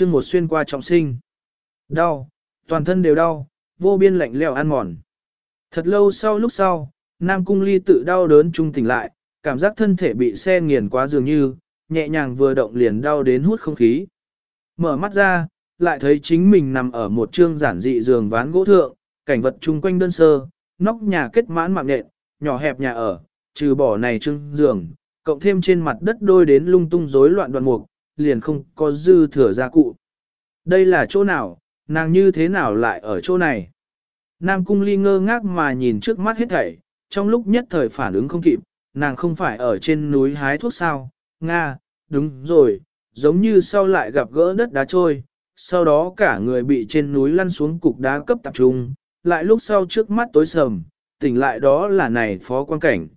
chương một xuyên qua trọng sinh. Đau, toàn thân đều đau, vô biên lạnh lẽo ăn mòn. Thật lâu sau lúc sau, Nam Cung Ly tự đau đớn trung tỉnh lại, cảm giác thân thể bị xe nghiền quá dường như, nhẹ nhàng vừa động liền đau đến hút không khí. Mở mắt ra, lại thấy chính mình nằm ở một trương giản dị giường ván gỗ thượng, cảnh vật chung quanh đơn sơ, nóc nhà kết mãn mạng nện, nhỏ hẹp nhà ở, trừ bỏ này trương giường, cộng thêm trên mặt đất đôi đến lung tung rối loạn đoạn mục, liền không có dư thừa gia cụ. Đây là chỗ nào, nàng như thế nào lại ở chỗ này? Nam cung ly ngơ ngác mà nhìn trước mắt hết thảy, trong lúc nhất thời phản ứng không kịp, nàng không phải ở trên núi hái thuốc sao, Nga, đúng rồi, giống như sau lại gặp gỡ đất đá trôi, sau đó cả người bị trên núi lăn xuống cục đá cấp tập trung, lại lúc sau trước mắt tối sầm, tỉnh lại đó là này phó quan cảnh.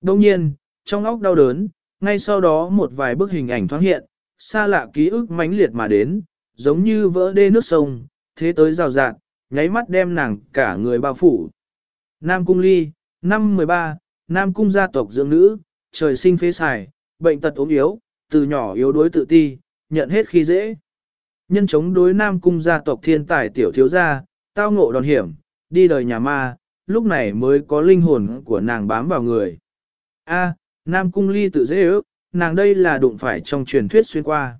Đông nhiên, trong óc đau đớn, ngay sau đó một vài bức hình ảnh thoáng hiện, xa lạ ký ức mãnh liệt mà đến, giống như vỡ đê nước sông, thế tới rào rạt, nháy mắt đem nàng cả người bao phủ. Nam Cung Ly, năm 13, Nam Cung gia tộc dưỡng nữ, trời sinh phế xài, bệnh tật ốm yếu, từ nhỏ yếu đuối tự ti, nhận hết khi dễ. Nhân chống đối Nam Cung gia tộc thiên tài tiểu thiếu gia, tao ngộ đòn hiểm, đi đời nhà ma, lúc này mới có linh hồn của nàng bám vào người. A, Nam Cung Ly tự dễ ước, nàng đây là đụng phải trong truyền thuyết xuyên qua.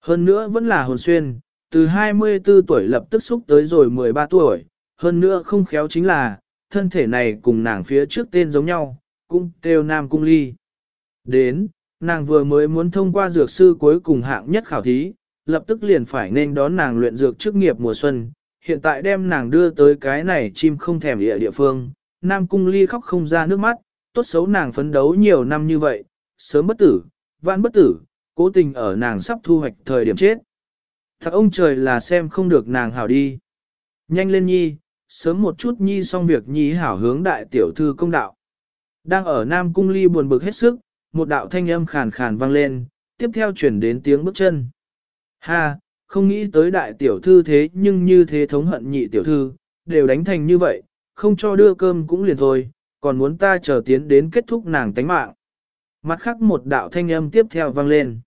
Hơn nữa vẫn là hồn xuyên, từ 24 tuổi lập tức xúc tới rồi 13 tuổi, hơn nữa không khéo chính là, thân thể này cùng nàng phía trước tên giống nhau, cũng kêu Nam Cung Ly. Đến, nàng vừa mới muốn thông qua dược sư cuối cùng hạng nhất khảo thí, lập tức liền phải nên đón nàng luyện dược chức nghiệp mùa xuân, hiện tại đem nàng đưa tới cái này chim không thèm địa địa phương, Nam Cung Ly khóc không ra nước mắt, tốt xấu nàng phấn đấu nhiều năm như vậy, sớm bất tử, vãn bất tử, cố tình ở nàng sắp thu hoạch thời điểm chết. Thật ông trời là xem không được nàng hảo đi. Nhanh lên nhi, sớm một chút nhi xong việc nhi hảo hướng đại tiểu thư công đạo. Đang ở Nam Cung Ly buồn bực hết sức, một đạo thanh âm khàn khàn vang lên, tiếp theo chuyển đến tiếng bước chân. Ha, không nghĩ tới đại tiểu thư thế nhưng như thế thống hận nhị tiểu thư, đều đánh thành như vậy, không cho đưa cơm cũng liền thôi, còn muốn ta chờ tiến đến kết thúc nàng tánh mạng. Mặt khác một đạo thanh âm tiếp theo vang lên.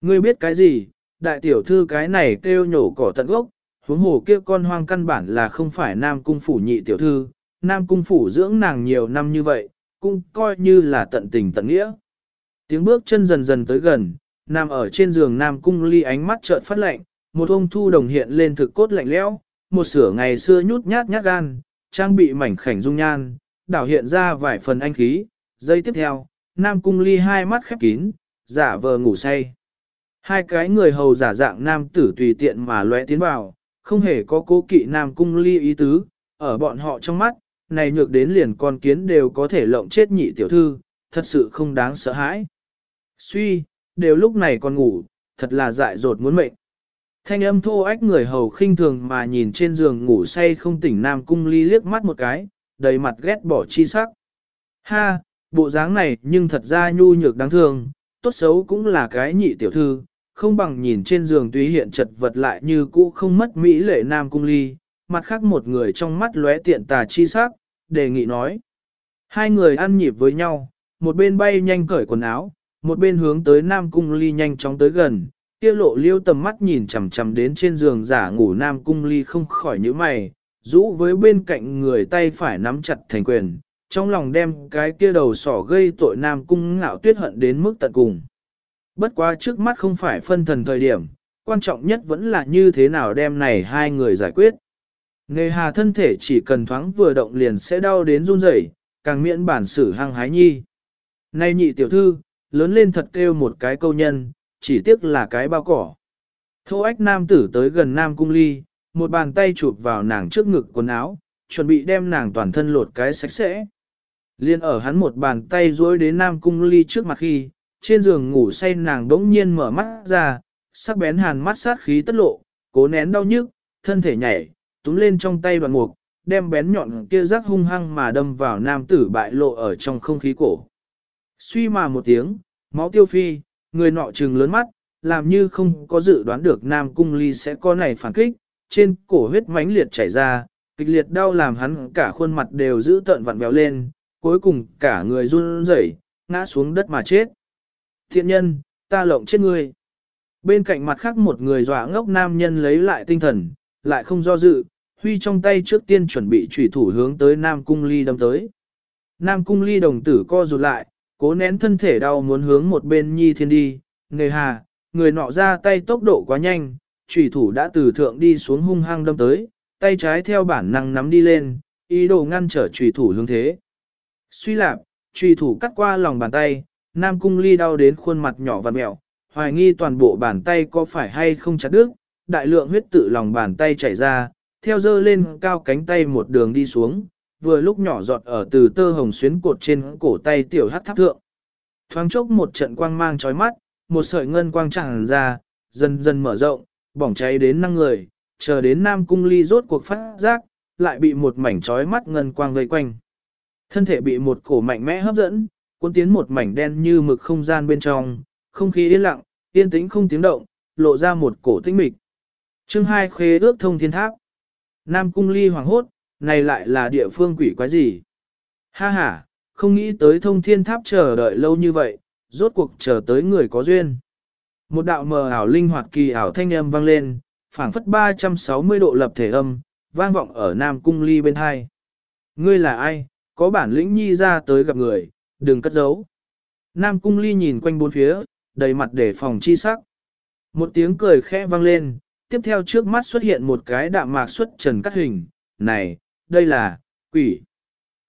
Ngươi biết cái gì, đại tiểu thư cái này kêu nhổ cỏ tận gốc, huống hồ kia con hoang căn bản là không phải nam cung phủ nhị tiểu thư, nam cung phủ dưỡng nàng nhiều năm như vậy, cũng coi như là tận tình tận nghĩa. Tiếng bước chân dần dần tới gần, nằm ở trên giường nam cung ly ánh mắt chợt phát lạnh, một ông thu đồng hiện lên thực cốt lạnh lẽo, một sửa ngày xưa nhút nhát nhát gan, trang bị mảnh khảnh dung nhan, đảo hiện ra vài phần anh khí, giây tiếp theo, nam cung ly hai mắt khép kín, giả vờ ngủ say. Hai cái người hầu giả dạng nam tử tùy tiện mà lóe tiến vào, không hề có cố kỵ nam cung ly ý tứ, ở bọn họ trong mắt, này nhược đến liền con kiến đều có thể lộng chết nhị tiểu thư, thật sự không đáng sợ hãi. Suy, đều lúc này còn ngủ, thật là dại dột muốn mệnh. Thanh âm thô ách người hầu khinh thường mà nhìn trên giường ngủ say không tỉnh nam cung ly liếc mắt một cái, đầy mặt ghét bỏ chi sắc. Ha, bộ dáng này nhưng thật ra nhu nhược đáng thương, tốt xấu cũng là cái nhị tiểu thư, không bằng nhìn trên giường tuy hiện chật vật lại như cũ không mất mỹ lệ nam cung ly, mặt khác một người trong mắt lóe tiện tà chi sắc, đề nghị nói. Hai người ăn nhịp với nhau, một bên bay nhanh cởi quần áo, một bên hướng tới nam cung ly nhanh chóng tới gần, kia lộ liêu tầm mắt nhìn chằm chằm đến trên giường giả ngủ nam cung ly không khỏi nhíu mày, rũ với bên cạnh người tay phải nắm chặt thành quyền, trong lòng đem cái kia đầu sỏ gây tội nam cung ngạo tuyết hận đến mức tận cùng. Bất quá trước mắt không phải phân thần thời điểm, quan trọng nhất vẫn là như thế nào đem này hai người giải quyết. Nghề hà thân thể chỉ cần thoáng vừa động liền sẽ đau đến run rẩy, càng miễn bản xử hăng hái nhi. Nay nhị tiểu thư, lớn lên thật kêu một cái câu nhân, chỉ tiếc là cái bao cỏ. Thô ách nam tử tới gần nam cung ly, một bàn tay chụp vào nàng trước ngực quần áo, chuẩn bị đem nàng toàn thân lột cái sạch sẽ. Liên ở hắn một bàn tay duỗi đến nam cung ly trước mặt khi, trên giường ngủ say nàng đống nhiên mở mắt ra, sắc bén hàn mắt sát khí tất lộ, cố nén đau nhức, thân thể nhảy, túm lên trong tay đoạn mục, đem bén nhọn kia rắc hung hăng mà đâm vào nam tử bại lộ ở trong không khí cổ. Suy mà một tiếng, máu tiêu phi, người nọ trừng lớn mắt, làm như không có dự đoán được nam cung ly sẽ có này phản kích, trên cổ huyết mãnh liệt chảy ra, kịch liệt đau làm hắn cả khuôn mặt đều giữ tợn vặn vẹo lên, cuối cùng cả người run rẩy, ngã xuống đất mà chết. Thiện nhân, ta lộng chết ngươi. Bên cạnh mặt khác một người dọa ngốc nam nhân lấy lại tinh thần, lại không do dự, huy trong tay trước tiên chuẩn bị chủy thủ hướng tới Nam Cung Ly đâm tới. Nam Cung Ly đồng tử co rụt lại, cố nén thân thể đau muốn hướng một bên nhi thiên đi, nề hà, người nọ ra tay tốc độ quá nhanh, chủy thủ đã từ thượng đi xuống hung hăng đâm tới, tay trái theo bản năng nắm đi lên, ý đồ ngăn trở chủy thủ hướng thế. Suy lạp, truy thủ cắt qua lòng bàn tay, Nam Cung Ly đau đến khuôn mặt nhỏ và mẹo, hoài nghi toàn bộ bàn tay có phải hay không chặt đứt, đại lượng huyết tự lòng bàn tay chảy ra, theo dơ lên cao cánh tay một đường đi xuống, vừa lúc nhỏ giọt ở từ tơ hồng xuyến cột trên cổ tay tiểu hắc tháp thượng. Thoáng chốc một trận quang mang chói mắt, một sợi ngân quang tràn ra, dần dần mở rộng, bỏng cháy đến năng người, chờ đến Nam Cung Ly rốt cuộc phát giác, lại bị một mảnh chói mắt ngân quang vây quanh. Thân thể bị một cổ mạnh mẽ hấp dẫn, cuốn tiến một mảnh đen như mực không gian bên trong, không khí yên lặng, yên tĩnh không tiếng động, lộ ra một cổ tĩnh mịch. Chương 2 khế ước thông thiên tháp. Nam cung ly hoàng hốt, này lại là địa phương quỷ quái gì? Ha ha, không nghĩ tới thông thiên tháp chờ đợi lâu như vậy, rốt cuộc chờ tới người có duyên. Một đạo mờ ảo linh hoạt kỳ ảo thanh âm vang lên, phảng phất 360 độ lập thể âm, vang vọng ở Nam cung ly bên hai. Ngươi là ai, có bản lĩnh nhi ra tới gặp người, đừng cất giấu. Nam cung ly nhìn quanh bốn phía, đầy mặt để phòng chi sắc. Một tiếng cười khẽ vang lên, tiếp theo trước mắt xuất hiện một cái đạm mạc xuất trần cắt hình, này, đây là, quỷ.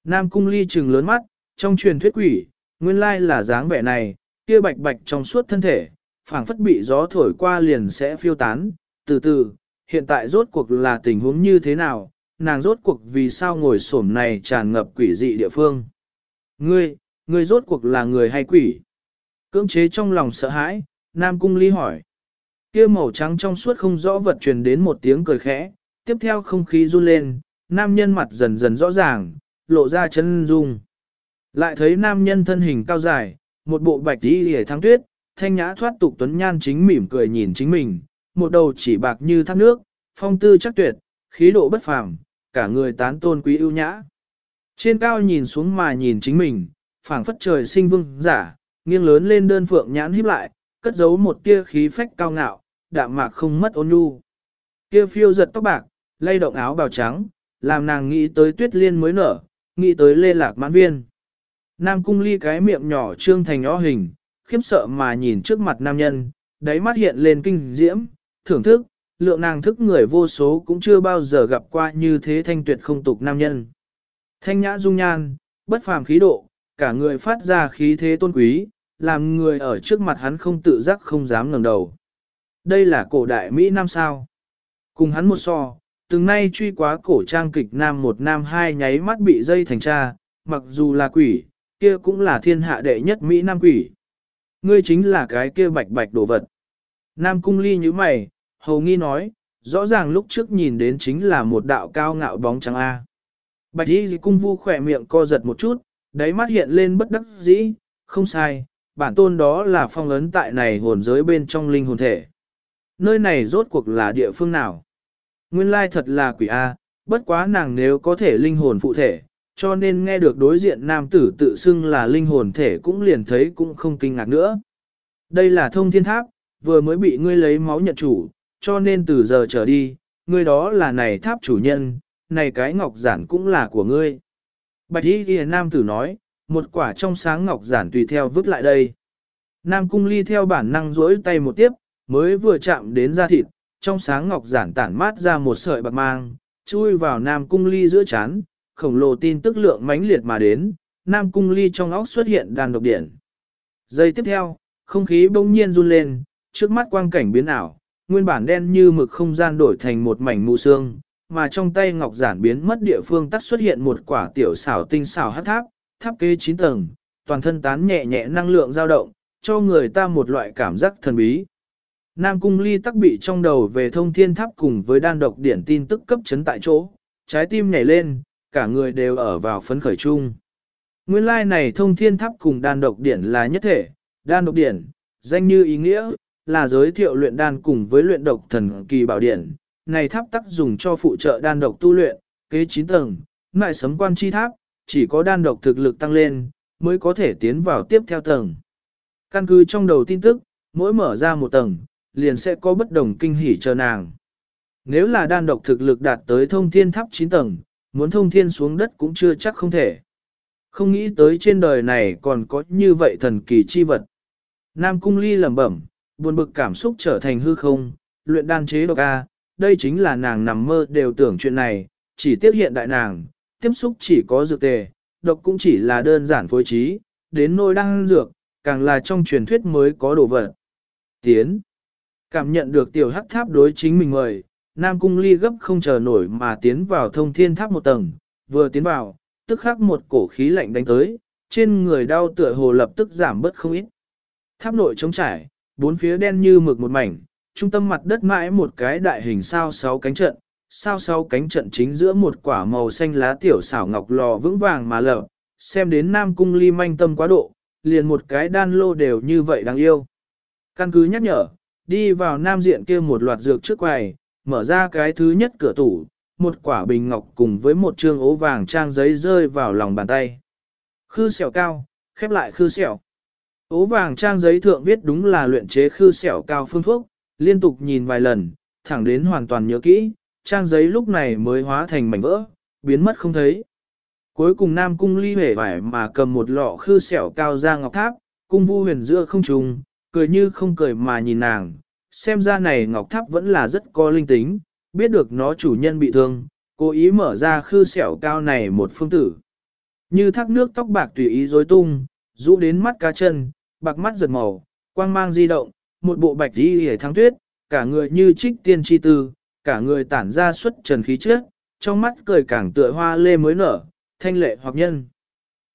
Nam cung ly trừng lớn mắt, trong truyền thuyết quỷ, nguyên lai là dáng vẻ này, kia bạch bạch trong suốt thân thể, phảng phất bị gió thổi qua liền sẽ phiêu tán, từ từ, hiện tại rốt cuộc là tình huống như thế nào, nàng rốt cuộc vì sao ngồi xổm này tràn ngập quỷ dị địa phương. Ngươi, ngươi rốt cuộc là người hay quỷ? Cưỡng chế trong lòng sợ hãi, Nam Cung Ly hỏi. Kia màu trắng trong suốt không rõ vật truyền đến một tiếng cười khẽ, tiếp theo không khí run lên, nam nhân mặt dần dần rõ ràng, lộ ra chân dung. Lại thấy nam nhân thân hình cao dài, một bộ bạch y hề thắng tuyết, thanh nhã thoát tục tuấn nhan chính mỉm cười nhìn chính mình, một đầu chỉ bạc như thác nước, phong tư chắc tuyệt, khí độ bất phàm, cả người tán tôn quý ưu nhã. Trên cao nhìn xuống mà nhìn chính mình, phảng phất trời sinh vương giả, nghiêng lớn lên đơn phượng nhãn híp lại, cất giấu một tia khí phách cao ngạo, đạm mạc không mất ôn nhu. Kia phiêu giật tóc bạc, lay động áo bào trắng, làm nàng nghĩ tới tuyết liên mới nở, nghĩ tới lê lạc mãn viên. Nam cung ly cái miệng nhỏ trương thành nhỏ hình, khiếp sợ mà nhìn trước mặt nam nhân, đáy mắt hiện lên kinh diễm, thưởng thức, lượng nàng thức người vô số cũng chưa bao giờ gặp qua như thế thanh tuyệt không tục nam nhân. Thanh nhã dung nhan, bất phàm khí độ, cả người phát ra khí thế tôn quý, làm người ở trước mặt hắn không tự giác không dám ngẩng đầu. Đây là cổ đại Mỹ Nam sao. Cùng hắn một so, từng nay truy quá cổ trang kịch Nam một Nam hai nháy mắt bị dây thành cha, mặc dù là quỷ, kia cũng là thiên hạ đệ nhất Mỹ Nam quỷ. Ngươi chính là cái kia bạch bạch đồ vật. Nam cung ly như mày, hầu nghi nói, rõ ràng lúc trước nhìn đến chính là một đạo cao ngạo bóng trắng A. Bạch y cung vu khỏe miệng co giật một chút, đáy mắt hiện lên bất đắc dĩ, không sai, bản tôn đó là phong ấn tại này hồn giới bên trong linh hồn thể. Nơi này rốt cuộc là địa phương nào? Nguyên lai thật là quỷ A, bất quá nàng nếu có thể linh hồn phụ thể, cho nên nghe được đối diện nam tử tự xưng là linh hồn thể cũng liền thấy cũng không kinh ngạc nữa. Đây là thông thiên tháp, vừa mới bị ngươi lấy máu nhận chủ, cho nên từ giờ trở đi, ngươi đó là này tháp chủ nhân, này cái ngọc giản cũng là của ngươi. Bạch y ghi nam tử nói, một quả trong sáng ngọc giản tùy theo vứt lại đây. Nam cung ly theo bản năng duỗi tay một tiếp, mới vừa chạm đến da thịt, trong sáng ngọc giản tản mát ra một sợi bạc mang, chui vào Nam cung ly giữa chán, khổng lồ tin tức lượng mãnh liệt mà đến, Nam cung ly trong óc xuất hiện đàn độc điện. Giây tiếp theo, không khí bỗng nhiên run lên, trước mắt quang cảnh biến ảo, nguyên bản đen như mực không gian đổi thành một mảnh mù sương, mà trong tay ngọc giản biến mất địa phương tắt xuất hiện một quả tiểu xảo tinh xảo hát tháp, tháp kế 9 tầng, toàn thân tán nhẹ nhẹ năng lượng dao động, cho người ta một loại cảm giác thần bí. Nam Cung Ly tắc bị trong đầu về thông thiên tháp cùng với đan độc điển tin tức cấp chấn tại chỗ, trái tim nhảy lên, cả người đều ở vào phấn khởi chung. Nguyên lai like này thông thiên tháp cùng đan độc điển là nhất thể, đan độc điển, danh như ý nghĩa, là giới thiệu luyện đan cùng với luyện độc thần kỳ bảo điển. Này tháp tắc dùng cho phụ trợ đan độc tu luyện, kế 9 tầng, ngại sấm quan chi tháp, chỉ có đan độc thực lực tăng lên, mới có thể tiến vào tiếp theo tầng. Căn cứ trong đầu tin tức, mỗi mở ra một tầng, liền sẽ có bất đồng kinh hỉ chờ nàng. Nếu là đan độc thực lực đạt tới thông thiên tháp 9 tầng, muốn thông thiên xuống đất cũng chưa chắc không thể. Không nghĩ tới trên đời này còn có như vậy thần kỳ chi vật. Nam cung ly lẩm bẩm, buồn bực cảm xúc trở thành hư không, luyện đan chế độc A, đây chính là nàng nằm mơ đều tưởng chuyện này, chỉ tiếp hiện đại nàng, tiếp xúc chỉ có dược tề, độc cũng chỉ là đơn giản phối trí, đến nôi đan dược, càng là trong truyền thuyết mới có đồ vật. Tiến. Cảm nhận được tiểu hắc tháp đối chính mình mời, Nam Cung Ly gấp không chờ nổi mà tiến vào thông thiên tháp một tầng, vừa tiến vào, tức khắc một cổ khí lạnh đánh tới, trên người đau tựa hồ lập tức giảm bớt không ít. Tháp nội trống trải, bốn phía đen như mực một mảnh, trung tâm mặt đất mãi một cái đại hình sao sáu cánh trận, sao sáu cánh trận chính giữa một quả màu xanh lá tiểu xảo ngọc lò vững vàng mà lở, xem đến Nam Cung Ly manh tâm quá độ, liền một cái đan lô đều như vậy đáng yêu. Căn cứ nhắc nhở, đi vào nam diện kia một loạt dược trước quầy, mở ra cái thứ nhất cửa tủ, một quả bình ngọc cùng với một trương ố vàng trang giấy rơi vào lòng bàn tay. Khư sẹo cao, khép lại khư sẹo. Ố vàng trang giấy thượng viết đúng là luyện chế khư sẹo cao phương thuốc, liên tục nhìn vài lần, thẳng đến hoàn toàn nhớ kỹ, trang giấy lúc này mới hóa thành mảnh vỡ, biến mất không thấy. Cuối cùng Nam Cung ly hề vải mà cầm một lọ khư sẹo cao ra ngọc tháp, cung vu huyền giữa không trùng, cười như không cười mà nhìn nàng, xem ra này ngọc tháp vẫn là rất có linh tính, biết được nó chủ nhân bị thương, cố ý mở ra khư sẹo cao này một phương tử. Như thác nước tóc bạc tùy ý rối tung, rũ đến mắt cá chân, bạc mắt giật màu, quang mang di động, một bộ bạch đi hề thắng tuyết, cả người như trích tiên chi tư, cả người tản ra xuất trần khí trước, trong mắt cười càng tựa hoa lê mới nở, thanh lệ hoặc nhân.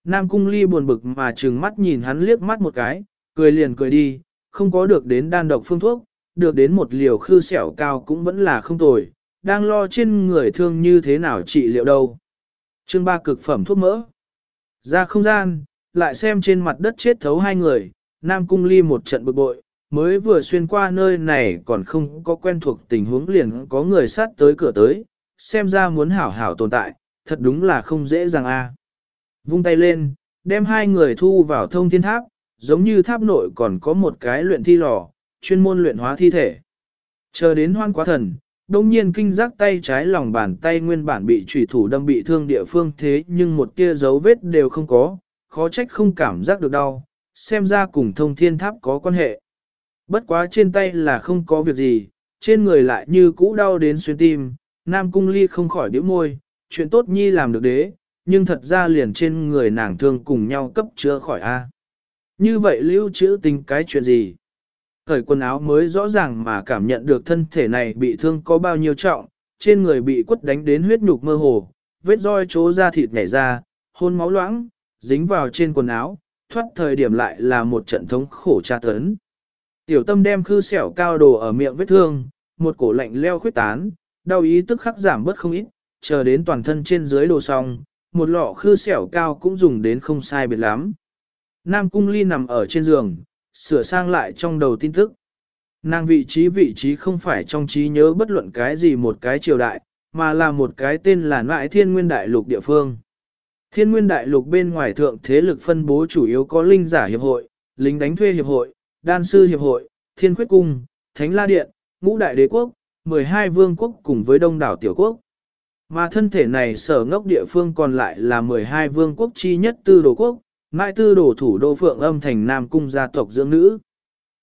Nam cung ly buồn bực mà trừng mắt nhìn hắn liếc mắt một cái, cười liền cười đi, không có được đến đan độc phương thuốc, được đến một liều khư sẹo cao cũng vẫn là không tồi, đang lo trên người thương như thế nào trị liệu đâu. Chương ba cực phẩm thuốc mỡ. Ra không gian, lại xem trên mặt đất chết thấu hai người, Nam Cung Ly một trận bực bội, mới vừa xuyên qua nơi này còn không có quen thuộc tình huống liền có người sát tới cửa tới, xem ra muốn hảo hảo tồn tại, thật đúng là không dễ dàng a. Vung tay lên, đem hai người thu vào thông thiên tháp, giống như tháp nội còn có một cái luyện thi lò, chuyên môn luyện hóa thi thể. Chờ đến hoan quá thần, đông nhiên kinh giác tay trái lòng bàn tay nguyên bản bị trùy thủ đâm bị thương địa phương thế nhưng một tia dấu vết đều không có, khó trách không cảm giác được đau, xem ra cùng thông thiên tháp có quan hệ. Bất quá trên tay là không có việc gì, trên người lại như cũ đau đến xuyên tim, Nam Cung Ly không khỏi điểm môi, chuyện tốt nhi làm được đế, nhưng thật ra liền trên người nàng thương cùng nhau cấp chữa khỏi A. Như vậy lưu trữ tình cái chuyện gì? Thời quần áo mới rõ ràng mà cảm nhận được thân thể này bị thương có bao nhiêu trọng, trên người bị quất đánh đến huyết nhục mơ hồ, vết roi chỗ ra thịt nhảy ra, hôn máu loãng, dính vào trên quần áo, thoát thời điểm lại là một trận thống khổ tra tấn. Tiểu tâm đem khư sẹo cao đồ ở miệng vết thương, một cổ lạnh leo khuyết tán, đau ý tức khắc giảm bớt không ít, chờ đến toàn thân trên dưới đồ xong, một lọ khư sẹo cao cũng dùng đến không sai biệt lắm. Nam Cung Ly nằm ở trên giường, sửa sang lại trong đầu tin tức. Nàng vị trí vị trí không phải trong trí nhớ bất luận cái gì một cái triều đại, mà là một cái tên là ngoại Thiên Nguyên Đại Lục địa phương. Thiên Nguyên Đại Lục bên ngoài thượng thế lực phân bố chủ yếu có linh giả hiệp hội, lính đánh thuê hiệp hội, đan sư hiệp hội, thiên khuyết cung, thánh la điện, ngũ đại đế quốc, 12 vương quốc cùng với đông đảo tiểu quốc. Mà thân thể này sở ngốc địa phương còn lại là 12 vương quốc chi nhất tư đồ quốc, mãi tư đồ thủ đô phượng âm thành Nam Cung gia tộc dưỡng nữ.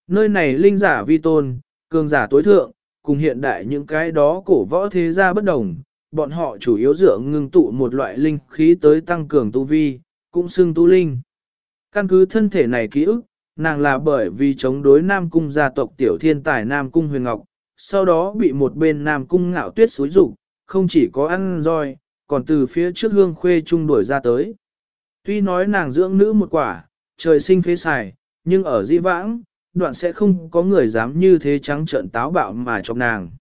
Nơi này linh giả vi tôn, cường giả tối thượng, cùng hiện đại những cái đó cổ võ thế gia bất đồng, bọn họ chủ yếu dựa ngưng tụ một loại linh khí tới tăng cường tu vi, cũng xưng tu linh. Căn cứ thân thể này ký ức, nàng là bởi vì chống đối Nam Cung gia tộc tiểu thiên tài Nam Cung huyền ngọc, sau đó bị một bên Nam Cung ngạo tuyết xúi rụng, không chỉ có ăn roi, còn từ phía trước hương khuê trung đuổi ra tới. Tuy nói nàng dưỡng nữ một quả, trời sinh phế xài, nhưng ở di vãng, đoạn sẽ không có người dám như thế trắng trợn táo bạo mà chọc nàng.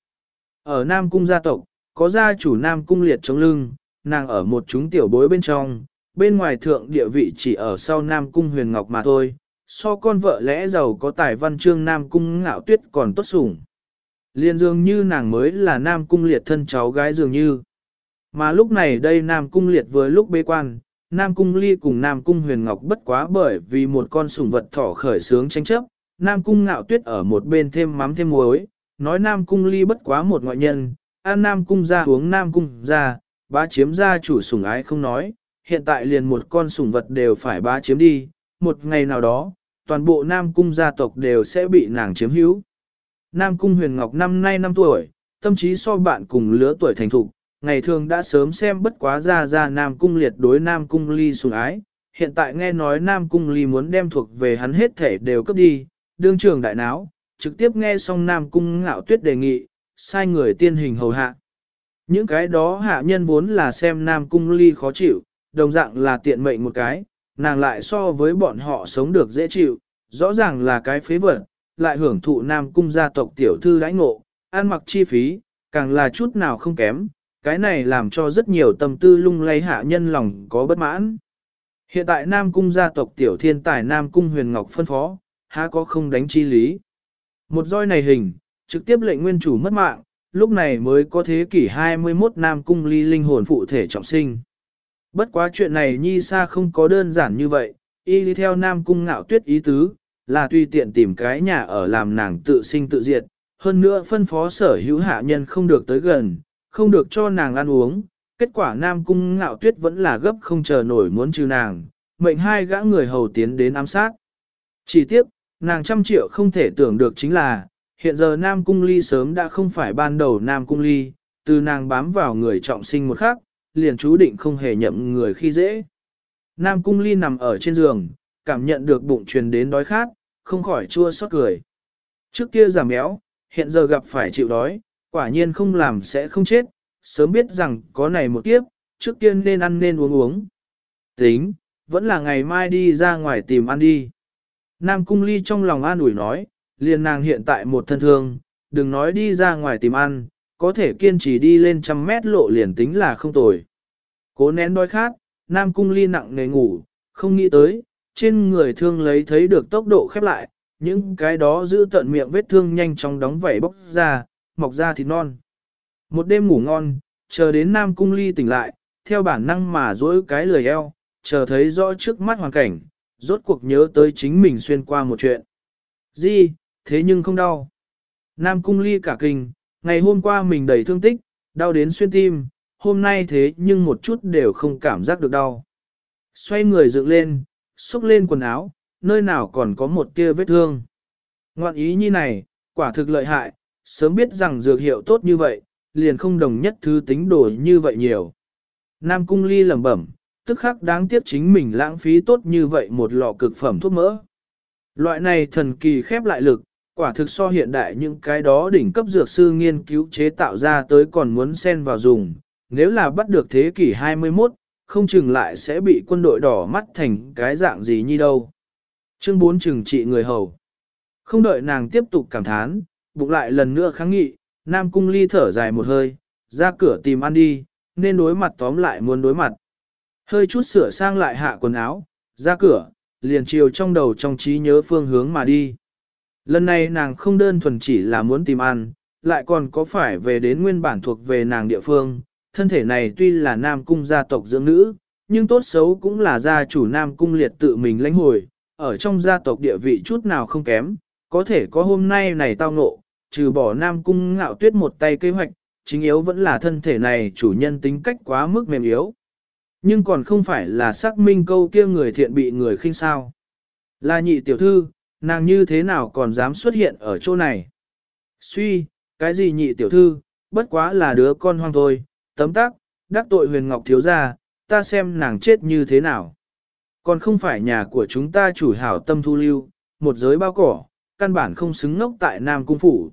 Ở Nam Cung gia tộc, có gia chủ Nam Cung liệt chống lưng, nàng ở một chúng tiểu bối bên trong, bên ngoài thượng địa vị chỉ ở sau Nam Cung huyền ngọc mà thôi, so con vợ lẽ giàu có tài văn chương Nam Cung ngạo tuyết còn tốt sủng. Liên dường như nàng mới là Nam Cung liệt thân cháu gái dường như. Mà lúc này đây Nam Cung liệt với lúc bế quan, Nam Cung ly cùng Nam Cung huyền ngọc bất quá bởi vì một con sủng vật thỏ khởi sướng tranh chấp, Nam Cung ngạo tuyết ở một bên thêm mắm thêm muối, nói Nam Cung ly bất quá một ngoại nhân, An Nam Cung ra uống Nam Cung ra, bá chiếm ra chủ sủng ái không nói, hiện tại liền một con sủng vật đều phải bá chiếm đi, một ngày nào đó, toàn bộ Nam Cung gia tộc đều sẽ bị nàng chiếm hữu. Nam Cung huyền ngọc năm nay 5 tuổi, tâm trí so bạn cùng lứa tuổi thành thục, ngày thường đã sớm xem bất quá ra ra Nam Cung liệt đối Nam Cung ly sủng ái, hiện tại nghe nói Nam Cung ly muốn đem thuộc về hắn hết thể đều cấp đi, đương trường đại náo, trực tiếp nghe xong Nam Cung ngạo tuyết đề nghị, sai người tiên hình hầu hạ. Những cái đó hạ nhân vốn là xem Nam Cung ly khó chịu, đồng dạng là tiện mệnh một cái, nàng lại so với bọn họ sống được dễ chịu, rõ ràng là cái phế vật, lại hưởng thụ Nam Cung gia tộc tiểu thư đãi ngộ, ăn mặc chi phí, càng là chút nào không kém, cái này làm cho rất nhiều tâm tư lung lay hạ nhân lòng có bất mãn. Hiện tại Nam Cung gia tộc tiểu thiên tài Nam Cung huyền ngọc phân phó, há có không đánh chi lý. Một roi này hình, trực tiếp lệnh nguyên chủ mất mạng, lúc này mới có thế kỷ 21 Nam Cung ly linh hồn phụ thể trọng sinh. Bất quá chuyện này nhi xa không có đơn giản như vậy, y đi theo Nam Cung ngạo tuyết ý tứ, là tùy tiện tìm cái nhà ở làm nàng tự sinh tự diệt, hơn nữa phân phó sở hữu hạ nhân không được tới gần, không được cho nàng ăn uống. Kết quả Nam Cung ngạo tuyết vẫn là gấp không chờ nổi muốn trừ nàng, mệnh hai gã người hầu tiến đến ám sát. Chỉ tiếc, nàng trăm triệu không thể tưởng được chính là, hiện giờ Nam Cung Ly sớm đã không phải ban đầu Nam Cung Ly, từ nàng bám vào người trọng sinh một khắc, liền chú định không hề nhậm người khi dễ. Nam Cung Ly nằm ở trên giường, cảm nhận được bụng truyền đến đói khát, không khỏi chua xót cười. Trước kia giảm béo, hiện giờ gặp phải chịu đói, quả nhiên không làm sẽ không chết, sớm biết rằng có này một kiếp, trước tiên nên ăn nên uống uống. Tính, vẫn là ngày mai đi ra ngoài tìm ăn đi. Nam Cung Ly trong lòng an ủi nói, liền nàng hiện tại một thân thương, đừng nói đi ra ngoài tìm ăn, có thể kiên trì đi lên trăm mét lộ liền tính là không tồi. Cố nén đói khát, Nam Cung Ly nặng nề ngủ, không nghĩ tới, trên người thương lấy thấy được tốc độ khép lại, những cái đó giữ tận miệng vết thương nhanh chóng đóng vảy bốc ra, mọc ra thịt non. Một đêm ngủ ngon, chờ đến Nam Cung Ly tỉnh lại, theo bản năng mà duỗi cái lười eo, chờ thấy rõ trước mắt hoàn cảnh, rốt cuộc nhớ tới chính mình xuyên qua một chuyện. Gì, thế nhưng không đau. Nam Cung Ly cả kinh, ngày hôm qua mình đầy thương tích, đau đến xuyên tim, hôm nay thế nhưng một chút đều không cảm giác được đau. Xoay người dựng lên, xúc lên quần áo, nơi nào còn có một tia vết thương. Ngoạn ý như này, quả thực lợi hại, sớm biết rằng dược hiệu tốt như vậy, liền không đồng nhất thứ tính đổi như vậy nhiều. Nam Cung Ly lẩm bẩm, tức khắc đáng tiếc chính mình lãng phí tốt như vậy một lọ cực phẩm thuốc mỡ. Loại này thần kỳ khép lại lực, quả thực so hiện đại những cái đó đỉnh cấp dược sư nghiên cứu chế tạo ra tới còn muốn xen vào dùng, nếu là bắt được thế kỷ 21, không chừng lại sẽ bị quân đội đỏ mắt thành cái dạng gì như đâu. Chương 4 chừng trị người hầu. Không đợi nàng tiếp tục cảm thán, bụng lại lần nữa kháng nghị, Nam Cung Ly thở dài một hơi, ra cửa tìm ăn đi, nên đối mặt tóm lại muốn đối mặt. Hơi chút sửa sang lại hạ quần áo, ra cửa, liền chiều trong đầu trong trí nhớ phương hướng mà đi. Lần này nàng không đơn thuần chỉ là muốn tìm ăn, lại còn có phải về đến nguyên bản thuộc về nàng địa phương. Thân thể này tuy là nam cung gia tộc dưỡng nữ, nhưng tốt xấu cũng là gia chủ nam cung liệt tự mình lãnh hồi, ở trong gia tộc địa vị chút nào không kém, có thể có hôm nay này tao ngộ, trừ bỏ nam cung ngạo tuyết một tay kế hoạch, chính yếu vẫn là thân thể này chủ nhân tính cách quá mức mềm yếu. Nhưng còn không phải là xác minh câu kia người thiện bị người khinh sao. Là nhị tiểu thư, nàng như thế nào còn dám xuất hiện ở chỗ này. Suy, cái gì nhị tiểu thư, bất quá là đứa con hoang thôi, tấm tắc, đắc tội huyền ngọc thiếu ra, ta xem nàng chết như thế nào. Còn không phải nhà của chúng ta chủ hảo tâm thu lưu, một giới bao cỏ, căn bản không xứng ngốc tại Nam Cung Phủ.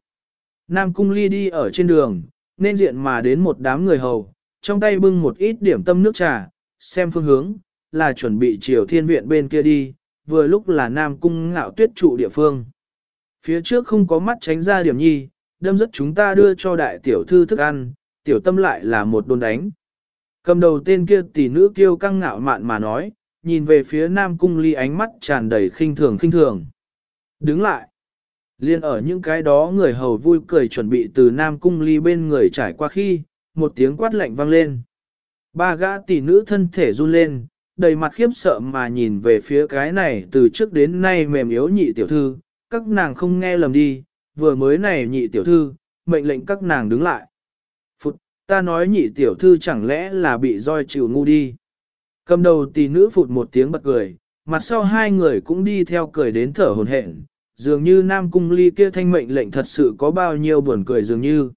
Nam Cung Ly đi ở trên đường, nên diện mà đến một đám người hầu, trong tay bưng một ít điểm tâm nước trà, xem phương hướng, là chuẩn bị chiều thiên viện bên kia đi, vừa lúc là Nam Cung ngạo tuyết trụ địa phương. Phía trước không có mắt tránh ra điểm nhi, đâm rất chúng ta đưa cho đại tiểu thư thức ăn, tiểu tâm lại là một đồn đánh. Cầm đầu tên kia tỷ nữ kêu căng ngạo mạn mà nói, nhìn về phía Nam Cung ly ánh mắt tràn đầy khinh thường khinh thường. Đứng lại. Liên ở những cái đó người hầu vui cười chuẩn bị từ Nam Cung ly bên người trải qua khi, một tiếng quát lạnh vang lên. Ba gã tỷ nữ thân thể run lên, đầy mặt khiếp sợ mà nhìn về phía cái này từ trước đến nay mềm yếu nhị tiểu thư, các nàng không nghe lầm đi, vừa mới này nhị tiểu thư, mệnh lệnh các nàng đứng lại. Phụt, ta nói nhị tiểu thư chẳng lẽ là bị roi chịu ngu đi. Cầm đầu tỷ nữ phụt một tiếng bật cười, mặt sau hai người cũng đi theo cười đến thở hồn hển, dường như Nam Cung Ly kia thanh mệnh lệnh thật sự có bao nhiêu buồn cười dường như.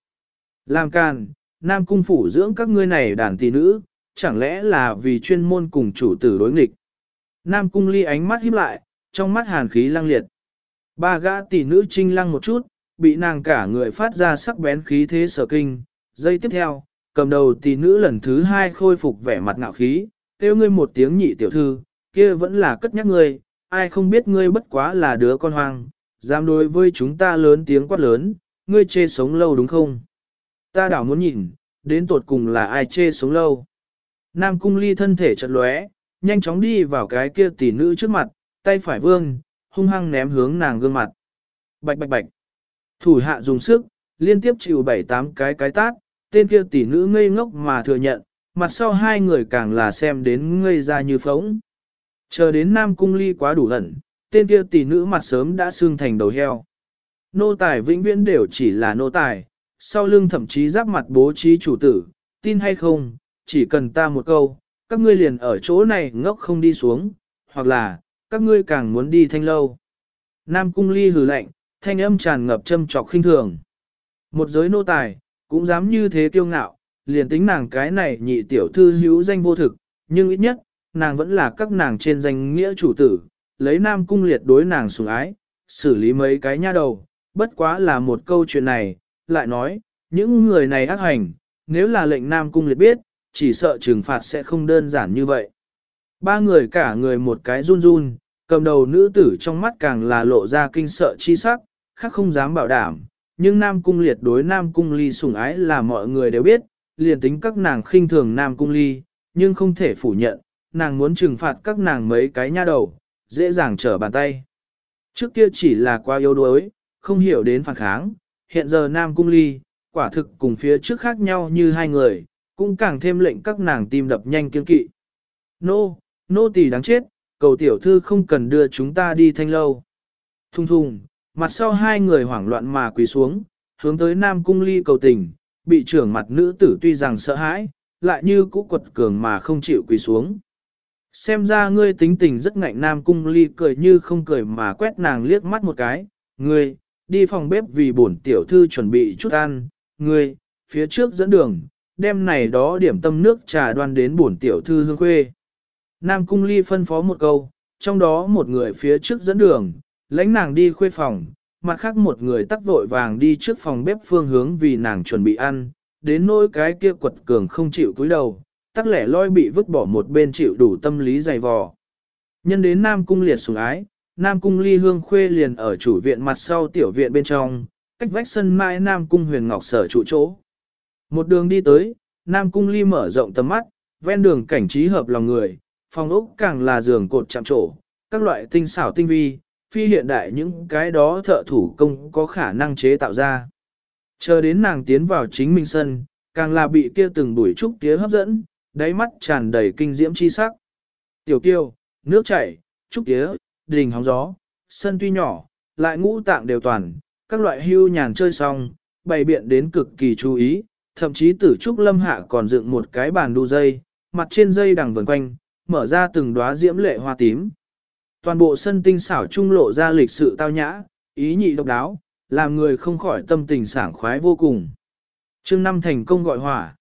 Làm càn, Nam Cung phủ dưỡng các ngươi này đàn tỷ nữ, chẳng lẽ là vì chuyên môn cùng chủ tử đối nghịch. Nam Cung Ly ánh mắt híp lại, trong mắt hàn khí lăng liệt. Ba gã tỷ nữ trinh lăng một chút, bị nàng cả người phát ra sắc bén khí thế sở kinh. Giây tiếp theo, cầm đầu tỷ nữ lần thứ hai khôi phục vẻ mặt ngạo khí, kêu ngươi một tiếng nhị tiểu thư, kia vẫn là cất nhắc ngươi, ai không biết ngươi bất quá là đứa con hoang, dám đối với chúng ta lớn tiếng quát lớn, ngươi chê sống lâu đúng không? Ta đảo muốn nhìn, đến tột cùng là ai chê sống lâu. Nam cung ly thân thể chật lóe, nhanh chóng đi vào cái kia tỷ nữ trước mặt, tay phải vương, hung hăng ném hướng nàng gương mặt. Bạch bạch bạch. Thủ hạ dùng sức, liên tiếp chịu bảy tám cái cái tát, tên kia tỷ nữ ngây ngốc mà thừa nhận, mặt sau hai người càng là xem đến ngây ra như phóng. Chờ đến Nam Cung Ly quá đủ hận, tên kia tỷ nữ mặt sớm đã xương thành đầu heo. Nô tài vĩnh viễn đều chỉ là nô tài, sau lưng thậm chí giáp mặt bố trí chủ tử, tin hay không, chỉ cần ta một câu, các ngươi liền ở chỗ này ngốc không đi xuống, hoặc là, các ngươi càng muốn đi thanh lâu. Nam cung ly hừ lạnh, thanh âm tràn ngập châm trọc khinh thường. Một giới nô tài, cũng dám như thế kiêu ngạo, liền tính nàng cái này nhị tiểu thư hữu danh vô thực, nhưng ít nhất, nàng vẫn là các nàng trên danh nghĩa chủ tử, lấy nam cung liệt đối nàng sủng ái, xử lý mấy cái nha đầu, bất quá là một câu chuyện này, lại nói, những người này ác hành, nếu là lệnh nam cung liệt biết, chỉ sợ trừng phạt sẽ không đơn giản như vậy. Ba người cả người một cái run run, cầm đầu nữ tử trong mắt càng là lộ ra kinh sợ chi sắc, khác không dám bảo đảm, nhưng Nam Cung liệt đối Nam Cung ly sủng ái là mọi người đều biết, liền tính các nàng khinh thường Nam Cung ly, nhưng không thể phủ nhận, nàng muốn trừng phạt các nàng mấy cái nha đầu, dễ dàng trở bàn tay. Trước kia chỉ là qua yếu đuối, không hiểu đến phản kháng, hiện giờ Nam Cung ly, quả thực cùng phía trước khác nhau như hai người, cũng càng thêm lệnh các nàng tim đập nhanh kiên kỵ. Nô, nô tỳ đáng chết, cầu tiểu thư không cần đưa chúng ta đi thanh lâu. Thùng thùng, mặt sau hai người hoảng loạn mà quỳ xuống, hướng tới Nam Cung Ly cầu tình, bị trưởng mặt nữ tử tuy rằng sợ hãi, lại như cũ quật cường mà không chịu quỳ xuống. Xem ra ngươi tính tình rất ngạnh Nam Cung Ly cười như không cười mà quét nàng liếc mắt một cái, ngươi, đi phòng bếp vì bổn tiểu thư chuẩn bị chút ăn, ngươi, phía trước dẫn đường, đem này đó điểm tâm nước trà đoan đến bổn tiểu thư hương khuê. Nam Cung Ly phân phó một câu, trong đó một người phía trước dẫn đường, lãnh nàng đi khuê phòng, mặt khác một người tắc vội vàng đi trước phòng bếp phương hướng vì nàng chuẩn bị ăn, đến nỗi cái kia quật cường không chịu cúi đầu, tắc lẻ loi bị vứt bỏ một bên chịu đủ tâm lý dày vò. Nhân đến Nam Cung liệt sủng ái, Nam Cung ly hương khuê liền ở chủ viện mặt sau tiểu viện bên trong, cách vách sân mai Nam Cung huyền ngọc sở trụ chỗ. Một đường đi tới, Nam Cung ly mở rộng tầm mắt, ven đường cảnh trí hợp lòng người, phòng ốc càng là giường cột chạm trổ, các loại tinh xảo tinh vi, phi hiện đại những cái đó thợ thủ công có khả năng chế tạo ra. Chờ đến nàng tiến vào chính minh sân, càng là bị kia từng bụi trúc tía hấp dẫn, đáy mắt tràn đầy kinh diễm chi sắc. Tiểu kiêu, nước chảy, trúc tía, đình hóng gió, sân tuy nhỏ, lại ngũ tạng đều toàn, các loại hưu nhàn chơi xong, bày biện đến cực kỳ chú ý, thậm chí tử trúc lâm hạ còn dựng một cái bàn đu dây, mặt trên dây đằng vần quanh, mở ra từng đóa diễm lệ hoa tím. Toàn bộ sân tinh xảo trung lộ ra lịch sự tao nhã, ý nhị độc đáo, làm người không khỏi tâm tình sảng khoái vô cùng. Trương năm thành công gọi hỏa.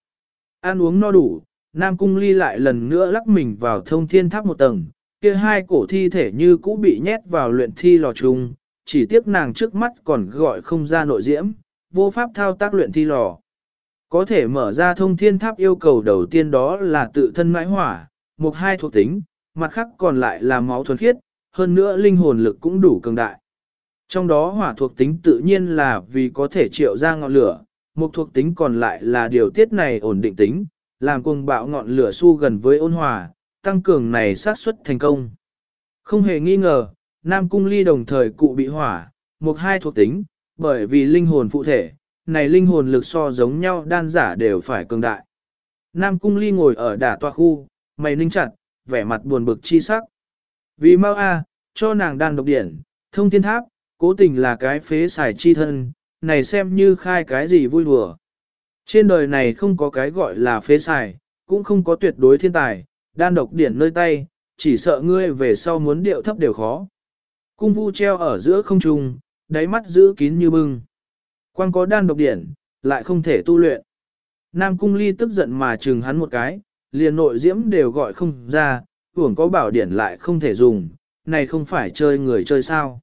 Ăn uống no đủ, Nam Cung Ly lại lần nữa lắc mình vào thông thiên tháp một tầng, kia hai cổ thi thể như cũ bị nhét vào luyện thi lò trùng, chỉ tiếc nàng trước mắt còn gọi không ra nội diễm, vô pháp thao tác luyện thi lò. Có thể mở ra thông thiên tháp yêu cầu đầu tiên đó là tự thân mãi hỏa, một hai thuộc tính, mặt khác còn lại là máu thuần khiết, hơn nữa linh hồn lực cũng đủ cường đại. Trong đó hỏa thuộc tính tự nhiên là vì có thể triệu ra ngọn lửa, một thuộc tính còn lại là điều tiết này ổn định tính, làm cuồng bạo ngọn lửa su gần với ôn hòa, tăng cường này xác suất thành công. Không hề nghi ngờ, Nam Cung Ly đồng thời cụ bị hỏa, một hai thuộc tính, bởi vì linh hồn phụ thể, này linh hồn lực so giống nhau đan giả đều phải cường đại. Nam Cung Ly ngồi ở đả toa khu, mày ninh chặt, vẻ mặt buồn bực chi sắc. Vì mau A, cho nàng đan độc điển, thông thiên tháp, cố tình là cái phế xài chi thân, này xem như khai cái gì vui đùa. Trên đời này không có cái gọi là phế xài, cũng không có tuyệt đối thiên tài, đan độc điển nơi tay, chỉ sợ ngươi về sau muốn điệu thấp đều khó. Cung vu treo ở giữa không trung, đáy mắt giữ kín như bưng. Quang có đan độc điển, lại không thể tu luyện. Nam cung ly tức giận mà chừng hắn một cái, liền nội diễm đều gọi không ra, hưởng có bảo điển lại không thể dùng, này không phải chơi người chơi sao.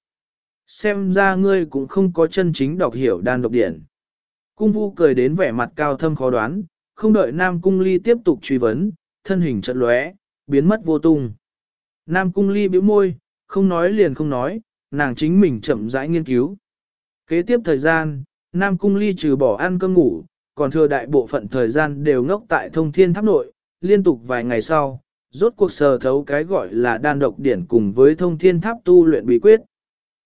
Xem ra ngươi cũng không có chân chính đọc hiểu đan độc điển. Cung vu cười đến vẻ mặt cao thâm khó đoán, không đợi Nam cung ly tiếp tục truy vấn, thân hình chợt lóe, biến mất vô tung. Nam cung ly bĩu môi, không nói liền không nói, nàng chính mình chậm rãi nghiên cứu. Kế tiếp thời gian, Nam cung ly trừ bỏ ăn cơm ngủ, còn thừa đại bộ phận thời gian đều ngốc tại thông thiên tháp nội, liên tục vài ngày sau, rốt cuộc sờ thấu cái gọi là đan độc điển cùng với thông thiên tháp tu luyện bí quyết.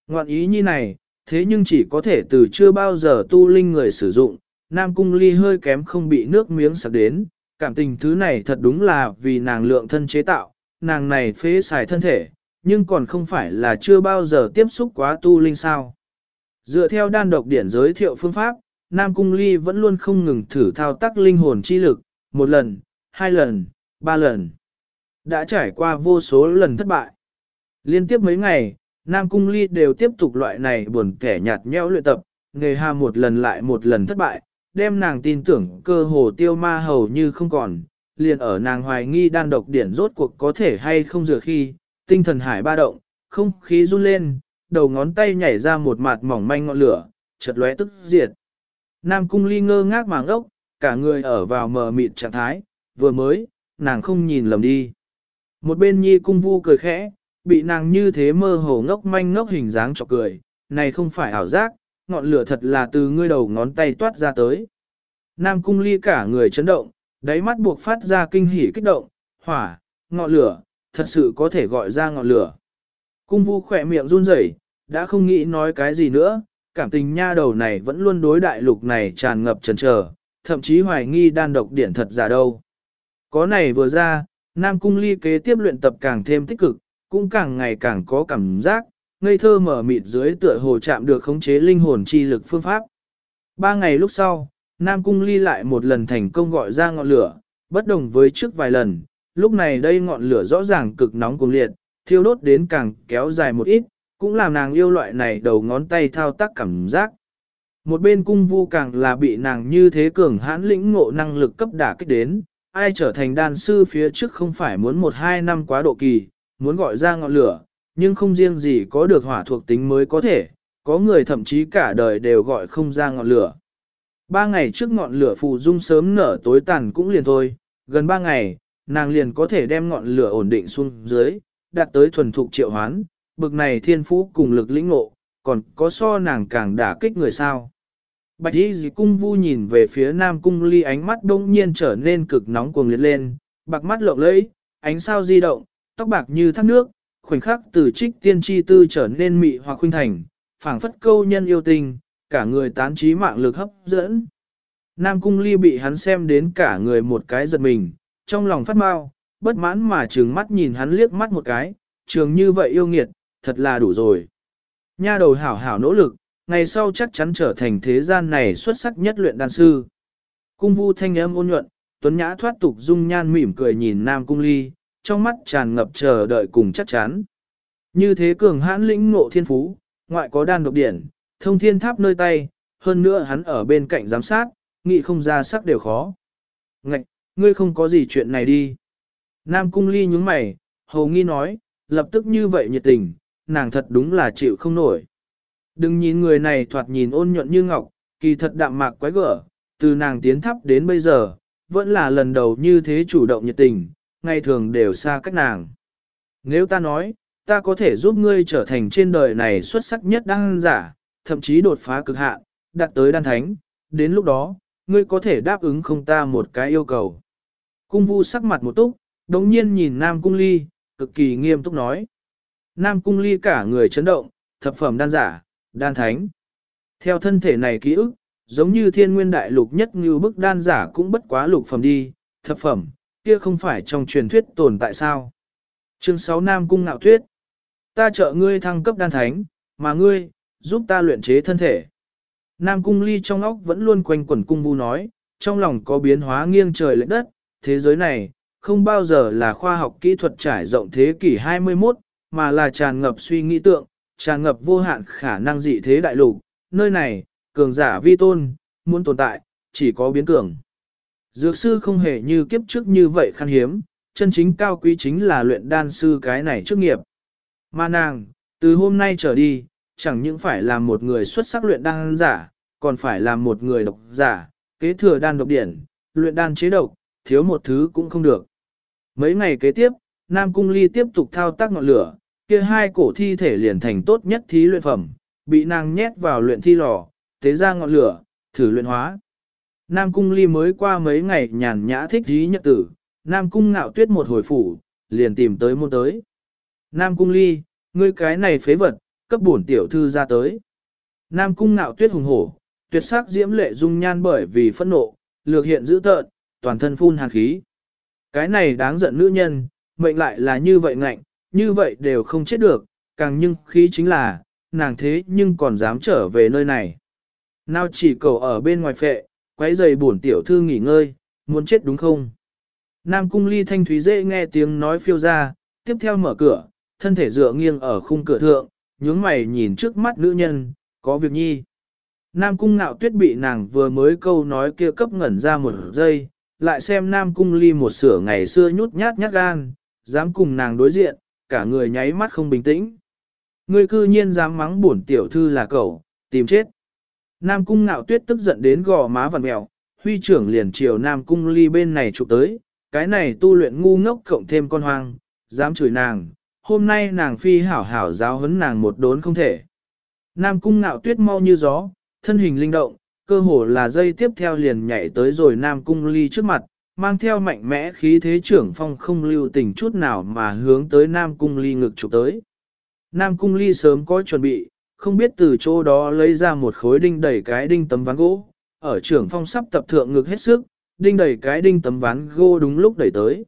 Ngoạn ý như này, thế nhưng chỉ có thể từ chưa bao giờ tu linh người sử dụng, Nam Cung Ly hơi kém không bị nước miếng sặc đến, cảm tình thứ này thật đúng là vì nàng lượng thân chế tạo, nàng này phế xài thân thể, nhưng còn không phải là chưa bao giờ tiếp xúc quá tu linh sao. Dựa theo đan độc điển giới thiệu phương pháp, Nam Cung Ly vẫn luôn không ngừng thử thao tác linh hồn chi lực, một lần, hai lần, ba lần. Đã trải qua vô số lần thất bại. Liên tiếp mấy ngày, Nam Cung Ly đều tiếp tục loại này buồn kẻ nhạt nhẽo luyện tập, nghề hà một lần lại một lần thất bại, đem nàng tin tưởng cơ hồ tiêu ma hầu như không còn, liền ở nàng hoài nghi đan độc điển rốt cuộc có thể hay không dựa khi, tinh thần hải ba động, không khí run lên, đầu ngón tay nhảy ra một mạt mỏng manh ngọn lửa, chợt lóe tức diệt. Nam cung ly ngơ ngác màng ốc, cả người ở vào mờ mịt trạng thái, vừa mới, nàng không nhìn lầm đi. Một bên nhi cung vu cười khẽ, bị nàng như thế mơ hồ ngốc manh ngốc hình dáng chọc cười, này không phải ảo giác, ngọn lửa thật là từ ngươi đầu ngón tay toát ra tới. Nam cung ly cả người chấn động, đáy mắt buộc phát ra kinh hỉ kích động, hỏa, ngọn lửa, thật sự có thể gọi ra ngọn lửa. Cung vu khỏe miệng run rẩy, đã không nghĩ nói cái gì nữa, cảm tình nha đầu này vẫn luôn đối đại lục này tràn ngập trần trở, thậm chí hoài nghi đan độc điển thật giả đâu. Có này vừa ra, Nam Cung Ly kế tiếp luyện tập càng thêm tích cực, cũng càng ngày càng có cảm giác, ngây thơ mở mịt dưới tựa hồ chạm được khống chế linh hồn chi lực phương pháp. Ba ngày lúc sau, Nam Cung Ly lại một lần thành công gọi ra ngọn lửa, bất đồng với trước vài lần, lúc này đây ngọn lửa rõ ràng cực nóng cuồng liệt, thiêu đốt đến càng kéo dài một ít, cũng làm nàng yêu loại này đầu ngón tay thao tác cảm giác. Một bên cung vu càng là bị nàng như thế cường hãn lĩnh ngộ năng lực cấp đả kích đến, ai trở thành đan sư phía trước không phải muốn một hai năm quá độ kỳ, muốn gọi ra ngọn lửa, nhưng không riêng gì có được hỏa thuộc tính mới có thể, có người thậm chí cả đời đều gọi không ra ngọn lửa. Ba ngày trước ngọn lửa phù dung sớm nở tối tàn cũng liền thôi, gần ba ngày, nàng liền có thể đem ngọn lửa ổn định xuống dưới, đạt tới thuần thục triệu hoán, bực này thiên phú cùng lực lĩnh ngộ, còn có so nàng càng đả kích người sao. Bạch y dì cung vu nhìn về phía nam cung ly ánh mắt đông nhiên trở nên cực nóng cuồng liệt lên, bạc mắt lộng lẫy, ánh sao di động, tóc bạc như thác nước, khoảnh khắc từ trích tiên tri tư trở nên mị hoặc khuynh thành, phảng phất câu nhân yêu tình, cả người tán trí mạng lực hấp dẫn. Nam cung ly bị hắn xem đến cả người một cái giật mình, trong lòng phát mau, bất mãn mà trừng mắt nhìn hắn liếc mắt một cái, trường như vậy yêu nghiệt, thật là đủ rồi. Nha đầu hảo hảo nỗ lực, ngày sau chắc chắn trở thành thế gian này xuất sắc nhất luyện đan sư. Cung vu thanh âm ôn nhuận, tuấn nhã thoát tục dung nhan mỉm cười nhìn nam cung ly, trong mắt tràn ngập chờ đợi cùng chắc chắn. Như thế cường hãn lĩnh ngộ thiên phú, ngoại có đan độc điển, thông thiên tháp nơi tay, hơn nữa hắn ở bên cạnh giám sát, nghị không ra sắc đều khó. Ngạch, ngươi không có gì chuyện này đi. Nam cung ly nhướng mày, hầu nghi nói, lập tức như vậy nhiệt tình, nàng thật đúng là chịu không nổi. Đừng nhìn người này thoạt nhìn ôn nhuận như ngọc, kỳ thật đạm mạc quái gở, từ nàng tiến thắp đến bây giờ, vẫn là lần đầu như thế chủ động nhiệt tình, ngày thường đều xa cách nàng. Nếu ta nói, ta có thể giúp ngươi trở thành trên đời này xuất sắc nhất đăng giả, thậm chí đột phá cực hạn, đạt tới đan thánh, đến lúc đó, ngươi có thể đáp ứng không ta một cái yêu cầu. Cung vu sắc mặt một túc, đống nhiên nhìn Nam Cung Ly, cực kỳ nghiêm túc nói. Nam Cung Ly cả người chấn động, thập phẩm đan giả, đan thánh. Theo thân thể này ký ức, giống như thiên nguyên đại lục nhất như bức đan giả cũng bất quá lục phẩm đi, thập phẩm, kia không phải trong truyền thuyết tồn tại sao. Chương 6 Nam Cung Nạo Thuyết Ta trợ ngươi thăng cấp đan thánh, mà ngươi, giúp ta luyện chế thân thể. Nam cung ly trong óc vẫn luôn quanh quẩn cung vu nói, trong lòng có biến hóa nghiêng trời lệch đất, thế giới này, không bao giờ là khoa học kỹ thuật trải rộng thế kỷ 21, mà là tràn ngập suy nghĩ tượng, tràn ngập vô hạn khả năng dị thế đại lục, nơi này, cường giả vi tôn, muốn tồn tại, chỉ có biến cường. Dược sư không hề như kiếp trước như vậy khan hiếm, chân chính cao quý chính là luyện đan sư cái này chức nghiệp. Mà nàng, từ hôm nay trở đi, chẳng những phải là một người xuất sắc luyện đan giả, còn phải là một người độc giả, kế thừa đan độc điển, luyện đan chế độc, thiếu một thứ cũng không được. Mấy ngày kế tiếp, Nam Cung Ly tiếp tục thao tác ngọn lửa, kia hai cổ thi thể liền thành tốt nhất thí luyện phẩm, bị nàng nhét vào luyện thi lò, tế ra ngọn lửa, thử luyện hóa. Nam Cung Ly mới qua mấy ngày nhàn nhã thích dí nhật tử, Nam Cung ngạo tuyết một hồi phủ, liền tìm tới môn tới. Nam Cung Ly, ngươi cái này phế vật, cấp bổn tiểu thư ra tới. Nam Cung ngạo tuyết hùng hổ, tuyệt sắc diễm lệ dung nhan bởi vì phẫn nộ, lược hiện dữ tợn, toàn thân phun hàn khí. Cái này đáng giận nữ nhân, mệnh lại là như vậy ngạnh, như vậy đều không chết được, càng nhưng khí chính là, nàng thế nhưng còn dám trở về nơi này. Nào chỉ cầu ở bên ngoài phệ, quấy giày bổn tiểu thư nghỉ ngơi, muốn chết đúng không? Nam cung ly thanh thúy dễ nghe tiếng nói phiêu ra, tiếp theo mở cửa, thân thể dựa nghiêng ở khung cửa thượng, nhướng mày nhìn trước mắt nữ nhân, có việc nhi. Nam cung ngạo tuyết bị nàng vừa mới câu nói kia cấp ngẩn ra một giây, lại xem Nam cung ly một sửa ngày xưa nhút nhát nhát gan, dám cùng nàng đối diện, cả người nháy mắt không bình tĩnh. Ngươi cư nhiên dám mắng bổn tiểu thư là cậu, tìm chết. Nam cung ngạo tuyết tức giận đến gò má vằn mèo, huy trưởng liền chiều Nam cung ly bên này chụp tới, cái này tu luyện ngu ngốc cộng thêm con hoang, dám chửi nàng, hôm nay nàng phi hảo hảo giáo huấn nàng một đốn không thể. Nam cung ngạo tuyết mau như gió, thân hình linh động, cơ hồ là dây tiếp theo liền nhảy tới rồi Nam cung ly trước mặt, mang theo mạnh mẽ khí thế trưởng phong không lưu tình chút nào mà hướng tới Nam cung ly ngực chụp tới. Nam cung ly sớm có chuẩn bị, không biết từ chỗ đó lấy ra một khối đinh đẩy cái đinh tấm ván gỗ, ở trưởng phong sắp tập thượng ngực hết sức, đinh đẩy cái đinh tấm ván gỗ đúng lúc đẩy tới.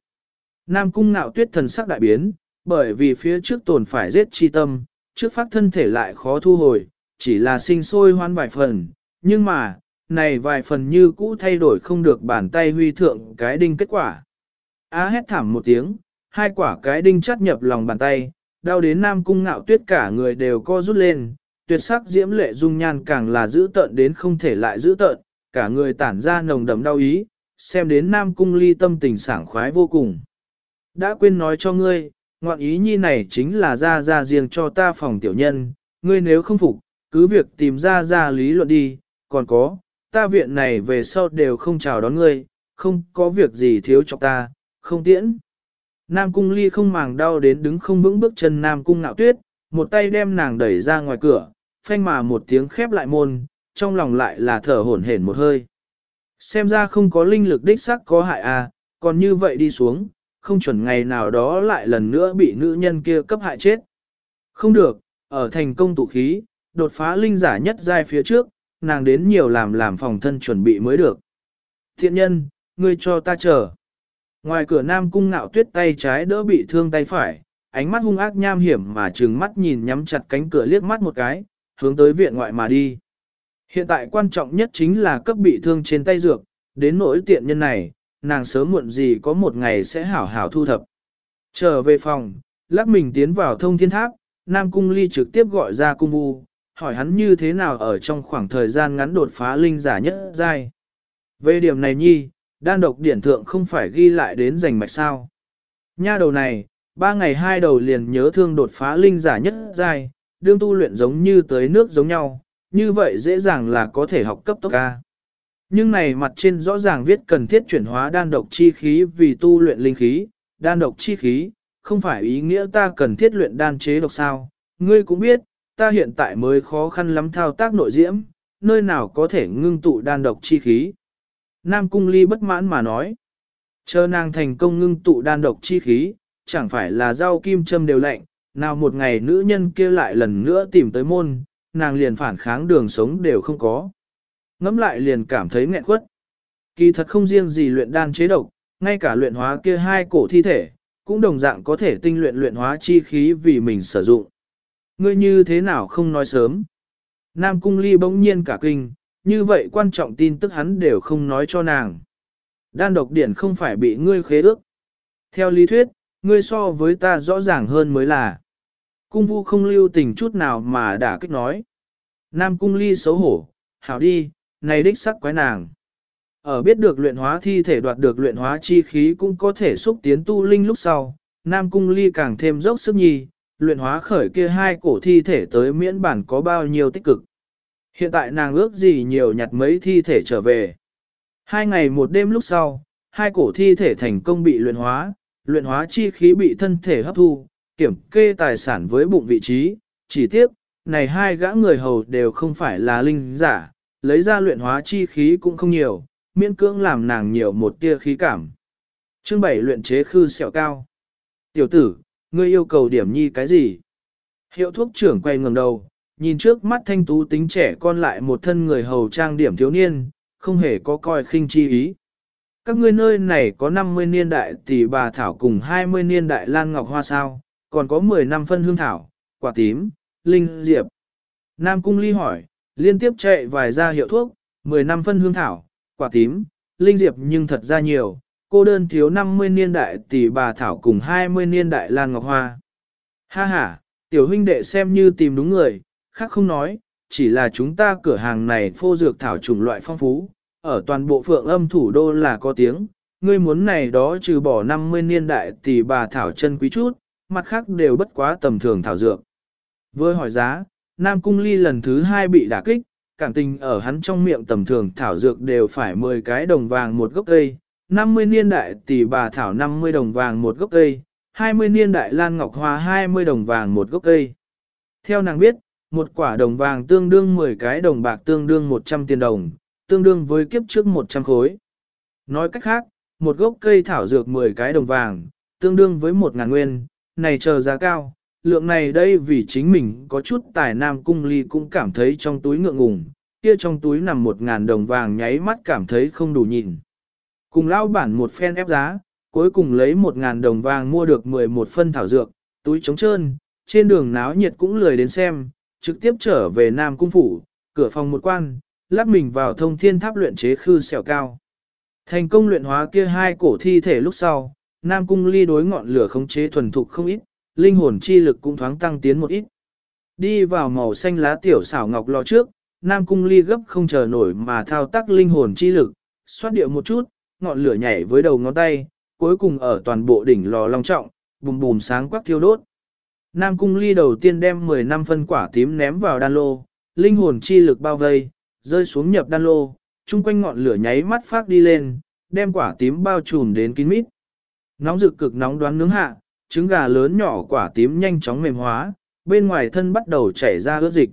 Nam cung nạo tuyết thần sắc đại biến, bởi vì phía trước tồn phải giết chi tâm, trước phát thân thể lại khó thu hồi, chỉ là sinh sôi hoan vài phần, nhưng mà, này vài phần như cũ thay đổi không được bàn tay huy thượng cái đinh kết quả. Á hét thảm một tiếng, hai quả cái đinh chắt nhập lòng bàn tay, đau đến nam cung ngạo tuyết cả người đều co rút lên, tuyệt sắc diễm lệ dung nhan càng là giữ tợn đến không thể lại giữ tợn, cả người tản ra nồng đậm đau ý, xem đến nam cung ly tâm tình sảng khoái vô cùng. Đã quên nói cho ngươi, ngoạn ý nhi này chính là ra ra riêng cho ta phòng tiểu nhân, ngươi nếu không phục, cứ việc tìm ra ra lý luận đi, còn có, ta viện này về sau đều không chào đón ngươi, không có việc gì thiếu cho ta, không tiễn. Nam cung ly không màng đau đến đứng không vững bước chân Nam cung ngạo tuyết, một tay đem nàng đẩy ra ngoài cửa, phanh mà một tiếng khép lại môn, trong lòng lại là thở hổn hển một hơi. Xem ra không có linh lực đích sắc có hại à, còn như vậy đi xuống, không chuẩn ngày nào đó lại lần nữa bị nữ nhân kia cấp hại chết. Không được, ở thành công tụ khí, đột phá linh giả nhất giai phía trước, nàng đến nhiều làm làm phòng thân chuẩn bị mới được. Thiện nhân, ngươi cho ta chờ. Ngoài cửa nam cung ngạo tuyết tay trái đỡ bị thương tay phải, ánh mắt hung ác nham hiểm mà trừng mắt nhìn nhắm chặt cánh cửa liếc mắt một cái, hướng tới viện ngoại mà đi. Hiện tại quan trọng nhất chính là cấp bị thương trên tay dược, đến nỗi tiện nhân này, nàng sớm muộn gì có một ngày sẽ hảo hảo thu thập. Trở về phòng, lắc mình tiến vào thông thiên tháp, Nam Cung Ly trực tiếp gọi ra cung vu, hỏi hắn như thế nào ở trong khoảng thời gian ngắn đột phá linh giả nhất giai. Về điểm này nhi, đan độc điển thượng không phải ghi lại đến giành mạch sao. Nha đầu này, ba ngày hai đầu liền nhớ thương đột phá linh giả nhất giai, đương tu luyện giống như tới nước giống nhau, như vậy dễ dàng là có thể học cấp tốc ca. Nhưng này mặt trên rõ ràng viết cần thiết chuyển hóa đan độc chi khí vì tu luyện linh khí, đan độc chi khí, không phải ý nghĩa ta cần thiết luyện đan chế độc sao. Ngươi cũng biết, ta hiện tại mới khó khăn lắm thao tác nội diễm, nơi nào có thể ngưng tụ đan độc chi khí. Nam Cung Ly bất mãn mà nói, chờ nàng thành công ngưng tụ đan độc chi khí, chẳng phải là rau kim châm đều lạnh, nào một ngày nữ nhân kia lại lần nữa tìm tới môn, nàng liền phản kháng đường sống đều không có. Ngắm lại liền cảm thấy nghẹn quất. Kỳ thật không riêng gì luyện đan chế độc, ngay cả luyện hóa kia hai cổ thi thể, cũng đồng dạng có thể tinh luyện luyện hóa chi khí vì mình sử dụng. Ngươi như thế nào không nói sớm? Nam Cung Ly bỗng nhiên cả kinh, như vậy quan trọng tin tức hắn đều không nói cho nàng. Đan độc điển không phải bị ngươi khế ước. Theo lý thuyết, ngươi so với ta rõ ràng hơn mới là. Cung vu không lưu tình chút nào mà đã kích nói. Nam Cung Ly xấu hổ, hảo đi, này đích sắc quái nàng. Ở biết được luyện hóa thi thể đoạt được luyện hóa chi khí cũng có thể xúc tiến tu linh lúc sau, Nam Cung Ly càng thêm dốc sức nhì luyện hóa khởi kia hai cổ thi thể tới miễn bản có bao nhiêu tích cực. Hiện tại nàng ước gì nhiều nhặt mấy thi thể trở về. Hai ngày một đêm lúc sau, hai cổ thi thể thành công bị luyện hóa, luyện hóa chi khí bị thân thể hấp thu, kiểm kê tài sản với bụng vị trí, chỉ tiếc, này hai gã người hầu đều không phải là linh giả, lấy ra luyện hóa chi khí cũng không nhiều, miễn cưỡng làm nàng nhiều một tia khí cảm. Chương 7 luyện chế khư sẹo cao. Tiểu tử, ngươi yêu cầu điểm nhi cái gì? Hiệu thuốc trưởng quay ngẩng đầu, nhìn trước mắt thanh tú tính trẻ con lại một thân người hầu trang điểm thiếu niên, không hề có coi khinh chi ý. Các ngươi nơi này có 50 niên đại tỷ bà thảo cùng 20 niên đại lan ngọc hoa sao, còn có 10 năm phân hương thảo, quả tím, linh diệp. Nam cung ly hỏi, liên tiếp chạy vài ra hiệu thuốc, 10 năm phân hương thảo, quả tím, linh diệp nhưng thật ra nhiều, cô đơn thiếu 50 niên đại tỷ bà thảo cùng 20 niên đại lan ngọc hoa. Ha ha, tiểu huynh đệ xem như tìm đúng người, khác không nói, chỉ là chúng ta cửa hàng này phô dược thảo chủng loại phong phú, ở toàn bộ phượng âm thủ đô là có tiếng, ngươi muốn này đó trừ bỏ 50 niên đại tỷ bà thảo chân quý chút, mặt khác đều bất quá tầm thường thảo dược. Với hỏi giá, Nam Cung Ly lần thứ hai bị đả kích, cảm tình ở hắn trong miệng tầm thường thảo dược đều phải 10 cái đồng vàng một gốc cây, 50 niên đại tỷ bà thảo 50 đồng vàng một gốc cây, 20 niên đại lan ngọc hoa 20 đồng vàng một gốc cây. Theo nàng biết, một quả đồng vàng tương đương 10 cái đồng bạc tương đương 100 tiền đồng, tương đương với kiếp trước 100 khối. Nói cách khác, một gốc cây thảo dược 10 cái đồng vàng, tương đương với 1 ngàn nguyên, này chờ giá cao, lượng này đây vì chính mình có chút tài nam cung ly cũng cảm thấy trong túi ngượng ngùng, kia trong túi nằm 1 ngàn đồng vàng nháy mắt cảm thấy không đủ nhìn. Cùng lao bản một phen ép giá, cuối cùng lấy 1 ngàn đồng vàng mua được 11 phân thảo dược, túi trống trơn, trên đường náo nhiệt cũng lười đến xem, trực tiếp trở về Nam Cung Phủ, cửa phòng một quan, lắp mình vào thông thiên tháp luyện chế khư xẻo cao. Thành công luyện hóa kia hai cổ thi thể lúc sau, Nam Cung ly đối ngọn lửa khống chế thuần thục không ít, linh hồn chi lực cũng thoáng tăng tiến một ít. Đi vào màu xanh lá tiểu xảo ngọc lò trước, Nam Cung ly gấp không chờ nổi mà thao tác linh hồn chi lực, xoát điệu một chút, ngọn lửa nhảy với đầu ngón tay, cuối cùng ở toàn bộ đỉnh lò long trọng, bùm bùm sáng quắc thiêu đốt. Nam Cung Ly đầu tiên đem 10 năm phân quả tím ném vào đan lô, linh hồn chi lực bao vây, rơi xuống nhập đan lô, chung quanh ngọn lửa nháy mắt phát đi lên, đem quả tím bao trùm đến kín mít. Nóng rực cực nóng đoán nướng hạ, trứng gà lớn nhỏ quả tím nhanh chóng mềm hóa, bên ngoài thân bắt đầu chảy ra ướt dịch.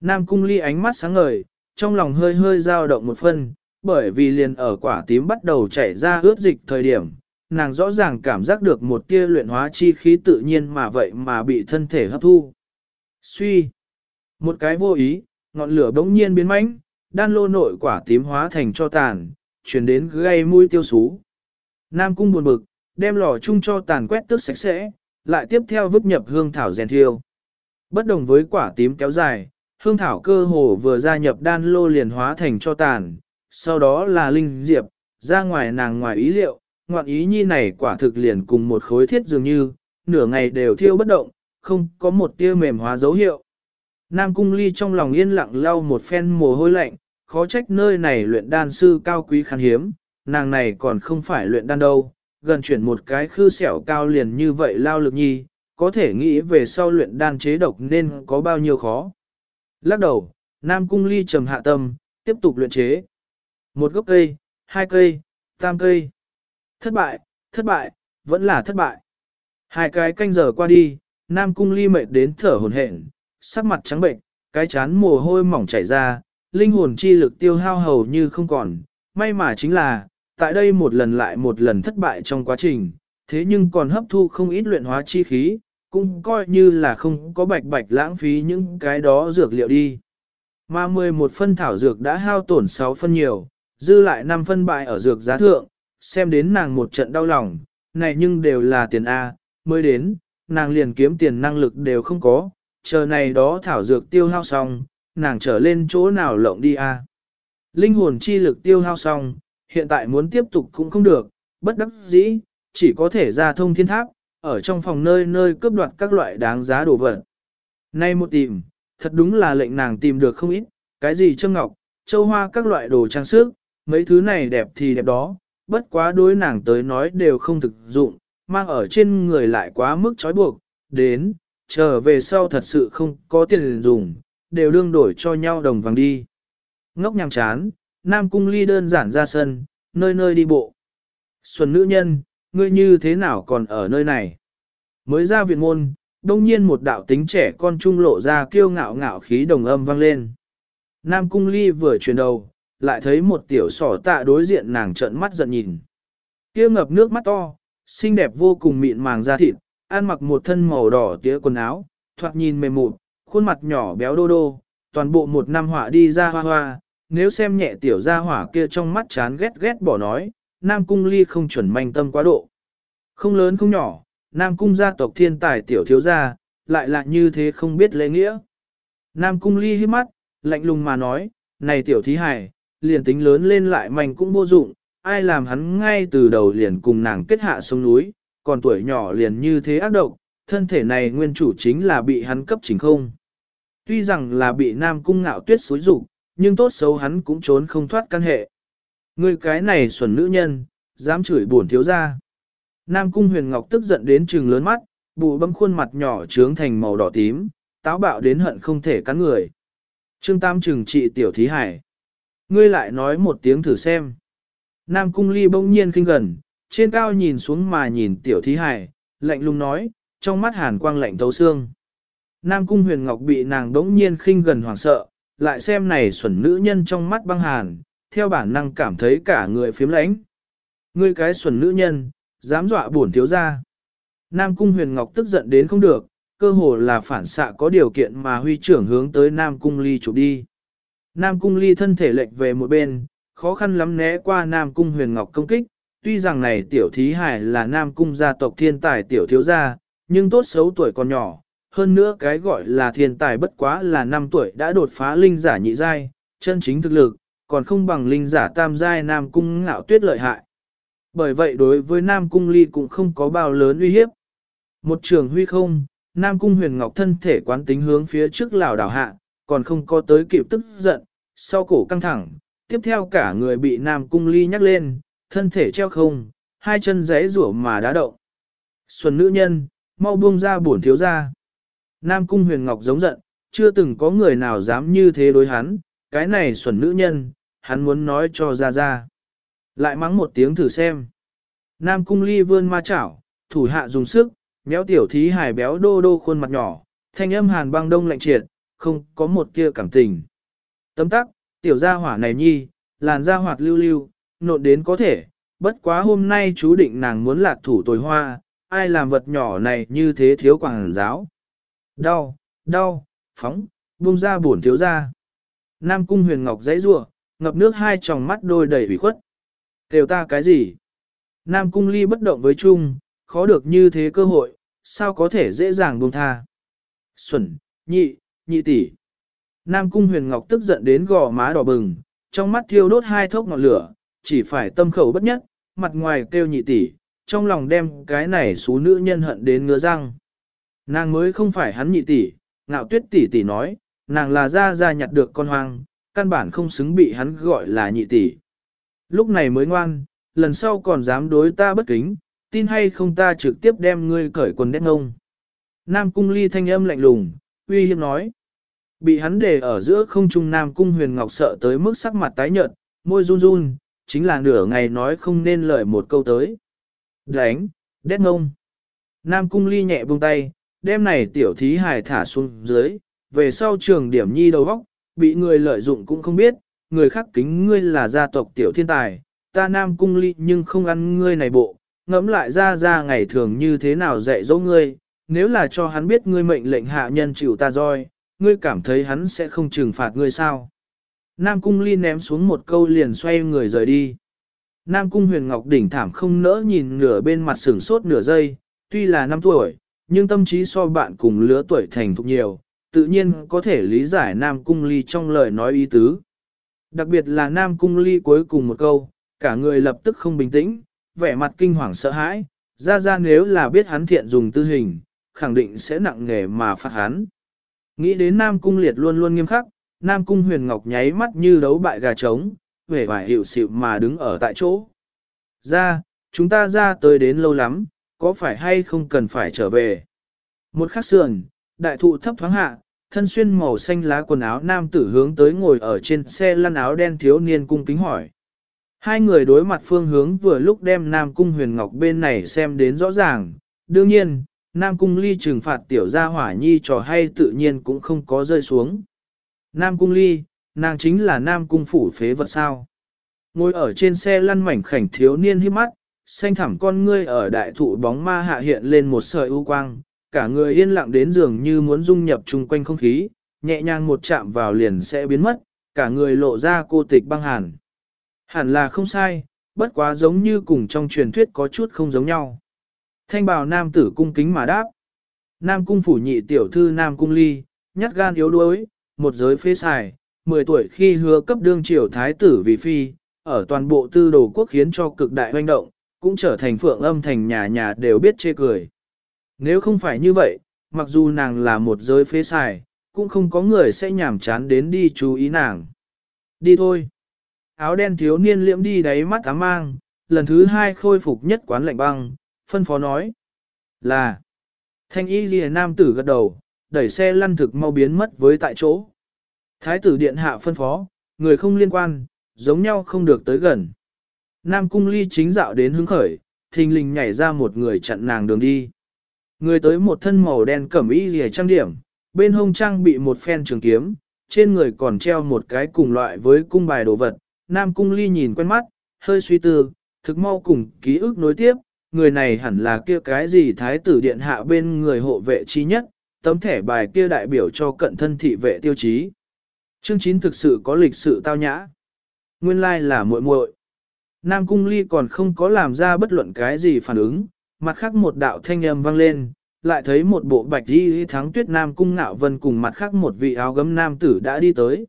Nam Cung Ly ánh mắt sáng ngời, trong lòng hơi hơi dao động một phân, bởi vì liền ở quả tím bắt đầu chảy ra ướt dịch thời điểm, nàng rõ ràng cảm giác được một tia luyện hóa chi khí tự nhiên mà vậy mà bị thân thể hấp thu. Suy. Một cái vô ý, ngọn lửa bỗng nhiên biến mãnh, đan lô nội quả tím hóa thành cho tàn, chuyển đến gây mũi tiêu sú. Nam cung buồn bực, đem lò chung cho tàn quét tước sạch sẽ, lại tiếp theo vứt nhập hương thảo rèn thiêu. Bất đồng với quả tím kéo dài, hương thảo cơ hồ vừa gia nhập đan lô liền hóa thành cho tàn, sau đó là linh diệp, ra ngoài nàng ngoài ý liệu, ngoạn ý nhi này quả thực liền cùng một khối thiết dường như, nửa ngày đều thiêu bất động, không có một tia mềm hóa dấu hiệu. Nam cung ly trong lòng yên lặng lau một phen mồ hôi lạnh, khó trách nơi này luyện đan sư cao quý khan hiếm, nàng này còn không phải luyện đan đâu, gần chuyển một cái khư sẹo cao liền như vậy lao lực nhi, có thể nghĩ về sau luyện đan chế độc nên có bao nhiêu khó. Lắc đầu, Nam cung ly trầm hạ tâm, tiếp tục luyện chế. Một gốc cây, hai cây, tam cây. Thất bại, thất bại, vẫn là thất bại. Hai cái canh giờ qua đi, Nam Cung Ly mệt đến thở hổn hển, sắc mặt trắng bệnh, cái chán mồ hôi mỏng chảy ra, linh hồn chi lực tiêu hao hầu như không còn. May mà chính là, tại đây một lần lại một lần thất bại trong quá trình, thế nhưng còn hấp thu không ít luyện hóa chi khí, cũng coi như là không có bạch bạch lãng phí những cái đó dược liệu đi. Mà 11 phân thảo dược đã hao tổn 6 phân nhiều, dư lại 5 phân bại ở dược giá thượng, xem đến nàng một trận đau lòng, này nhưng đều là tiền A, mới đến, nàng liền kiếm tiền năng lực đều không có, chờ này đó thảo dược tiêu hao xong, nàng trở lên chỗ nào lộng đi a? Linh hồn chi lực tiêu hao xong, hiện tại muốn tiếp tục cũng không được, bất đắc dĩ, chỉ có thể ra thông thiên tháp, ở trong phòng nơi nơi cướp đoạt các loại đáng giá đồ vật. Nay một tìm, thật đúng là lệnh nàng tìm được không ít, cái gì châm ngọc, châu hoa các loại đồ trang sức, mấy thứ này đẹp thì đẹp đó, bất quá đối nàng tới nói đều không thực dụng, mang ở trên người lại quá mức trói buộc, đến, trở về sau thật sự không có tiền dùng, đều đương đổi cho nhau đồng vàng đi. Ngốc nhằm chán, Nam Cung Ly đơn giản ra sân, nơi nơi đi bộ. Xuân nữ nhân, ngươi như thế nào còn ở nơi này? Mới ra viện môn, đông nhiên một đạo tính trẻ con trung lộ ra kiêu ngạo ngạo khí đồng âm vang lên. Nam Cung Ly vừa chuyển đầu, lại thấy một tiểu sỏ tạ đối diện nàng trợn mắt giận nhìn. Kia ngập nước mắt to, xinh đẹp vô cùng mịn màng da thịt, ăn mặc một thân màu đỏ tía quần áo, thoạt nhìn mềm mụn, khuôn mặt nhỏ béo đô đô, toàn bộ một năm họa đi ra hoa hoa, nếu xem nhẹ tiểu gia hỏa kia trong mắt chán ghét ghét bỏ nói, Nam Cung Ly không chuẩn manh tâm quá độ. Không lớn không nhỏ, Nam Cung gia tộc thiên tài tiểu thiếu gia, lại là như thế không biết lễ nghĩa. Nam Cung Ly hít mắt, lạnh lùng mà nói, này tiểu thí hải, liền tính lớn lên lại mạnh cũng vô dụng, ai làm hắn ngay từ đầu liền cùng nàng kết hạ sông núi, còn tuổi nhỏ liền như thế ác độc, thân thể này nguyên chủ chính là bị hắn cấp chính không. Tuy rằng là bị Nam Cung ngạo tuyết xối rụng, nhưng tốt xấu hắn cũng trốn không thoát căn hệ. Người cái này xuẩn nữ nhân, dám chửi buồn thiếu ra. Nam Cung huyền ngọc tức giận đến trừng lớn mắt, bụ bấm khuôn mặt nhỏ trướng thành màu đỏ tím, táo bạo đến hận không thể cắn người. Trương Tam trừng trị tiểu thí hải. Ngươi lại nói một tiếng thử xem. Nam Cung ly bỗng nhiên kinh gần, trên cao nhìn xuống mà nhìn tiểu thí hải, lạnh lùng nói, trong mắt hàn quang lạnh thấu xương. Nam Cung huyền ngọc bị nàng đống nhiên khinh gần hoảng sợ, lại xem này xuẩn nữ nhân trong mắt băng hàn, theo bản năng cảm thấy cả người phiếm lãnh. Ngươi cái xuẩn nữ nhân, dám dọa bổn thiếu ra. Nam Cung huyền ngọc tức giận đến không được, cơ hồ là phản xạ có điều kiện mà huy trưởng hướng tới Nam Cung ly chụp đi. Nam Cung ly thân thể lệch về một bên, khó khăn lắm né qua Nam Cung huyền ngọc công kích, tuy rằng này tiểu thí hải là Nam Cung gia tộc thiên tài tiểu thiếu gia, nhưng tốt xấu tuổi còn nhỏ, hơn nữa cái gọi là thiên tài bất quá là 5 tuổi đã đột phá linh giả nhị giai, chân chính thực lực, còn không bằng linh giả tam giai Nam Cung ngạo tuyết lợi hại. Bởi vậy đối với Nam Cung ly cũng không có bao lớn uy hiếp. Một trường huy không, Nam Cung huyền ngọc thân thể quán tính hướng phía trước lào đảo hạ, còn không có tới kịp tức giận, sau cổ căng thẳng, tiếp theo cả người bị Nam Cung ly nhắc lên, thân thể treo không, hai chân rẽ rủa mà đá động. Xuân nữ nhân, mau buông ra bổn thiếu ra. Nam Cung huyền ngọc giống giận, chưa từng có người nào dám như thế đối hắn, cái này xuẩn nữ nhân, hắn muốn nói cho ra ra. Lại mắng một tiếng thử xem. Nam Cung ly vươn ma chảo, thủ hạ dùng sức, méo tiểu thí hài béo đô đô khuôn mặt nhỏ, thanh âm hàn băng đông lạnh triệt, không có một kia cảm tình. Tấm tắc, tiểu gia hỏa này nhi, làn da hoạt lưu lưu, nộn đến có thể, bất quá hôm nay chú định nàng muốn lạc thủ tồi hoa, ai làm vật nhỏ này như thế thiếu quảng giáo. Đau, đau, phóng, buông ra bổn thiếu ra. Nam cung huyền ngọc dãy rủa ngập nước hai tròng mắt đôi đầy ủy khuất. Kêu ta cái gì? Nam cung ly bất động với chung, khó được như thế cơ hội, sao có thể dễ dàng buông tha. Xuẩn, nhị, nhị tỷ. Nam cung huyền ngọc tức giận đến gò má đỏ bừng, trong mắt thiêu đốt hai thốc ngọn lửa, chỉ phải tâm khẩu bất nhất, mặt ngoài kêu nhị tỷ, trong lòng đem cái này số nữ nhân hận đến ngứa răng. Nàng mới không phải hắn nhị tỷ, ngạo tuyết tỷ tỷ nói, nàng là ra ra nhặt được con hoang, căn bản không xứng bị hắn gọi là nhị tỷ. Lúc này mới ngoan, lần sau còn dám đối ta bất kính, tin hay không ta trực tiếp đem ngươi cởi quần đét ngông. Nam cung ly thanh âm lạnh lùng, uy hiếp nói. Bị hắn để ở giữa không trung Nam cung huyền ngọc sợ tới mức sắc mặt tái nhợt, môi run run, chính là nửa ngày nói không nên lời một câu tới. Đánh, đét ngông. Nam cung ly nhẹ buông tay, đem này tiểu thí hài thả xuống dưới, về sau trường điểm nhi đầu vóc, bị người lợi dụng cũng không biết, người khác kính ngươi là gia tộc tiểu thiên tài, ta nam cung ly nhưng không ăn ngươi này bộ, ngẫm lại ra ra ngày thường như thế nào dạy dỗ ngươi, nếu là cho hắn biết ngươi mệnh lệnh hạ nhân chịu ta roi, ngươi cảm thấy hắn sẽ không trừng phạt ngươi sao. Nam cung ly ném xuống một câu liền xoay người rời đi. Nam cung huyền ngọc đỉnh thảm không nỡ nhìn nửa bên mặt sửng sốt nửa giây, tuy là năm tuổi, nhưng tâm trí so bạn cùng lứa tuổi thành thục nhiều, tự nhiên có thể lý giải Nam Cung Ly trong lời nói ý tứ. Đặc biệt là Nam Cung Ly cuối cùng một câu, cả người lập tức không bình tĩnh, vẻ mặt kinh hoàng sợ hãi, ra ra nếu là biết hắn thiện dùng tư hình, khẳng định sẽ nặng nghề mà phạt hắn. Nghĩ đến Nam Cung Liệt luôn luôn nghiêm khắc, Nam Cung Huyền Ngọc nháy mắt như đấu bại gà trống, vẻ vải hiệu xịu mà đứng ở tại chỗ. Ra, chúng ta ra tới đến lâu lắm, có phải hay không cần phải trở về? Một khắc sườn, đại thụ thấp thoáng hạ, thân xuyên màu xanh lá quần áo nam tử hướng tới ngồi ở trên xe lăn áo đen thiếu niên cung kính hỏi. Hai người đối mặt phương hướng vừa lúc đem Nam Cung Huyền Ngọc bên này xem đến rõ ràng. Đương nhiên, Nam Cung Ly trừng phạt tiểu gia hỏa nhi trò hay tự nhiên cũng không có rơi xuống. Nam Cung Ly, nàng chính là Nam Cung phủ phế vật sao. Ngồi ở trên xe lăn mảnh khảnh thiếu niên hiếp mắt, xanh thẳm con ngươi ở đại thụ bóng ma hạ hiện lên một sợi ưu quang, cả người yên lặng đến dường như muốn dung nhập chung quanh không khí, nhẹ nhàng một chạm vào liền sẽ biến mất, cả người lộ ra cô tịch băng hàn. Hẳn là không sai, bất quá giống như cùng trong truyền thuyết có chút không giống nhau. Thanh bào nam tử cung kính mà đáp. Nam cung phủ nhị tiểu thư Nam cung ly, nhát gan yếu đuối, một giới phế xài, 10 tuổi khi hứa cấp đương triều thái tử vì phi, ở toàn bộ tư đồ quốc khiến cho cực đại hoành động, cũng trở thành phượng âm thành nhà nhà đều biết chê cười. Nếu không phải như vậy, mặc dù nàng là một giới phế xài, cũng không có người sẽ nhảm chán đến đi chú ý nàng. Đi thôi. Áo đen thiếu niên liễm đi đáy mắt ám mang, lần thứ hai khôi phục nhất quán lạnh băng, phân phó nói. Là. Thanh y ghi nam tử gật đầu, đẩy xe lăn thực mau biến mất với tại chỗ. Thái tử điện hạ phân phó, người không liên quan, giống nhau không được tới gần. Nam cung ly chính dạo đến hứng khởi, thình lình nhảy ra một người chặn nàng đường đi. Người tới một thân màu đen cẩm y rìa trang điểm, bên hông trang bị một phen trường kiếm, trên người còn treo một cái cùng loại với cung bài đồ vật. Nam cung ly nhìn quen mắt, hơi suy tư, thực mau cùng ký ức nối tiếp, người này hẳn là kia cái gì thái tử điện hạ bên người hộ vệ chi nhất, tấm thẻ bài kia đại biểu cho cận thân thị vệ tiêu chí. Chương 9 thực sự có lịch sự tao nhã. Nguyên lai like là muội muội. Nam cung ly còn không có làm ra bất luận cái gì phản ứng, mặt khác một đạo thanh âm vang lên, lại thấy một bộ bạch y thắng tuyết nam cung nạo vân cùng mặt khác một vị áo gấm nam tử đã đi tới.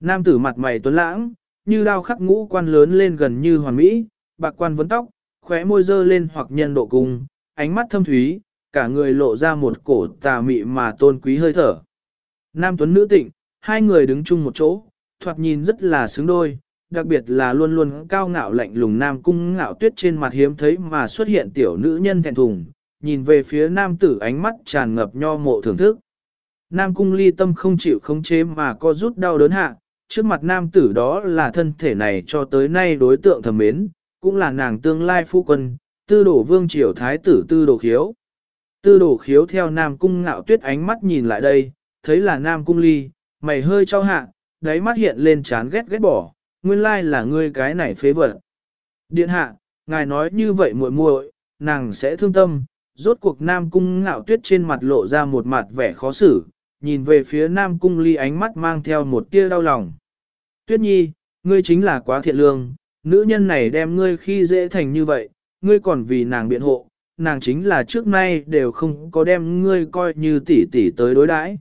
Nam tử mặt mày tuấn lãng, như đao khắc ngũ quan lớn lên gần như hoàn mỹ, bạc quan vấn tóc, khóe môi dơ lên hoặc nhân độ cung, ánh mắt thâm thúy, cả người lộ ra một cổ tà mị mà tôn quý hơi thở. Nam tuấn nữ tịnh, hai người đứng chung một chỗ, thoạt nhìn rất là xứng đôi, đặc biệt là luôn luôn cao ngạo lạnh lùng nam cung ngạo tuyết trên mặt hiếm thấy mà xuất hiện tiểu nữ nhân thẹn thùng, nhìn về phía nam tử ánh mắt tràn ngập nho mộ thưởng thức. Nam cung ly tâm không chịu khống chế mà co rút đau đớn hạ, trước mặt nam tử đó là thân thể này cho tới nay đối tượng thầm mến, cũng là nàng tương lai phu quân, tư đổ vương triều thái tử tư đồ khiếu. Tư đổ khiếu theo nam cung ngạo tuyết ánh mắt nhìn lại đây, thấy là nam cung ly, mày hơi cho hạ, đáy mắt hiện lên chán ghét ghét bỏ, nguyên lai là ngươi cái này phế vật. Điện hạ, ngài nói như vậy muội muội, nàng sẽ thương tâm, rốt cuộc Nam Cung ngạo tuyết trên mặt lộ ra một mặt vẻ khó xử, nhìn về phía Nam Cung ly ánh mắt mang theo một tia đau lòng. Tuyết nhi, ngươi chính là quá thiện lương, nữ nhân này đem ngươi khi dễ thành như vậy, ngươi còn vì nàng biện hộ, nàng chính là trước nay đều không có đem ngươi coi như tỷ tỷ tới đối đãi.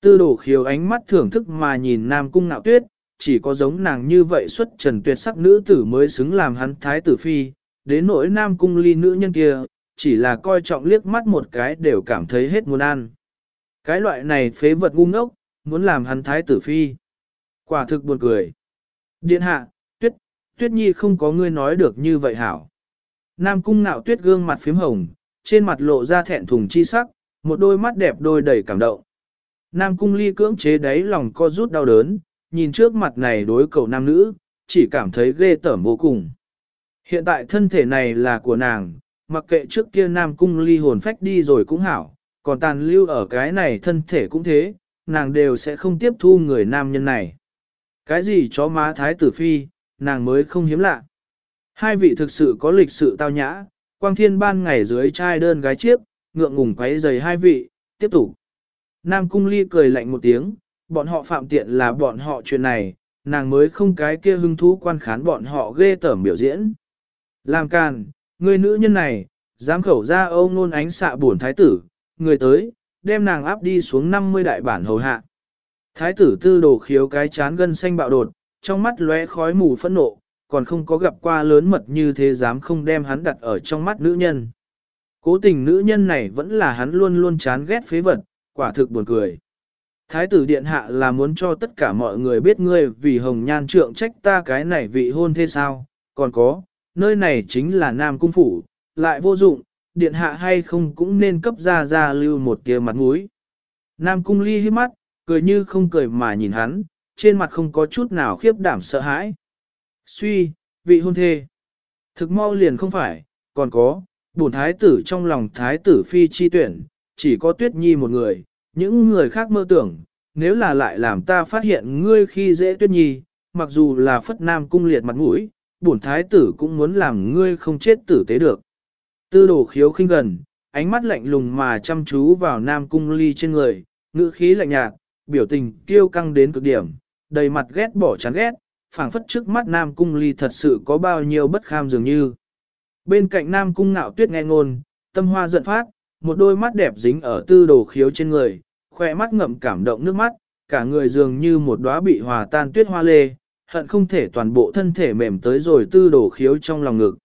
Tư đổ khiếu ánh mắt thưởng thức mà nhìn Nam Cung ngạo tuyết, chỉ có giống nàng như vậy xuất trần tuyệt sắc nữ tử mới xứng làm hắn thái tử phi, đến nỗi nam cung ly nữ nhân kia, chỉ là coi trọng liếc mắt một cái đều cảm thấy hết muốn ăn. Cái loại này phế vật ngu ngốc, muốn làm hắn thái tử phi. Quả thực buồn cười. Điện hạ, tuyết, nhi không có ngươi nói được như vậy hảo. Nam cung nạo tuyết gương mặt phím hồng, trên mặt lộ ra thẹn thùng chi sắc, một đôi mắt đẹp đôi đầy cảm động. Nam cung ly cưỡng chế đáy lòng co rút đau đớn, nhìn trước mặt này đối cầu nam nữ, chỉ cảm thấy ghê tởm vô cùng. Hiện tại thân thể này là của nàng, mặc kệ trước kia nam cung ly hồn phách đi rồi cũng hảo, còn tàn lưu ở cái này thân thể cũng thế, nàng đều sẽ không tiếp thu người nam nhân này. Cái gì chó má thái tử phi, nàng mới không hiếm lạ. Hai vị thực sự có lịch sự tao nhã, quang thiên ban ngày dưới trai đơn gái chiếc, ngượng ngùng quấy giày hai vị, tiếp tục. Nam cung ly cười lạnh một tiếng, bọn họ phạm tiện là bọn họ chuyện này, nàng mới không cái kia hưng thú quan khán bọn họ ghê tởm biểu diễn. Làm càn, người nữ nhân này, dám khẩu ra âu nôn ánh xạ buồn thái tử, người tới, đem nàng áp đi xuống 50 đại bản hầu hạ. Thái tử tư đồ khiếu cái chán gân xanh bạo đột, trong mắt lóe khói mù phẫn nộ, còn không có gặp qua lớn mật như thế dám không đem hắn đặt ở trong mắt nữ nhân. Cố tình nữ nhân này vẫn là hắn luôn luôn chán ghét phế vật, quả thực buồn cười. Thái tử điện hạ là muốn cho tất cả mọi người biết ngươi vì hồng nhan trượng trách ta cái này vị hôn thế sao, còn có, nơi này chính là Nam Cung Phủ, lại vô dụng, điện hạ hay không cũng nên cấp ra ra lưu một tia mặt mũi. Nam Cung ly hít mắt, cười như không cười mà nhìn hắn, trên mặt không có chút nào khiếp đảm sợ hãi. Suy, vị hôn thê. Thực mau liền không phải, còn có, bổn thái tử trong lòng thái tử phi chi tuyển, chỉ có tuyết nhi một người, những người khác mơ tưởng, nếu là lại làm ta phát hiện ngươi khi dễ tuyết nhi, mặc dù là phất nam cung liệt mặt mũi, bổn thái tử cũng muốn làm ngươi không chết tử tế được. Tư đồ khiếu khinh gần, ánh mắt lạnh lùng mà chăm chú vào nam cung ly trên người, ngữ khí lạnh nhạt, biểu tình kiêu căng đến cực điểm, đầy mặt ghét bỏ chán ghét, phảng phất trước mắt nam cung ly thật sự có bao nhiêu bất kham dường như. Bên cạnh nam cung ngạo tuyết nghe ngôn, tâm hoa giận phát, một đôi mắt đẹp dính ở tư đồ khiếu trên người, khoe mắt ngậm cảm động nước mắt, cả người dường như một đóa bị hòa tan tuyết hoa lê, hận không thể toàn bộ thân thể mềm tới rồi tư đồ khiếu trong lòng ngực.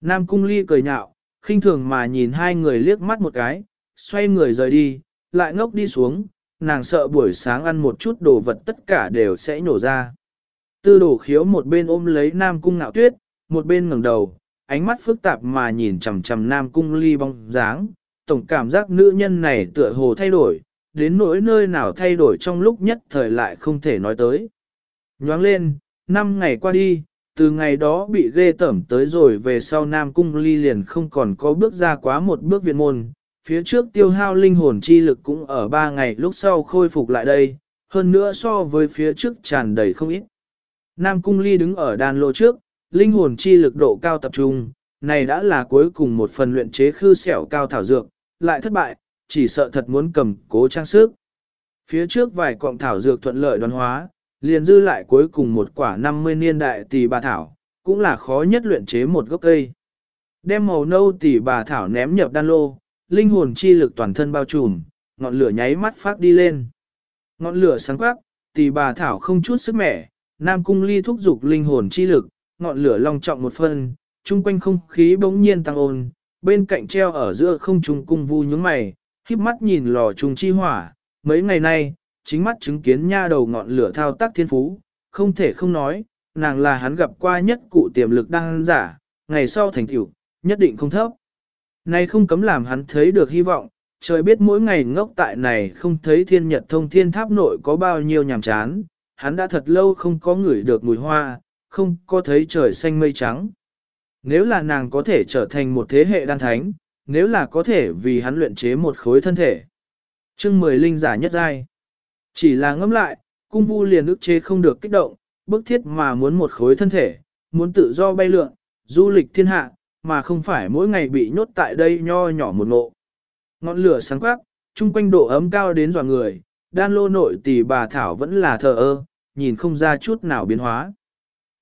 Nam cung ly cười nhạo, khinh thường mà nhìn hai người liếc mắt một cái, xoay người rời đi, lại ngốc đi xuống, nàng sợ buổi sáng ăn một chút đồ vật tất cả đều sẽ nổ ra. Tư đồ khiếu một bên ôm lấy Nam cung ngạo tuyết, một bên ngẩng đầu, ánh mắt phức tạp mà nhìn chằm chằm Nam cung ly bóng dáng, tổng cảm giác nữ nhân này tựa hồ thay đổi, đến nỗi nơi nào thay đổi trong lúc nhất thời lại không thể nói tới. Nhoáng lên, năm ngày qua đi, từ ngày đó bị ghê tẩm tới rồi về sau Nam Cung Ly liền không còn có bước ra quá một bước viện môn, phía trước tiêu hao linh hồn chi lực cũng ở ba ngày lúc sau khôi phục lại đây, hơn nữa so với phía trước tràn đầy không ít. Nam Cung Ly đứng ở đàn lô trước, linh hồn chi lực độ cao tập trung, này đã là cuối cùng một phần luyện chế khư xẻo cao thảo dược, lại thất bại, chỉ sợ thật muốn cầm cố trang sức. Phía trước vài cọng thảo dược thuận lợi đoán hóa, liền dư lại cuối cùng một quả 50 niên đại tỷ bà thảo, cũng là khó nhất luyện chế một gốc cây. Đem màu nâu tỷ bà thảo ném nhập đan lô, linh hồn chi lực toàn thân bao trùm, ngọn lửa nháy mắt phát đi lên. Ngọn lửa sáng quắc, tỷ bà thảo không chút sức mẻ, Nam Cung Ly thúc dục linh hồn chi lực, ngọn lửa long trọng một phân, chung quanh không khí bỗng nhiên tăng ôn, bên cạnh treo ở giữa không trung cung vu nhướng mày, híp mắt nhìn lò trùng chi hỏa, mấy ngày nay, chính mắt chứng kiến nha đầu ngọn lửa thao tác thiên phú, không thể không nói, nàng là hắn gặp qua nhất cụ tiềm lực đang giả, ngày sau thành tiểu nhất định không thấp. Này không cấm làm hắn thấy được hy vọng, trời biết mỗi ngày ngốc tại này không thấy thiên nhật thông thiên tháp nội có bao nhiêu nhàm chán, hắn đã thật lâu không có ngửi được mùi hoa, không có thấy trời xanh mây trắng. Nếu là nàng có thể trở thành một thế hệ đan thánh, nếu là có thể vì hắn luyện chế một khối thân thể. chương mười linh giả nhất giai. Chỉ là ngẫm lại, cung vu liền ức chế không được kích động, bức thiết mà muốn một khối thân thể, muốn tự do bay lượn, du lịch thiên hạ, mà không phải mỗi ngày bị nhốt tại đây nho nhỏ một ngộ. Ngọn lửa sáng quắc, chung quanh độ ấm cao đến dọa người, đan lô nội tỷ bà Thảo vẫn là thờ ơ, nhìn không ra chút nào biến hóa.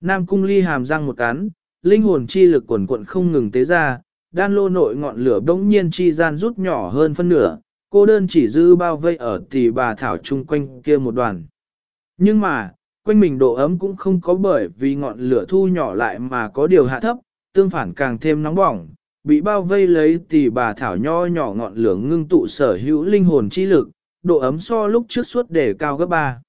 Nam cung ly hàm răng một cắn, linh hồn chi lực quần quận không ngừng tế ra, đan lô nội ngọn lửa bỗng nhiên chi gian rút nhỏ hơn phân nửa, cô đơn chỉ dư bao vây ở tỷ bà thảo chung quanh kia một đoàn. Nhưng mà, quanh mình độ ấm cũng không có bởi vì ngọn lửa thu nhỏ lại mà có điều hạ thấp, tương phản càng thêm nóng bỏng, bị bao vây lấy tỷ bà thảo nho nhỏ ngọn lửa ngưng tụ sở hữu linh hồn chi lực, độ ấm so lúc trước suốt để cao gấp ba.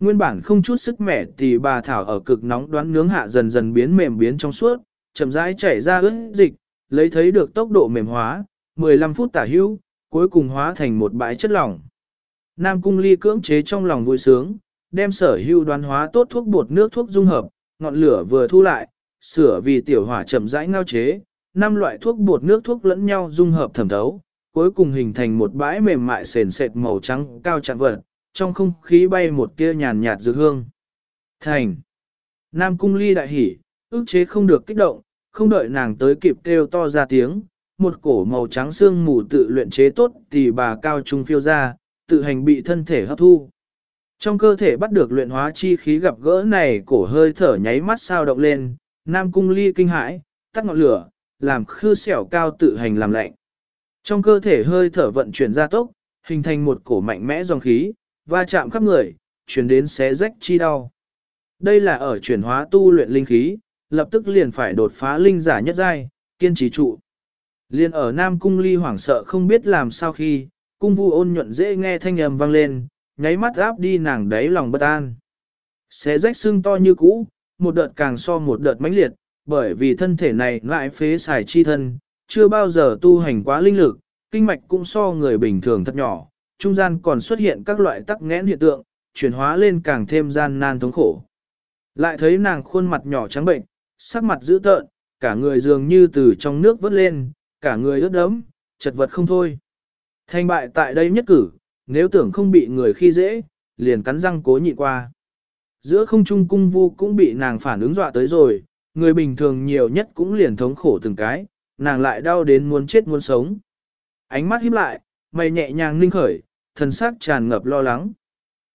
Nguyên bản không chút sức mẻ tỷ bà thảo ở cực nóng đoán nướng hạ dần dần biến mềm biến trong suốt, chậm rãi chảy ra ướt dịch, lấy thấy được tốc độ mềm hóa, 15 phút tả hữu, cuối cùng hóa thành một bãi chất lỏng. Nam cung ly cưỡng chế trong lòng vui sướng, đem sở hữu đoán hóa tốt thuốc bột nước thuốc dung hợp, ngọn lửa vừa thu lại, sửa vì tiểu hỏa chậm rãi ngao chế, năm loại thuốc bột nước thuốc lẫn nhau dung hợp thẩm thấu, cuối cùng hình thành một bãi mềm mại sền sệt màu trắng cao trạng vật, trong không khí bay một tia nhàn nhạt dược hương. Thành. Nam cung ly đại hỉ, ước chế không được kích động, không đợi nàng tới kịp kêu to ra tiếng, một cổ màu trắng xương mù tự luyện chế tốt thì bà cao trung phiêu ra, tự hành bị thân thể hấp thu. Trong cơ thể bắt được luyện hóa chi khí gặp gỡ này cổ hơi thở nháy mắt sao động lên, nam cung ly kinh hãi, tắt ngọn lửa, làm khư xẻo cao tự hành làm lạnh. Trong cơ thể hơi thở vận chuyển ra tốc, hình thành một cổ mạnh mẽ dòng khí, va chạm khắp người, chuyển đến xé rách chi đau. Đây là ở chuyển hóa tu luyện linh khí, lập tức liền phải đột phá linh giả nhất giai, kiên trì trụ. Liên ở Nam Cung Ly hoảng sợ không biết làm sao khi, cung vu ôn nhuận dễ nghe thanh âm vang lên, nháy mắt áp đi nàng đáy lòng bất an. Xé rách xương to như cũ, một đợt càng so một đợt mãnh liệt, bởi vì thân thể này lại phế xài chi thân, chưa bao giờ tu hành quá linh lực, kinh mạch cũng so người bình thường thật nhỏ, trung gian còn xuất hiện các loại tắc nghẽn hiện tượng, chuyển hóa lên càng thêm gian nan thống khổ. Lại thấy nàng khuôn mặt nhỏ trắng bệnh, sắc mặt dữ tợn, cả người dường như từ trong nước vớt lên, cả người ướt đẫm, chật vật không thôi. Thành bại tại đây nhất cử, nếu tưởng không bị người khi dễ, liền cắn răng cố nhịn qua. Giữa không trung cung vu cũng bị nàng phản ứng dọa tới rồi, người bình thường nhiều nhất cũng liền thống khổ từng cái, nàng lại đau đến muốn chết muốn sống. Ánh mắt híp lại, mày nhẹ nhàng ninh khởi, thần sắc tràn ngập lo lắng.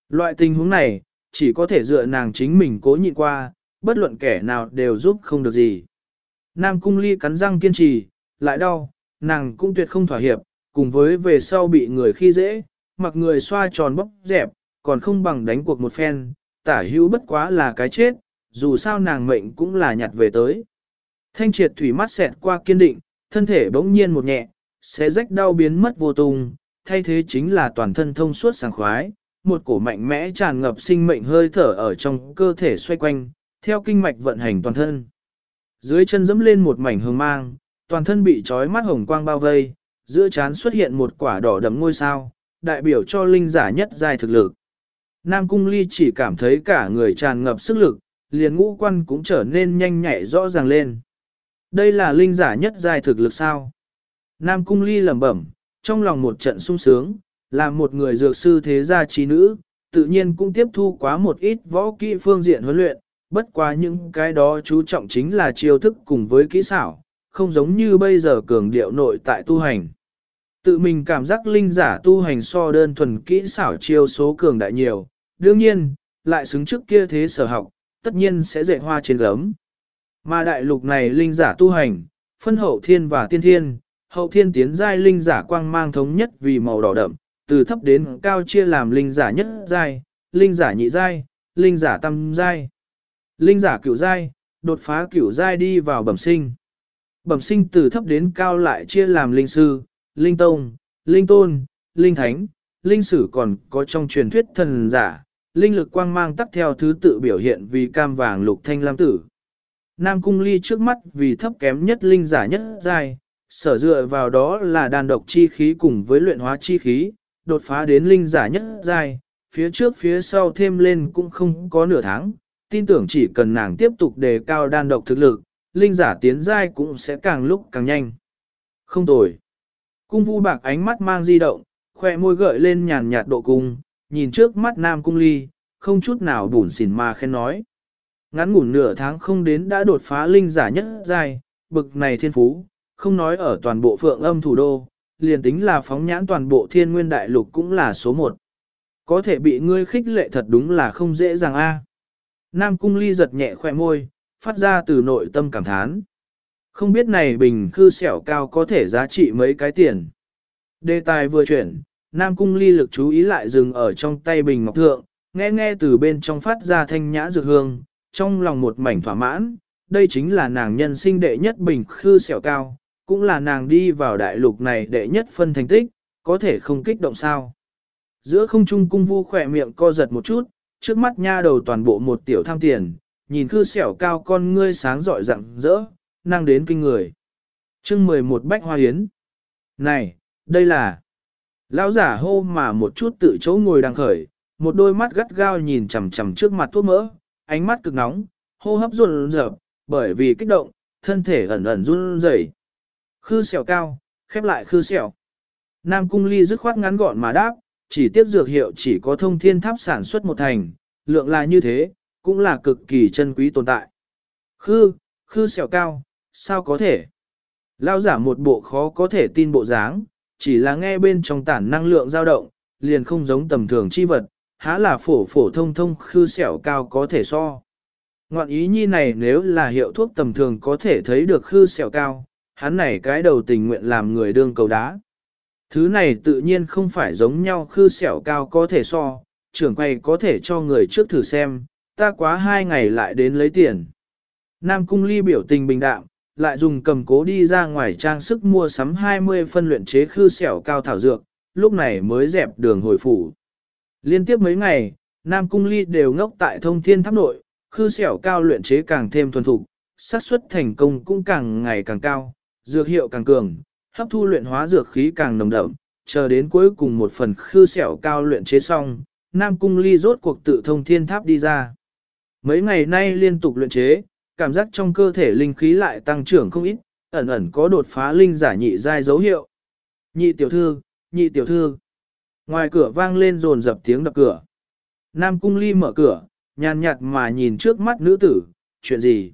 Loại tình huống này, chỉ có thể dựa nàng chính mình cố nhịn qua, bất luận kẻ nào đều giúp không được gì. Nam cung ly cắn răng kiên trì, lại đau, nàng cũng tuyệt không thỏa hiệp, cùng với về sau bị người khi dễ, mặc người xoa tròn bóc dẹp, còn không bằng đánh cuộc một phen, tả hữu bất quá là cái chết, dù sao nàng mệnh cũng là nhặt về tới. Thanh triệt thủy mắt xẹt qua kiên định, thân thể bỗng nhiên một nhẹ, sẽ rách đau biến mất vô tung, thay thế chính là toàn thân thông suốt sảng khoái, một cổ mạnh mẽ tràn ngập sinh mệnh hơi thở ở trong cơ thể xoay quanh, theo kinh mạch vận hành toàn thân. Dưới chân dẫm lên một mảnh hương mang, toàn thân bị trói mắt hồng quang bao vây, giữa trán xuất hiện một quả đỏ đậm ngôi sao, đại biểu cho linh giả nhất giai thực lực. Nam Cung Ly chỉ cảm thấy cả người tràn ngập sức lực, liền ngũ quan cũng trở nên nhanh nhạy rõ ràng lên. Đây là linh giả nhất giai thực lực sao? Nam Cung Ly lẩm bẩm, trong lòng một trận sung sướng, là một người dược sư thế gia trí nữ, tự nhiên cũng tiếp thu quá một ít võ kỹ phương diện huấn luyện, bất quá những cái đó chú trọng chính là chiêu thức cùng với kỹ xảo, không giống như bây giờ cường điệu nội tại tu hành. Tự mình cảm giác linh giả tu hành so đơn thuần kỹ xảo chiêu số cường đại nhiều, đương nhiên, lại xứng trước kia thế sở học, tất nhiên sẽ dạy hoa trên gấm. Mà đại lục này linh giả tu hành, phân hậu thiên và tiên thiên, hậu thiên tiến giai linh giả quang mang thống nhất vì màu đỏ đậm, từ thấp đến cao chia làm linh giả nhất giai, linh giả nhị giai, linh giả tam giai. Linh giả cửu giai, đột phá cửu giai đi vào bẩm sinh. Bẩm sinh từ thấp đến cao lại chia làm linh sư, linh tông, linh tôn, linh thánh, linh sử còn có trong truyền thuyết thần giả, linh lực quang mang tắc theo thứ tự biểu hiện vì cam vàng lục thanh lam tử. Nam cung ly trước mắt vì thấp kém nhất linh giả nhất giai, sở dựa vào đó là đàn độc chi khí cùng với luyện hóa chi khí, đột phá đến linh giả nhất giai, phía trước phía sau thêm lên cũng không có nửa tháng, tin tưởng chỉ cần nàng tiếp tục đề cao đan độc thực lực, linh giả tiến giai cũng sẽ càng lúc càng nhanh. Không tồi. Cung vu bạc ánh mắt mang di động, khoe môi gợi lên nhàn nhạt độ cung, nhìn trước mắt nam cung ly, không chút nào bùn xỉn mà khen nói. Ngắn ngủn nửa tháng không đến đã đột phá linh giả nhất giai, bực này thiên phú, không nói ở toàn bộ phượng âm thủ đô, liền tính là phóng nhãn toàn bộ thiên nguyên đại lục cũng là số một. Có thể bị ngươi khích lệ thật đúng là không dễ dàng a. Nam cung ly giật nhẹ khoe môi, phát ra từ nội tâm cảm thán. Không biết này bình khư xẻo cao có thể giá trị mấy cái tiền. Đề tài vừa chuyển, Nam cung ly lực chú ý lại dừng ở trong tay bình ngọc thượng, nghe nghe từ bên trong phát ra thanh nhã dược hương, trong lòng một mảnh thỏa mãn, đây chính là nàng nhân sinh đệ nhất bình khư xẻo cao, cũng là nàng đi vào đại lục này đệ nhất phân thành tích, có thể không kích động sao. Giữa không trung cung vu khỏe miệng co giật một chút, trước mắt nha đầu toàn bộ một tiểu tham tiền, nhìn khư xẻo cao con ngươi sáng rọi rạng rỡ, năng đến kinh người. chương 11 Bách Hoa Hiến. Này, đây là... Lão giả hô mà một chút tự chỗ ngồi đang khởi, một đôi mắt gắt gao nhìn chằm chằm trước mặt thuốc mỡ, ánh mắt cực nóng, hô hấp run rợp, bởi vì kích động, thân thể ẩn ẩn run rẩy. Khư xẻo cao, khép lại khư xẻo. Nam cung ly dứt khoát ngắn gọn mà đáp, chỉ tiếp dược hiệu chỉ có thông thiên tháp sản xuất một thành, lượng là như thế, cũng là cực kỳ chân quý tồn tại. Khư, khư xẻo cao, sao có thể? Lao giả một bộ khó có thể tin bộ dáng, chỉ là nghe bên trong tản năng lượng dao động, liền không giống tầm thường chi vật, há là phổ phổ thông thông khư sẹo cao có thể so. Ngoạn ý nhi này nếu là hiệu thuốc tầm thường có thể thấy được khư sẹo cao, hắn này cái đầu tình nguyện làm người đương cầu đá. thứ này tự nhiên không phải giống nhau khư sẹo cao có thể so, trưởng quầy có thể cho người trước thử xem, ta quá hai ngày lại đến lấy tiền. Nam Cung Ly biểu tình bình đạm, lại dùng cầm cố đi ra ngoài trang sức mua sắm 20 phân luyện chế khư xẻo cao thảo dược, lúc này mới dẹp đường hồi phủ. Liên tiếp mấy ngày, Nam Cung Ly đều ngốc tại thông thiên tháp nội, khư xẻo cao luyện chế càng thêm thuần thục, xác suất thành công cũng càng ngày càng cao, dược hiệu càng cường, hấp thu luyện hóa dược khí càng nồng đậm, chờ đến cuối cùng một phần khư xẻo cao luyện chế xong, Nam Cung Ly rốt cuộc tự thông thiên tháp đi ra. Mấy ngày nay liên tục luyện chế, cảm giác trong cơ thể linh khí lại tăng trưởng không ít, ẩn ẩn có đột phá linh giả nhị giai dấu hiệu. Nhị tiểu thư, nhị tiểu thư. Ngoài cửa vang lên rồn dập tiếng đập cửa. Nam Cung Ly mở cửa, nhàn nhạt mà nhìn trước mắt nữ tử, chuyện gì?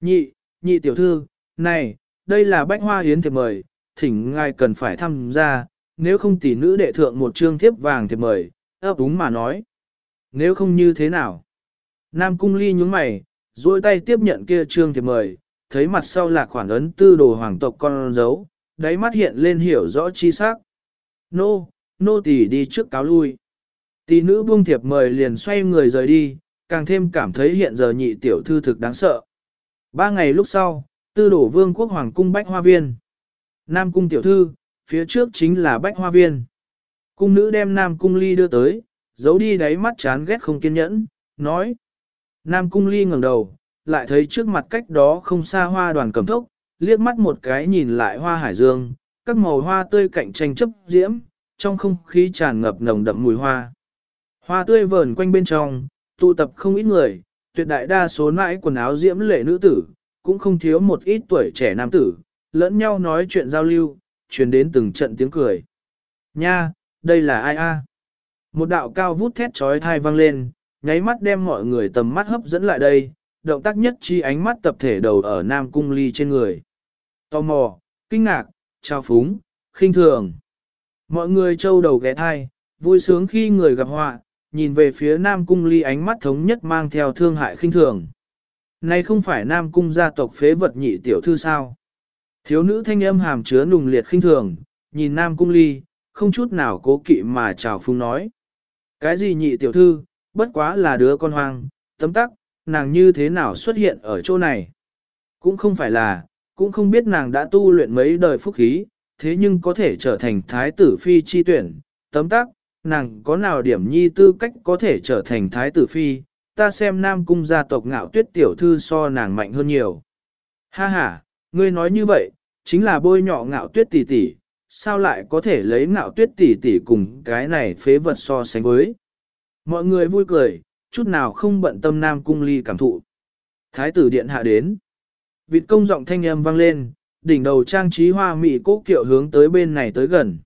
Nhị, nhị tiểu thư, này, đây là bách hoa hiến thiệp mời, thỉnh ngài cần phải tham gia, nếu không tỷ nữ đệ thượng một trương thiếp vàng thiệp mời, ấp úng mà nói. Nếu không như thế nào? Nam cung ly nhúng mày, duỗi tay tiếp nhận kia trương thiệp mời, thấy mặt sau là khoản ấn tư đồ hoàng tộc con dấu, đáy mắt hiện lên hiểu rõ chi xác. Nô, nô tỷ đi trước cáo lui. Tỷ nữ buông thiệp mời liền xoay người rời đi, càng thêm cảm thấy hiện giờ nhị tiểu thư thực đáng sợ. Ba ngày lúc sau, tư đổ vương quốc hoàng cung bách hoa viên. Nam cung tiểu thư, phía trước chính là bách hoa viên. Cung nữ đem Nam cung ly đưa tới, giấu đi đáy mắt chán ghét không kiên nhẫn, nói. Nam cung ly ngẩng đầu, lại thấy trước mặt cách đó không xa hoa đoàn cầm thốc, liếc mắt một cái nhìn lại hoa hải dương, các màu hoa tươi cạnh tranh chấp diễm, trong không khí tràn ngập nồng đậm mùi hoa. Hoa tươi vờn quanh bên trong, tụ tập không ít người, tuyệt đại đa số nãi quần áo diễm lệ nữ tử, cũng không thiếu một ít tuổi trẻ nam tử, lẫn nhau nói chuyện giao lưu, truyền đến từng trận tiếng cười. Nha, đây là ai a? Một đạo cao vút thét trói thai vang lên, nháy mắt đem mọi người tầm mắt hấp dẫn lại đây, động tác nhất chi ánh mắt tập thể đầu ở Nam Cung Ly trên người. Tò mò, kinh ngạc, trao phúng, khinh thường. Mọi người trâu đầu ghé thai, vui sướng khi người gặp họa, nhìn về phía Nam Cung Ly ánh mắt thống nhất mang theo thương hại khinh thường. Này không phải Nam Cung gia tộc phế vật nhị tiểu thư sao? Thiếu nữ thanh âm hàm chứa nùng liệt khinh thường, nhìn Nam Cung Ly, không chút nào cố kỵ mà chào phúng nói. Cái gì nhị tiểu thư, bất quá là đứa con hoang, tấm tắc, nàng như thế nào xuất hiện ở chỗ này? Cũng không phải là, cũng không biết nàng đã tu luyện mấy đời phúc khí, thế nhưng có thể trở thành thái tử phi chi tuyển, tấm tắc, nàng có nào điểm nhi tư cách có thể trở thành thái tử phi, ta xem nam cung gia tộc ngạo tuyết tiểu thư so nàng mạnh hơn nhiều. Ha ha, ngươi nói như vậy, chính là bôi nhọ ngạo tuyết tỷ tỷ, sao lại có thể lấy ngạo tuyết tỷ tỷ cùng cái này phế vật so sánh với. Mọi người vui cười, chút nào không bận tâm nam cung ly cảm thụ. Thái tử điện hạ đến. Vịt công giọng thanh âm vang lên, đỉnh đầu trang trí hoa mỹ cố kiệu hướng tới bên này tới gần.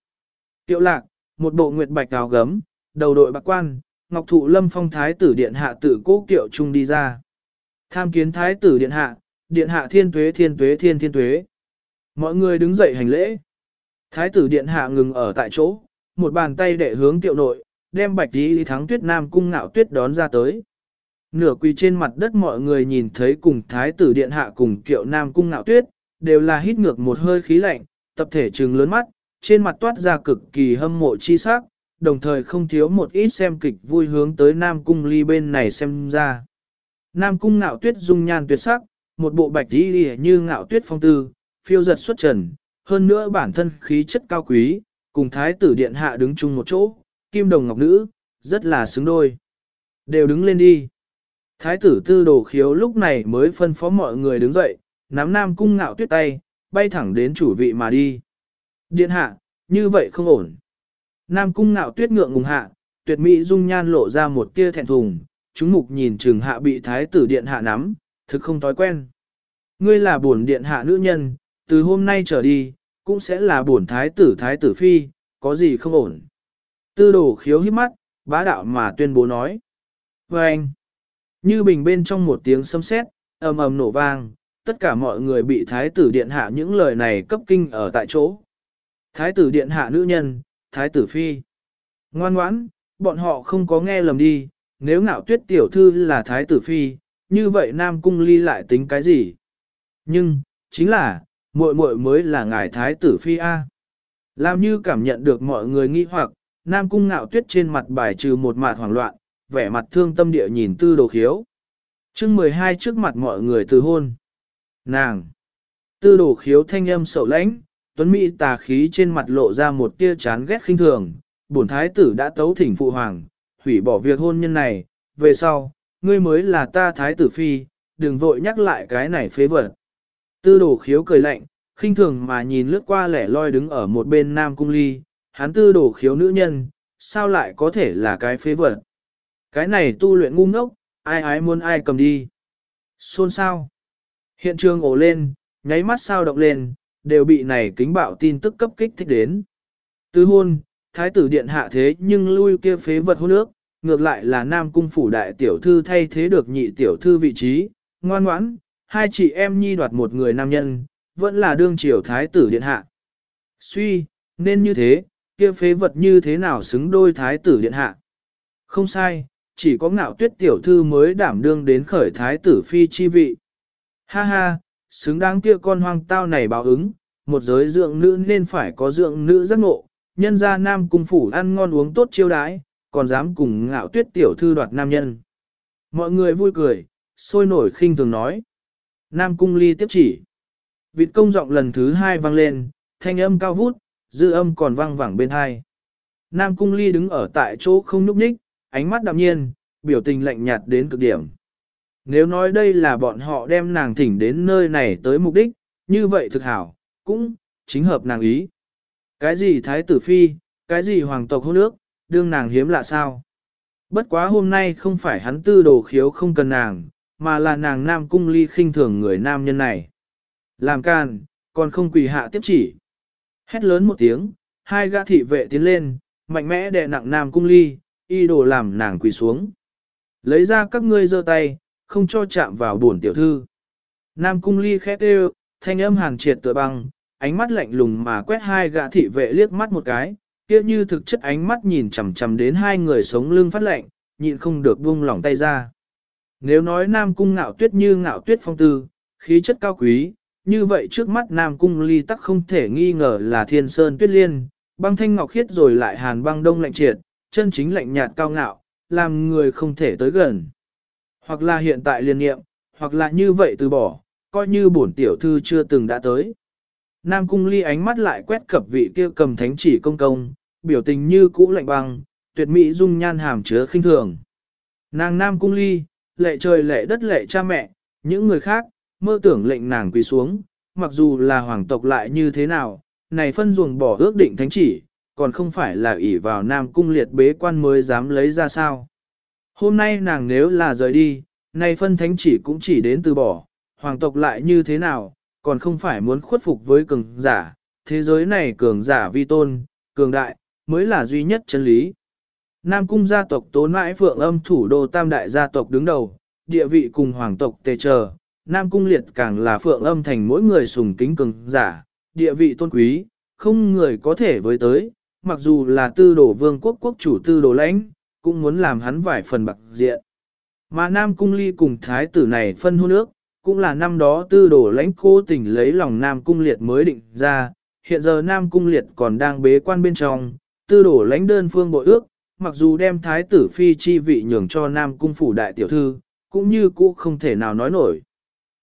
Kiệu lạc, một bộ nguyệt bạch áo gấm, đầu đội bạc quan, ngọc thụ lâm phong thái tử điện hạ tự cố kiệu chung đi ra. Tham kiến thái tử điện hạ, điện hạ thiên tuế thiên tuế thiên thiên tuế. Mọi người đứng dậy hành lễ. Thái tử điện hạ ngừng ở tại chỗ, một bàn tay đệ hướng tiệu nội, đem bạch tí thắng tuyết nam cung ngạo tuyết đón ra tới. Nửa quỳ trên mặt đất mọi người nhìn thấy cùng thái tử điện hạ cùng kiệu nam cung ngạo tuyết, đều là hít ngược một hơi khí lạnh, tập thể trừng lớn mắt, trên mặt toát ra cực kỳ hâm mộ chi sắc, đồng thời không thiếu một ít xem kịch vui hướng tới Nam Cung ly bên này xem ra. Nam Cung ngạo tuyết dung nhan tuyệt sắc, một bộ bạch đi như ngạo tuyết phong tư, phiêu giật xuất trần, hơn nữa bản thân khí chất cao quý, cùng thái tử điện hạ đứng chung một chỗ, kim đồng ngọc nữ, rất là xứng đôi. Đều đứng lên đi. Thái tử tư đồ khiếu lúc này mới phân phó mọi người đứng dậy, nắm nam cung ngạo tuyết tay, bay thẳng đến chủ vị mà đi. Điện hạ, như vậy không ổn. Nam cung ngạo tuyết ngượng ngùng hạ, tuyệt mỹ dung nhan lộ ra một tia thẹn thùng, chúng mục nhìn trừng hạ bị thái tử điện hạ nắm, thực không thói quen. Ngươi là bổn điện hạ nữ nhân, từ hôm nay trở đi, cũng sẽ là bổn thái tử thái tử phi, có gì không ổn. Tư đồ khiếu hít mắt, bá đạo mà tuyên bố nói. Và anh, như bình bên trong một tiếng sấm sét, ầm ầm nổ vang, tất cả mọi người bị thái tử điện hạ những lời này cấp kinh ở tại chỗ. Thái tử điện hạ nữ nhân, thái tử phi. Ngoan ngoãn, bọn họ không có nghe lầm đi, nếu ngạo tuyết tiểu thư là thái tử phi, như vậy nam cung ly lại tính cái gì? Nhưng, chính là, muội muội mới là ngài thái tử phi A. Làm như cảm nhận được mọi người nghi hoặc, Nam Cung ngạo tuyết trên mặt bài trừ một mặt hoảng loạn, vẻ mặt thương tâm địa nhìn tư đồ khiếu. chương 12 trước mặt mọi người từ hôn. Nàng! Tư đồ khiếu thanh âm sầu lãnh, tuấn mỹ tà khí trên mặt lộ ra một tia chán ghét khinh thường. Bổn thái tử đã tấu thỉnh phụ hoàng, hủy bỏ việc hôn nhân này, về sau, ngươi mới là ta thái tử phi, đừng vội nhắc lại cái này phế vật. Tư đồ khiếu cười lạnh, khinh thường mà nhìn lướt qua lẻ loi đứng ở một bên nam cung ly, hắn tư đồ khiếu nữ nhân, sao lại có thể là cái phế vật. Cái này tu luyện ngu ngốc, ai ái muốn ai cầm đi. Xôn sao. Hiện trường ổ lên, nháy mắt sao động lên, đều bị này kính bạo tin tức cấp kích thích đến. Tứ hôn, thái tử điện hạ thế nhưng lui kia phế vật hôn nước, ngược lại là nam cung phủ đại tiểu thư thay thế được nhị tiểu thư vị trí, ngoan ngoãn, hai chị em nhi đoạt một người nam nhân, vẫn là đương triều thái tử điện hạ. Suy, nên như thế, kia phế vật như thế nào xứng đôi thái tử điện hạ. Không sai, chỉ có ngạo tuyết tiểu thư mới đảm đương đến khởi thái tử phi chi vị. Ha ha, xứng đáng kia con hoang tao này báo ứng, một giới dưỡng nữ nên phải có dưỡng nữ giác ngộ, nhân gia nam cung phủ ăn ngon uống tốt chiêu đãi, còn dám cùng ngạo tuyết tiểu thư đoạt nam nhân. Mọi người vui cười, sôi nổi khinh thường nói. Nam cung ly tiếp chỉ. Vịt công giọng lần thứ hai vang lên, thanh âm cao vút, dư âm còn vang vẳng bên hai. Nam cung ly đứng ở tại chỗ không núp nhích, ánh mắt đạm nhiên, biểu tình lạnh nhạt đến cực điểm. Nếu nói đây là bọn họ đem nàng thỉnh đến nơi này tới mục đích, như vậy thực hảo, cũng, chính hợp nàng ý. Cái gì thái tử phi, cái gì hoàng tộc hôn nước, đương nàng hiếm lạ sao? Bất quá hôm nay không phải hắn tư đồ khiếu không cần nàng, mà là nàng nam cung ly khinh thường người nam nhân này. Làm can, còn không quỳ hạ tiếp chỉ. Hét lớn một tiếng, hai gã thị vệ tiến lên, mạnh mẽ đè nặng nam cung ly, y đồ làm nàng quỳ xuống. Lấy ra các ngươi giơ tay, không cho chạm vào bổn tiểu thư. Nam cung ly khét đều, thanh âm hàn triệt tựa băng, ánh mắt lạnh lùng mà quét hai gã thị vệ liếc mắt một cái, kia như thực chất ánh mắt nhìn chằm chằm đến hai người sống lưng phát lạnh, nhịn không được buông lỏng tay ra. Nếu nói Nam Cung ngạo tuyết như ngạo tuyết phong tư, khí chất cao quý, như vậy trước mắt Nam Cung ly tắc không thể nghi ngờ là thiên sơn tuyết liên, băng thanh ngọc khiết rồi lại hàn băng đông lạnh triệt, chân chính lạnh nhạt cao ngạo, làm người không thể tới gần. Hoặc là hiện tại liên nghiệm, hoặc là như vậy từ bỏ, coi như bổn tiểu thư chưa từng đã tới. Nam Cung ly ánh mắt lại quét cập vị kia cầm thánh chỉ công công, biểu tình như cũ lạnh băng, tuyệt mỹ dung nhan hàm chứa khinh thường. Nàng Nam Cung ly, lệ trời lệ đất lệ cha mẹ, những người khác, mơ tưởng lệnh nàng quỳ xuống, mặc dù là hoàng tộc lại như thế nào, này phân ruồng bỏ ước định thánh chỉ, còn không phải là ỷ vào Nam Cung liệt bế quan mới dám lấy ra sao. Hôm nay nàng nếu là rời đi, này phân thánh chỉ cũng chỉ đến từ bỏ, hoàng tộc lại như thế nào, còn không phải muốn khuất phục với cường giả, thế giới này cường giả vi tôn, cường đại, mới là duy nhất chân lý. Nam cung gia tộc tốn mãi phượng âm thủ đô tam đại gia tộc đứng đầu, địa vị cùng hoàng tộc tề chờ, Nam cung liệt càng là phượng âm thành mỗi người sùng kính cường giả, địa vị tôn quý, không người có thể với tới, mặc dù là tư đồ vương quốc quốc chủ tư đồ lãnh, cũng muốn làm hắn vải phần bạc diện. Mà Nam cung ly cùng thái tử này phân hôn ước, cũng là năm đó tư đồ lãnh cố tình lấy lòng Nam cung liệt mới định ra, hiện giờ Nam cung liệt còn đang bế quan bên trong, tư đồ lãnh đơn phương bội ước, mặc dù đem thái tử phi chi vị nhường cho Nam cung phủ đại tiểu thư, cũng như cũ không thể nào nói nổi.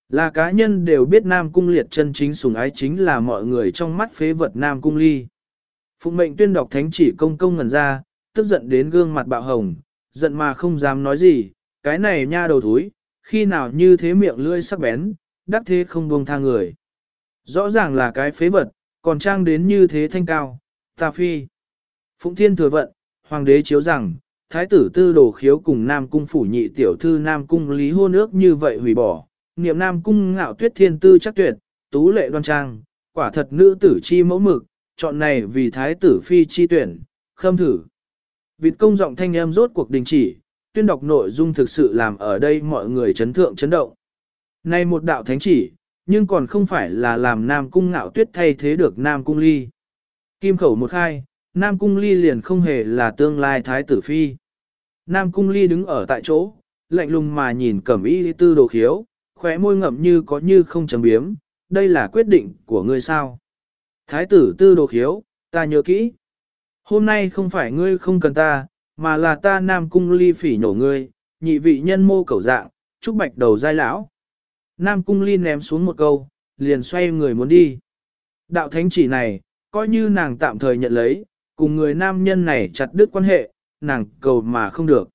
Là cá nhân đều biết Nam cung liệt chân chính sùng ái chính là mọi người trong mắt phế vật Nam cung ly. Phụng mệnh tuyên đọc thánh chỉ công công ngần ra, tức giận đến gương mặt bạo hồng, giận mà không dám nói gì, cái này nha đầu thúi, khi nào như thế miệng lưỡi sắc bén, đắc thế không buông tha người. Rõ ràng là cái phế vật, còn trang đến như thế thanh cao, ta phi. Phụng thiên thừa vận, hoàng đế chiếu rằng, thái tử tư đồ khiếu cùng nam cung phủ nhị tiểu thư nam cung lý hôn ước như vậy hủy bỏ, niệm nam cung ngạo tuyết thiên tư chắc tuyệt, tú lệ đoan trang, quả thật nữ tử chi mẫu mực, chọn này vì thái tử phi chi tuyển, khâm thử. Vịt công giọng thanh em rốt cuộc đình chỉ, tuyên đọc nội dung thực sự làm ở đây mọi người chấn thượng chấn động. Này một đạo thánh chỉ, nhưng còn không phải là làm Nam Cung ngạo tuyết thay thế được Nam Cung ly. Kim khẩu một khai, Nam Cung ly liền không hề là tương lai thái tử phi. Nam Cung ly đứng ở tại chỗ, lạnh lùng mà nhìn cẩm y tư đồ khiếu, khóe môi ngậm như có như không chấm biếm, đây là quyết định của ngươi sao. Thái tử tư đồ khiếu, ta nhớ kỹ. Hôm nay không phải ngươi không cần ta, mà là ta Nam Cung Ly phỉ nổ ngươi, nhị vị nhân mô cầu dạng, trúc bạch đầu dai lão. Nam Cung Ly ném xuống một câu, liền xoay người muốn đi. Đạo thánh chỉ này, coi như nàng tạm thời nhận lấy, cùng người nam nhân này chặt đứt quan hệ, nàng cầu mà không được.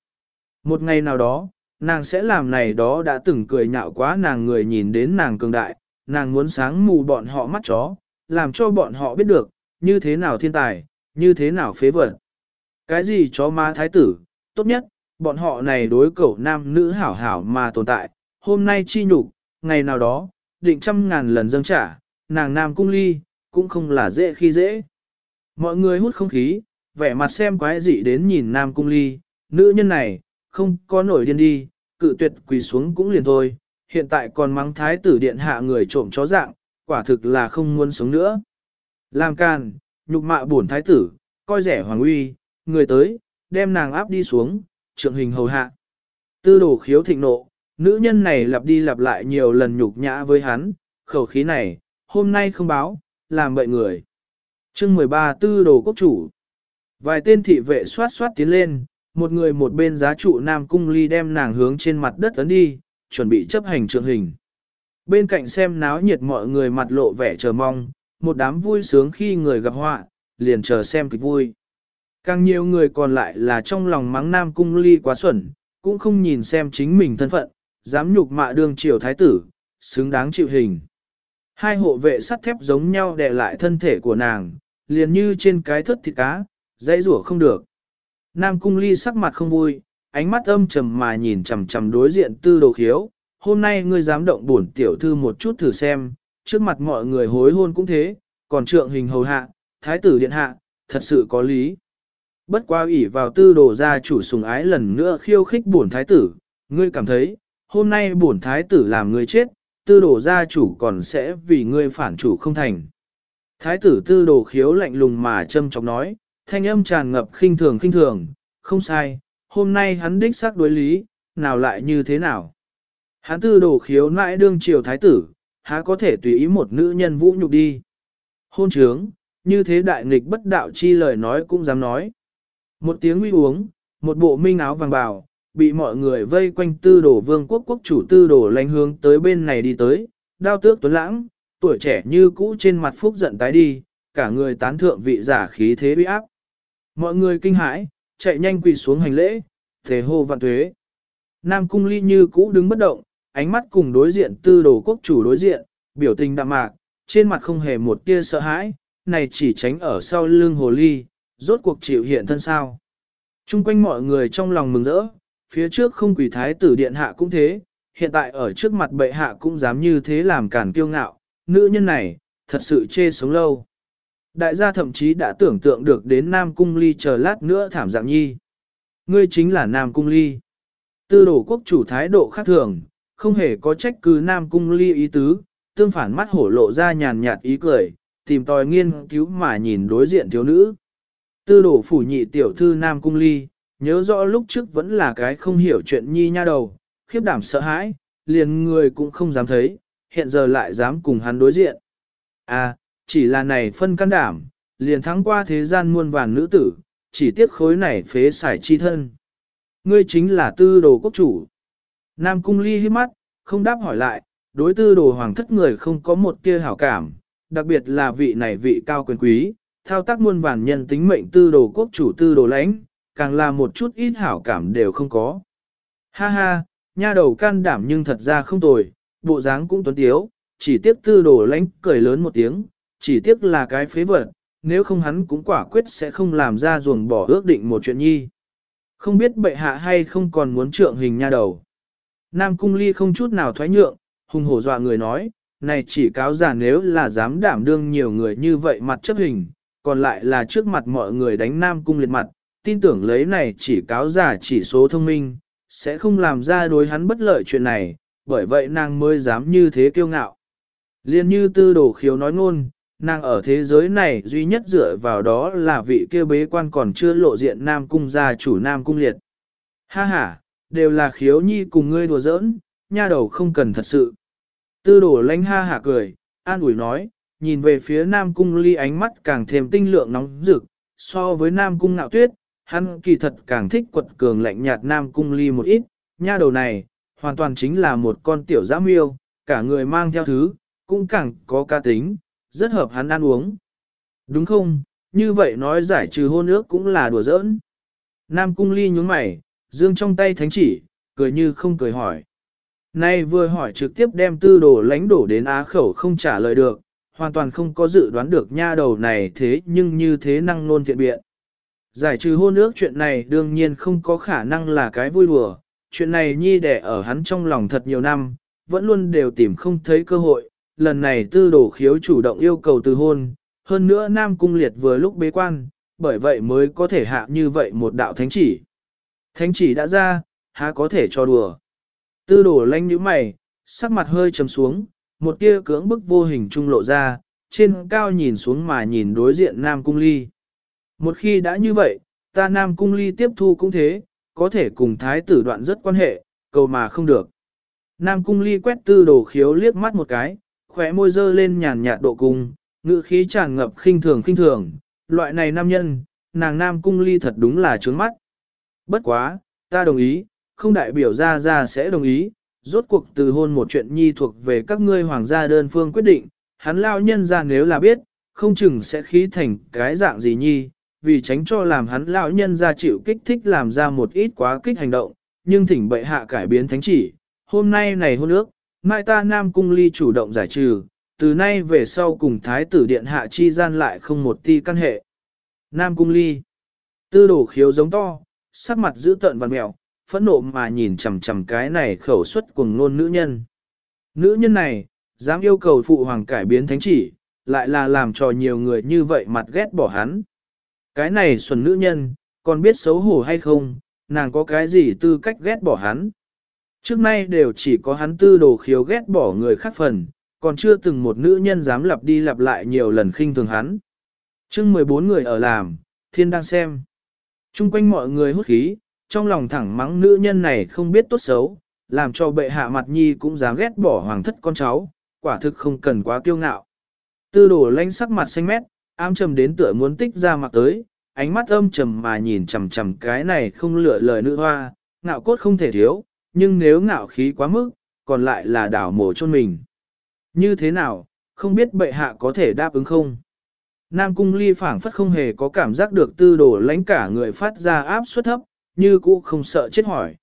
Một ngày nào đó, nàng sẽ làm này đó đã từng cười nhạo quá nàng người nhìn đến nàng cường đại, nàng muốn sáng mù bọn họ mắt chó, làm cho bọn họ biết được, như thế nào thiên tài, như thế nào phế vật. Cái gì chó ma thái tử, tốt nhất, bọn họ này đối cẩu nam nữ hảo hảo mà tồn tại, hôm nay chi nhục, ngày nào đó, định trăm ngàn lần dâng trả, nàng nam cung ly, cũng không là dễ khi dễ. Mọi người hút không khí, vẻ mặt xem quái dị đến nhìn nam cung ly, nữ nhân này, không có nổi điên đi, cự tuyệt quỳ xuống cũng liền thôi, hiện tại còn mắng thái tử điện hạ người trộm chó dạng, quả thực là không muốn sống nữa. Làm càn, nhục mạ bổn thái tử, coi rẻ hoàng uy, người tới, đem nàng áp đi xuống, trượng hình hầu hạ. Tư đồ khiếu thịnh nộ, nữ nhân này lặp đi lặp lại nhiều lần nhục nhã với hắn, khẩu khí này, hôm nay không báo, làm bậy người. chương 13 tư đồ quốc chủ. Vài tên thị vệ xoát xoát tiến lên, một người một bên giá trụ Nam Cung Ly đem nàng hướng trên mặt đất ấn đi, chuẩn bị chấp hành trượng hình. Bên cạnh xem náo nhiệt mọi người mặt lộ vẻ chờ mong, một đám vui sướng khi người gặp họa, liền chờ xem kịch vui. Càng nhiều người còn lại là trong lòng mắng Nam Cung Ly quá xuẩn, cũng không nhìn xem chính mình thân phận, dám nhục mạ đương triều thái tử, xứng đáng chịu hình. Hai hộ vệ sắt thép giống nhau đè lại thân thể của nàng, liền như trên cái thất thịt cá, dãy rủa không được. Nam Cung Ly sắc mặt không vui, ánh mắt âm trầm mà nhìn chầm chầm đối diện tư đồ khiếu. Hôm nay ngươi dám động bổn tiểu thư một chút thử xem, trước mặt mọi người hối hôn cũng thế, còn trượng hình hầu hạ, thái tử điện hạ, thật sự có lý. Bất qua ủy vào tư đồ gia chủ sùng ái lần nữa khiêu khích bổn thái tử, ngươi cảm thấy, hôm nay bổn thái tử làm ngươi chết, tư đồ gia chủ còn sẽ vì ngươi phản chủ không thành. Thái tử tư đồ khiếu lạnh lùng mà châm chọc nói, thanh âm tràn ngập khinh thường khinh thường, không sai, hôm nay hắn đích xác đối lý, nào lại như thế nào. Hắn tư đồ khiếu nãi đương triều thái tử, há có thể tùy ý một nữ nhân vũ nhục đi. Hôn trướng, như thế đại nghịch bất đạo chi lời nói cũng dám nói. Một tiếng uy uống, một bộ minh áo vàng bào, bị mọi người vây quanh tư đồ vương quốc quốc chủ tư đồ lánh hướng tới bên này đi tới, đao tước tuấn lãng, tuổi trẻ như cũ trên mặt phúc giận tái đi, cả người tán thượng vị giả khí thế uy áp. Mọi người kinh hãi, chạy nhanh quỳ xuống hành lễ, thế hô vạn tuế. Nam cung ly như cũ đứng bất động, ánh mắt cùng đối diện tư đồ quốc chủ đối diện, biểu tình đạm mạc, trên mặt không hề một tia sợ hãi, này chỉ tránh ở sau lưng hồ ly, rốt cuộc chịu hiện thân sao. Trung quanh mọi người trong lòng mừng rỡ, phía trước không quỷ thái tử điện hạ cũng thế, hiện tại ở trước mặt bệ hạ cũng dám như thế làm cản kiêu ngạo, nữ nhân này, thật sự chê sống lâu. Đại gia thậm chí đã tưởng tượng được đến Nam Cung Ly chờ lát nữa thảm dạng nhi. Ngươi chính là Nam Cung Ly. Tư đổ quốc chủ thái độ khác thường, không hề có trách cứ Nam Cung Ly ý tứ, tương phản mắt hổ lộ ra nhàn nhạt ý cười, tìm tòi nghiên cứu mà nhìn đối diện thiếu nữ. Tư đổ phủ nhị tiểu thư Nam Cung Ly, nhớ rõ lúc trước vẫn là cái không hiểu chuyện nhi nha đầu, khiếp đảm sợ hãi, liền người cũng không dám thấy, hiện giờ lại dám cùng hắn đối diện. À, chỉ là này phân can đảm, liền thắng qua thế gian muôn vàn nữ tử, chỉ tiếc khối này phế xài chi thân. Ngươi chính là tư đồ quốc chủ. Nam cung ly hít mắt, không đáp hỏi lại, đối tư đồ hoàng thất người không có một tia hảo cảm, đặc biệt là vị này vị cao quyền quý, thao tác muôn vàn nhân tính mệnh tư đồ quốc chủ tư đồ lãnh, càng là một chút ít hảo cảm đều không có. Ha ha, nha đầu can đảm nhưng thật ra không tồi, bộ dáng cũng tuấn tiếu, chỉ tiếc tư đồ lãnh cười lớn một tiếng, chỉ tiếc là cái phế vật, nếu không hắn cũng quả quyết sẽ không làm ra ruồng bỏ ước định một chuyện nhi. Không biết bệ hạ hay không còn muốn trượng hình nha đầu. Nam cung ly không chút nào thoái nhượng, hùng hổ dọa người nói, này chỉ cáo giả nếu là dám đảm đương nhiều người như vậy mặt chấp hình, còn lại là trước mặt mọi người đánh Nam cung liệt mặt, tin tưởng lấy này chỉ cáo giả chỉ số thông minh, sẽ không làm ra đối hắn bất lợi chuyện này, bởi vậy nàng mới dám như thế kiêu ngạo. Liên như tư đồ khiếu nói ngôn, nàng ở thế giới này duy nhất dựa vào đó là vị kia bế quan còn chưa lộ diện Nam Cung gia chủ Nam Cung liệt. Ha ha, đều là khiếu nhi cùng ngươi đùa giỡn, nha đầu không cần thật sự. Tư đổ lánh ha hả cười, an ủi nói, nhìn về phía Nam Cung ly ánh mắt càng thêm tinh lượng nóng rực, so với Nam Cung ngạo tuyết, hắn kỳ thật càng thích quật cường lạnh nhạt Nam Cung ly một ít, nha đầu này, hoàn toàn chính là một con tiểu giã miêu, cả người mang theo thứ, cũng càng có ca tính, rất hợp hắn ăn uống. Đúng không, như vậy nói giải trừ hôn ước cũng là đùa giỡn. Nam Cung ly nhún mày, dương trong tay thánh chỉ, cười như không cười hỏi. Nay vừa hỏi trực tiếp đem tư đồ lãnh đổ đến á khẩu không trả lời được, hoàn toàn không có dự đoán được nha đầu này thế nhưng như thế năng nôn thiện biện. Giải trừ hôn ước chuyện này đương nhiên không có khả năng là cái vui đùa, chuyện này nhi đẻ ở hắn trong lòng thật nhiều năm, vẫn luôn đều tìm không thấy cơ hội, lần này tư đồ khiếu chủ động yêu cầu từ hôn, hơn nữa Nam Cung Liệt vừa lúc bế quan, bởi vậy mới có thể hạ như vậy một đạo thánh chỉ. Thánh chỉ đã ra, há có thể cho đùa. Tư đồ lanh nhíu mày, sắc mặt hơi trầm xuống, một tia cưỡng bức vô hình trung lộ ra, trên cao nhìn xuống mà nhìn đối diện Nam Cung Ly. Một khi đã như vậy, ta Nam Cung Ly tiếp thu cũng thế, có thể cùng thái tử đoạn rất quan hệ, cầu mà không được. Nam Cung Ly quét tư đồ khiếu liếc mắt một cái, khóe môi dơ lên nhàn nhạt độ cung, ngữ khí tràn ngập khinh thường khinh thường, loại này nam nhân, nàng Nam Cung Ly thật đúng là trướng mắt. Bất quá, ta đồng ý, không đại biểu ra ra sẽ đồng ý, rốt cuộc từ hôn một chuyện nhi thuộc về các ngươi hoàng gia đơn phương quyết định, hắn lao nhân ra nếu là biết, không chừng sẽ khí thành cái dạng gì nhi, vì tránh cho làm hắn lão nhân ra chịu kích thích làm ra một ít quá kích hành động, nhưng thỉnh bệ hạ cải biến thánh chỉ, hôm nay này hôn ước, mai ta Nam Cung Ly chủ động giải trừ, từ nay về sau cùng Thái tử Điện Hạ chi gian lại không một ti căn hệ. Nam Cung Ly Tư đổ khiếu giống to, sắc mặt giữ tợn và mèo, phẫn nộ mà nhìn chằm chằm cái này khẩu suất cùng nôn nữ nhân. Nữ nhân này, dám yêu cầu phụ hoàng cải biến thánh chỉ, lại là làm cho nhiều người như vậy mặt ghét bỏ hắn. Cái này xuân nữ nhân, còn biết xấu hổ hay không, nàng có cái gì tư cách ghét bỏ hắn. Trước nay đều chỉ có hắn tư đồ khiếu ghét bỏ người khác phần, còn chưa từng một nữ nhân dám lặp đi lặp lại nhiều lần khinh thường hắn. chương 14 người ở làm, thiên đang xem. Trung quanh mọi người hút khí, trong lòng thẳng mắng nữ nhân này không biết tốt xấu, làm cho bệ hạ mặt nhi cũng dám ghét bỏ hoàng thất con cháu, quả thực không cần quá kiêu ngạo. Tư đồ lanh sắc mặt xanh mét, ám trầm đến tựa muốn tích ra mặt tới, ánh mắt âm trầm mà nhìn chầm chầm cái này không lựa lời nữ hoa, ngạo cốt không thể thiếu, nhưng nếu ngạo khí quá mức, còn lại là đảo mổ chôn mình. Như thế nào, không biết bệ hạ có thể đáp ứng không? Nam cung ly phảng phất không hề có cảm giác được tư đồ lãnh cả người phát ra áp suất thấp, như cũ không sợ chết hỏi.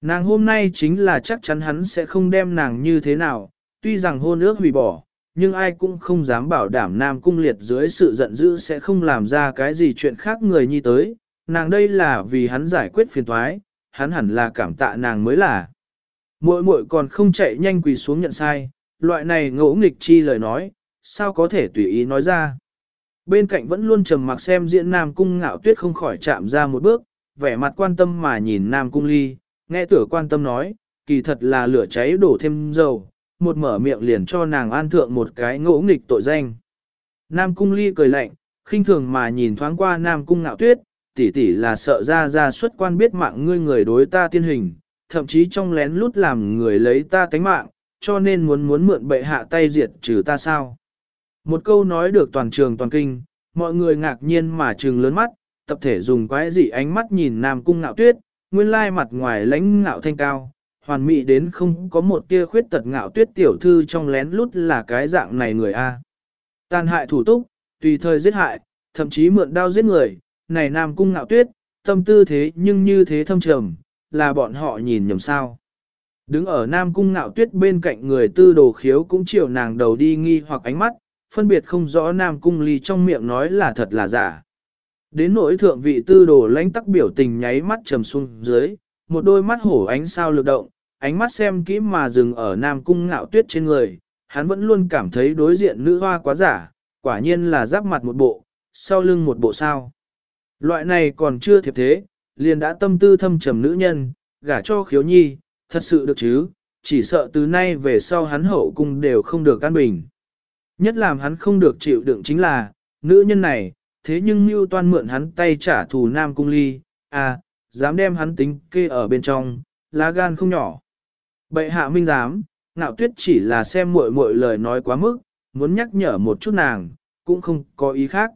Nàng hôm nay chính là chắc chắn hắn sẽ không đem nàng như thế nào, tuy rằng hôn ước hủy bỏ, nhưng ai cũng không dám bảo đảm Nam Cung Liệt dưới sự giận dữ sẽ không làm ra cái gì chuyện khác người nhi tới, nàng đây là vì hắn giải quyết phiền thoái, hắn hẳn là cảm tạ nàng mới là. Muội muội còn không chạy nhanh quỳ xuống nhận sai, loại này ngỗ nghịch chi lời nói, sao có thể tùy ý nói ra. Bên cạnh vẫn luôn trầm mặc xem diễn Nam Cung ngạo tuyết không khỏi chạm ra một bước, vẻ mặt quan tâm mà nhìn Nam Cung ly, nghe tử quan tâm nói, kỳ thật là lửa cháy đổ thêm dầu, một mở miệng liền cho nàng an thượng một cái ngỗ nghịch tội danh. Nam Cung ly cười lạnh, khinh thường mà nhìn thoáng qua Nam Cung ngạo tuyết, tỷ tỷ là sợ ra ra xuất quan biết mạng ngươi người đối ta tiên hình, thậm chí trong lén lút làm người lấy ta tánh mạng, cho nên muốn muốn mượn bệ hạ tay diệt trừ ta sao. Một câu nói được toàn trường toàn kinh, mọi người ngạc nhiên mà trừng lớn mắt, tập thể dùng quái dị ánh mắt nhìn Nam Cung ngạo tuyết, nguyên lai mặt ngoài lãnh ngạo thanh cao, hoàn mỹ đến không có một tia khuyết tật ngạo tuyết tiểu thư trong lén lút là cái dạng này người A. Tàn hại thủ túc, tùy thời giết hại, thậm chí mượn đao giết người, này Nam Cung ngạo tuyết, tâm tư thế nhưng như thế thâm trầm, là bọn họ nhìn nhầm sao. Đứng ở Nam Cung ngạo tuyết bên cạnh người tư đồ khiếu cũng chiều nàng đầu đi nghi hoặc ánh mắt, phân biệt không rõ Nam Cung ly trong miệng nói là thật là giả. Đến nỗi thượng vị tư đồ lãnh tắc biểu tình nháy mắt trầm xuống dưới, một đôi mắt hổ ánh sao lực động, ánh mắt xem kỹ mà dừng ở Nam Cung ngạo tuyết trên người, hắn vẫn luôn cảm thấy đối diện nữ hoa quá giả, quả nhiên là giáp mặt một bộ, sau lưng một bộ sao. Loại này còn chưa thiệp thế, liền đã tâm tư thâm trầm nữ nhân, gả cho khiếu nhi, thật sự được chứ, chỉ sợ từ nay về sau hắn hậu cung đều không được an bình. Nhất làm hắn không được chịu đựng chính là, nữ nhân này, thế nhưng mưu toan mượn hắn tay trả thù nam cung ly, à, dám đem hắn tính kê ở bên trong, lá gan không nhỏ. Bệ hạ minh dám, ngạo tuyết chỉ là xem muội muội lời nói quá mức, muốn nhắc nhở một chút nàng, cũng không có ý khác.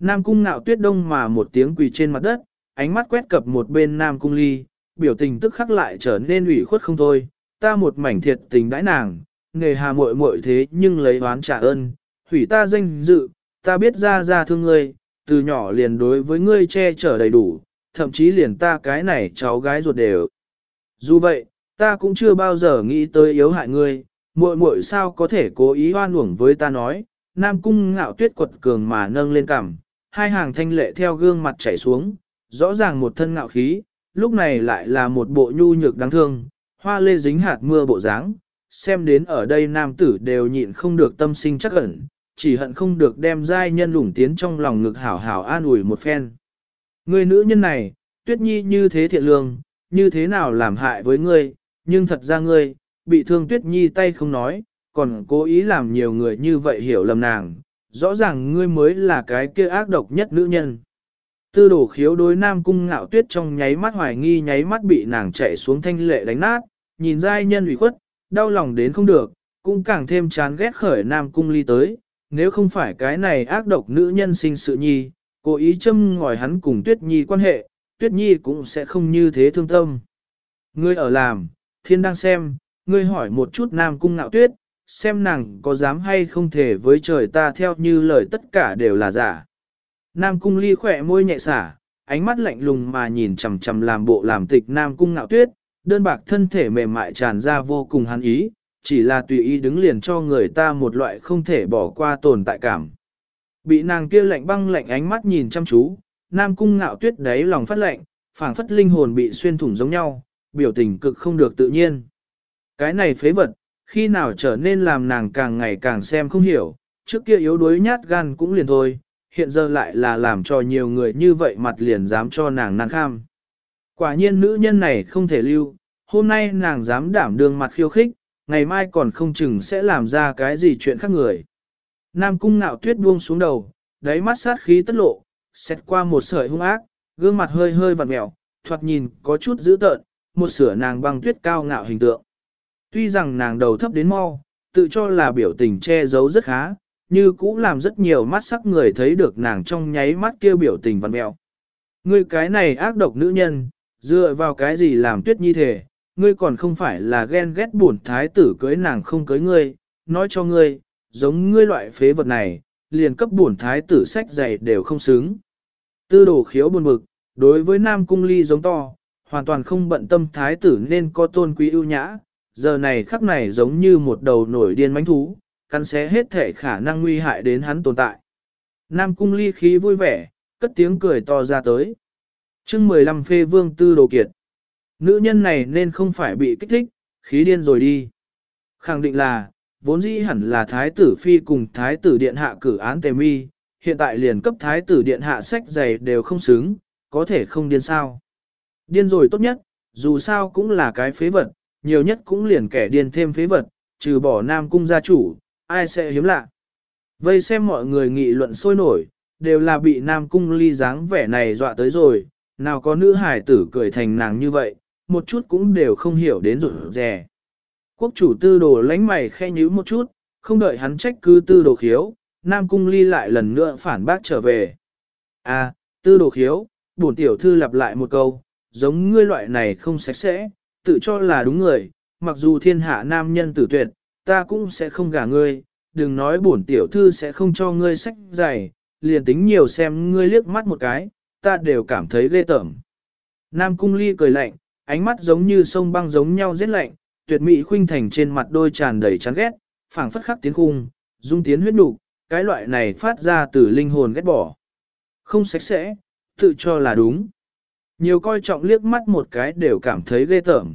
Nam cung ngạo tuyết đông mà một tiếng quỳ trên mặt đất, ánh mắt quét cập một bên Nam cung ly, biểu tình tức khắc lại trở nên ủy khuất không thôi, ta một mảnh thiệt tình đãi nàng, nghề hà muội muội thế nhưng lấy oán trả ơn, hủy ta danh dự, ta biết ra ra thương ngươi, từ nhỏ liền đối với ngươi che chở đầy đủ, thậm chí liền ta cái này cháu gái ruột đều. Dù vậy, ta cũng chưa bao giờ nghĩ tới yếu hại ngươi, muội muội sao có thể cố ý hoan uổng với ta nói, Nam cung ngạo tuyết quật cường mà nâng lên cằm, hai hàng thanh lệ theo gương mặt chảy xuống, rõ ràng một thân ngạo khí, lúc này lại là một bộ nhu nhược đáng thương, hoa lê dính hạt mưa bộ dáng, xem đến ở đây nam tử đều nhịn không được tâm sinh chắc ẩn, chỉ hận không được đem giai nhân lủng tiến trong lòng ngực hảo hảo an ủi một phen. Người nữ nhân này, tuyết nhi như thế thiện lương, như thế nào làm hại với ngươi, nhưng thật ra ngươi, bị thương tuyết nhi tay không nói, còn cố ý làm nhiều người như vậy hiểu lầm nàng, rõ ràng ngươi mới là cái kia ác độc nhất nữ nhân. Tư đổ khiếu đối nam cung ngạo tuyết trong nháy mắt hoài nghi nháy mắt bị nàng chạy xuống thanh lệ đánh nát, nhìn giai nhân ủy khuất, đau lòng đến không được, cũng càng thêm chán ghét khởi nam cung ly tới, nếu không phải cái này ác độc nữ nhân sinh sự nhi, cố ý châm ngòi hắn cùng tuyết nhi quan hệ, tuyết nhi cũng sẽ không như thế thương tâm. Ngươi ở làm, thiên đang xem, ngươi hỏi một chút nam cung ngạo tuyết, xem nàng có dám hay không thể với trời ta theo như lời tất cả đều là giả. Nam cung ly khỏe môi nhẹ xả, ánh mắt lạnh lùng mà nhìn chầm chầm làm bộ làm tịch Nam cung ngạo tuyết, đơn bạc thân thể mềm mại tràn ra vô cùng hắn ý, chỉ là tùy ý đứng liền cho người ta một loại không thể bỏ qua tồn tại cảm. Bị nàng kia lạnh băng lạnh ánh mắt nhìn chăm chú, Nam cung ngạo tuyết đáy lòng phát lạnh, phảng phất linh hồn bị xuyên thủng giống nhau, biểu tình cực không được tự nhiên. Cái này phế vật, khi nào trở nên làm nàng càng ngày càng xem không hiểu, trước kia yếu đuối nhát gan cũng liền thôi, hiện giờ lại là làm cho nhiều người như vậy mặt liền dám cho nàng nàng kham. Quả nhiên nữ nhân này không thể lưu, hôm nay nàng dám đảm đương mặt khiêu khích, ngày mai còn không chừng sẽ làm ra cái gì chuyện khác người. Nam cung nạo tuyết buông xuống đầu, đáy mắt sát khí tất lộ, xét qua một sợi hung ác, gương mặt hơi hơi vặn mẹo, thoạt nhìn có chút dữ tợn, một sửa nàng băng tuyết cao ngạo hình tượng. Tuy rằng nàng đầu thấp đến mau, tự cho là biểu tình che giấu rất khá, như cũ làm rất nhiều mắt sắc người thấy được nàng trong nháy mắt kia biểu tình văn mẹo. Ngươi cái này ác độc nữ nhân, dựa vào cái gì làm tuyết nhi thể, ngươi còn không phải là ghen ghét buồn thái tử cưới nàng không cưới ngươi, nói cho ngươi, giống ngươi loại phế vật này, liền cấp buồn thái tử sách dày đều không xứng. Tư đồ khiếu buồn bực, đối với nam cung ly giống to, hoàn toàn không bận tâm thái tử nên có tôn quý ưu nhã, giờ này khắc này giống như một đầu nổi điên mánh thú, cắn xé hết thể khả năng nguy hại đến hắn tồn tại. Nam cung ly khí vui vẻ, cất tiếng cười to ra tới. chương 15 phê vương tư đồ kiệt. Nữ nhân này nên không phải bị kích thích, khí điên rồi đi. Khẳng định là, vốn dĩ hẳn là thái tử phi cùng thái tử điện hạ cử án tề mi, hiện tại liền cấp thái tử điện hạ sách giày đều không xứng, có thể không điên sao. Điên rồi tốt nhất, dù sao cũng là cái phế vật, nhiều nhất cũng liền kẻ điên thêm phế vật, trừ bỏ nam cung gia chủ, ai sẽ hiếm lạ. Vây xem mọi người nghị luận sôi nổi, đều là bị nam cung ly dáng vẻ này dọa tới rồi, nào có nữ hải tử cười thành nàng như vậy, một chút cũng đều không hiểu đến rụt rè. Quốc chủ tư đồ lánh mày khe nhíu một chút, không đợi hắn trách cứ tư đồ khiếu, nam cung ly lại lần nữa phản bác trở về. À, tư đồ khiếu, bổn tiểu thư lặp lại một câu, giống ngươi loại này không sạch sẽ, tự cho là đúng người, mặc dù thiên hạ nam nhân tử tuyệt, ta cũng sẽ không gả ngươi, đừng nói bổn tiểu thư sẽ không cho ngươi sách dày, liền tính nhiều xem ngươi liếc mắt một cái, ta đều cảm thấy ghê tởm. Nam cung ly cười lạnh, ánh mắt giống như sông băng giống nhau rất lạnh, tuyệt mỹ khuynh thành trên mặt đôi tràn đầy chán ghét, phảng phất khắc tiến khung, dung tiến huyết nục, cái loại này phát ra từ linh hồn ghét bỏ. Không sạch sẽ, tự cho là đúng. Nhiều coi trọng liếc mắt một cái đều cảm thấy ghê tởm.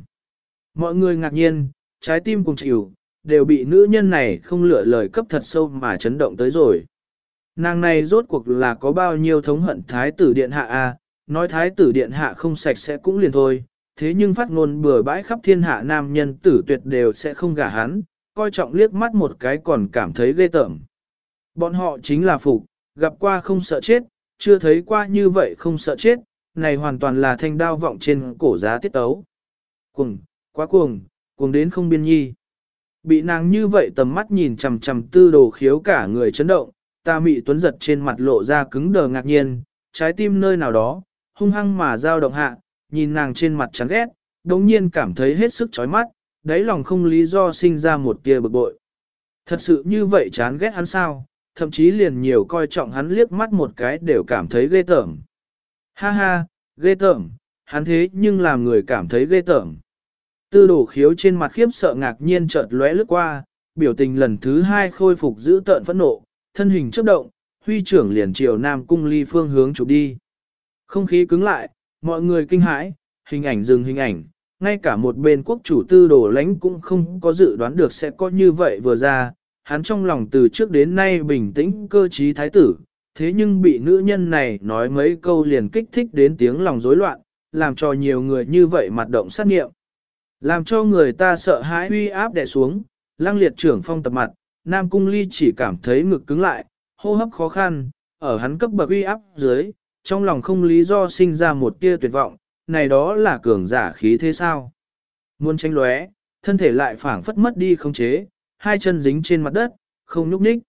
Mọi người ngạc nhiên, trái tim cùng chịu, đều bị nữ nhân này không lựa lời cấp thật sâu mà chấn động tới rồi. Nàng này rốt cuộc là có bao nhiêu thống hận thái tử điện hạ a à? nói thái tử điện hạ không sạch sẽ cũng liền thôi, thế nhưng phát ngôn bừa bãi khắp thiên hạ nam nhân tử tuyệt đều sẽ không gả hắn, coi trọng liếc mắt một cái còn cảm thấy ghê tởm. Bọn họ chính là phục, gặp qua không sợ chết, chưa thấy qua như vậy không sợ chết, này hoàn toàn là thanh đao vọng trên cổ giá tiết tấu. Cuồng, quá cuồng, cuồng đến không biên nhi. Bị nàng như vậy tầm mắt nhìn chằm chằm tư đồ khiếu cả người chấn động, ta mị tuấn giật trên mặt lộ ra cứng đờ ngạc nhiên, trái tim nơi nào đó, hung hăng mà dao động hạ, nhìn nàng trên mặt chán ghét, đồng nhiên cảm thấy hết sức chói mắt, đáy lòng không lý do sinh ra một tia bực bội. Thật sự như vậy chán ghét hắn sao, thậm chí liền nhiều coi trọng hắn liếc mắt một cái đều cảm thấy ghê tởm. Ha ha, ghê tởm, hắn thế nhưng làm người cảm thấy ghê tởm. Tư đổ khiếu trên mặt khiếp sợ ngạc nhiên chợt lóe lướt qua, biểu tình lần thứ hai khôi phục giữ tợn phẫn nộ, thân hình chấp động, huy trưởng liền chiều Nam Cung Ly phương hướng chụp đi. Không khí cứng lại, mọi người kinh hãi, hình ảnh dừng hình ảnh, ngay cả một bên quốc chủ tư đồ lãnh cũng không có dự đoán được sẽ có như vậy vừa ra, hắn trong lòng từ trước đến nay bình tĩnh cơ trí thái tử, thế nhưng bị nữ nhân này nói mấy câu liền kích thích đến tiếng lòng rối loạn, làm cho nhiều người như vậy mặt động sát nghiệm. Làm cho người ta sợ hãi uy áp đè xuống, lang liệt trưởng phong tập mặt, Nam Cung Ly chỉ cảm thấy ngực cứng lại, hô hấp khó khăn, ở hắn cấp bậc uy áp dưới, trong lòng không lý do sinh ra một tia tuyệt vọng, này đó là cường giả khí thế sao. Muốn tranh lóe, thân thể lại phảng phất mất đi không chế, hai chân dính trên mặt đất, không nhúc nhích.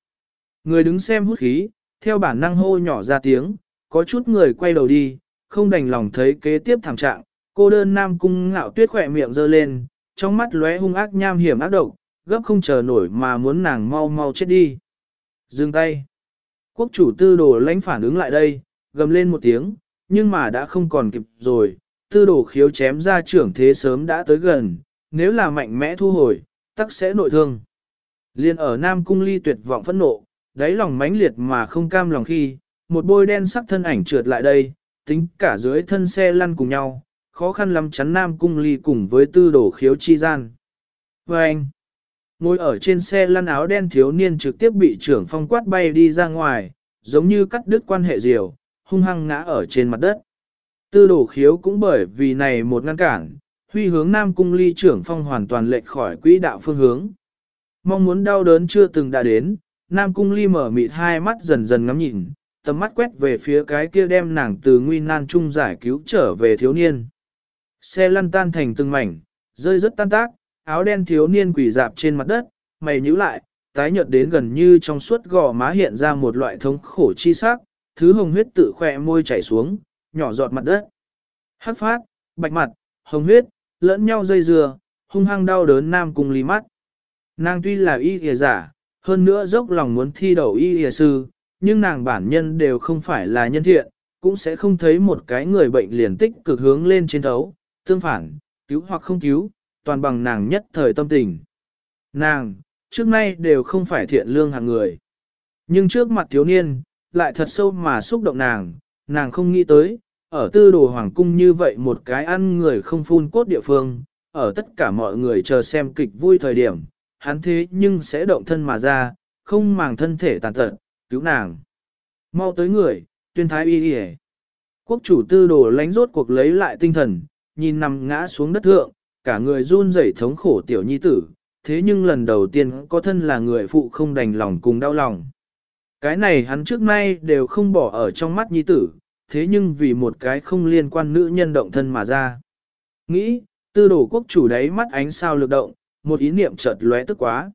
Người đứng xem hút khí, theo bản năng hô nhỏ ra tiếng, có chút người quay đầu đi, không đành lòng thấy kế tiếp thảm trạng, cô đơn nam cung ngạo tuyết khỏe miệng giơ lên, trong mắt lóe hung ác nham hiểm ác độc, gấp không chờ nổi mà muốn nàng mau mau chết đi. Dừng tay. Quốc chủ tư đồ lãnh phản ứng lại đây, gầm lên một tiếng, nhưng mà đã không còn kịp rồi, tư đồ khiếu chém ra trưởng thế sớm đã tới gần, nếu là mạnh mẽ thu hồi, tắc sẽ nội thương. Liên ở Nam Cung Ly tuyệt vọng phẫn nộ, đáy lòng mãnh liệt mà không cam lòng khi, một bôi đen sắc thân ảnh trượt lại đây, tính cả dưới thân xe lăn cùng nhau, khó khăn lắm chắn Nam Cung Ly cùng với tư đồ khiếu chi gian. Và anh, ngồi ở trên xe lăn áo đen thiếu niên trực tiếp bị trưởng phong quát bay đi ra ngoài, giống như cắt đứt quan hệ diều, hung hăng ngã ở trên mặt đất. Tư đồ khiếu cũng bởi vì này một ngăn cản, huy hướng Nam Cung Ly trưởng phong hoàn toàn lệch khỏi quỹ đạo phương hướng. Mong muốn đau đớn chưa từng đã đến, Nam Cung Ly mở mịt hai mắt dần dần ngắm nhìn, tầm mắt quét về phía cái kia đem nàng từ nguy nan chung giải cứu trở về thiếu niên. Xe lăn tan thành từng mảnh, rơi rất tan tác, áo đen thiếu niên quỷ dạp trên mặt đất, mày nhíu lại, tái nhợt đến gần như trong suốt gò má hiện ra một loại thống khổ chi sắc, thứ hồng huyết tự khỏe môi chảy xuống, nhỏ giọt mặt đất. Hắc phát, bạch mặt, hồng huyết, lẫn nhau dây dừa, hung hăng đau đớn nam cung ly mắt. Nàng tuy là y kìa giả, hơn nữa dốc lòng muốn thi đầu y y sư, nhưng nàng bản nhân đều không phải là nhân thiện, cũng sẽ không thấy một cái người bệnh liền tích cực hướng lên trên thấu, tương phản, cứu hoặc không cứu, toàn bằng nàng nhất thời tâm tình. Nàng, trước nay đều không phải thiện lương hạng người. Nhưng trước mặt thiếu niên, lại thật sâu mà xúc động nàng, nàng không nghĩ tới, ở tư đồ hoàng cung như vậy một cái ăn người không phun cốt địa phương, ở tất cả mọi người chờ xem kịch vui thời điểm, hắn thế nhưng sẽ động thân mà ra, không màng thân thể tàn tật, cứu nàng. Mau tới người, tuyên thái y đi Quốc chủ tư đồ lánh rốt cuộc lấy lại tinh thần, nhìn nằm ngã xuống đất thượng, cả người run rẩy thống khổ tiểu nhi tử, thế nhưng lần đầu tiên có thân là người phụ không đành lòng cùng đau lòng. Cái này hắn trước nay đều không bỏ ở trong mắt nhi tử, thế nhưng vì một cái không liên quan nữ nhân động thân mà ra. Nghĩ, tư đồ quốc chủ đấy mắt ánh sao lực động, một ý niệm chợt lóe tức quá.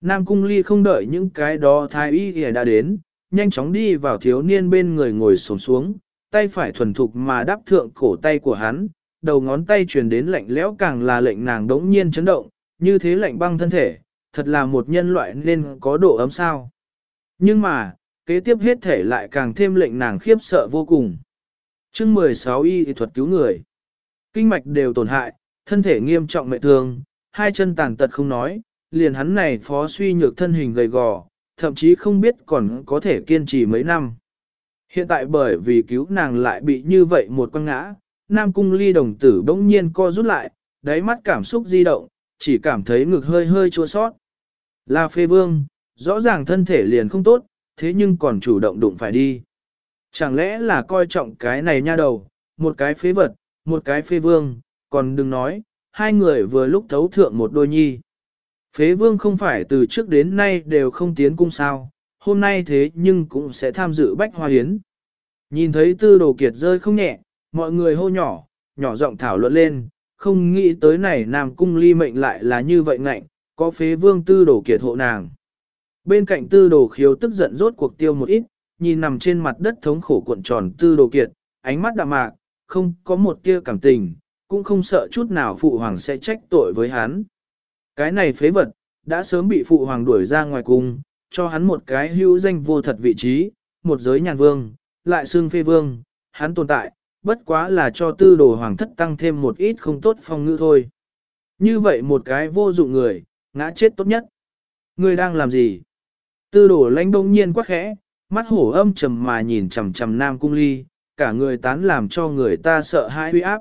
Nam cung ly không đợi những cái đó thái y đã đến, nhanh chóng đi vào thiếu niên bên người ngồi xổm xuống, tay phải thuần thục mà đáp thượng cổ tay của hắn, đầu ngón tay truyền đến lạnh lẽo càng là lệnh nàng đống nhiên chấn động, như thế lạnh băng thân thể, thật là một nhân loại nên có độ ấm sao. Nhưng mà, kế tiếp hết thể lại càng thêm lệnh nàng khiếp sợ vô cùng. chương 16 y thuật cứu người. Kinh mạch đều tổn hại, thân thể nghiêm trọng mệ thương, hai chân tàn tật không nói, liền hắn này phó suy nhược thân hình gầy gò, thậm chí không biết còn có thể kiên trì mấy năm. Hiện tại bởi vì cứu nàng lại bị như vậy một quăng ngã, Nam Cung Ly đồng tử bỗng nhiên co rút lại, đáy mắt cảm xúc di động, chỉ cảm thấy ngực hơi hơi chua sót. Là phê vương, rõ ràng thân thể liền không tốt, thế nhưng còn chủ động đụng phải đi. Chẳng lẽ là coi trọng cái này nha đầu, một cái phế vật, một cái phê vương, còn đừng nói, hai người vừa lúc thấu thượng một đôi nhi. Phế vương không phải từ trước đến nay đều không tiến cung sao, hôm nay thế nhưng cũng sẽ tham dự bách hoa hiến. Nhìn thấy tư đồ kiệt rơi không nhẹ, mọi người hô nhỏ, nhỏ giọng thảo luận lên, không nghĩ tới này nam cung ly mệnh lại là như vậy ngạnh, có phế vương tư đồ kiệt hộ nàng. Bên cạnh tư đồ khiếu tức giận rốt cuộc tiêu một ít, nhìn nằm trên mặt đất thống khổ cuộn tròn tư đồ kiệt, ánh mắt đạm mạc, không có một tia cảm tình, cũng không sợ chút nào phụ hoàng sẽ trách tội với hắn. Cái này phế vật, đã sớm bị phụ hoàng đuổi ra ngoài cung, cho hắn một cái hữu danh vô thật vị trí, một giới nhàn vương, lại xương phê vương, hắn tồn tại, bất quá là cho tư đồ hoàng thất tăng thêm một ít không tốt phong ngữ thôi. Như vậy một cái vô dụng người, ngã chết tốt nhất. Người đang làm gì? Tư đồ lãnh đông nhiên quá khẽ, mắt hổ âm trầm mà nhìn chằm chằm nam cung ly, cả người tán làm cho người ta sợ hãi uy áp.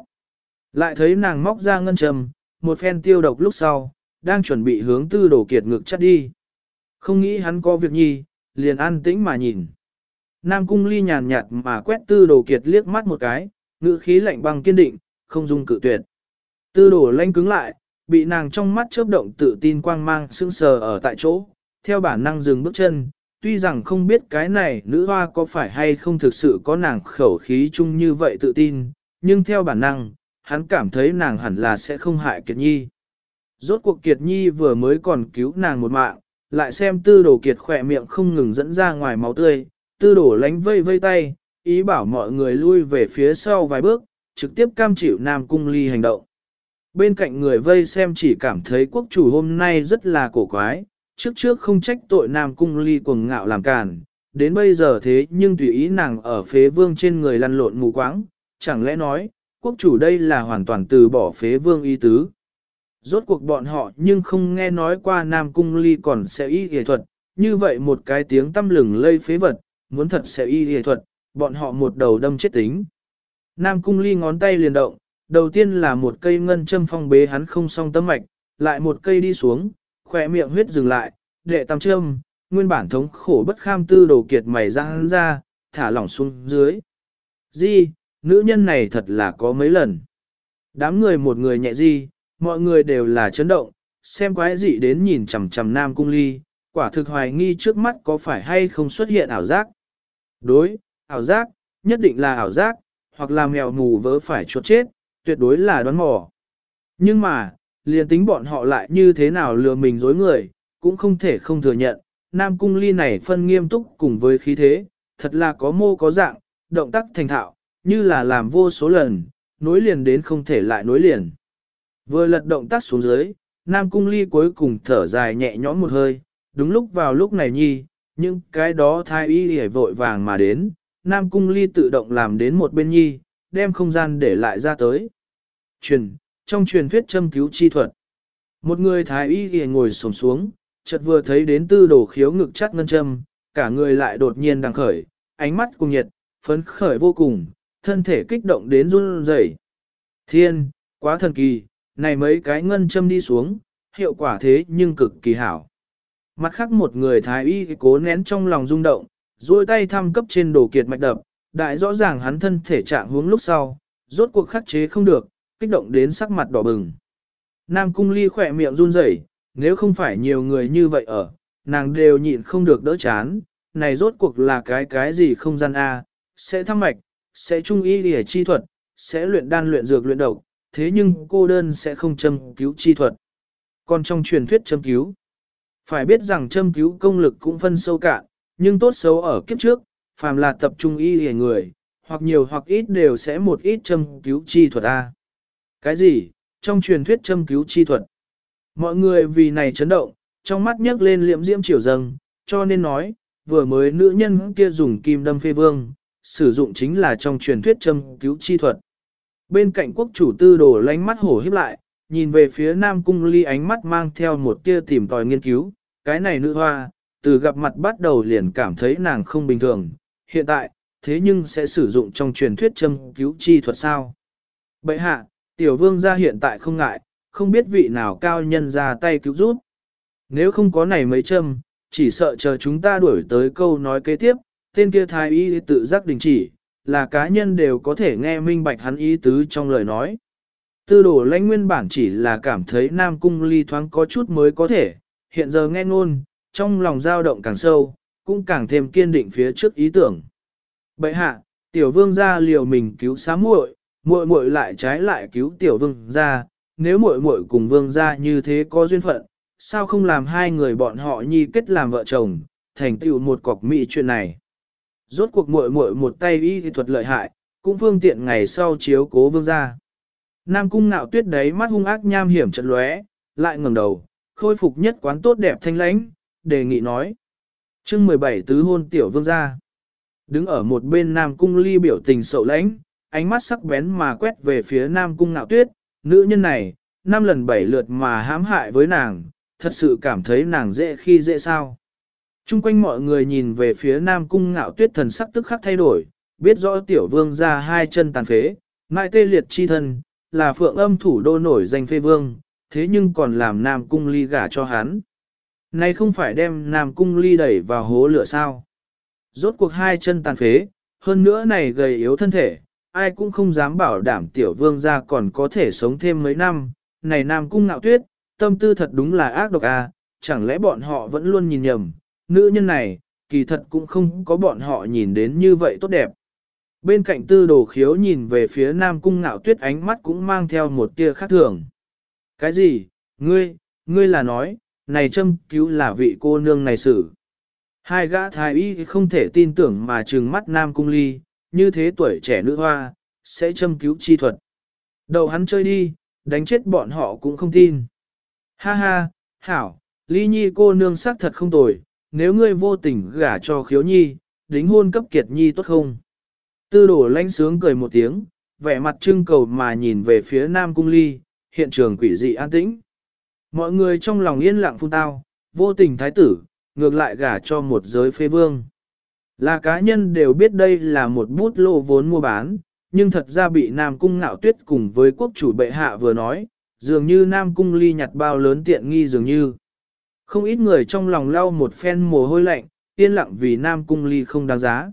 Lại thấy nàng móc ra ngân trầm, một phen tiêu độc lúc sau, đang chuẩn bị hướng tư đồ kiệt ngực chắt đi. Không nghĩ hắn có việc nhi, liền an tĩnh mà nhìn. Nam cung ly nhàn nhạt mà quét tư đồ kiệt liếc mắt một cái, ngữ khí lạnh băng kiên định, không dung cự tuyệt. Tư đồ lanh cứng lại, bị nàng trong mắt chớp động tự tin quang mang sững sờ ở tại chỗ, theo bản năng dừng bước chân, tuy rằng không biết cái này nữ hoa có phải hay không thực sự có nàng khẩu khí chung như vậy tự tin, nhưng theo bản năng, hắn cảm thấy nàng hẳn là sẽ không hại Kiệt Nhi. Rốt cuộc Kiệt Nhi vừa mới còn cứu nàng một mạng, lại xem tư đồ Kiệt khỏe miệng không ngừng dẫn ra ngoài máu tươi, tư đồ lánh vây vây tay, ý bảo mọi người lui về phía sau vài bước, trực tiếp cam chịu Nam Cung Ly hành động. Bên cạnh người vây xem chỉ cảm thấy quốc chủ hôm nay rất là cổ quái, trước trước không trách tội Nam Cung Ly cuồng ngạo làm càn, đến bây giờ thế nhưng tùy ý nàng ở phế vương trên người lăn lộn mù quáng, chẳng lẽ nói, quốc chủ đây là hoàn toàn từ bỏ phế vương y tứ. Rốt cuộc bọn họ nhưng không nghe nói qua Nam Cung Ly còn sẽ y nghệ thuật, như vậy một cái tiếng tâm lừng lây phế vật, muốn thật sẽ y nghệ thuật, bọn họ một đầu đâm chết tính. Nam Cung Ly ngón tay liền động, đầu tiên là một cây ngân châm phong bế hắn không song tâm mạch, lại một cây đi xuống, khỏe miệng huyết dừng lại, đệ tam châm, nguyên bản thống khổ bất kham tư đồ kiệt mày ra hắn ra, thả lỏng xuống dưới. Di, nữ nhân này thật là có mấy lần. Đám người một người nhẹ di, mọi người đều là chấn động, xem quái dị đến nhìn chằm chằm nam cung ly, quả thực hoài nghi trước mắt có phải hay không xuất hiện ảo giác. Đối, ảo giác, nhất định là ảo giác, hoặc là mèo mù vớ phải chuột chết, tuyệt đối là đoán mò. Nhưng mà, liền tính bọn họ lại như thế nào lừa mình dối người, cũng không thể không thừa nhận, Nam Cung Ly này phân nghiêm túc cùng với khí thế, thật là có mô có dạng, động tác thành thạo, như là làm vô số lần, nối liền đến không thể lại nối liền. Vừa lật động tác xuống dưới, Nam Cung Ly cuối cùng thở dài nhẹ nhõm một hơi, đúng lúc vào lúc này nhi, nhưng cái đó thai y hề vội vàng mà đến, Nam Cung Ly tự động làm đến một bên nhi, đem không gian để lại ra tới. Truyền, trong truyền thuyết châm cứu chi thuật. Một người thái y hề ngồi sổng xuống, chợt vừa thấy đến tư đồ khiếu ngực chắt ngân châm, cả người lại đột nhiên đằng khởi, ánh mắt cùng nhiệt, phấn khởi vô cùng, thân thể kích động đến run rẩy. Thiên, quá thần kỳ, này mấy cái ngân châm đi xuống, hiệu quả thế nhưng cực kỳ hảo. Mặt khác một người thái y cố nén trong lòng rung động, duỗi tay thăm cấp trên đồ kiệt mạch đập, đại rõ ràng hắn thân thể trạng hướng lúc sau, rốt cuộc khắc chế không được, kích động đến sắc mặt đỏ bừng. Nam cung ly khỏe miệng run rẩy, nếu không phải nhiều người như vậy ở, nàng đều nhịn không được đỡ chán, này rốt cuộc là cái cái gì không gian A, sẽ thăm mạch, sẽ trung y lìa chi thuật, sẽ luyện đan luyện dược luyện độc, thế nhưng cô đơn sẽ không châm cứu chi thuật. Còn trong truyền thuyết châm cứu, phải biết rằng châm cứu công lực cũng phân sâu cạn, nhưng tốt xấu ở kiếp trước, phàm là tập trung y lìa người, hoặc nhiều hoặc ít đều sẽ một ít châm cứu chi thuật A. Cái gì? Trong truyền thuyết châm cứu chi thuật. Mọi người vì này chấn động, trong mắt nhấc lên liệm diễm chiều dâng, cho nên nói, vừa mới nữ nhân kia dùng kim đâm phê vương, sử dụng chính là trong truyền thuyết châm cứu chi thuật. Bên cạnh quốc chủ tư đồ lánh mắt hổ híp lại, nhìn về phía Nam Cung Ly ánh mắt mang theo một tia tìm tòi nghiên cứu, cái này nữ hoa, từ gặp mặt bắt đầu liền cảm thấy nàng không bình thường, hiện tại, thế nhưng sẽ sử dụng trong truyền thuyết châm cứu chi thuật sao. Bậy hạ, tiểu vương gia hiện tại không ngại, không biết vị nào cao nhân ra tay cứu giúp. Nếu không có này mấy châm, chỉ sợ chờ chúng ta đuổi tới câu nói kế tiếp, tên kia thái y tự giác đình chỉ, là cá nhân đều có thể nghe minh bạch hắn ý tứ trong lời nói. Tư đồ lãnh nguyên bản chỉ là cảm thấy Nam Cung ly thoáng có chút mới có thể, hiện giờ nghe ngôn, trong lòng dao động càng sâu, cũng càng thêm kiên định phía trước ý tưởng. Bậy hạ, tiểu vương gia liều mình cứu xá muội, muội muội lại trái lại cứu tiểu vương gia, nếu muội muội cùng vương gia như thế có duyên phận, sao không làm hai người bọn họ nhi kết làm vợ chồng, thành tựu một cọc mỹ chuyện này. Rốt cuộc muội muội một tay y thuật lợi hại, cũng phương tiện ngày sau chiếu cố vương gia. Nam cung nạo tuyết đấy mắt hung ác nham hiểm trận lóe, lại ngẩng đầu, khôi phục nhất quán tốt đẹp thanh lãnh, đề nghị nói. chương 17 tứ hôn tiểu vương gia. Đứng ở một bên Nam cung ly biểu tình sậu lãnh, ánh mắt sắc bén mà quét về phía Nam cung nạo tuyết, nữ nhân này, năm lần bảy lượt mà hãm hại với nàng, thật sự cảm thấy nàng dễ khi dễ sao. Trung quanh mọi người nhìn về phía Nam cung ngạo tuyết thần sắc tức khắc thay đổi, biết rõ tiểu vương ra hai chân tàn phế, mãi tê liệt chi thân, là phượng âm thủ đô nổi danh phê vương, thế nhưng còn làm Nam cung ly gả cho hắn. Này không phải đem Nam cung ly đẩy vào hố lửa sao. Rốt cuộc hai chân tàn phế, hơn nữa này gầy yếu thân thể, ai cũng không dám bảo đảm tiểu vương ra còn có thể sống thêm mấy năm. Này Nam cung ngạo tuyết, tâm tư thật đúng là ác độc à, chẳng lẽ bọn họ vẫn luôn nhìn nhầm, nữ nhân này, kỳ thật cũng không có bọn họ nhìn đến như vậy tốt đẹp. Bên cạnh tư đồ khiếu nhìn về phía nam cung ngạo tuyết ánh mắt cũng mang theo một tia khác thường. Cái gì, ngươi, ngươi là nói, này châm cứu là vị cô nương này xử. Hai gã thái y không thể tin tưởng mà trừng mắt nam cung ly, như thế tuổi trẻ nữ hoa, sẽ châm cứu chi thuật. Đầu hắn chơi đi, đánh chết bọn họ cũng không tin. Ha ha, hảo, ly nhi cô nương xác thật không tồi, nếu ngươi vô tình gả cho khiếu nhi, đính hôn cấp kiệt nhi tốt không? Tư đổ lanh sướng cười một tiếng, vẻ mặt trưng cầu mà nhìn về phía Nam Cung Ly, hiện trường quỷ dị an tĩnh. Mọi người trong lòng yên lặng phun tao, vô tình thái tử, ngược lại gả cho một giới phê vương. Là cá nhân đều biết đây là một bút lô vốn mua bán, nhưng thật ra bị Nam Cung ngạo tuyết cùng với quốc chủ bệ hạ vừa nói, dường như Nam Cung ly nhặt bao lớn tiện nghi dường như. Không ít người trong lòng lau một phen mồ hôi lạnh, yên lặng vì Nam Cung ly không đáng giá.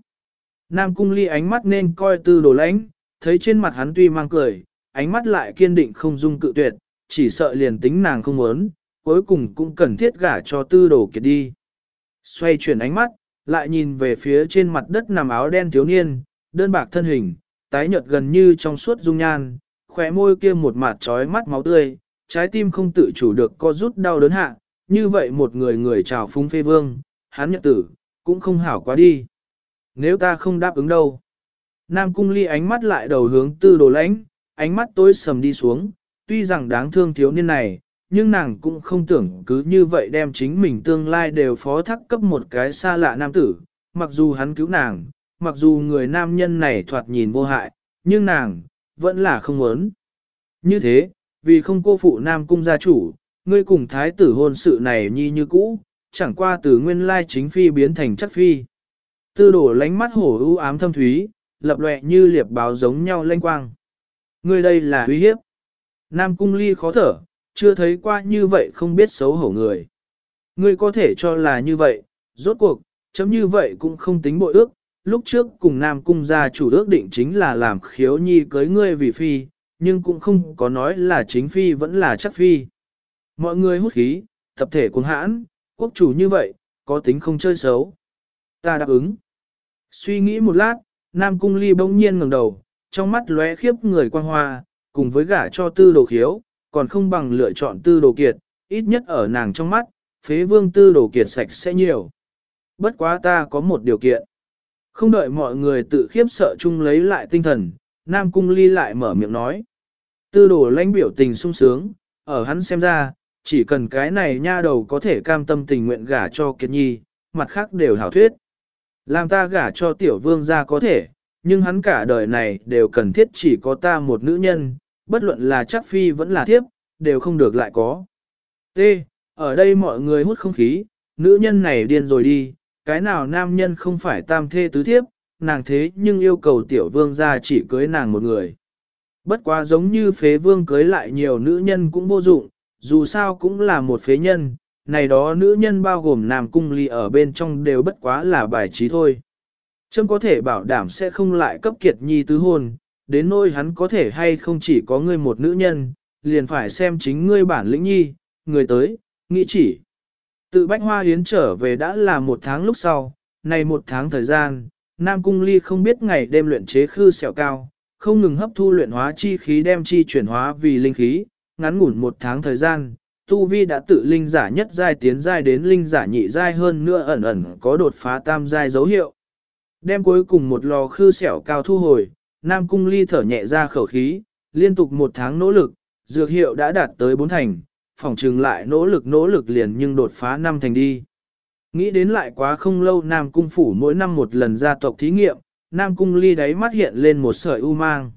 Nam Cung ly ánh mắt nên coi tư đồ lãnh, thấy trên mặt hắn tuy mang cười, ánh mắt lại kiên định không dung cự tuyệt, chỉ sợ liền tính nàng không muốn, cuối cùng cũng cần thiết gả cho tư đồ kiệt đi. Xoay chuyển ánh mắt, lại nhìn về phía trên mặt đất nằm áo đen thiếu niên, đơn bạc thân hình, tái nhợt gần như trong suốt dung nhan, khóe môi kia một mặt trói mắt máu tươi, trái tim không tự chủ được co rút đau đớn hạ, như vậy một người người chào phúng phê vương, hắn nhận tử, cũng không hảo quá đi. Nếu ta không đáp ứng đâu. Nam cung ly ánh mắt lại đầu hướng tư đồ lãnh, ánh mắt tối sầm đi xuống, tuy rằng đáng thương thiếu niên này, nhưng nàng cũng không tưởng cứ như vậy đem chính mình tương lai đều phó thác cấp một cái xa lạ nam tử, mặc dù hắn cứu nàng, mặc dù người nam nhân này thoạt nhìn vô hại, nhưng nàng, vẫn là không muốn. Như thế, vì không cô phụ nam cung gia chủ, ngươi cùng thái tử hôn sự này nhi như cũ, chẳng qua từ nguyên lai chính phi biến thành chắc phi. Tư đổ lánh mắt hổ ưu ám thâm thúy, lập lệ như liệp báo giống nhau lanh quang. Ngươi đây là uy hiếp. Nam cung ly khó thở, chưa thấy qua như vậy không biết xấu hổ người. Ngươi có thể cho là như vậy, rốt cuộc, chấm như vậy cũng không tính bội ước, lúc trước cùng Nam Cung gia chủ ước định chính là làm khiếu nhi cưới ngươi vì phi, nhưng cũng không có nói là chính phi vẫn là chắc phi. Mọi người hút khí, tập thể cuồng hãn, quốc chủ như vậy, có tính không chơi xấu. Ta đáp ứng. Suy nghĩ một lát, Nam Cung ly bỗng nhiên ngẩng đầu, trong mắt lóe khiếp người quan hoa, cùng với gả cho tư đồ khiếu, còn không bằng lựa chọn tư đồ kiệt, ít nhất ở nàng trong mắt, phế vương tư đồ kiệt sạch sẽ nhiều. Bất quá ta có một điều kiện. Không đợi mọi người tự khiếp sợ chung lấy lại tinh thần, Nam Cung Ly lại mở miệng nói. Tư đồ lãnh biểu tình sung sướng, ở hắn xem ra, chỉ cần cái này nha đầu có thể cam tâm tình nguyện gả cho Kiệt Nhi, mặt khác đều hảo thuyết. Làm ta gả cho tiểu vương gia có thể, nhưng hắn cả đời này đều cần thiết chỉ có ta một nữ nhân, bất luận là chắc phi vẫn là thiếp, đều không được lại có. T. Ở đây mọi người hút không khí, nữ nhân này điên rồi đi, cái nào nam nhân không phải tam thê tứ thiếp, nàng thế nhưng yêu cầu tiểu vương ra chỉ cưới nàng một người. Bất quá giống như phế vương cưới lại nhiều nữ nhân cũng vô dụng, dù sao cũng là một phế nhân, này đó nữ nhân bao gồm nam cung ly ở bên trong đều bất quá là bài trí thôi. Trâm có thể bảo đảm sẽ không lại cấp kiệt nhi tứ hôn, đến nỗi hắn có thể hay không chỉ có ngươi một nữ nhân, liền phải xem chính ngươi bản lĩnh nhi, người tới, nghĩ chỉ. Tự Bách Hoa Yến trở về đã là một tháng lúc sau, này một tháng thời gian, Nam Cung Ly không biết ngày đêm luyện chế khư sẹo cao, không ngừng hấp thu luyện hóa chi khí đem chi chuyển hóa vì linh khí, ngắn ngủn một tháng thời gian, Tu Vi đã tự linh giả nhất giai tiến giai đến linh giả nhị giai hơn nữa ẩn ẩn có đột phá tam giai dấu hiệu. Đem cuối cùng một lò khư xẻo cao thu hồi, Nam Cung Ly thở nhẹ ra khẩu khí, liên tục một tháng nỗ lực, dược hiệu đã đạt tới bốn thành, phòng trừng lại nỗ lực nỗ lực liền nhưng đột phá năm thành đi. Nghĩ đến lại quá không lâu Nam Cung Phủ mỗi năm một lần gia tộc thí nghiệm, Nam Cung Ly đáy mắt hiện lên một sợi u mang.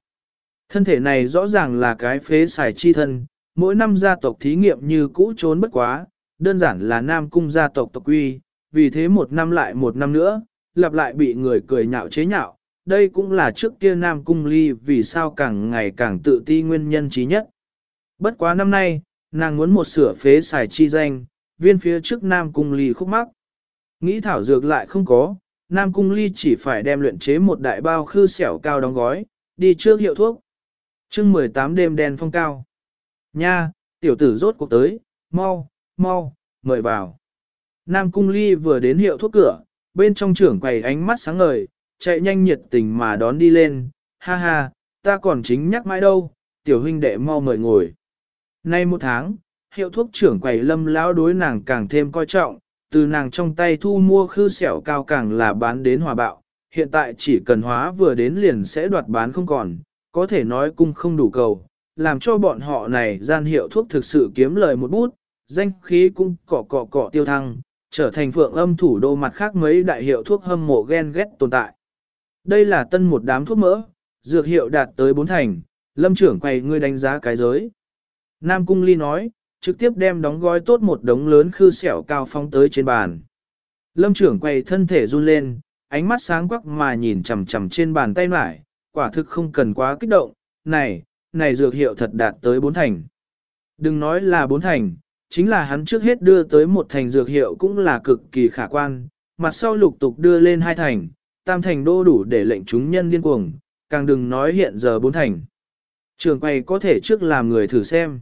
Thân thể này rõ ràng là cái phế xài chi thân, mỗi năm gia tộc thí nghiệm như cũ trốn bất quá, đơn giản là Nam Cung gia tộc tộc quy, vì thế một năm lại một năm nữa, lặp lại bị người cười nhạo chế nhạo, đây cũng là trước kia Nam Cung Ly vì sao càng ngày càng tự ti nguyên nhân trí nhất. Bất quá năm nay, nàng muốn một sửa phế xài chi danh, viên phía trước Nam Cung Ly khúc mắc. Nghĩ thảo dược lại không có, Nam Cung Ly chỉ phải đem luyện chế một đại bao khư xẻo cao đóng gói, đi trước hiệu thuốc chương 18 đêm đen phong cao. Nha, tiểu tử rốt cuộc tới, mau, mau, mời vào. Nam Cung Ly vừa đến hiệu thuốc cửa, bên trong trưởng quầy ánh mắt sáng ngời, chạy nhanh nhiệt tình mà đón đi lên, ha ha, ta còn chính nhắc mãi đâu, tiểu huynh đệ mau mời ngồi. Nay một tháng, hiệu thuốc trưởng quầy lâm lão đối nàng càng thêm coi trọng, từ nàng trong tay thu mua khư sẹo cao càng là bán đến hòa bạo, hiện tại chỉ cần hóa vừa đến liền sẽ đoạt bán không còn, có thể nói cung không đủ cầu, làm cho bọn họ này gian hiệu thuốc thực sự kiếm lời một bút, danh khí cũng cọ cọ cọ tiêu thăng, trở thành phượng âm thủ đô mặt khác mấy đại hiệu thuốc hâm mộ ghen ghét tồn tại. Đây là tân một đám thuốc mỡ, dược hiệu đạt tới bốn thành, lâm trưởng quay ngươi đánh giá cái giới. Nam Cung Ly nói, trực tiếp đem đóng gói tốt một đống lớn khư xẻo cao phong tới trên bàn. Lâm trưởng quay thân thể run lên, ánh mắt sáng quắc mà nhìn chằm chằm trên bàn tay mải, quả thực không cần quá kích động, này, này dược hiệu thật đạt tới bốn thành. Đừng nói là bốn thành, chính là hắn trước hết đưa tới một thành dược hiệu cũng là cực kỳ khả quan, mặt sau lục tục đưa lên hai thành, tam thành đô đủ để lệnh chúng nhân điên cuồng, càng đừng nói hiện giờ bốn thành. Trường quay có thể trước làm người thử xem.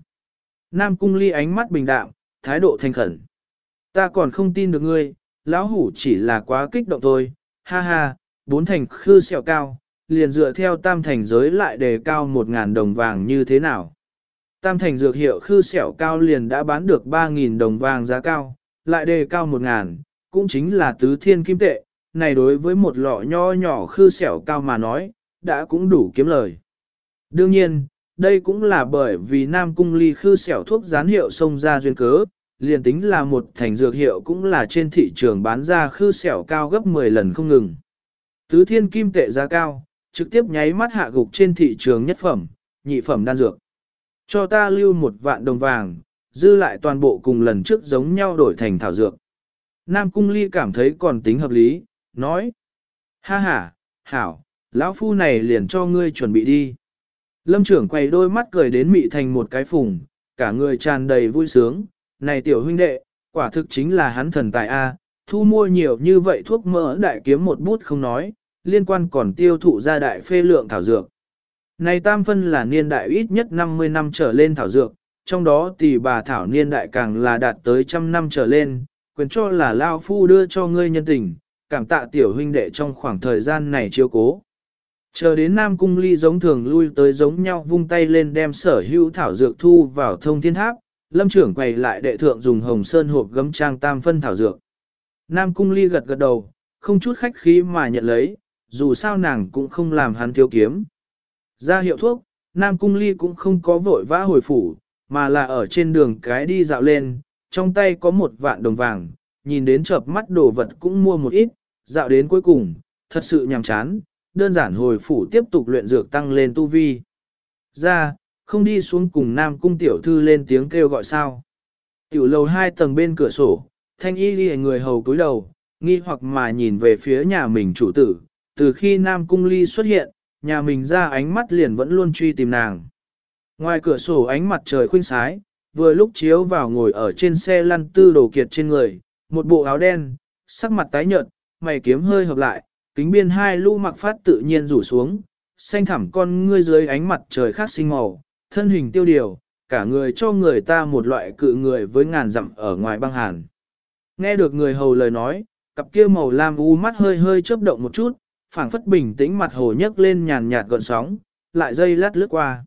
Nam cung ly ánh mắt bình đạm, thái độ thanh khẩn. Ta còn không tin được ngươi, lão hủ chỉ là quá kích động thôi, ha ha, bốn thành khư sẹo cao, liền dựa theo tam thành giới lại đề cao một ngàn đồng vàng như thế nào. Tam thành dược hiệu khư sẹo cao liền đã bán được ba nghìn đồng vàng giá cao, lại đề cao một ngàn, cũng chính là tứ thiên kim tệ, này đối với một lọ nho nhỏ khư sẹo cao mà nói, đã cũng đủ kiếm lời. Đương nhiên, đây cũng là bởi vì Nam Cung ly khư sẹo thuốc gián hiệu xông ra duyên cớ, liền tính là một thành dược hiệu cũng là trên thị trường bán ra khư sẹo cao gấp 10 lần không ngừng. Tứ thiên kim tệ giá cao, trực tiếp nháy mắt hạ gục trên thị trường nhất phẩm, nhị phẩm đan dược. Cho ta lưu một vạn đồng vàng, dư lại toàn bộ cùng lần trước giống nhau đổi thành thảo dược. Nam Cung Ly cảm thấy còn tính hợp lý, nói. Ha ha, hảo, lão phu này liền cho ngươi chuẩn bị đi. Lâm trưởng quay đôi mắt cười đến mị thành một cái phùng, cả người tràn đầy vui sướng. Này tiểu huynh đệ, quả thực chính là hắn thần tài A, thu mua nhiều như vậy thuốc mỡ đại kiếm một bút không nói, liên quan còn tiêu thụ ra đại phê lượng thảo dược. Này tam phân là niên đại ít nhất 50 năm trở lên thảo dược, trong đó tỷ bà thảo niên đại càng là đạt tới trăm năm trở lên, quyền cho là Lao Phu đưa cho ngươi nhân tình, cảm tạ tiểu huynh đệ trong khoảng thời gian này chiếu cố. Chờ đến Nam Cung Ly giống thường lui tới giống nhau vung tay lên đem sở hữu thảo dược thu vào thông thiên tháp, lâm trưởng quay lại đệ thượng dùng hồng sơn hộp gấm trang tam phân thảo dược. Nam Cung Ly gật gật đầu, không chút khách khí mà nhận lấy, dù sao nàng cũng không làm hắn thiếu kiếm. Ra hiệu thuốc, Nam Cung Ly cũng không có vội vã hồi phủ, mà là ở trên đường cái đi dạo lên, trong tay có một vạn đồng vàng, nhìn đến chợp mắt đồ vật cũng mua một ít, dạo đến cuối cùng, thật sự nhàm chán, đơn giản hồi phủ tiếp tục luyện dược tăng lên tu vi. Ra, không đi xuống cùng Nam Cung tiểu thư lên tiếng kêu gọi sao. Tiểu lầu hai tầng bên cửa sổ, thanh y ghi người hầu cúi đầu, nghi hoặc mà nhìn về phía nhà mình chủ tử, từ khi Nam Cung ly xuất hiện, nhà mình ra ánh mắt liền vẫn luôn truy tìm nàng. Ngoài cửa sổ ánh mặt trời khuynh sái, vừa lúc chiếu vào ngồi ở trên xe lăn tư đồ kiệt trên người, một bộ áo đen, sắc mặt tái nhợt, mày kiếm hơi hợp lại, kính biên hai lũ mặc phát tự nhiên rủ xuống, xanh thẳm con ngươi dưới ánh mặt trời khác sinh màu, thân hình tiêu điều, cả người cho người ta một loại cự người với ngàn dặm ở ngoài băng hàn. Nghe được người hầu lời nói, cặp kia màu lam u mắt hơi hơi chớp động một chút, phảng phất bình tĩnh mặt hồ nhấc lên nhàn nhạt gọn sóng, lại dây lát lướt qua.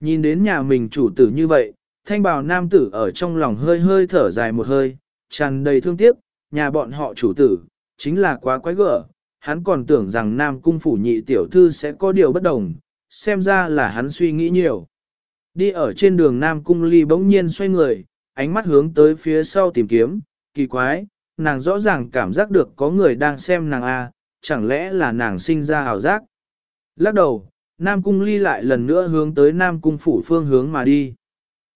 Nhìn đến nhà mình chủ tử như vậy, Thanh bào nam tử ở trong lòng hơi hơi thở dài một hơi, tràn đầy thương tiếc, nhà bọn họ chủ tử, chính là quá quái gở, hắn còn tưởng rằng nam cung phủ nhị tiểu thư sẽ có điều bất đồng, xem ra là hắn suy nghĩ nhiều. Đi ở trên đường nam cung ly bỗng nhiên xoay người, ánh mắt hướng tới phía sau tìm kiếm, kỳ quái, nàng rõ ràng cảm giác được có người đang xem nàng A, chẳng lẽ là nàng sinh ra ảo giác. Lắc đầu, Nam Cung ly lại lần nữa hướng tới Nam Cung phủ phương hướng mà đi.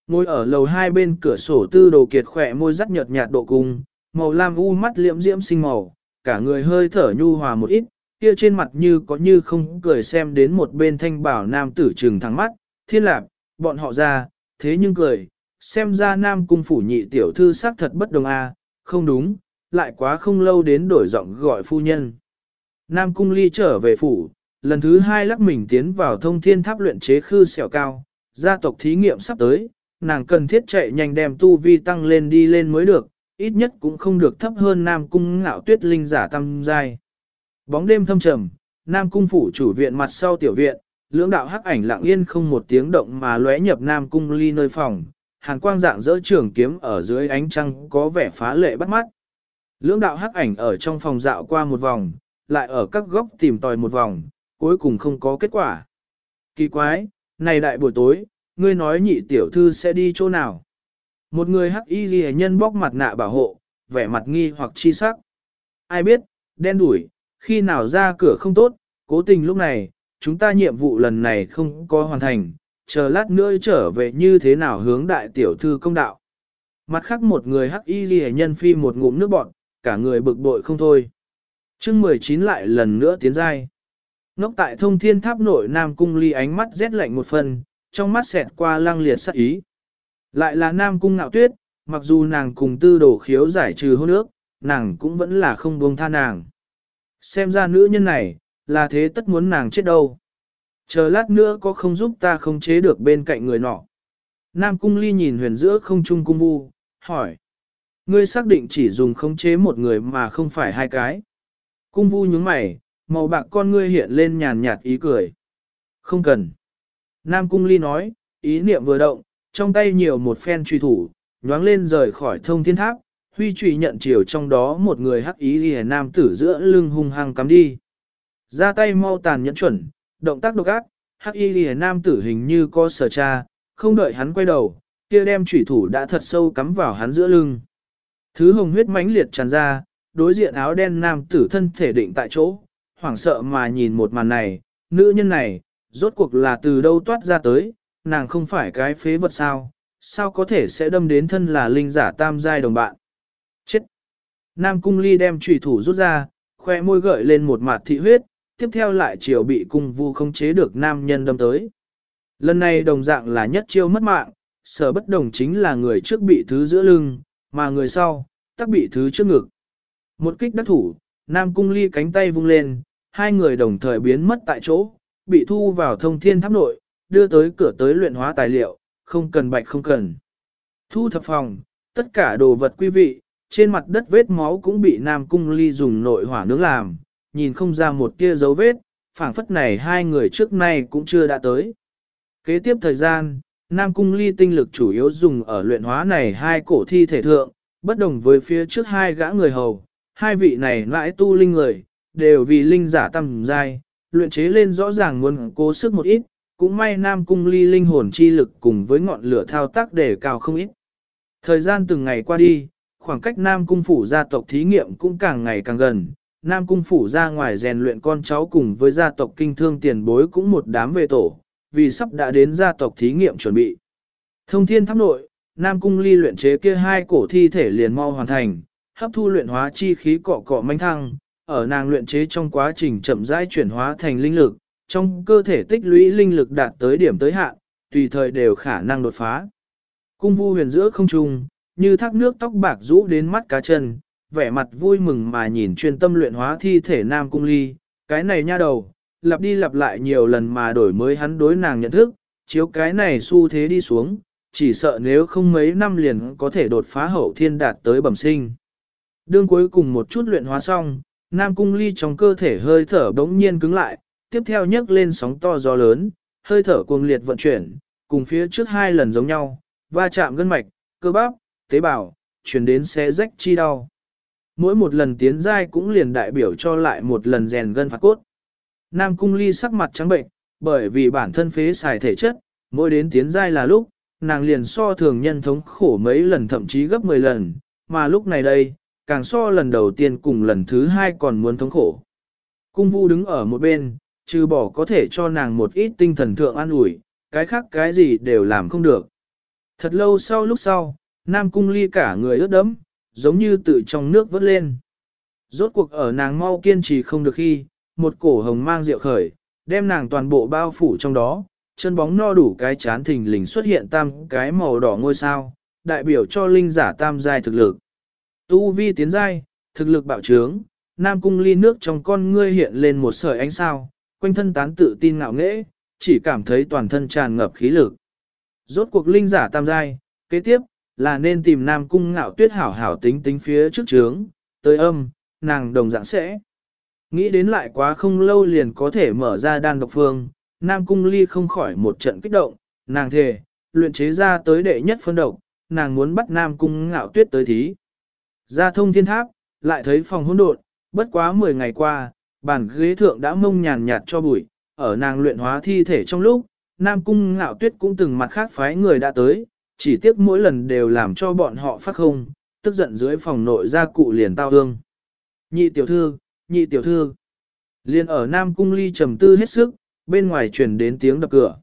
Ngồi ở lầu hai bên cửa sổ tư đồ kiệt khỏe môi rắt nhợt nhạt độ cung, màu lam u mắt liễm diễm sinh màu, cả người hơi thở nhu hòa một ít, kia trên mặt như có như không cười xem đến một bên thanh bảo nam tử trừng thẳng mắt, thiên lạp, bọn họ ra, thế nhưng cười, xem ra nam cung phủ nhị tiểu thư xác thật bất đồng a, không đúng, lại quá không lâu đến đổi giọng gọi phu nhân. Nam cung ly trở về phủ, lần thứ hai lắc mình tiến vào thông thiên tháp luyện chế khư xẻo cao, gia tộc thí nghiệm sắp tới, nàng cần thiết chạy nhanh đem tu vi tăng lên đi lên mới được, ít nhất cũng không được thấp hơn Nam cung ngạo tuyết linh giả tam giai. Bóng đêm thâm trầm, Nam cung phủ chủ viện mặt sau tiểu viện, lưỡng đạo hắc ảnh lặng yên không một tiếng động mà lóe nhập Nam cung ly nơi phòng, hàn quang dạng dỡ trường kiếm ở dưới ánh trăng có vẻ phá lệ bắt mắt. Lưỡng đạo hắc ảnh ở trong phòng dạo qua một vòng, lại ở các góc tìm tòi một vòng, cuối cùng không có kết quả. Kỳ quái, này đại buổi tối, ngươi nói nhị tiểu thư sẽ đi chỗ nào? Một người hắc y ghi nhân bóc mặt nạ bảo hộ, vẻ mặt nghi hoặc chi sắc. Ai biết, đen đủi, khi nào ra cửa không tốt, cố tình lúc này, chúng ta nhiệm vụ lần này không có hoàn thành, chờ lát nữa trở về như thế nào hướng đại tiểu thư công đạo. Mặt khác một người hắc y ghi nhân phi một ngụm nước bọt, cả người bực bội không thôi chương 19 lại lần nữa tiến giai. Ngốc tại thông thiên tháp nội Nam Cung ly ánh mắt rét lạnh một phần, trong mắt xẹt qua lang liệt sắc ý. Lại là Nam Cung ngạo tuyết, mặc dù nàng cùng tư đổ khiếu giải trừ hôn ước, nàng cũng vẫn là không buông tha nàng. Xem ra nữ nhân này, là thế tất muốn nàng chết đâu. Chờ lát nữa có không giúp ta không chế được bên cạnh người nọ. Nam Cung ly nhìn huyền giữa không trung cung vu, hỏi. Ngươi xác định chỉ dùng khống chế một người mà không phải hai cái. Cung vu nhướng mày, màu bạc con ngươi hiện lên nhàn nhạt ý cười. Không cần. Nam Cung Ly nói, ý niệm vừa động, trong tay nhiều một phen truy thủ, nhoáng lên rời khỏi thông thiên tháp, huy truy nhận chiều trong đó một người hắc ý ghi nam tử giữa lưng hung hăng cắm đi. Ra tay mau tàn nhẫn chuẩn, động tác độc ác, hắc y ghi nam tử hình như có sở cha, không đợi hắn quay đầu, kia đem trùy thủ đã thật sâu cắm vào hắn giữa lưng. Thứ hồng huyết mãnh liệt tràn ra, đối diện áo đen nam tử thân thể định tại chỗ, hoảng sợ mà nhìn một màn này, nữ nhân này, rốt cuộc là từ đâu toát ra tới, nàng không phải cái phế vật sao, sao có thể sẽ đâm đến thân là linh giả tam giai đồng bạn. Chết! Nam cung ly đem trùy thủ rút ra, khoe môi gợi lên một mặt thị huyết, tiếp theo lại chiều bị cung vu không chế được nam nhân đâm tới. Lần này đồng dạng là nhất chiêu mất mạng, sở bất đồng chính là người trước bị thứ giữa lưng, mà người sau, tắc bị thứ trước ngực. Một kích đắc thủ, Nam Cung Ly cánh tay vung lên, hai người đồng thời biến mất tại chỗ, bị thu vào thông thiên tháp nội, đưa tới cửa tới luyện hóa tài liệu, không cần bạch không cần. Thu thập phòng, tất cả đồ vật quý vị, trên mặt đất vết máu cũng bị Nam Cung Ly dùng nội hỏa nướng làm, nhìn không ra một tia dấu vết, phảng phất này hai người trước nay cũng chưa đã tới. Kế tiếp thời gian, Nam Cung Ly tinh lực chủ yếu dùng ở luyện hóa này hai cổ thi thể thượng, bất đồng với phía trước hai gã người hầu, hai vị này lại tu linh người, đều vì linh giả tầm giai, luyện chế lên rõ ràng muốn cố sức một ít, cũng may Nam Cung ly linh hồn chi lực cùng với ngọn lửa thao tác để cao không ít. Thời gian từng ngày qua đi, khoảng cách Nam Cung phủ gia tộc thí nghiệm cũng càng ngày càng gần, Nam Cung phủ ra ngoài rèn luyện con cháu cùng với gia tộc kinh thương tiền bối cũng một đám về tổ, vì sắp đã đến gia tộc thí nghiệm chuẩn bị. Thông thiên tháp nội, Nam Cung ly luyện chế kia hai cổ thi thể liền mau hoàn thành, hấp thu luyện hóa chi khí cọ cọ manh thăng, ở nàng luyện chế trong quá trình chậm rãi chuyển hóa thành linh lực, trong cơ thể tích lũy linh lực đạt tới điểm tới hạn, tùy thời đều khả năng đột phá. Cung vu huyền giữa không trung, như thác nước tóc bạc rũ đến mắt cá chân, vẻ mặt vui mừng mà nhìn chuyên tâm luyện hóa thi thể nam cung ly, cái này nha đầu, lặp đi lặp lại nhiều lần mà đổi mới hắn đối nàng nhận thức, chiếu cái này xu thế đi xuống, chỉ sợ nếu không mấy năm liền có thể đột phá hậu thiên đạt tới bẩm sinh. Đương cuối cùng một chút luyện hóa xong, Nam Cung Ly trong cơ thể hơi thở bỗng nhiên cứng lại, tiếp theo nhấc lên sóng to gió lớn, hơi thở cuồng liệt vận chuyển, cùng phía trước hai lần giống nhau, va chạm gân mạch, cơ bắp, tế bào, chuyển đến xé rách chi đau. Mỗi một lần tiến giai cũng liền đại biểu cho lại một lần rèn gân phạt cốt. Nam cung ly sắc mặt trắng bệnh, bởi vì bản thân phế xài thể chất, mỗi đến tiến giai là lúc, nàng liền so thường nhân thống khổ mấy lần thậm chí gấp 10 lần, mà lúc này đây, càng so lần đầu tiên cùng lần thứ hai còn muốn thống khổ. Cung vu đứng ở một bên, trừ bỏ có thể cho nàng một ít tinh thần thượng an ủi, cái khác cái gì đều làm không được. Thật lâu sau lúc sau, Nam Cung ly cả người ướt đẫm, giống như tự trong nước vớt lên. Rốt cuộc ở nàng mau kiên trì không được khi, một cổ hồng mang rượu khởi, đem nàng toàn bộ bao phủ trong đó, chân bóng no đủ cái chán thình lình xuất hiện tam cái màu đỏ ngôi sao, đại biểu cho linh giả tam giai thực lực. Tu vi tiến giai, thực lực bạo trướng, Nam Cung ly nước trong con ngươi hiện lên một sợi ánh sao, quanh thân tán tự tin ngạo nghễ, chỉ cảm thấy toàn thân tràn ngập khí lực. Rốt cuộc linh giả tam giai, kế tiếp, là nên tìm Nam Cung ngạo tuyết hảo hảo tính tính phía trước trướng, tới âm, nàng đồng dạng sẽ. Nghĩ đến lại quá không lâu liền có thể mở ra đan độc phương, Nam Cung ly không khỏi một trận kích động, nàng thề, luyện chế ra tới đệ nhất phân độc, nàng muốn bắt Nam Cung ngạo tuyết tới thí. Ra thông thiên tháp, lại thấy phòng hỗn độn, bất quá 10 ngày qua, bàn ghế thượng đã mông nhàn nhạt cho bụi, ở nàng luyện hóa thi thể trong lúc, Nam Cung ngạo tuyết cũng từng mặt khác phái người đã tới, chỉ tiếc mỗi lần đều làm cho bọn họ phát không, tức giận dưới phòng nội ra cụ liền tao hương. Nhị tiểu thư, nhị tiểu thư. Liên ở Nam Cung ly trầm tư hết sức, bên ngoài truyền đến tiếng đập cửa.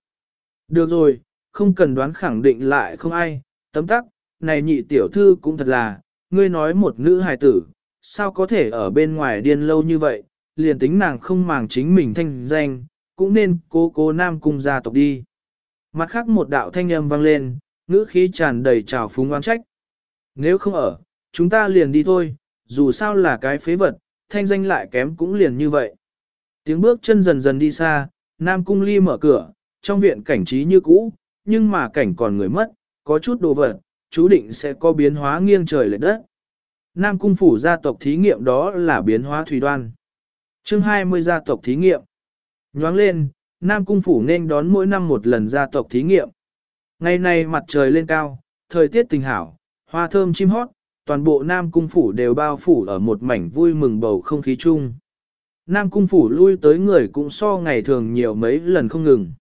Được rồi, không cần đoán khẳng định lại không ai, tấm tắc, này nhị tiểu thư cũng thật là, ngươi nói một nữ hài tử, sao có thể ở bên ngoài điên lâu như vậy, liền tính nàng không màng chính mình thanh danh, cũng nên cố cố nam cung gia tộc đi. Mặt khác một đạo thanh âm vang lên, ngữ khí tràn đầy trào phúng oán trách. Nếu không ở, chúng ta liền đi thôi, dù sao là cái phế vật, thanh danh lại kém cũng liền như vậy. Tiếng bước chân dần dần đi xa, Nam Cung Ly mở cửa, trong viện cảnh trí như cũ, nhưng mà cảnh còn người mất, có chút đồ vật, chú định sẽ có biến hóa nghiêng trời lệch đất. Nam Cung Phủ gia tộc thí nghiệm đó là biến hóa thủy đoan. chương 20 gia tộc thí nghiệm. Nhoáng lên, Nam Cung Phủ nên đón mỗi năm một lần gia tộc thí nghiệm. Ngày nay mặt trời lên cao, thời tiết tình hảo, hoa thơm chim hót, toàn bộ Nam Cung Phủ đều bao phủ ở một mảnh vui mừng bầu không khí chung. Nam Cung Phủ lui tới người cũng so ngày thường nhiều mấy lần không ngừng.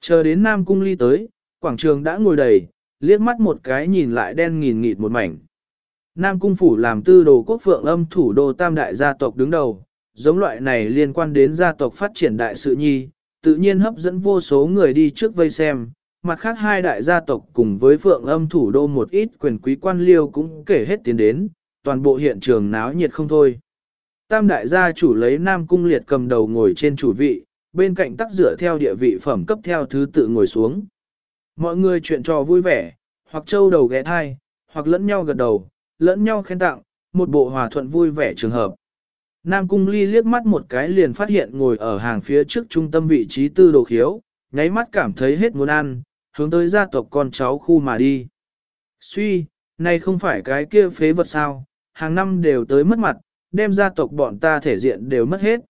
Chờ đến Nam Cung ly tới, quảng trường đã ngồi đầy, liếc mắt một cái nhìn lại đen nghìn nghịt một mảnh. Nam Cung Phủ làm tư đồ quốc phượng âm thủ đô tam đại gia tộc đứng đầu, giống loại này liên quan đến gia tộc phát triển đại sự nhi, tự nhiên hấp dẫn vô số người đi trước vây xem. Mặt khác hai đại gia tộc cùng với phượng âm thủ đô một ít quyền quý quan liêu cũng kể hết tiến đến, toàn bộ hiện trường náo nhiệt không thôi. Tam đại gia chủ lấy Nam Cung liệt cầm đầu ngồi trên chủ vị, bên cạnh tắc dựa theo địa vị phẩm cấp theo thứ tự ngồi xuống. Mọi người chuyện trò vui vẻ, hoặc trâu đầu ghé thai, hoặc lẫn nhau gật đầu, lẫn nhau khen tặng, một bộ hòa thuận vui vẻ trường hợp. Nam Cung Ly liếc mắt một cái liền phát hiện ngồi ở hàng phía trước trung tâm vị trí tư đồ khiếu, nháy mắt cảm thấy hết muốn ăn, hướng tới gia tộc con cháu khu mà đi. Suy, này không phải cái kia phế vật sao, hàng năm đều tới mất mặt, đem gia tộc bọn ta thể diện đều mất hết.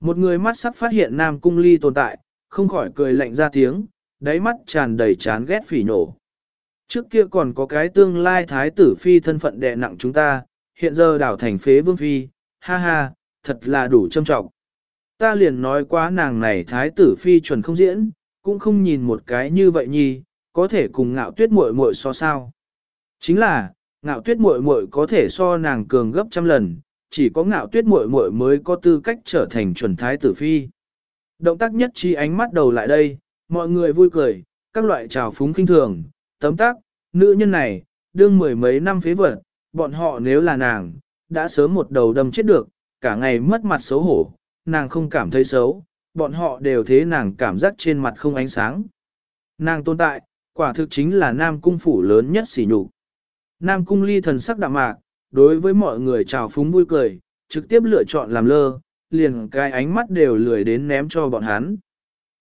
Một người mắt sắc phát hiện Nam Cung Ly tồn tại, không khỏi cười lạnh ra tiếng, đáy mắt tràn đầy chán ghét phỉ nổ. Trước kia còn có cái tương lai thái tử phi thân phận đè nặng chúng ta, hiện giờ đảo thành phế vương phi, ha ha, thật là đủ trâm trọng. Ta liền nói quá nàng này thái tử phi chuẩn không diễn, cũng không nhìn một cái như vậy nhi, có thể cùng ngạo tuyết muội muội so sao. Chính là, ngạo tuyết muội muội có thể so nàng cường gấp trăm lần, chỉ có ngạo tuyết muội muội mới có tư cách trở thành chuẩn thái tử phi. Động tác nhất trí ánh mắt đầu lại đây, mọi người vui cười, các loại trào phúng kinh thường, tấm tác, nữ nhân này, đương mười mấy năm phế vật, bọn họ nếu là nàng, đã sớm một đầu đâm chết được, cả ngày mất mặt xấu hổ, nàng không cảm thấy xấu, bọn họ đều thế nàng cảm giác trên mặt không ánh sáng. Nàng tồn tại, quả thực chính là nam cung phủ lớn nhất sỉ nhục. Nam cung ly thần sắc đạm mạc, đối với mọi người chào phúng vui cười, trực tiếp lựa chọn làm lơ, liền cái ánh mắt đều lười đến ném cho bọn hắn.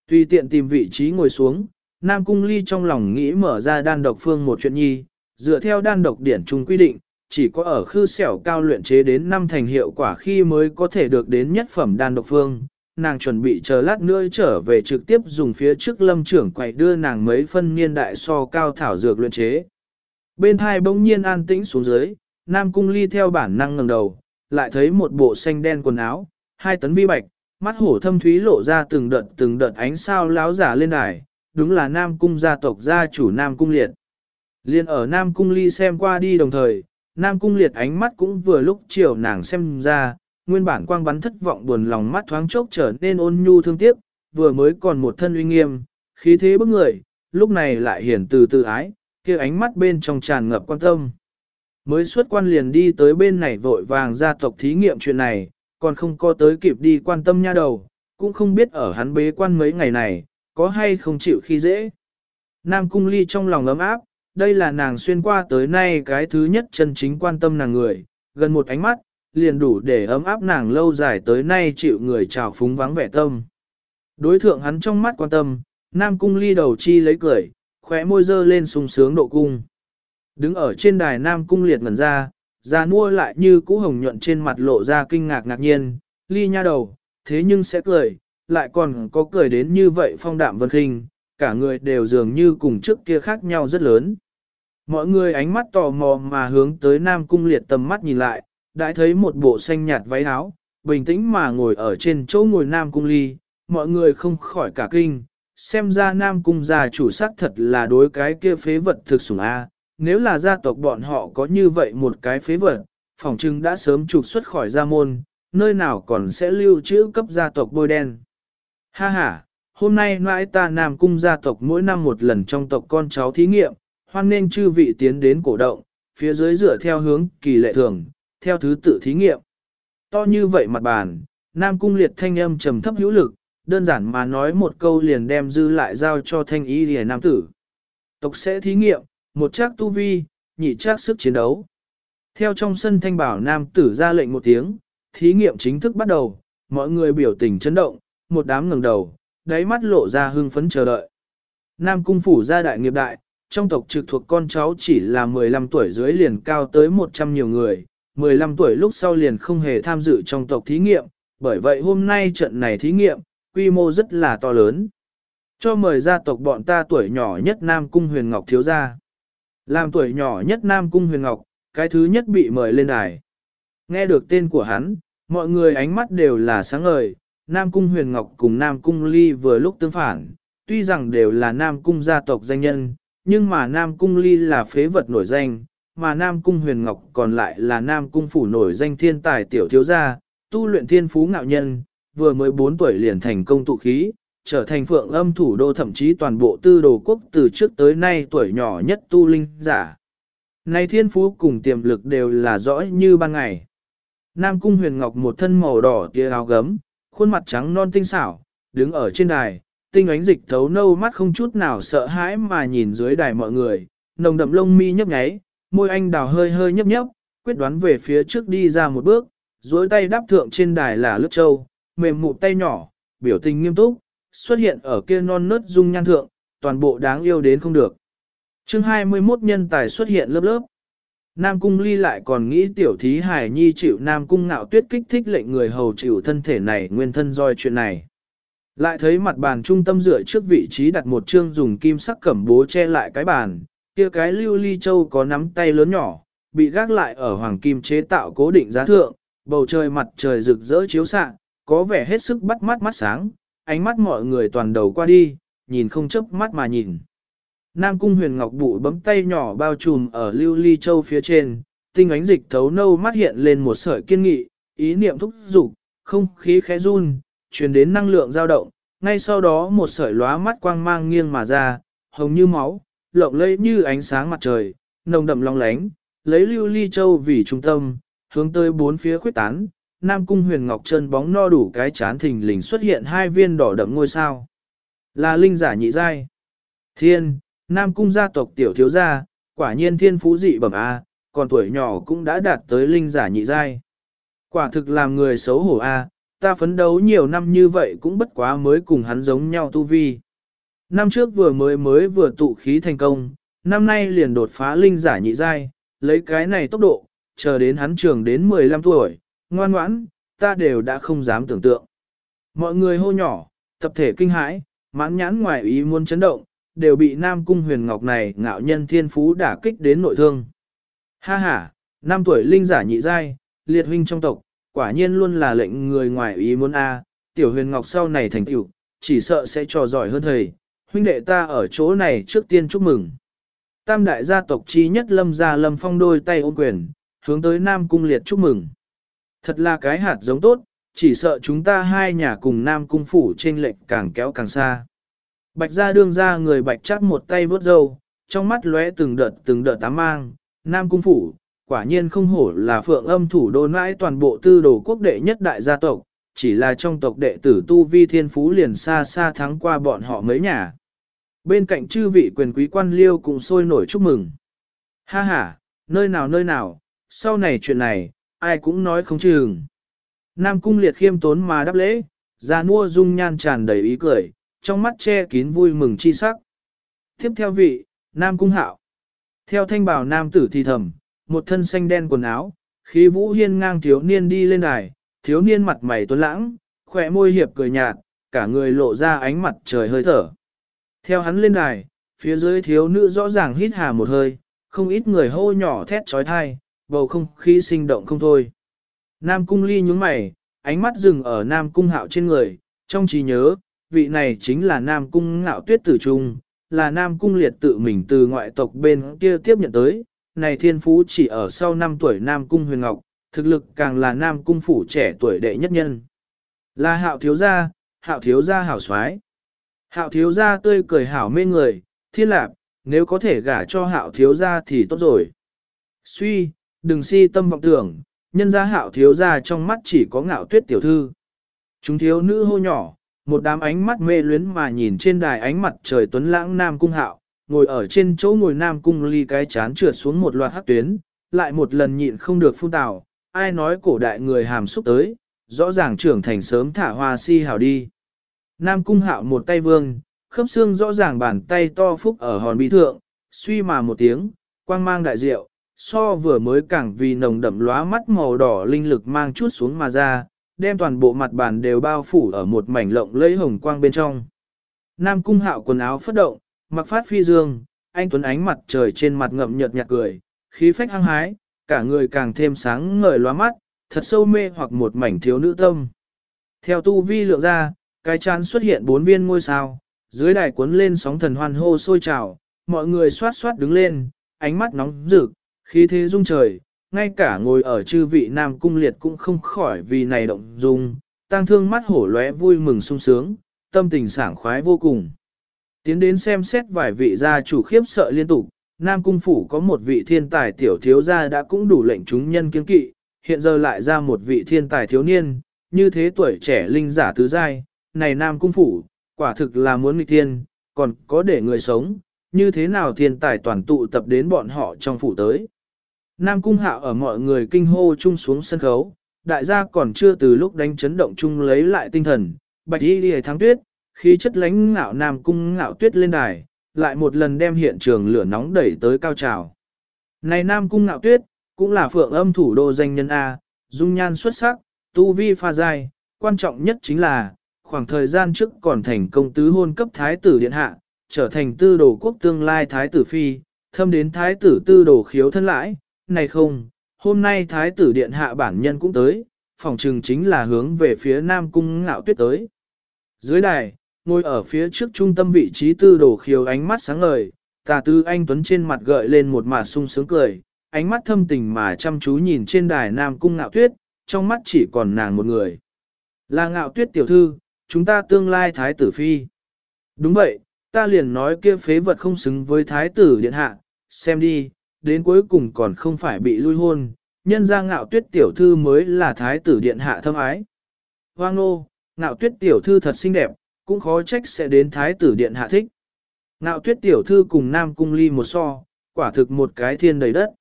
Tùy tiện tìm vị trí ngồi xuống, Nam Cung Ly trong lòng nghĩ mở ra đan độc phương một chuyện nhi, dựa theo đan độc điển trung quy định, chỉ có ở khư xẻo cao luyện chế đến năm thành hiệu quả khi mới có thể được đến nhất phẩm đan độc phương. nàng chuẩn bị chờ lát nữa trở về trực tiếp dùng phía trước lâm trưởng quậy đưa nàng mấy phân niên đại so cao thảo dược luyện chế. Bên hai bỗng nhiên an tĩnh xuống dưới, Nam Cung Ly theo bản năng ngẩng đầu, lại thấy một bộ xanh đen quần áo, hai tấn vi bạch, mắt hổ thâm thúy lộ ra từng đợt từng đợt ánh sao láo giả lên đài, đúng là Nam Cung gia tộc gia chủ Nam Cung Liệt. Liên ở Nam Cung Ly xem qua đi đồng thời, Nam Cung Liệt ánh mắt cũng vừa lúc chiều nàng xem ra, nguyên bản quang bắn thất vọng buồn lòng mắt thoáng chốc trở nên ôn nhu thương tiếc, vừa mới còn một thân uy nghiêm, khí thế bức người, lúc này lại hiển từ từ ái, kia ánh mắt bên trong tràn ngập quan tâm. Mới xuất quan liền đi tới bên này vội vàng gia tộc thí nghiệm chuyện này, còn không có tới kịp đi quan tâm nha đầu, cũng không biết ở hắn bế quan mấy ngày này, có hay không chịu khi dễ. Nam Cung Ly trong lòng ấm áp, đây là nàng xuyên qua tới nay cái thứ nhất chân chính quan tâm nàng người, gần một ánh mắt, liền đủ để ấm áp nàng lâu dài tới nay chịu người trào phúng vắng vẻ tâm. Đối thượng hắn trong mắt quan tâm, Nam Cung Ly đầu chi lấy cười, khóe môi dơ lên sung sướng độ cung. Đứng ở trên đài Nam Cung liệt ngẩn ra, già mua lại như cũ hồng nhuận trên mặt lộ ra kinh ngạc ngạc nhiên, ly nha đầu, thế nhưng sẽ cười, lại còn có cười đến như vậy phong đạm vân khinh, cả người đều dường như cùng trước kia khác nhau rất lớn. Mọi người ánh mắt tò mò mà hướng tới Nam Cung liệt tầm mắt nhìn lại, đã thấy một bộ xanh nhạt váy áo, bình tĩnh mà ngồi ở trên chỗ ngồi Nam Cung ly, mọi người không khỏi cả kinh, xem ra Nam Cung gia chủ sắc thật là đối cái kia phế vật thực sủng A, nếu là gia tộc bọn họ có như vậy một cái phế vật, phỏng chừng đã sớm trục xuất khỏi gia môn, nơi nào còn sẽ lưu trữ cấp gia tộc bôi đen. Ha ha, hôm nay mãi ta Nam Cung gia tộc mỗi năm một lần trong tộc con cháu thí nghiệm, hoan nên chư vị tiến đến cổ động, phía dưới dựa theo hướng kỳ lệ thường, theo thứ tự thí nghiệm. To như vậy mặt bàn, Nam Cung liệt thanh âm trầm thấp hữu lực, đơn giản mà nói một câu liền đem dư lại giao cho thanh ý lìa nam tử. Tộc sẽ thí nghiệm, một chắc tu vi, nhị chắc sức chiến đấu. Theo trong sân thanh bảo nam tử ra lệnh một tiếng, thí nghiệm chính thức bắt đầu, mọi người biểu tình chấn động, một đám ngẩng đầu, đáy mắt lộ ra hưng phấn chờ đợi. Nam cung phủ gia đại nghiệp đại, trong tộc trực thuộc con cháu chỉ là 15 tuổi dưới liền cao tới 100 nhiều người, 15 tuổi lúc sau liền không hề tham dự trong tộc thí nghiệm, bởi vậy hôm nay trận này thí nghiệm, quy mô rất là to lớn. Cho mời gia tộc bọn ta tuổi nhỏ nhất Nam Cung Huyền Ngọc thiếu gia. Làm tuổi nhỏ nhất Nam Cung Huyền Ngọc, cái thứ nhất bị mời lên đài. Nghe được tên của hắn, mọi người ánh mắt đều là sáng ngời, Nam Cung Huyền Ngọc cùng Nam Cung Ly vừa lúc tương phản, tuy rằng đều là Nam Cung gia tộc danh nhân, nhưng mà Nam Cung Ly là phế vật nổi danh, mà Nam Cung Huyền Ngọc còn lại là Nam Cung phủ nổi danh thiên tài tiểu thiếu gia, tu luyện thiên phú ngạo nhân, vừa mới 4 tuổi liền thành công tụ khí, trở thành phượng âm thủ đô thậm chí toàn bộ tư đồ quốc từ trước tới nay tuổi nhỏ nhất tu linh giả. Này thiên phú cùng tiềm lực đều là rõ như ban ngày. Nam Cung Huyền Ngọc một thân màu đỏ tia áo gấm, khuôn mặt trắng non tinh xảo, đứng ở trên đài, tinh ánh dịch thấu nâu mắt không chút nào sợ hãi mà nhìn dưới đài mọi người, nồng đậm lông mi nhấp nháy, môi anh đào hơi hơi nhấp nhấp, quyết đoán về phía trước đi ra một bước, duỗi tay đáp thượng trên đài là lướt châu, mềm mụ tay nhỏ, biểu tình nghiêm túc, xuất hiện ở kia non nớt dung nhan thượng, toàn bộ đáng yêu đến không được. chương 21 nhân tài xuất hiện lớp lớp. Nam cung ly lại còn nghĩ tiểu thí hải nhi chịu Nam cung ngạo tuyết kích thích lệnh người hầu chịu thân thể này nguyên thân doi chuyện này. Lại thấy mặt bàn trung tâm dựa trước vị trí đặt một chương dùng kim sắc cẩm bố che lại cái bàn, kia cái lưu ly châu có nắm tay lớn nhỏ, bị gác lại ở hoàng kim chế tạo cố định giá thượng, bầu trời mặt trời rực rỡ chiếu xạ, có vẻ hết sức bắt mắt mắt sáng, ánh mắt mọi người toàn đầu qua đi, nhìn không chớp mắt mà nhìn. Nam cung huyền ngọc bụi bấm tay nhỏ bao trùm ở lưu ly châu phía trên, tinh ánh dịch thấu nâu mắt hiện lên một sợi kiên nghị, ý niệm thúc dục không khí khẽ run, truyền đến năng lượng dao động, ngay sau đó một sợi lóa mắt quang mang nghiêng mà ra, hồng như máu, lộng lẫy như ánh sáng mặt trời, nồng đậm long lánh, lấy lưu ly châu vì trung tâm, hướng tới bốn phía khuyết tán, Nam Cung huyền ngọc chân bóng no đủ cái chán thình lình xuất hiện hai viên đỏ đậm ngôi sao. Là linh giả nhị giai. Thiên, Nam Cung gia tộc tiểu thiếu gia, quả nhiên thiên phú dị bẩm A, còn tuổi nhỏ cũng đã đạt tới linh giả nhị giai. Quả thực làm người xấu hổ A, ta phấn đấu nhiều năm như vậy cũng bất quá mới cùng hắn giống nhau tu vi. Năm trước vừa mới mới vừa tụ khí thành công, năm nay liền đột phá linh giả nhị giai, lấy cái này tốc độ, chờ đến hắn trường đến 15 tuổi, ngoan ngoãn, ta đều đã không dám tưởng tượng. Mọi người hô nhỏ, tập thể kinh hãi, mãn nhãn ngoài ý muốn chấn động, đều bị Nam Cung huyền ngọc này ngạo nhân thiên phú đả kích đến nội thương. Ha ha, năm tuổi linh giả nhị giai, liệt huynh trong tộc, quả nhiên luôn là lệnh người ngoài ý muốn a. tiểu huyền ngọc sau này thành tựu, chỉ sợ sẽ trò giỏi hơn thầy, huynh đệ ta ở chỗ này trước tiên chúc mừng. Tam đại gia tộc chi nhất lâm gia lâm phong đôi tay ôm quyền, hướng tới Nam Cung liệt chúc mừng. Thật là cái hạt giống tốt, chỉ sợ chúng ta hai nhà cùng Nam Cung phủ trên lệnh càng kéo càng xa. Bạch gia đương ra người bạch chắc một tay vớt dâu, trong mắt lóe từng đợt từng đợt tám mang, Nam Cung phủ, quả nhiên không hổ là phượng âm thủ đô nãi toàn bộ tư đồ quốc đệ nhất đại gia tộc, chỉ là trong tộc đệ tử tu vi thiên phú liền xa xa thắng qua bọn họ mấy nhà. Bên cạnh chư vị quyền quý quan liêu cũng sôi nổi chúc mừng. Ha ha, nơi nào nơi nào, sau này chuyện này, ai cũng nói không chừng. Nam cung liệt khiêm tốn mà đáp lễ, ra mua dung nhan tràn đầy ý cười, trong mắt che kín vui mừng chi sắc. Tiếp theo vị, Nam cung hạo. Theo thanh bảo nam tử thì thầm, một thân xanh đen quần áo, khí vũ hiên ngang thiếu niên đi lên đài, thiếu niên mặt mày tuấn lãng, khỏe môi hiệp cười nhạt, cả người lộ ra ánh mặt trời hơi thở. Theo hắn lên đài, phía dưới thiếu nữ rõ ràng hít hà một hơi, không ít người hô nhỏ thét trói thai, bầu không khí sinh động không thôi. Nam cung ly nhướng mày, ánh mắt dừng ở Nam cung hạo trên người, trong trí nhớ, vị này chính là Nam cung ngạo tuyết tử trung, là Nam cung liệt tự mình từ ngoại tộc bên kia tiếp nhận tới, này thiên phú chỉ ở sau 5 tuổi Nam cung huyền ngọc, thực lực càng là Nam cung phủ trẻ tuổi đệ nhất nhân. Là hạo thiếu gia, hạo thiếu gia hảo soái Hạo thiếu gia tươi cười hảo mê người, thiên lạp, nếu có thể gả cho hạo thiếu gia thì tốt rồi. Suy, đừng si tâm vọng tưởng, nhân gia hạo thiếu gia trong mắt chỉ có ngạo tuyết tiểu thư. Chúng thiếu nữ hô nhỏ, một đám ánh mắt mê luyến mà nhìn trên đài ánh mặt trời tuấn lãng nam cung hạo, ngồi ở trên chỗ ngồi nam cung ly cái chán trượt xuống một loạt hắc tuyến, lại một lần nhịn không được phun tào, ai nói cổ đại người hàm xúc tới, rõ ràng trưởng thành sớm thả hoa si hào đi. Nam cung hạo một tay vương, khớp xương rõ ràng bàn tay to phúc ở hòn bí thượng, suy mà một tiếng, quang mang đại diệu, so vừa mới càng vì nồng đậm lóa mắt màu đỏ linh lực mang chút xuống mà ra, đem toàn bộ mặt bàn đều bao phủ ở một mảnh lộng lẫy hồng quang bên trong. Nam cung hạo quần áo phất động, mặc phát phi dương, anh tuấn ánh mặt trời trên mặt ngậm nhợt nhạt cười, khí phách hăng hái, cả người càng thêm sáng ngời lóa mắt, thật sâu mê hoặc một mảnh thiếu nữ tâm. Theo tu vi lượng ra, cái chán xuất hiện bốn viên ngôi sao, dưới đài cuốn lên sóng thần hoan hô sôi trào, mọi người xoát xoát đứng lên, ánh mắt nóng rực, khí thế rung trời, ngay cả ngồi ở chư vị nam cung liệt cũng không khỏi vì này động dung, tăng thương mắt hổ lóe vui mừng sung sướng, tâm tình sảng khoái vô cùng. Tiến đến xem xét vài vị gia chủ khiếp sợ liên tục, Nam Cung Phủ có một vị thiên tài tiểu thiếu gia đã cũng đủ lệnh chúng nhân kiên kỵ, hiện giờ lại ra một vị thiên tài thiếu niên, như thế tuổi trẻ linh giả tứ giai, này Nam Cung Phủ, quả thực là muốn nghịch thiên, còn có để người sống, như thế nào thiên tài toàn tụ tập đến bọn họ trong phủ tới. Nam Cung Hạo ở mọi người kinh hô chung xuống sân khấu, đại gia còn chưa từ lúc đánh chấn động chung lấy lại tinh thần, bạch y đi thắng tuyết, khí chất lánh ngạo Nam Cung ngạo tuyết lên đài, lại một lần đem hiện trường lửa nóng đẩy tới cao trào. Này Nam Cung ngạo tuyết, cũng là phượng âm thủ đô danh nhân A, dung nhan xuất sắc, tu vi pha dài, quan trọng nhất chính là, khoảng thời gian trước còn thành công tứ hôn cấp thái tử điện hạ, trở thành tư đồ quốc tương lai thái tử phi, thâm đến thái tử tư đồ khiếu thân lãi, này không, hôm nay thái tử điện hạ bản nhân cũng tới, phòng trừng chính là hướng về phía nam cung ngạo tuyết tới. Dưới đài, ngồi ở phía trước trung tâm vị trí tư đồ khiếu ánh mắt sáng ngời, tà tư anh Tuấn trên mặt gợi lên một mặt sung sướng cười, ánh mắt thâm tình mà chăm chú nhìn trên đài nam cung ngạo tuyết, trong mắt chỉ còn nàng một người. Là ngạo tuyết tiểu thư, chúng ta tương lai thái tử phi. Đúng vậy, ta liền nói kia phế vật không xứng với thái tử điện hạ, xem đi, đến cuối cùng còn không phải bị lui hôn, nhân ra ngạo tuyết tiểu thư mới là thái tử điện hạ thâm ái. Hoang nô, ngạo tuyết tiểu thư thật xinh đẹp, cũng khó trách sẽ đến thái tử điện hạ thích. Ngạo tuyết tiểu thư cùng nam cung ly một so, quả thực một cái thiên đầy đất.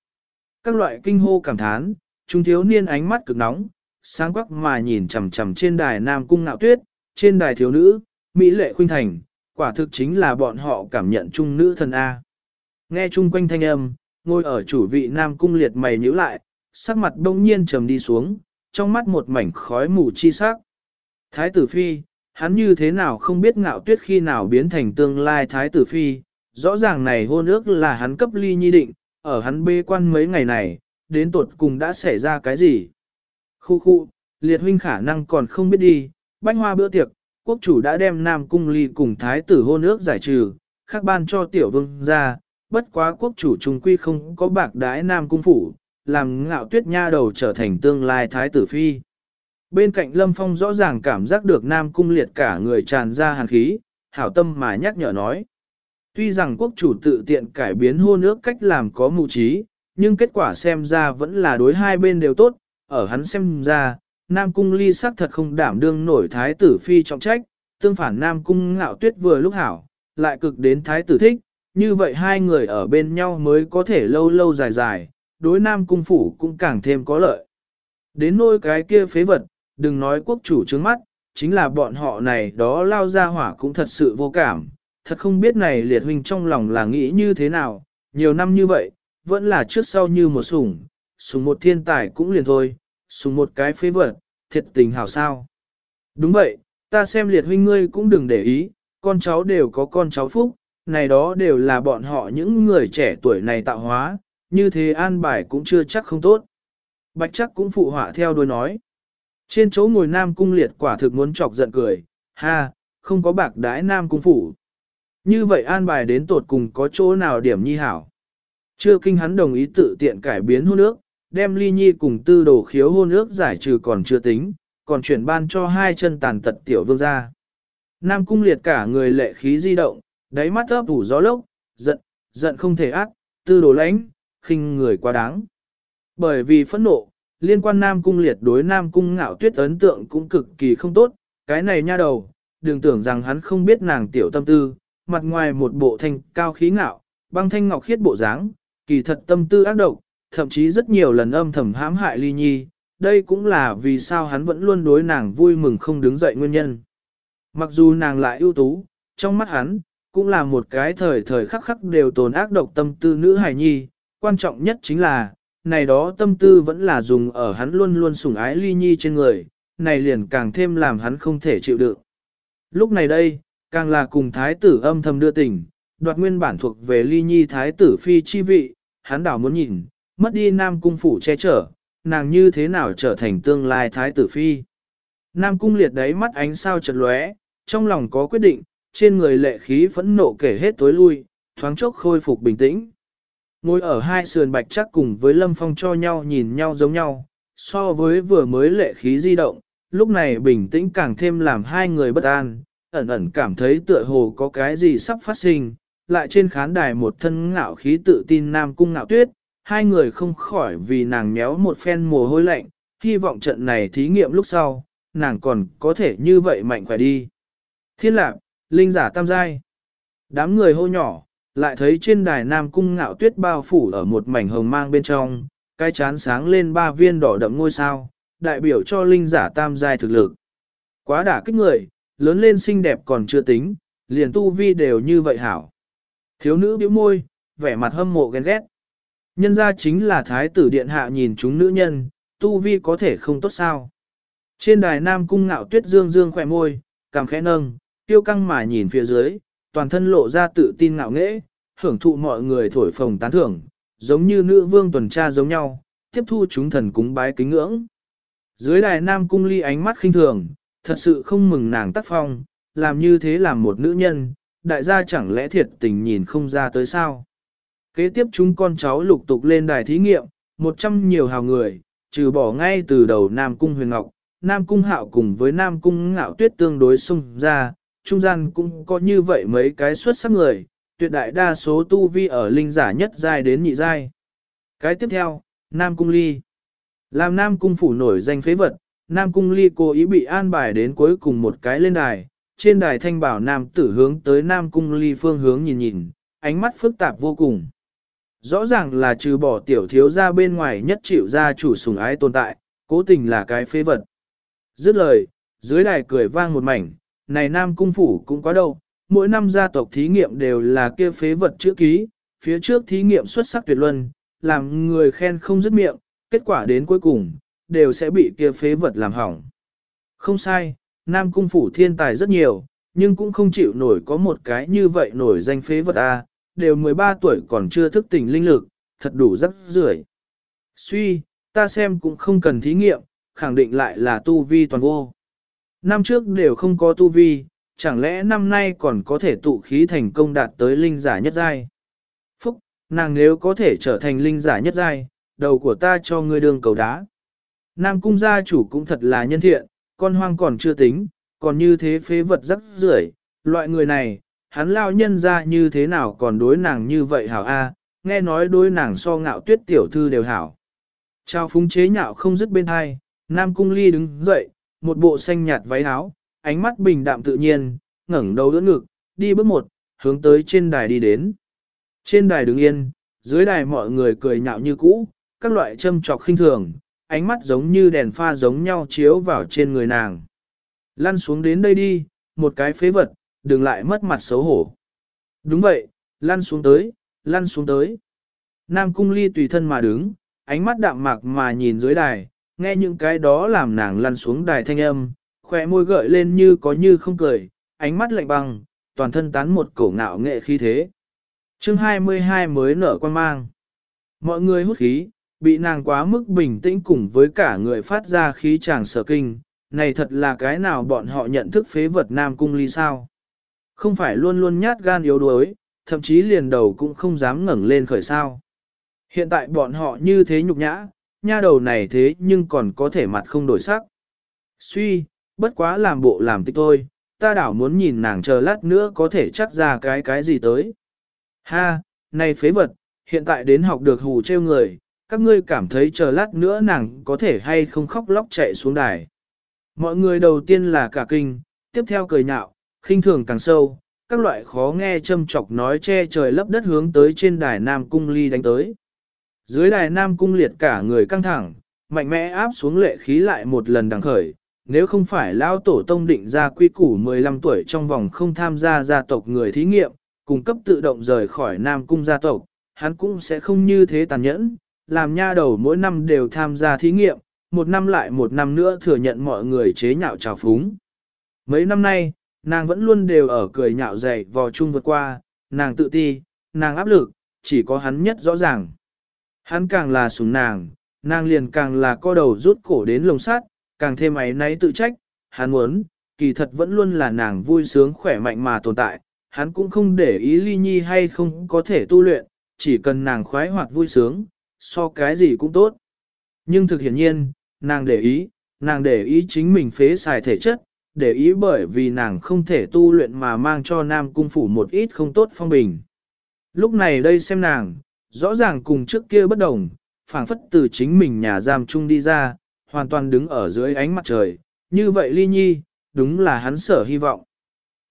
Các loại kinh hô cảm thán, chúng thiếu niên ánh mắt cực nóng, sáng quắc mà nhìn chầm chầm trên đài nam cung ngạo tuyết, trên đài thiếu nữ, Mỹ lệ khuynh thành, quả thực chính là bọn họ cảm nhận chung nữ thần A. Nghe chung quanh thanh âm, ngồi ở chủ vị nam cung liệt mày nhíu lại, sắc mặt đông nhiên trầm đi xuống, trong mắt một mảnh khói mù chi sắc. Thái tử phi, hắn như thế nào không biết ngạo tuyết khi nào biến thành tương lai thái tử phi, rõ ràng này hôn ước là hắn cấp ly nhi định, ở hắn bê quan mấy ngày này, đến tột cùng đã xảy ra cái gì. Khu khu, liệt huynh khả năng còn không biết đi, bánh hoa bữa tiệc, quốc chủ đã đem Nam Cung Ly cùng thái tử hôn ước giải trừ, khắc ban cho tiểu vương ra, bất quá quốc chủ trung quy không có bạc đái Nam Cung Phủ, làm ngạo tuyết nha đầu trở thành tương lai thái tử phi. Bên cạnh Lâm Phong rõ ràng cảm giác được Nam Cung liệt cả người tràn ra hàn khí, hảo tâm mà nhắc nhở nói. Tuy rằng quốc chủ tự tiện cải biến hôn ước cách làm có mưu trí, nhưng kết quả xem ra vẫn là đối hai bên đều tốt, ở hắn xem ra, Nam Cung ly sắc thật không đảm đương nổi thái tử phi trọng trách, tương phản Nam Cung ngạo tuyết vừa lúc hảo, lại cực đến thái tử thích, như vậy hai người ở bên nhau mới có thể lâu lâu dài dài, đối Nam Cung phủ cũng càng thêm có lợi. Đến nôi cái kia phế vật, đừng nói quốc chủ trước mắt, chính là bọn họ này đó lao ra hỏa cũng thật sự vô cảm, thật không biết này liệt huynh trong lòng là nghĩ như thế nào, nhiều năm như vậy, vẫn là trước sau như một sủng, sủng một thiên tài cũng liền thôi, sủng một cái phế vật, thiệt tình hảo sao. Đúng vậy, ta xem liệt huynh ngươi cũng đừng để ý, con cháu đều có con cháu phúc, này đó đều là bọn họ những người trẻ tuổi này tạo hóa, như thế an bài cũng chưa chắc không tốt. Bạch chắc cũng phụ họa theo đuôi nói. Trên chỗ ngồi Nam Cung liệt quả thực muốn chọc giận cười, ha, không có bạc đái Nam Cung phủ. Như vậy an bài đến tột cùng có chỗ nào điểm nhi hảo. Chưa kinh hắn đồng ý tự tiện cải biến hôn ước, đem ly nhi cùng tư đồ khiếu hôn ước giải trừ còn chưa tính, còn chuyển ban cho hai chân tàn tật tiểu vương gia. Nam cung liệt cả người lệ khí di động, đáy mắt ấp ủ gió lốc, giận, giận không thể ác, tư đồ lãnh, khinh người quá đáng. Bởi vì phẫn nộ, liên quan Nam cung liệt đối Nam cung ngạo tuyết ấn tượng cũng cực kỳ không tốt, cái này nha đầu, đừng tưởng rằng hắn không biết nàng tiểu tâm tư, mặt ngoài một bộ thanh cao khí ngạo, băng thanh ngọc khiết bộ dáng, kỳ thật tâm tư ác độc, thậm chí rất nhiều lần âm thầm hãm hại ly nhi, đây cũng là vì sao hắn vẫn luôn đối nàng vui mừng không đứng dậy nguyên nhân. Mặc dù nàng lại ưu tú, trong mắt hắn, cũng là một cái thời thời khắc khắc đều tồn ác độc tâm tư nữ hài nhi, quan trọng nhất chính là, này đó tâm tư vẫn là dùng ở hắn luôn luôn sủng ái ly nhi trên người, này liền càng thêm làm hắn không thể chịu đựng. Lúc này đây, càng là cùng thái tử âm thầm đưa tình, đoạt nguyên bản thuộc về ly nhi thái tử phi chi vị, hắn đảo muốn nhìn, mất đi nam cung phủ che chở, nàng như thế nào trở thành tương lai thái tử phi. Nam cung liệt đấy mắt ánh sao chật lóe, trong lòng có quyết định, trên người lệ khí phẫn nộ kể hết tối lui, thoáng chốc khôi phục bình tĩnh. Ngồi ở hai sườn bạch chắc cùng với lâm phong cho nhau nhìn nhau giống nhau, so với vừa mới lệ khí di động, lúc này bình tĩnh càng thêm làm hai người bất an, ẩn ẩn cảm thấy tựa hồ có cái gì sắp phát sinh, lại trên khán đài một thân ngạo khí tự tin nam cung ngạo tuyết, hai người không khỏi vì nàng méo một phen mồ hôi lạnh, hy vọng trận này thí nghiệm lúc sau, nàng còn có thể như vậy mạnh khỏe đi. Thiên lạc, linh giả tam giai. Đám người hô nhỏ, lại thấy trên đài nam cung ngạo tuyết bao phủ ở một mảnh hồng mang bên trong, cái chán sáng lên ba viên đỏ đậm ngôi sao, đại biểu cho linh giả tam giai thực lực. Quá đả kích người, lớn lên xinh đẹp còn chưa tính, liền tu vi đều như vậy hảo. Thiếu nữ bĩu môi, vẻ mặt hâm mộ ghen ghét. Nhân ra chính là thái tử điện hạ nhìn chúng nữ nhân, tu vi có thể không tốt sao. Trên đài nam cung ngạo tuyết dương dương khỏe môi, cảm khẽ nâng, tiêu căng mà nhìn phía dưới, toàn thân lộ ra tự tin ngạo nghễ, hưởng thụ mọi người thổi phồng tán thưởng, giống như nữ vương tuần tra giống nhau, tiếp thu chúng thần cúng bái kính ngưỡng. Dưới đài nam cung ly ánh mắt khinh thường, thật sự không mừng nàng tác phong, làm như thế làm một nữ nhân, đại gia chẳng lẽ thiệt tình nhìn không ra tới sao. Kế tiếp chúng con cháu lục tục lên đài thí nghiệm, một trăm nhiều hào người, trừ bỏ ngay từ đầu Nam Cung Huyền Ngọc, Nam Cung Hạo cùng với Nam Cung Ngạo Tuyết tương đối xung ra, trung gian cũng có như vậy mấy cái xuất sắc người, tuyệt đại đa số tu vi ở linh giả nhất giai đến nhị giai. Cái tiếp theo, Nam Cung Ly. Làm Nam Cung phủ nổi danh phế vật, Nam Cung Ly cố ý bị an bài đến cuối cùng một cái lên đài, trên đài thanh bảo Nam tử hướng tới Nam Cung Ly phương hướng nhìn nhìn, ánh mắt phức tạp vô cùng. Rõ ràng là trừ bỏ tiểu thiếu ra bên ngoài nhất chịu ra chủ sủng ái tồn tại, cố tình là cái phế vật. Dứt lời, dưới đài cười vang một mảnh, này Nam Cung Phủ cũng quá đâu, mỗi năm gia tộc thí nghiệm đều là kia phế vật chữa ký, phía trước thí nghiệm xuất sắc tuyệt luân, làm người khen không dứt miệng, kết quả đến cuối cùng, đều sẽ bị kia phế vật làm hỏng. Không sai, Nam cung phủ thiên tài rất nhiều, nhưng cũng không chịu nổi có một cái như vậy nổi danh phế vật A, đều 13 tuổi còn chưa thức tỉnh linh lực, thật đủ rất rưởi. Suy, ta xem cũng không cần thí nghiệm, khẳng định lại là tu vi toàn vô. Năm trước đều không có tu vi, chẳng lẽ năm nay còn có thể tụ khí thành công đạt tới linh giả nhất giai. Phúc, nàng nếu có thể trở thành linh giả nhất giai, đầu của ta cho ngươi đường cầu đá. Nam cung gia chủ cũng thật là nhân thiện, con hoang còn chưa tính, còn như thế phế vật rắc rưởi, loại người này, hắn lao nhân ra như thế nào còn đối nàng như vậy hảo a? nghe nói đối nàng so ngạo tuyết tiểu thư đều hảo. Trao phúng chế nhạo không dứt bên hai, Nam Cung Ly đứng dậy, một bộ xanh nhạt váy áo, ánh mắt bình đạm tự nhiên, ngẩng đầu đỡ ngực, đi bước một, hướng tới trên đài đi đến. Trên đài đứng yên, dưới đài mọi người cười nhạo như cũ, các loại châm trọc khinh thường, ánh mắt giống như đèn pha giống nhau chiếu vào trên người nàng. Lăn xuống đến đây đi, một cái phế vật, đừng lại mất mặt xấu hổ. Đúng vậy, lăn xuống tới, lăn xuống tới. Nam cung ly tùy thân mà đứng, ánh mắt đạm mạc mà nhìn dưới đài, nghe những cái đó làm nàng lăn xuống đài thanh âm, khỏe môi gợi lên như có như không cười, ánh mắt lạnh băng, toàn thân tán một cổ ngạo nghệ khí thế. chương 22 mới nở quan mang. Mọi người hút khí, bị nàng quá mức bình tĩnh cùng với cả người phát ra khí chàng sở kinh, này thật là cái nào bọn họ nhận thức phế vật nam cung ly sao. Không phải luôn luôn nhát gan yếu đuối, thậm chí liền đầu cũng không dám ngẩng lên khởi sao. Hiện tại bọn họ như thế nhục nhã, nha đầu này thế nhưng còn có thể mặt không đổi sắc. Suy, bất quá làm bộ làm tích thôi, ta đảo muốn nhìn nàng chờ lát nữa có thể chắc ra cái cái gì tới. Ha, này phế vật, hiện tại đến học được hù trêu người, các ngươi cảm thấy chờ lát nữa nàng có thể hay không khóc lóc chạy xuống đài. Mọi người đầu tiên là cả kinh, tiếp theo cười nhạo, khinh thường càng sâu, các loại khó nghe châm chọc nói che trời lấp đất hướng tới trên đài Nam Cung Ly đánh tới. Dưới đài Nam Cung liệt cả người căng thẳng, mạnh mẽ áp xuống lệ khí lại một lần đằng khởi, nếu không phải lao tổ tông định ra quy củ 15 tuổi trong vòng không tham gia gia tộc người thí nghiệm, cung cấp tự động rời khỏi Nam Cung gia tộc, hắn cũng sẽ không như thế tàn nhẫn, làm nha đầu mỗi năm đều tham gia thí nghiệm, một năm lại một năm nữa thừa nhận mọi người chế nhạo trào phúng. Mấy năm nay, nàng vẫn luôn đều ở cười nhạo dày vò chung vượt qua, nàng tự ti, nàng áp lực, chỉ có hắn nhất rõ ràng. Hắn càng là sủng nàng, nàng liền càng là co đầu rút cổ đến lồng sát, càng thêm ấy náy tự trách, hắn muốn, kỳ thật vẫn luôn là nàng vui sướng khỏe mạnh mà tồn tại, hắn cũng không để ý ly nhi hay không có thể tu luyện, chỉ cần nàng khoái hoạt vui sướng, so cái gì cũng tốt. Nhưng thực hiển nhiên, nàng để ý, nàng để ý chính mình phế xài thể chất, để ý bởi vì nàng không thể tu luyện mà mang cho nam cung phủ một ít không tốt phong bình. Lúc này đây xem nàng, rõ ràng cùng trước kia bất đồng, phảng phất từ chính mình nhà giam chung đi ra, hoàn toàn đứng ở dưới ánh mặt trời, như vậy ly nhi, đúng là hắn sở hy vọng.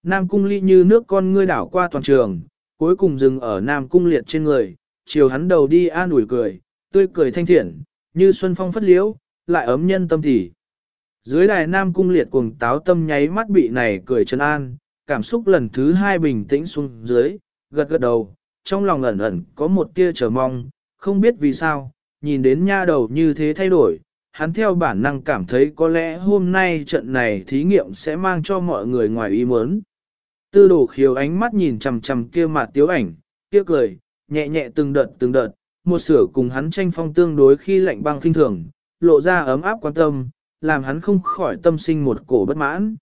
Nam cung ly như nước con ngươi đảo qua toàn trường, cuối cùng dừng ở Nam cung liệt trên người, chiều hắn đầu đi an ủi cười, tươi cười thanh thiện, như xuân phong phất liễu, lại ấm nhân tâm thì. Dưới đài Nam cung liệt cuồng táo tâm nháy mắt bị này cười chân an, cảm xúc lần thứ hai bình tĩnh xuống dưới, gật gật đầu, trong lòng ẩn ẩn có một tia chờ mong, không biết vì sao, nhìn đến nha đầu như thế thay đổi, hắn theo bản năng cảm thấy có lẽ hôm nay trận này thí nghiệm sẽ mang cho mọi người ngoài ý muốn. Tư đổ khiếu ánh mắt nhìn chằm chằm kia mặt tiếu ảnh, kia cười, nhẹ nhẹ từng đợt từng đợt, một sửa cùng hắn tranh phong tương đối khi lạnh băng khinh thường, lộ ra ấm áp quan tâm, làm hắn không khỏi tâm sinh một cổ bất mãn.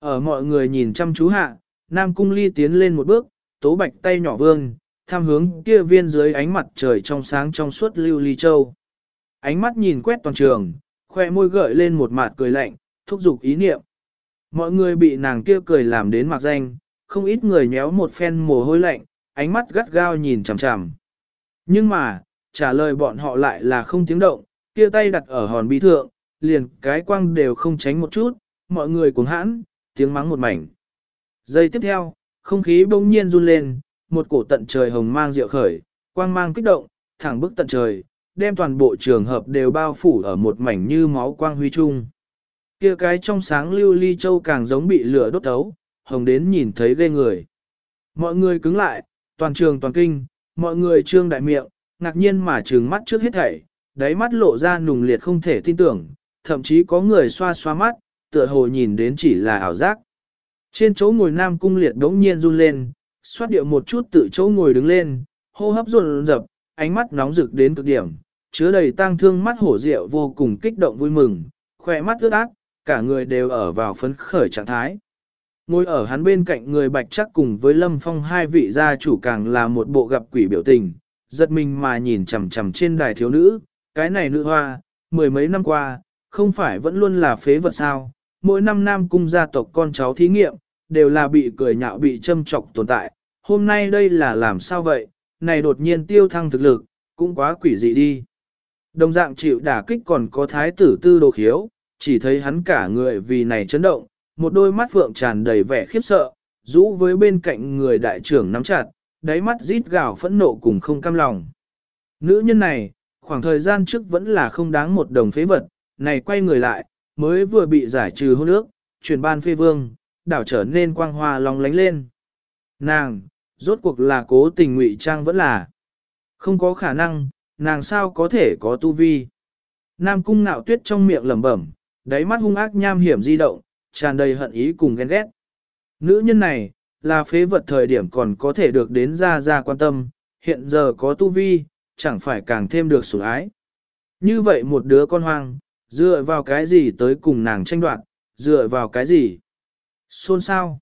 Ở mọi người nhìn chăm chú hạ, Nam Cung Ly tiến lên một bước, tố bạch tay nhỏ vương, tham hướng kia viên dưới ánh mặt trời trong sáng trong suốt lưu ly châu. Ánh mắt nhìn quét toàn trường, khoe môi gợi lên một mặt cười lạnh, thúc giục ý niệm. Mọi người bị nàng kia cười làm đến mặc danh, không ít người nhéo một phen mồ hôi lạnh, ánh mắt gắt gao nhìn chằm chằm. Nhưng mà, trả lời bọn họ lại là không tiếng động, kia tay đặt ở hòn bi thượng, liền cái quang đều không tránh một chút, mọi người cuồng hãn, tiếng mắng một mảnh. Giây tiếp theo, không khí bỗng nhiên run lên, một cổ tận trời hồng mang rượu khởi, quang mang kích động, thẳng bức tận trời, đem toàn bộ trường hợp đều bao phủ ở một mảnh như máu quang huy chung. Kia cái trong sáng lưu ly châu càng giống bị lửa đốt thấu, hồng đến nhìn thấy ghê người. Mọi người cứng lại, toàn trường toàn kinh, mọi người trương đại miệng, ngạc nhiên mà trừng mắt trước hết thảy, đáy mắt lộ ra nùng liệt không thể tin tưởng, thậm chí có người xoa xoa mắt, tựa hồ nhìn đến chỉ là ảo giác. Trên chỗ ngồi nam cung liệt đống nhiên run lên, xoát điệu một chút tự chỗ ngồi đứng lên, hô hấp run rập, ánh mắt nóng rực đến cực điểm, chứa đầy tang thương mắt hổ rượu vô cùng kích động vui mừng, khỏe mắt ướt át, cả người đều ở vào phấn khởi trạng thái. Ngồi ở hắn bên cạnh người bạch chắc cùng với lâm phong hai vị gia chủ càng là một bộ gặp quỷ biểu tình, giật mình mà nhìn chằm chằm trên đài thiếu nữ, cái này nữ hoa, mười mấy năm qua, không phải vẫn luôn là phế vật sao, mỗi năm nam cung gia tộc con cháu thí nghiệm, đều là bị cười nhạo bị châm chọc tồn tại, hôm nay đây là làm sao vậy, này đột nhiên tiêu thăng thực lực, cũng quá quỷ dị đi. Đồng dạng chịu đả kích còn có thái tử tư đồ khiếu, chỉ thấy hắn cả người vì này chấn động, một đôi mắt phượng tràn đầy vẻ khiếp sợ, rũ với bên cạnh người đại trưởng nắm chặt, đáy mắt rít gào phẫn nộ cùng không cam lòng. Nữ nhân này, khoảng thời gian trước vẫn là không đáng một đồng phế vật, này quay người lại, mới vừa bị giải trừ hôn ước, chuyển ban phê vương, đảo trở nên quang hoa long lánh lên. Nàng, rốt cuộc là cố tình ngụy trang vẫn là. Không có khả năng, nàng sao có thể có tu vi. Nam cung nạo tuyết trong miệng lẩm bẩm, đáy mắt hung ác nham hiểm di động, tràn đầy hận ý cùng ghen ghét. Nữ nhân này, là phế vật thời điểm còn có thể được đến ra ra quan tâm, hiện giờ có tu vi, chẳng phải càng thêm được sủng ái. Như vậy một đứa con hoang, dựa vào cái gì tới cùng nàng tranh đoạt, dựa vào cái gì? Xôn xao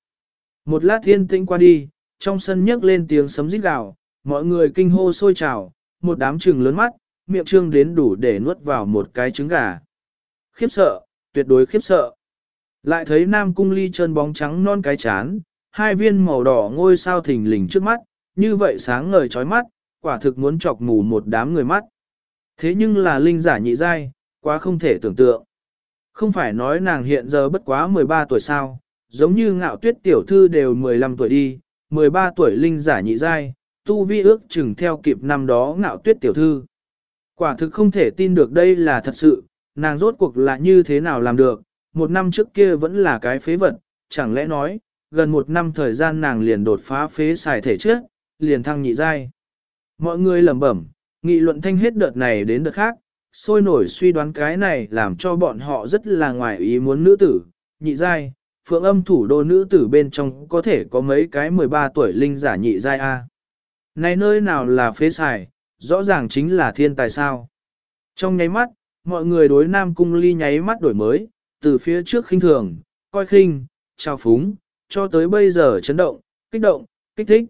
Một lát thiên tĩnh qua đi, trong sân nhấc lên tiếng sấm rít gào, mọi người kinh hô sôi trào, một đám trừng lớn mắt, miệng trương đến đủ để nuốt vào một cái trứng gà. Khiếp sợ, tuyệt đối khiếp sợ. Lại thấy Nam Cung Ly chân bóng trắng non cái chán, hai viên màu đỏ ngôi sao thình lình trước mắt, như vậy sáng ngời chói mắt, quả thực muốn chọc mù một đám người mắt. Thế nhưng là linh giả nhị giai, quá không thể tưởng tượng. Không phải nói nàng hiện giờ bất quá 13 tuổi sao, giống như ngạo tuyết tiểu thư đều 15 tuổi đi, 13 tuổi linh giả nhị giai, tu vi ước chừng theo kịp năm đó ngạo tuyết tiểu thư. Quả thực không thể tin được đây là thật sự, nàng rốt cuộc là như thế nào làm được, một năm trước kia vẫn là cái phế vật, chẳng lẽ nói, gần một năm thời gian nàng liền đột phá phế xài thể trước, liền thăng nhị giai. Mọi người lẩm bẩm, nghị luận thanh hết đợt này đến đợt khác, sôi nổi suy đoán cái này làm cho bọn họ rất là ngoài ý muốn nữ tử, nhị giai, phượng âm thủ đô nữ tử bên trong có thể có mấy cái 13 tuổi linh giả nhị giai A. Này nơi nào là phế xài, rõ ràng chính là thiên tài sao. Trong nháy mắt, mọi người đối Nam Cung Ly nháy mắt đổi mới, từ phía trước khinh thường, coi khinh, trao phúng, cho tới bây giờ chấn động, kích động, kích thích.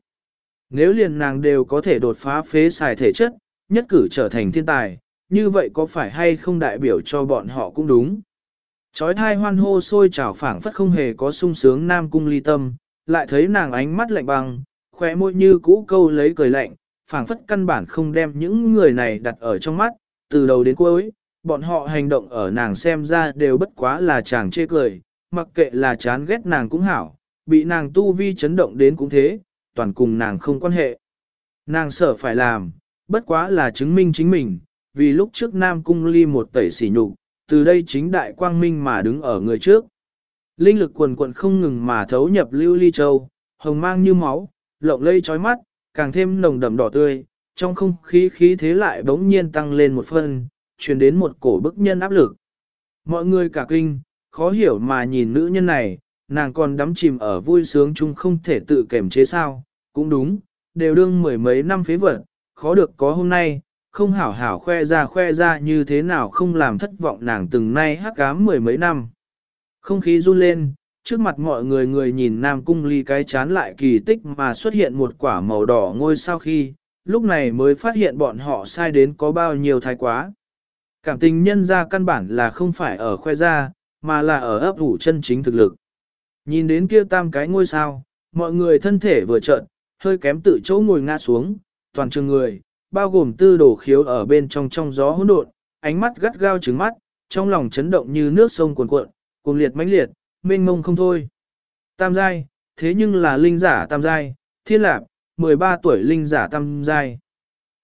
Nếu liền nàng đều có thể đột phá phế xài thể chất, nhất cử trở thành thiên tài, như vậy có phải hay không đại biểu cho bọn họ cũng đúng. Chói thai hoan hô sôi trào phảng phất không hề có sung sướng nam cung ly tâm, lại thấy nàng ánh mắt lạnh băng, khóe môi như cũ câu lấy cười lạnh, phảng phất căn bản không đem những người này đặt ở trong mắt, từ đầu đến cuối, bọn họ hành động ở nàng xem ra đều bất quá là chàng chê cười, mặc kệ là chán ghét nàng cũng hảo, bị nàng tu vi chấn động đến cũng thế, toàn cùng nàng không quan hệ. Nàng sợ phải làm, bất quá là chứng minh chính mình, vì lúc trước Nam Cung Ly một tẩy xỉ nhục, từ đây chính đại quang minh mà đứng ở người trước. Linh lực quần quận không ngừng mà thấu nhập lưu ly châu, hồng mang như máu, lộng lây trói mắt, càng thêm nồng đậm đỏ tươi, trong không khí khí thế lại bỗng nhiên tăng lên một phân, truyền đến một cổ bức nhân áp lực. Mọi người cả kinh, khó hiểu mà nhìn nữ nhân này, nàng còn đắm chìm ở vui sướng chung không thể tự kềm chế sao, cũng đúng, đều đương mười mấy năm phế vật, khó được có hôm nay, không hảo hảo khoe ra khoe ra như thế nào không làm thất vọng nàng từng nay hắc ám mười mấy năm. Không khí run lên, trước mặt mọi người người nhìn Nam Cung Ly cái chán lại kỳ tích mà xuất hiện một quả màu đỏ ngôi sao khi, lúc này mới phát hiện bọn họ sai đến có bao nhiêu thái quá. Cảm tình nhân ra căn bản là không phải ở khoe ra, mà là ở ấp ủ chân chính thực lực. Nhìn đến kia tam cái ngôi sao, mọi người thân thể vừa trợn, hơi kém tự chỗ ngồi ngã xuống, toàn trường người, bao gồm tư đồ khiếu ở bên trong trong gió hỗn độn, ánh mắt gắt gao trứng mắt, trong lòng chấn động như nước sông cuồn cuộn, cuồng liệt mãnh liệt, mênh mông không thôi. Tam giai, thế nhưng là linh giả tam giai, thiên lạp, 13 tuổi linh giả tam giai.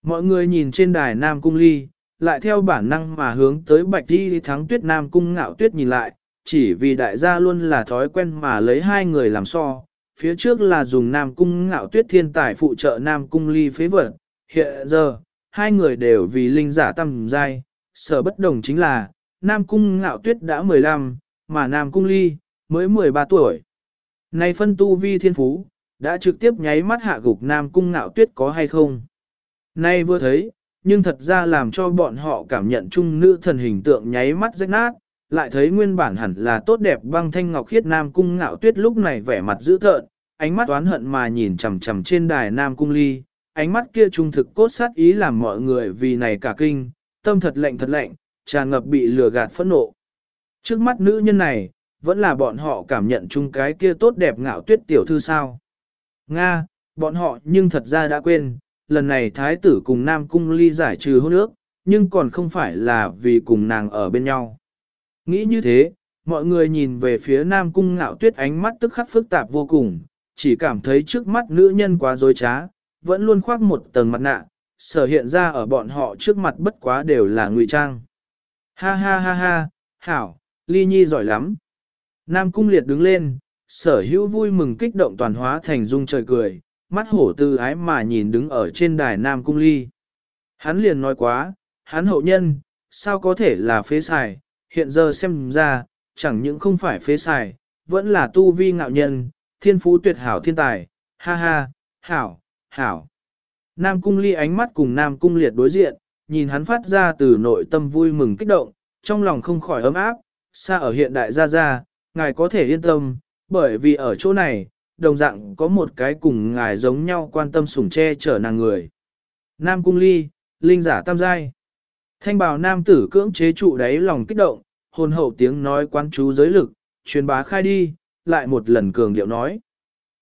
Mọi người nhìn trên đài Nam Cung Ly, lại theo bản năng mà hướng tới bạch đi thắng tuyết Nam Cung ngạo tuyết nhìn lại, chỉ vì đại gia luôn là thói quen mà lấy hai người làm so. Phía trước là dùng Nam Cung ngạo tuyết thiên tài phụ trợ Nam Cung Ly phế vật, hiện giờ, hai người đều vì linh giả tam giai, sở bất đồng chính là, Nam Cung ngạo tuyết đã 15, mà Nam Cung Ly, mới 13 tuổi. Này phân tu vi thiên phú, đã trực tiếp nháy mắt hạ gục Nam Cung ngạo tuyết có hay không. Nay vừa thấy, nhưng thật ra làm cho bọn họ cảm nhận chung nữ thần hình tượng nháy mắt rách nát, lại thấy nguyên bản hẳn là tốt đẹp băng thanh ngọc khiết Nam Cung ngạo tuyết lúc này vẻ mặt dữ thợn, ánh mắt oán hận mà nhìn chằm chằm trên đài Nam Cung ly, ánh mắt kia trung thực cốt sát ý làm mọi người vì này cả kinh, tâm thật lạnh thật lạnh, tràn ngập bị lừa gạt phẫn nộ. Trước mắt nữ nhân này, vẫn là bọn họ cảm nhận chung cái kia tốt đẹp ngạo tuyết tiểu thư sao. Nga, bọn họ nhưng thật ra đã quên, lần này thái tử cùng Nam Cung ly giải trừ hôn ước, nhưng còn không phải là vì cùng nàng ở bên nhau. Nghĩ như thế, mọi người nhìn về phía Nam Cung ngạo tuyết ánh mắt tức khắc phức tạp vô cùng, chỉ cảm thấy trước mắt nữ nhân quá dối trá, vẫn luôn khoác một tầng mặt nạ, sở hiện ra ở bọn họ trước mặt bất quá đều là ngụy trang. Ha ha ha ha, hảo, ly nhi giỏi lắm. Nam cung liệt đứng lên, sở hữu vui mừng kích động toàn hóa thành dung trời cười, mắt hổ tư ái mà nhìn đứng ở trên đài Nam cung ly. Hắn liền nói quá, hắn hậu nhân, sao có thể là phế xài, hiện giờ xem ra, chẳng những không phải phế xài, vẫn là tu vi ngạo nhân, thiên phú tuyệt hảo thiên tài, ha ha, hảo, hảo. Nam cung ly ánh mắt cùng Nam cung liệt đối diện, nhìn hắn phát ra từ nội tâm vui mừng kích động, trong lòng không khỏi ấm áp, xa ở hiện đại gia gia, ngài có thể yên tâm, bởi vì ở chỗ này, đồng dạng có một cái cùng ngài giống nhau quan tâm sủng che chở nàng người. Nam cung ly, linh giả tam giai. Thanh bào nam tử cưỡng chế trụ đáy lòng kích động, hồn hậu tiếng nói quan chú giới lực, truyền bá khai đi, lại một lần cường điệu nói.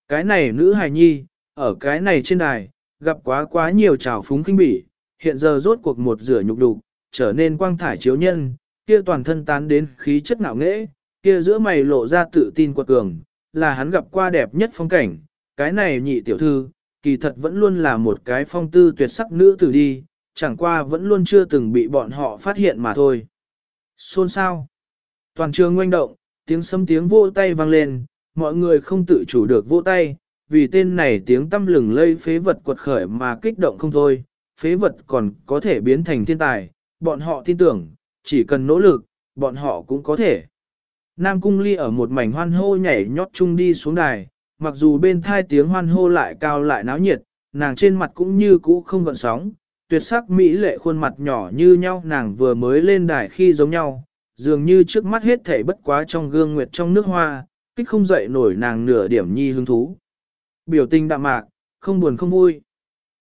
Cái này nữ hài nhi, ở cái này trên đài, gặp quá quá nhiều trào phúng kinh bỉ, hiện giờ rốt cuộc một rửa nhục đục, trở nên quang thải chiếu nhân, kia toàn thân tán đến khí chất ngạo nghễ, kia giữa mày lộ ra tự tin quật cường, là hắn gặp qua đẹp nhất phong cảnh, cái này nhị tiểu thư, kỳ thật vẫn luôn là một cái phong tư tuyệt sắc nữ tử đi, chẳng qua vẫn luôn chưa từng bị bọn họ phát hiện mà thôi. Xôn sao? Toàn trường ngoanh động, tiếng sấm tiếng vỗ tay vang lên, mọi người không tự chủ được vỗ tay, vì tên này tiếng tâm lừng lây phế vật quật khởi mà kích động không thôi, phế vật còn có thể biến thành thiên tài, bọn họ tin tưởng, chỉ cần nỗ lực, bọn họ cũng có thể. Nam Cung Ly ở một mảnh hoan hô nhảy nhót chung đi xuống đài, mặc dù bên thai tiếng hoan hô lại cao lại náo nhiệt, nàng trên mặt cũng như cũ không gợn sóng, tuyệt sắc mỹ lệ khuôn mặt nhỏ như nhau nàng vừa mới lên đài khi giống nhau, dường như trước mắt hết thảy bất quá trong gương nguyệt trong nước hoa, kích không dậy nổi nàng nửa điểm nhi hứng thú. Biểu tình đạm mạc, không buồn không vui.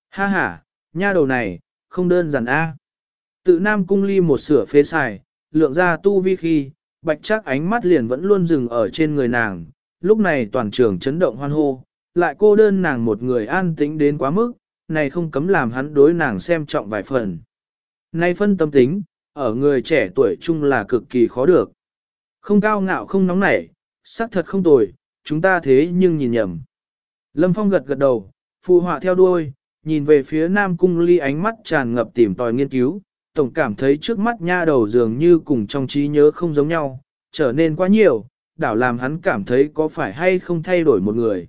Ha ha, nha đầu này, không đơn giản a. Tự Nam Cung Ly một sửa phế xài, lượng ra tu vi khi, bạch chắc ánh mắt liền vẫn luôn dừng ở trên người nàng, lúc này toàn trường chấn động hoan hô, lại cô đơn nàng một người an tĩnh đến quá mức, này không cấm làm hắn đối nàng xem trọng vài phần. Nay phân tâm tính, ở người trẻ tuổi chung là cực kỳ khó được. Không cao ngạo không nóng nảy, sắc thật không tồi, chúng ta thế nhưng nhìn nhầm. Lâm Phong gật gật đầu, phụ họa theo đuôi, nhìn về phía Nam Cung Ly ánh mắt tràn ngập tìm tòi nghiên cứu, tổng cảm thấy trước mắt nha đầu dường như cùng trong trí nhớ không giống nhau, trở nên quá nhiều, đảo làm hắn cảm thấy có phải hay không thay đổi một người.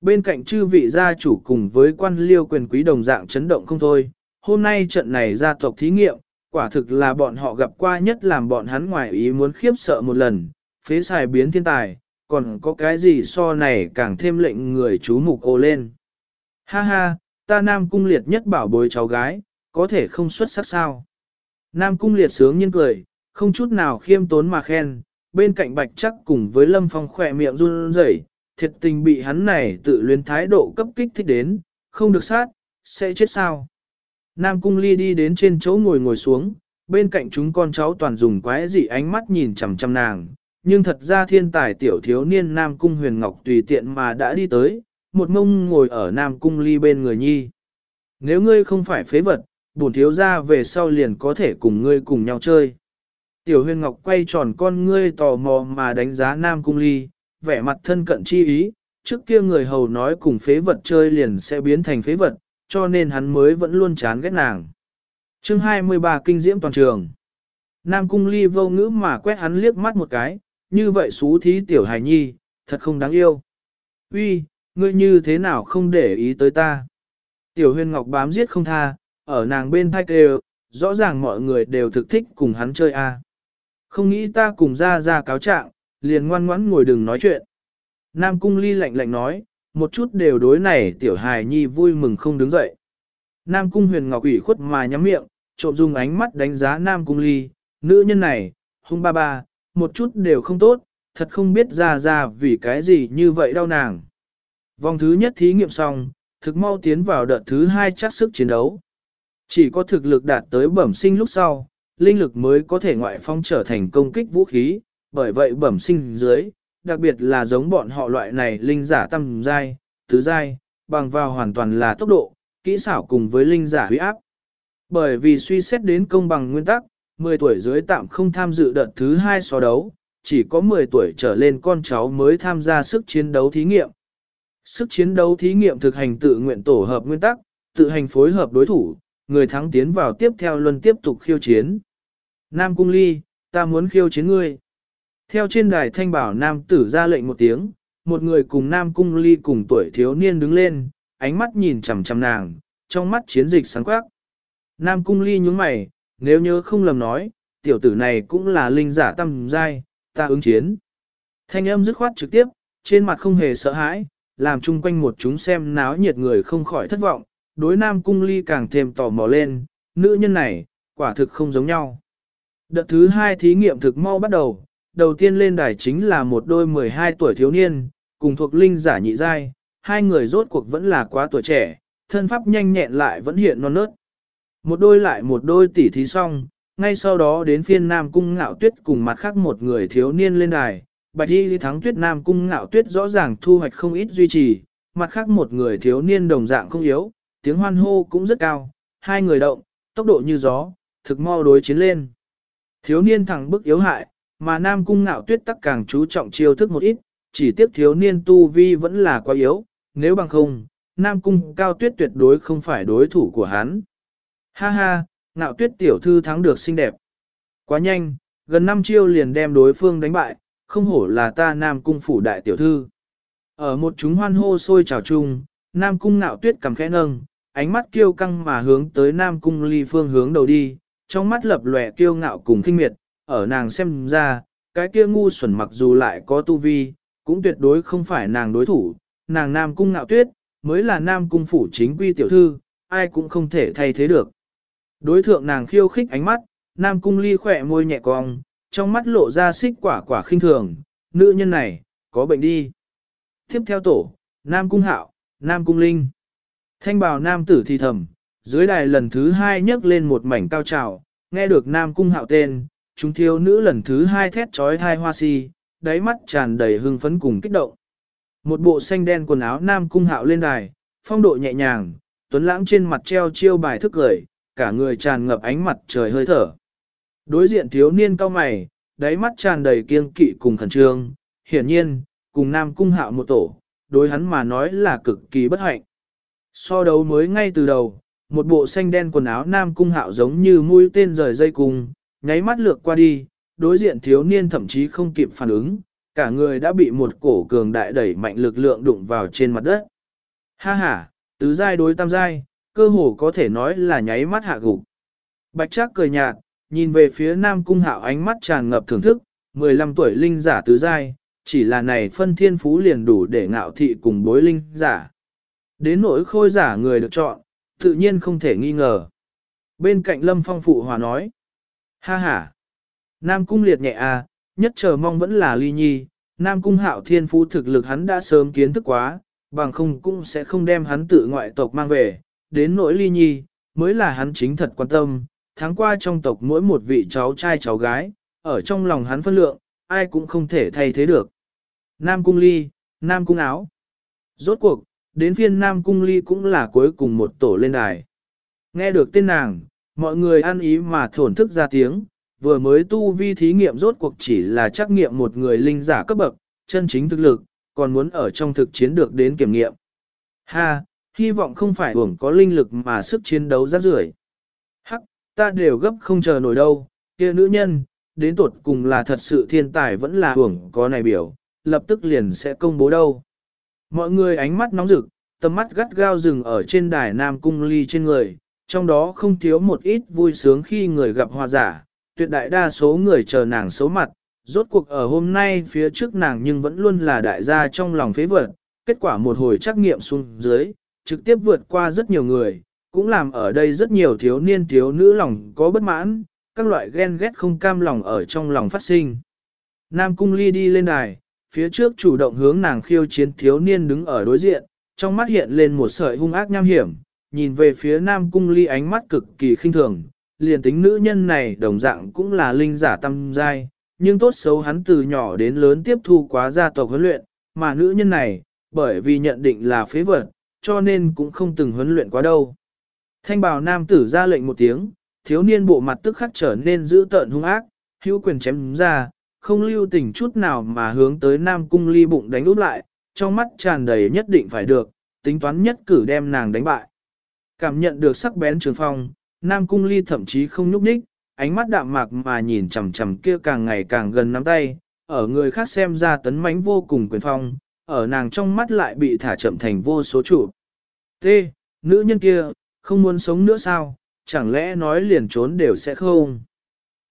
Bên cạnh chư vị gia chủ cùng với quan liêu quyền quý đồng dạng chấn động không thôi, hôm nay trận này gia tộc thí nghiệm, quả thực là bọn họ gặp qua nhất làm bọn hắn ngoài ý muốn khiếp sợ một lần, phế xài biến thiên tài, còn có cái gì so này càng thêm lệnh người chú mục ô lên. Ha ha, ta nam cung liệt nhất bảo bối cháu gái, có thể không xuất sắc sao. Nam cung liệt sướng nhiên cười, không chút nào khiêm tốn mà khen, bên cạnh bạch chắc cùng với lâm phong khỏe miệng run rẩy, thiệt tình bị hắn này tự luyến thái độ cấp kích thích đến, không được sát, sẽ chết sao. Nam cung ly đi đến trên chỗ ngồi ngồi xuống, bên cạnh chúng con cháu toàn dùng quái dị ánh mắt nhìn chằm chằm nàng, nhưng thật ra thiên tài tiểu thiếu niên Nam cung huyền ngọc tùy tiện mà đã đi tới, một mông ngồi ở Nam cung ly bên người nhi. Nếu ngươi không phải phế vật, bổn thiếu ra về sau liền có thể cùng ngươi cùng nhau chơi. Tiểu huyền ngọc quay tròn con ngươi tò mò mà đánh giá Nam cung ly, vẻ mặt thân cận chi ý, trước kia người hầu nói cùng phế vật chơi liền sẽ biến thành phế vật, cho nên hắn mới vẫn luôn chán ghét nàng. chương 23 kinh diễm toàn trường. Nam cung ly vô ngữ mà quét hắn liếc mắt một cái, như vậy xú thí tiểu hài nhi, thật không đáng yêu. Uy, ngươi như thế nào không để ý tới ta? Tiểu huyền ngọc bám giết không tha, ở nàng bên thai kêu, rõ ràng mọi người đều thực thích cùng hắn chơi a. Không nghĩ ta cùng ra ra cáo trạng, liền ngoan ngoãn ngồi đừng nói chuyện. Nam cung ly lạnh lạnh nói, một chút đều đối này tiểu hài nhi vui mừng không đứng dậy. Nam cung huyền ngọc ủy khuất mà nhắm miệng, trộm dùng ánh mắt đánh giá Nam cung ly, nữ nhân này, hung ba ba, một chút đều không tốt, thật không biết ra ra vì cái gì như vậy đau nàng. Vòng thứ nhất thí nghiệm xong, thực mau tiến vào đợt thứ hai chắc sức chiến đấu. Chỉ có thực lực đạt tới bẩm sinh lúc sau, linh lực mới có thể ngoại phong trở thành công kích vũ khí, bởi vậy bẩm sinh dưới, đặc biệt là giống bọn họ loại này linh giả tâm giai, tứ giai, bằng vào hoàn toàn là tốc độ, kỹ xảo cùng với linh giả huy áp. Bởi vì suy xét đến công bằng nguyên tắc, 10 tuổi dưới tạm không tham dự đợt thứ hai so đấu, chỉ có 10 tuổi trở lên con cháu mới tham gia sức chiến đấu thí nghiệm. Sức chiến đấu thí nghiệm thực hành tự nguyện tổ hợp nguyên tắc, tự hành phối hợp đối thủ, người thắng tiến vào tiếp theo luân tiếp tục khiêu chiến. Nam Cung Ly, ta muốn khiêu chiến ngươi. Theo trên đài thanh bảo Nam tử ra lệnh một tiếng, một người cùng Nam Cung Ly cùng tuổi thiếu niên đứng lên, ánh mắt nhìn chằm chằm nàng, trong mắt chiến dịch sáng quắc. Nam Cung Ly nhướng mày, nếu nhớ không lầm nói, tiểu tử này cũng là linh giả tâm giai, ta ứng chiến. Thanh âm dứt khoát trực tiếp, trên mặt không hề sợ hãi, làm chung quanh một chúng xem náo nhiệt người không khỏi thất vọng, đối Nam Cung Ly càng thêm tò mò lên, nữ nhân này, quả thực không giống nhau. Đợt thứ hai thí nghiệm thực mau bắt đầu, đầu tiên lên đài chính là một đôi 12 tuổi thiếu niên, cùng thuộc linh giả nhị giai, hai người rốt cuộc vẫn là quá tuổi trẻ, thân pháp nhanh nhẹn lại vẫn hiện non nớt. Một đôi lại một đôi tỉ thí xong, ngay sau đó đến phiên Nam Cung Ngạo Tuyết cùng mặt khác một người thiếu niên lên đài, Bạch Y thắng Tuyết Nam Cung Ngạo Tuyết rõ ràng thu hoạch không ít duy trì, mặt khác một người thiếu niên đồng dạng không yếu, tiếng hoan hô cũng rất cao, hai người động, tốc độ như gió, thực mau đối chiến lên. Thiếu niên thẳng bức yếu hại, mà Nam Cung Ngạo Tuyết tắc càng chú trọng chiêu thức một ít, chỉ tiếc thiếu niên tu vi vẫn là quá yếu, nếu bằng không, Nam Cung Cao Tuyết tuyệt đối không phải đối thủ của hắn. Ha ha, Ngạo Tuyết tiểu thư thắng được xinh đẹp. Quá nhanh, gần năm chiêu liền đem đối phương đánh bại, không hổ là ta Nam Cung phủ đại tiểu thư. Ở một chúng hoan hô sôi trào chung, Nam Cung Ngạo Tuyết cầm khẽ nâng, ánh mắt kiêu căng mà hướng tới Nam Cung ly phương hướng đầu đi, trong mắt lập lòe kiêu ngạo cùng kinh miệt, ở nàng xem ra, cái kia ngu xuẩn mặc dù lại có tu vi, cũng tuyệt đối không phải nàng đối thủ, nàng Nam Cung ngạo tuyết, mới là Nam Cung phủ chính quy tiểu thư, ai cũng không thể thay thế được. Đối thượng nàng khiêu khích ánh mắt, Nam Cung ly khỏe môi nhẹ cong, trong mắt lộ ra xích quả quả khinh thường, nữ nhân này, có bệnh đi. Tiếp theo tổ, Nam Cung hạo, Nam Cung linh. Thanh bào Nam tử thì thầm, dưới đài lần thứ hai nhấc lên một mảnh cao trào, nghe được Nam Cung hạo tên, chúng thiếu nữ lần thứ hai thét trói thai hoa si, đáy mắt tràn đầy hưng phấn cùng kích động. Một bộ xanh đen quần áo Nam Cung hạo lên đài, phong độ nhẹ nhàng, tuấn lãng trên mặt treo chiêu bài thức gửi, cả người tràn ngập ánh mặt trời hơi thở. Đối diện thiếu niên cao mày, đáy mắt tràn đầy kiên kỵ cùng khẩn trương, hiển nhiên, cùng Nam Cung hạo một tổ, đối hắn mà nói là cực kỳ bất hạnh. So đấu mới ngay từ đầu, một bộ xanh đen quần áo nam cung hạo giống như mũi tên rời dây cung, nháy mắt lược qua đi, đối diện thiếu niên thậm chí không kịp phản ứng, cả người đã bị một cổ cường đại đẩy mạnh lực lượng đụng vào trên mặt đất. Ha ha, tứ giai đối tam giai, cơ hồ có thể nói là nháy mắt hạ gục. Bạch Trác cười nhạt, nhìn về phía Nam Cung Hạo ánh mắt tràn ngập thưởng thức, 15 tuổi linh giả tứ giai, chỉ là này phân thiên phú liền đủ để ngạo thị cùng bối linh giả. Đến nỗi khôi giả người được chọn, tự nhiên không thể nghi ngờ. Bên cạnh Lâm Phong phụ hòa nói, ha ha, Nam Cung liệt nhẹ à, nhất chờ mong vẫn là ly nhi, Nam Cung hạo thiên phú thực lực hắn đã sớm kiến thức quá, bằng không cũng sẽ không đem hắn tự ngoại tộc mang về, đến nỗi ly nhi, mới là hắn chính thật quan tâm, tháng qua trong tộc mỗi một vị cháu trai cháu gái, ở trong lòng hắn phân lượng, ai cũng không thể thay thế được. Nam Cung ly, Nam Cung áo. Rốt cuộc, đến phiên Nam Cung Ly cũng là cuối cùng một tổ lên đài. Nghe được tên nàng, mọi người ăn ý mà thổn thức ra tiếng, vừa mới tu vi thí nghiệm rốt cuộc chỉ là trắc nghiệm một người linh giả cấp bậc, chân chính thực lực, còn muốn ở trong thực chiến được đến kiểm nghiệm. Ha, hy vọng không phải uổng có linh lực mà sức chiến đấu rác rưởi. Hắc, ta đều gấp không chờ nổi đâu, kia nữ nhân, đến tuột cùng là thật sự thiên tài vẫn là uổng có này biểu, lập tức liền sẽ công bố đâu. Mọi người ánh mắt nóng rực, tầm mắt gắt gao rừng ở trên đài Nam Cung Ly trên người, trong đó không thiếu một ít vui sướng khi người gặp hoa giả, tuyệt đại đa số người chờ nàng xấu mặt, Rốt cuộc ở hôm nay phía trước nàng nhưng vẫn luôn là đại gia trong lòng phế vật, kết quả một hồi trắc nghiệm xuống dưới, trực tiếp vượt qua rất nhiều người, cũng làm ở đây rất nhiều thiếu niên thiếu nữ lòng có bất mãn, các loại ghen ghét không cam lòng ở trong lòng phát sinh. Nam Cung Ly đi lên đài, phía trước chủ động hướng nàng khiêu chiến thiếu niên đứng ở đối diện, trong mắt hiện lên một sợi hung ác nham hiểm, nhìn về phía Nam Cung Ly ánh mắt cực kỳ khinh thường, liền tính nữ nhân này đồng dạng cũng là linh giả tâm giai, nhưng tốt xấu hắn từ nhỏ đến lớn tiếp thu quá gia tộc huấn luyện, mà nữ nhân này, bởi vì nhận định là phế vật, cho nên cũng không từng huấn luyện quá đâu. Thanh bào nam tử ra lệnh một tiếng, thiếu niên bộ mặt tức khắc trở nên dữ tợn hung ác, hữu quyền chém ra, không lưu tình chút nào mà hướng tới nam cung ly bụng đánh úp lại, trong mắt tràn đầy nhất định phải được, tính toán nhất cử đem nàng đánh bại. Cảm nhận được sắc bén trường phong, nam cung ly thậm chí không nhúc nhích, ánh mắt đạm mạc mà nhìn chằm chằm kia càng ngày càng gần nắm tay, ở người khác xem ra tấn mãnh vô cùng quyền phong, ở nàng trong mắt lại bị thả chậm thành vô số chủ. T. Nữ nhân kia, không muốn sống nữa sao, chẳng lẽ nói liền trốn đều sẽ không.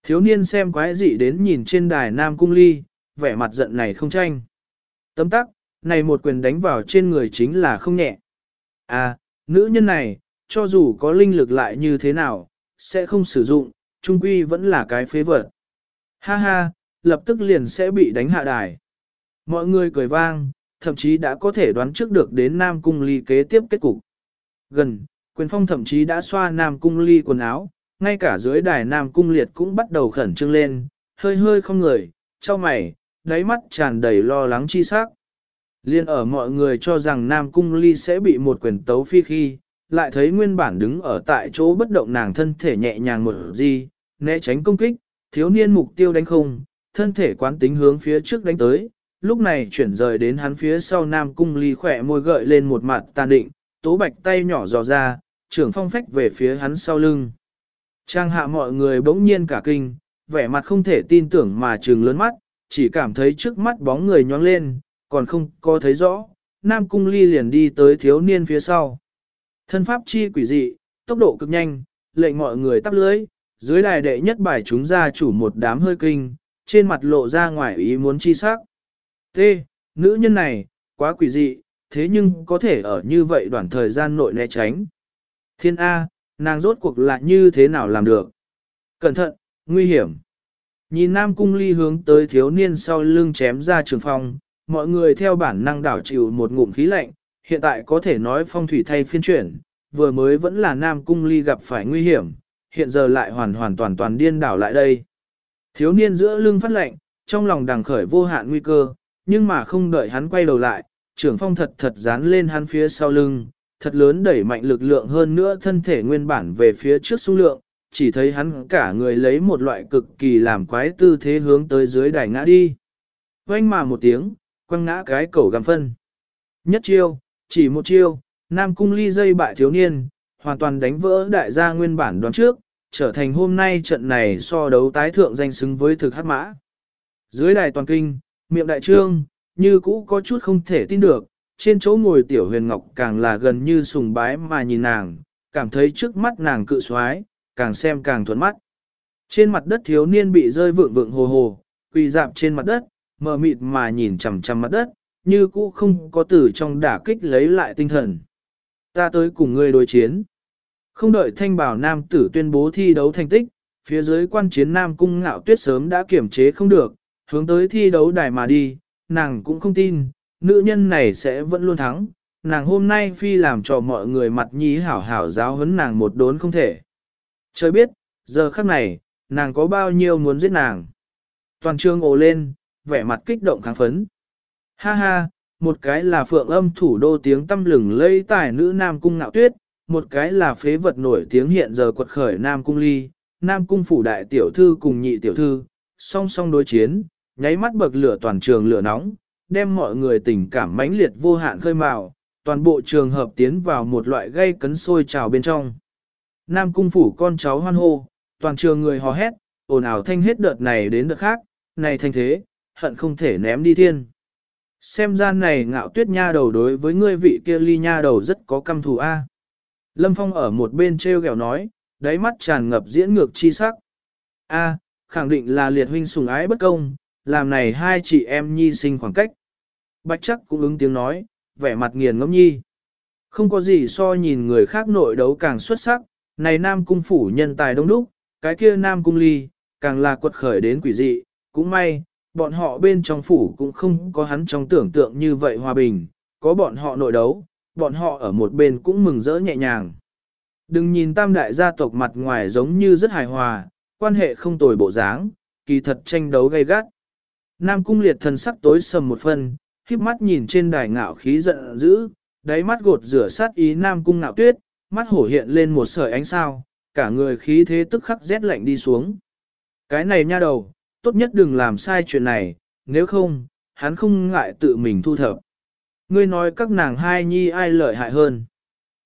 Thiếu niên xem quái dị đến nhìn trên đài Nam Cung Ly, vẻ mặt giận này không tranh. Tấm tắc, này một quyền đánh vào trên người chính là không nhẹ. À, nữ nhân này, cho dù có linh lực lại như thế nào, sẽ không sử dụng, trung quy vẫn là cái phế vật. Ha ha, lập tức liền sẽ bị đánh hạ đài. Mọi người cười vang, thậm chí đã có thể đoán trước được đến Nam Cung Ly kế tiếp kết cục. Gần, quyền phong thậm chí đã xoa Nam Cung Ly quần áo, ngay cả dưới đài Nam Cung Liệt cũng bắt đầu khẩn trương lên, hơi hơi không người, cho mày, đáy mắt tràn đầy lo lắng chi sắc. Liên ở mọi người cho rằng Nam Cung Ly sẽ bị một quyền tấu phi khi, lại thấy nguyên bản đứng ở tại chỗ bất động nàng thân thể nhẹ nhàng một gì, né tránh công kích, thiếu niên mục tiêu đánh không, thân thể quán tính hướng phía trước đánh tới, lúc này chuyển rời đến hắn phía sau Nam Cung Ly khỏe môi gợi lên một mặt tàn định, tố bạch tay nhỏ dò ra, trưởng phong phách về phía hắn sau lưng. Trang hạ mọi người bỗng nhiên cả kinh, vẻ mặt không thể tin tưởng mà trừng lớn mắt, chỉ cảm thấy trước mắt bóng người nhoáng lên, còn không có thấy rõ, Nam Cung Ly liền đi tới thiếu niên phía sau. Thân pháp chi quỷ dị, tốc độ cực nhanh, lệnh mọi người tắp lưới, dưới đài đệ nhất bài chúng ra chủ một đám hơi kinh, trên mặt lộ ra ngoài ý muốn chi sắc. T. Nữ nhân này, quá quỷ dị, thế nhưng có thể ở như vậy đoạn thời gian nội né tránh. Thiên A, nàng rốt cuộc lại như thế nào làm được? Cẩn thận, nguy hiểm. Nhìn Nam Cung Ly hướng tới thiếu niên sau lưng chém ra trường phong, mọi người theo bản năng đảo chịu một ngụm khí lạnh, hiện tại có thể nói phong thủy thay phiên chuyển, vừa mới vẫn là Nam Cung Ly gặp phải nguy hiểm, hiện giờ lại hoàn hoàn toàn toàn điên đảo lại đây. Thiếu niên giữa lưng phát lạnh, trong lòng đằng khởi vô hạn nguy cơ, nhưng mà không đợi hắn quay đầu lại, trưởng phong thật thật dán lên hắn phía sau lưng, thật lớn đẩy mạnh lực lượng hơn nữa thân thể nguyên bản về phía trước xung lượng, chỉ thấy hắn cả người lấy một loại cực kỳ làm quái tư thế hướng tới dưới đài ngã đi. Quanh mà một tiếng, quăng ngã cái cổ găm phân. Nhất chiêu, chỉ một chiêu, Nam Cung ly dây bại thiếu niên, hoàn toàn đánh vỡ đại gia nguyên bản đoán trước, trở thành hôm nay trận này so đấu tái thượng danh xứng với thực hát mã. Dưới đài toàn kinh, miệng đại trương, như cũ có chút không thể tin được, trên chỗ ngồi tiểu huyền ngọc càng là gần như sùng bái mà nhìn nàng, cảm thấy trước mắt nàng cự xoái, càng xem càng thuận mắt. Trên mặt đất thiếu niên bị rơi vượng vượng hồ hồ, quỳ dạp trên mặt đất, mờ mịt mà nhìn chằm chằm mặt đất, như cũ không có từ trong đả kích lấy lại tinh thần. Ta tới cùng ngươi đối chiến. Không đợi thanh bảo nam tử tuyên bố thi đấu thành tích, phía dưới quan chiến nam cung ngạo tuyết sớm đã kiểm chế không được, hướng tới thi đấu đài mà đi, nàng cũng không tin, nữ nhân này sẽ vẫn luôn thắng, nàng hôm nay phi làm cho mọi người mặt nhí hảo hảo giáo huấn nàng một đốn không thể. Trời biết, giờ khắc này, nàng có bao nhiêu muốn giết nàng. Toàn trường ồ lên, vẻ mặt kích động kháng phấn. Ha ha, một cái là phượng âm thủ đô tiếng tâm lừng lây tài nữ Nam Cung Nạo Tuyết, một cái là phế vật nổi tiếng hiện giờ quật khởi Nam Cung Ly, Nam Cung phủ đại tiểu thư cùng nhị tiểu thư, song song đối chiến, nháy mắt bậc lửa toàn trường lửa nóng, đem mọi người tình cảm mãnh liệt vô hạn khơi mào, toàn bộ trường hợp tiến vào một loại gây cấn sôi trào bên trong. Nam cung phủ con cháu hoan hô, toàn trường người hò hét, ồn ào thanh hết đợt này đến đợt khác, này thanh thế, hận không thể ném đi thiên. Xem gian này ngạo tuyết nha đầu đối với ngươi vị kia ly nha đầu rất có căm thù a. Lâm Phong ở một bên treo gẹo nói, đáy mắt tràn ngập diễn ngược chi sắc. A, khẳng định là liệt huynh sùng ái bất công, làm này hai chị em nhi sinh khoảng cách. Bạch chắc cũng ứng tiếng nói, vẻ mặt nghiền ngẫm nhi. Không có gì so nhìn người khác nội đấu càng xuất sắc, này nam cung phủ nhân tài đông đúc, cái kia nam cung ly, càng là quật khởi đến quỷ dị, cũng may, bọn họ bên trong phủ cũng không có hắn trong tưởng tượng như vậy hòa bình, có bọn họ nội đấu, bọn họ ở một bên cũng mừng rỡ nhẹ nhàng. Đừng nhìn tam đại gia tộc mặt ngoài giống như rất hài hòa, quan hệ không tồi bộ dáng, kỳ thật tranh đấu gay gắt. Nam cung liệt thần sắc tối sầm một phần, khiếp mắt nhìn trên đài ngạo khí giận dữ, đáy mắt gột rửa sát ý Nam cung ngạo tuyết, mắt hổ hiện lên một sợi ánh sao, cả người khí thế tức khắc rét lạnh đi xuống. Cái này nha đầu, tốt nhất đừng làm sai chuyện này, nếu không, hắn không ngại tự mình thu thập. Ngươi nói các nàng hai nhi ai lợi hại hơn.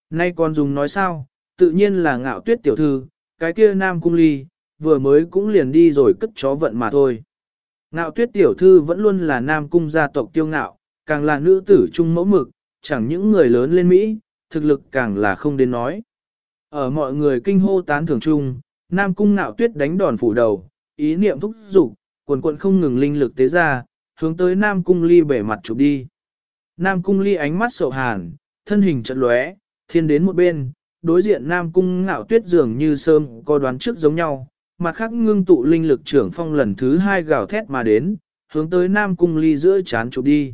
Nay còn dùng nói sao, tự nhiên là ngạo tuyết tiểu thư, cái kia nam cung ly, vừa mới cũng liền đi rồi cất chó vận mà thôi. Ngạo tuyết tiểu thư vẫn luôn là nam cung gia tộc tiêu ngạo, càng là nữ tử trung mẫu mực, chẳng những người lớn lên Mỹ, thực lực càng là không đến nói. Ở mọi người kinh hô tán thưởng chung, nam cung ngạo tuyết đánh đòn phủ đầu, ý niệm thúc dục quần quận không ngừng linh lực tế ra, hướng tới nam cung ly bể mặt chụp đi. Nam cung ly ánh mắt sầu hàn, thân hình chật lóe, thiên đến một bên, đối diện Nam cung ngạo tuyết dường như sơm có đoán trước giống nhau, mặt khác ngưng tụ linh lực trưởng phong lần thứ hai gào thét mà đến, hướng tới Nam cung ly giữa chán chụp đi.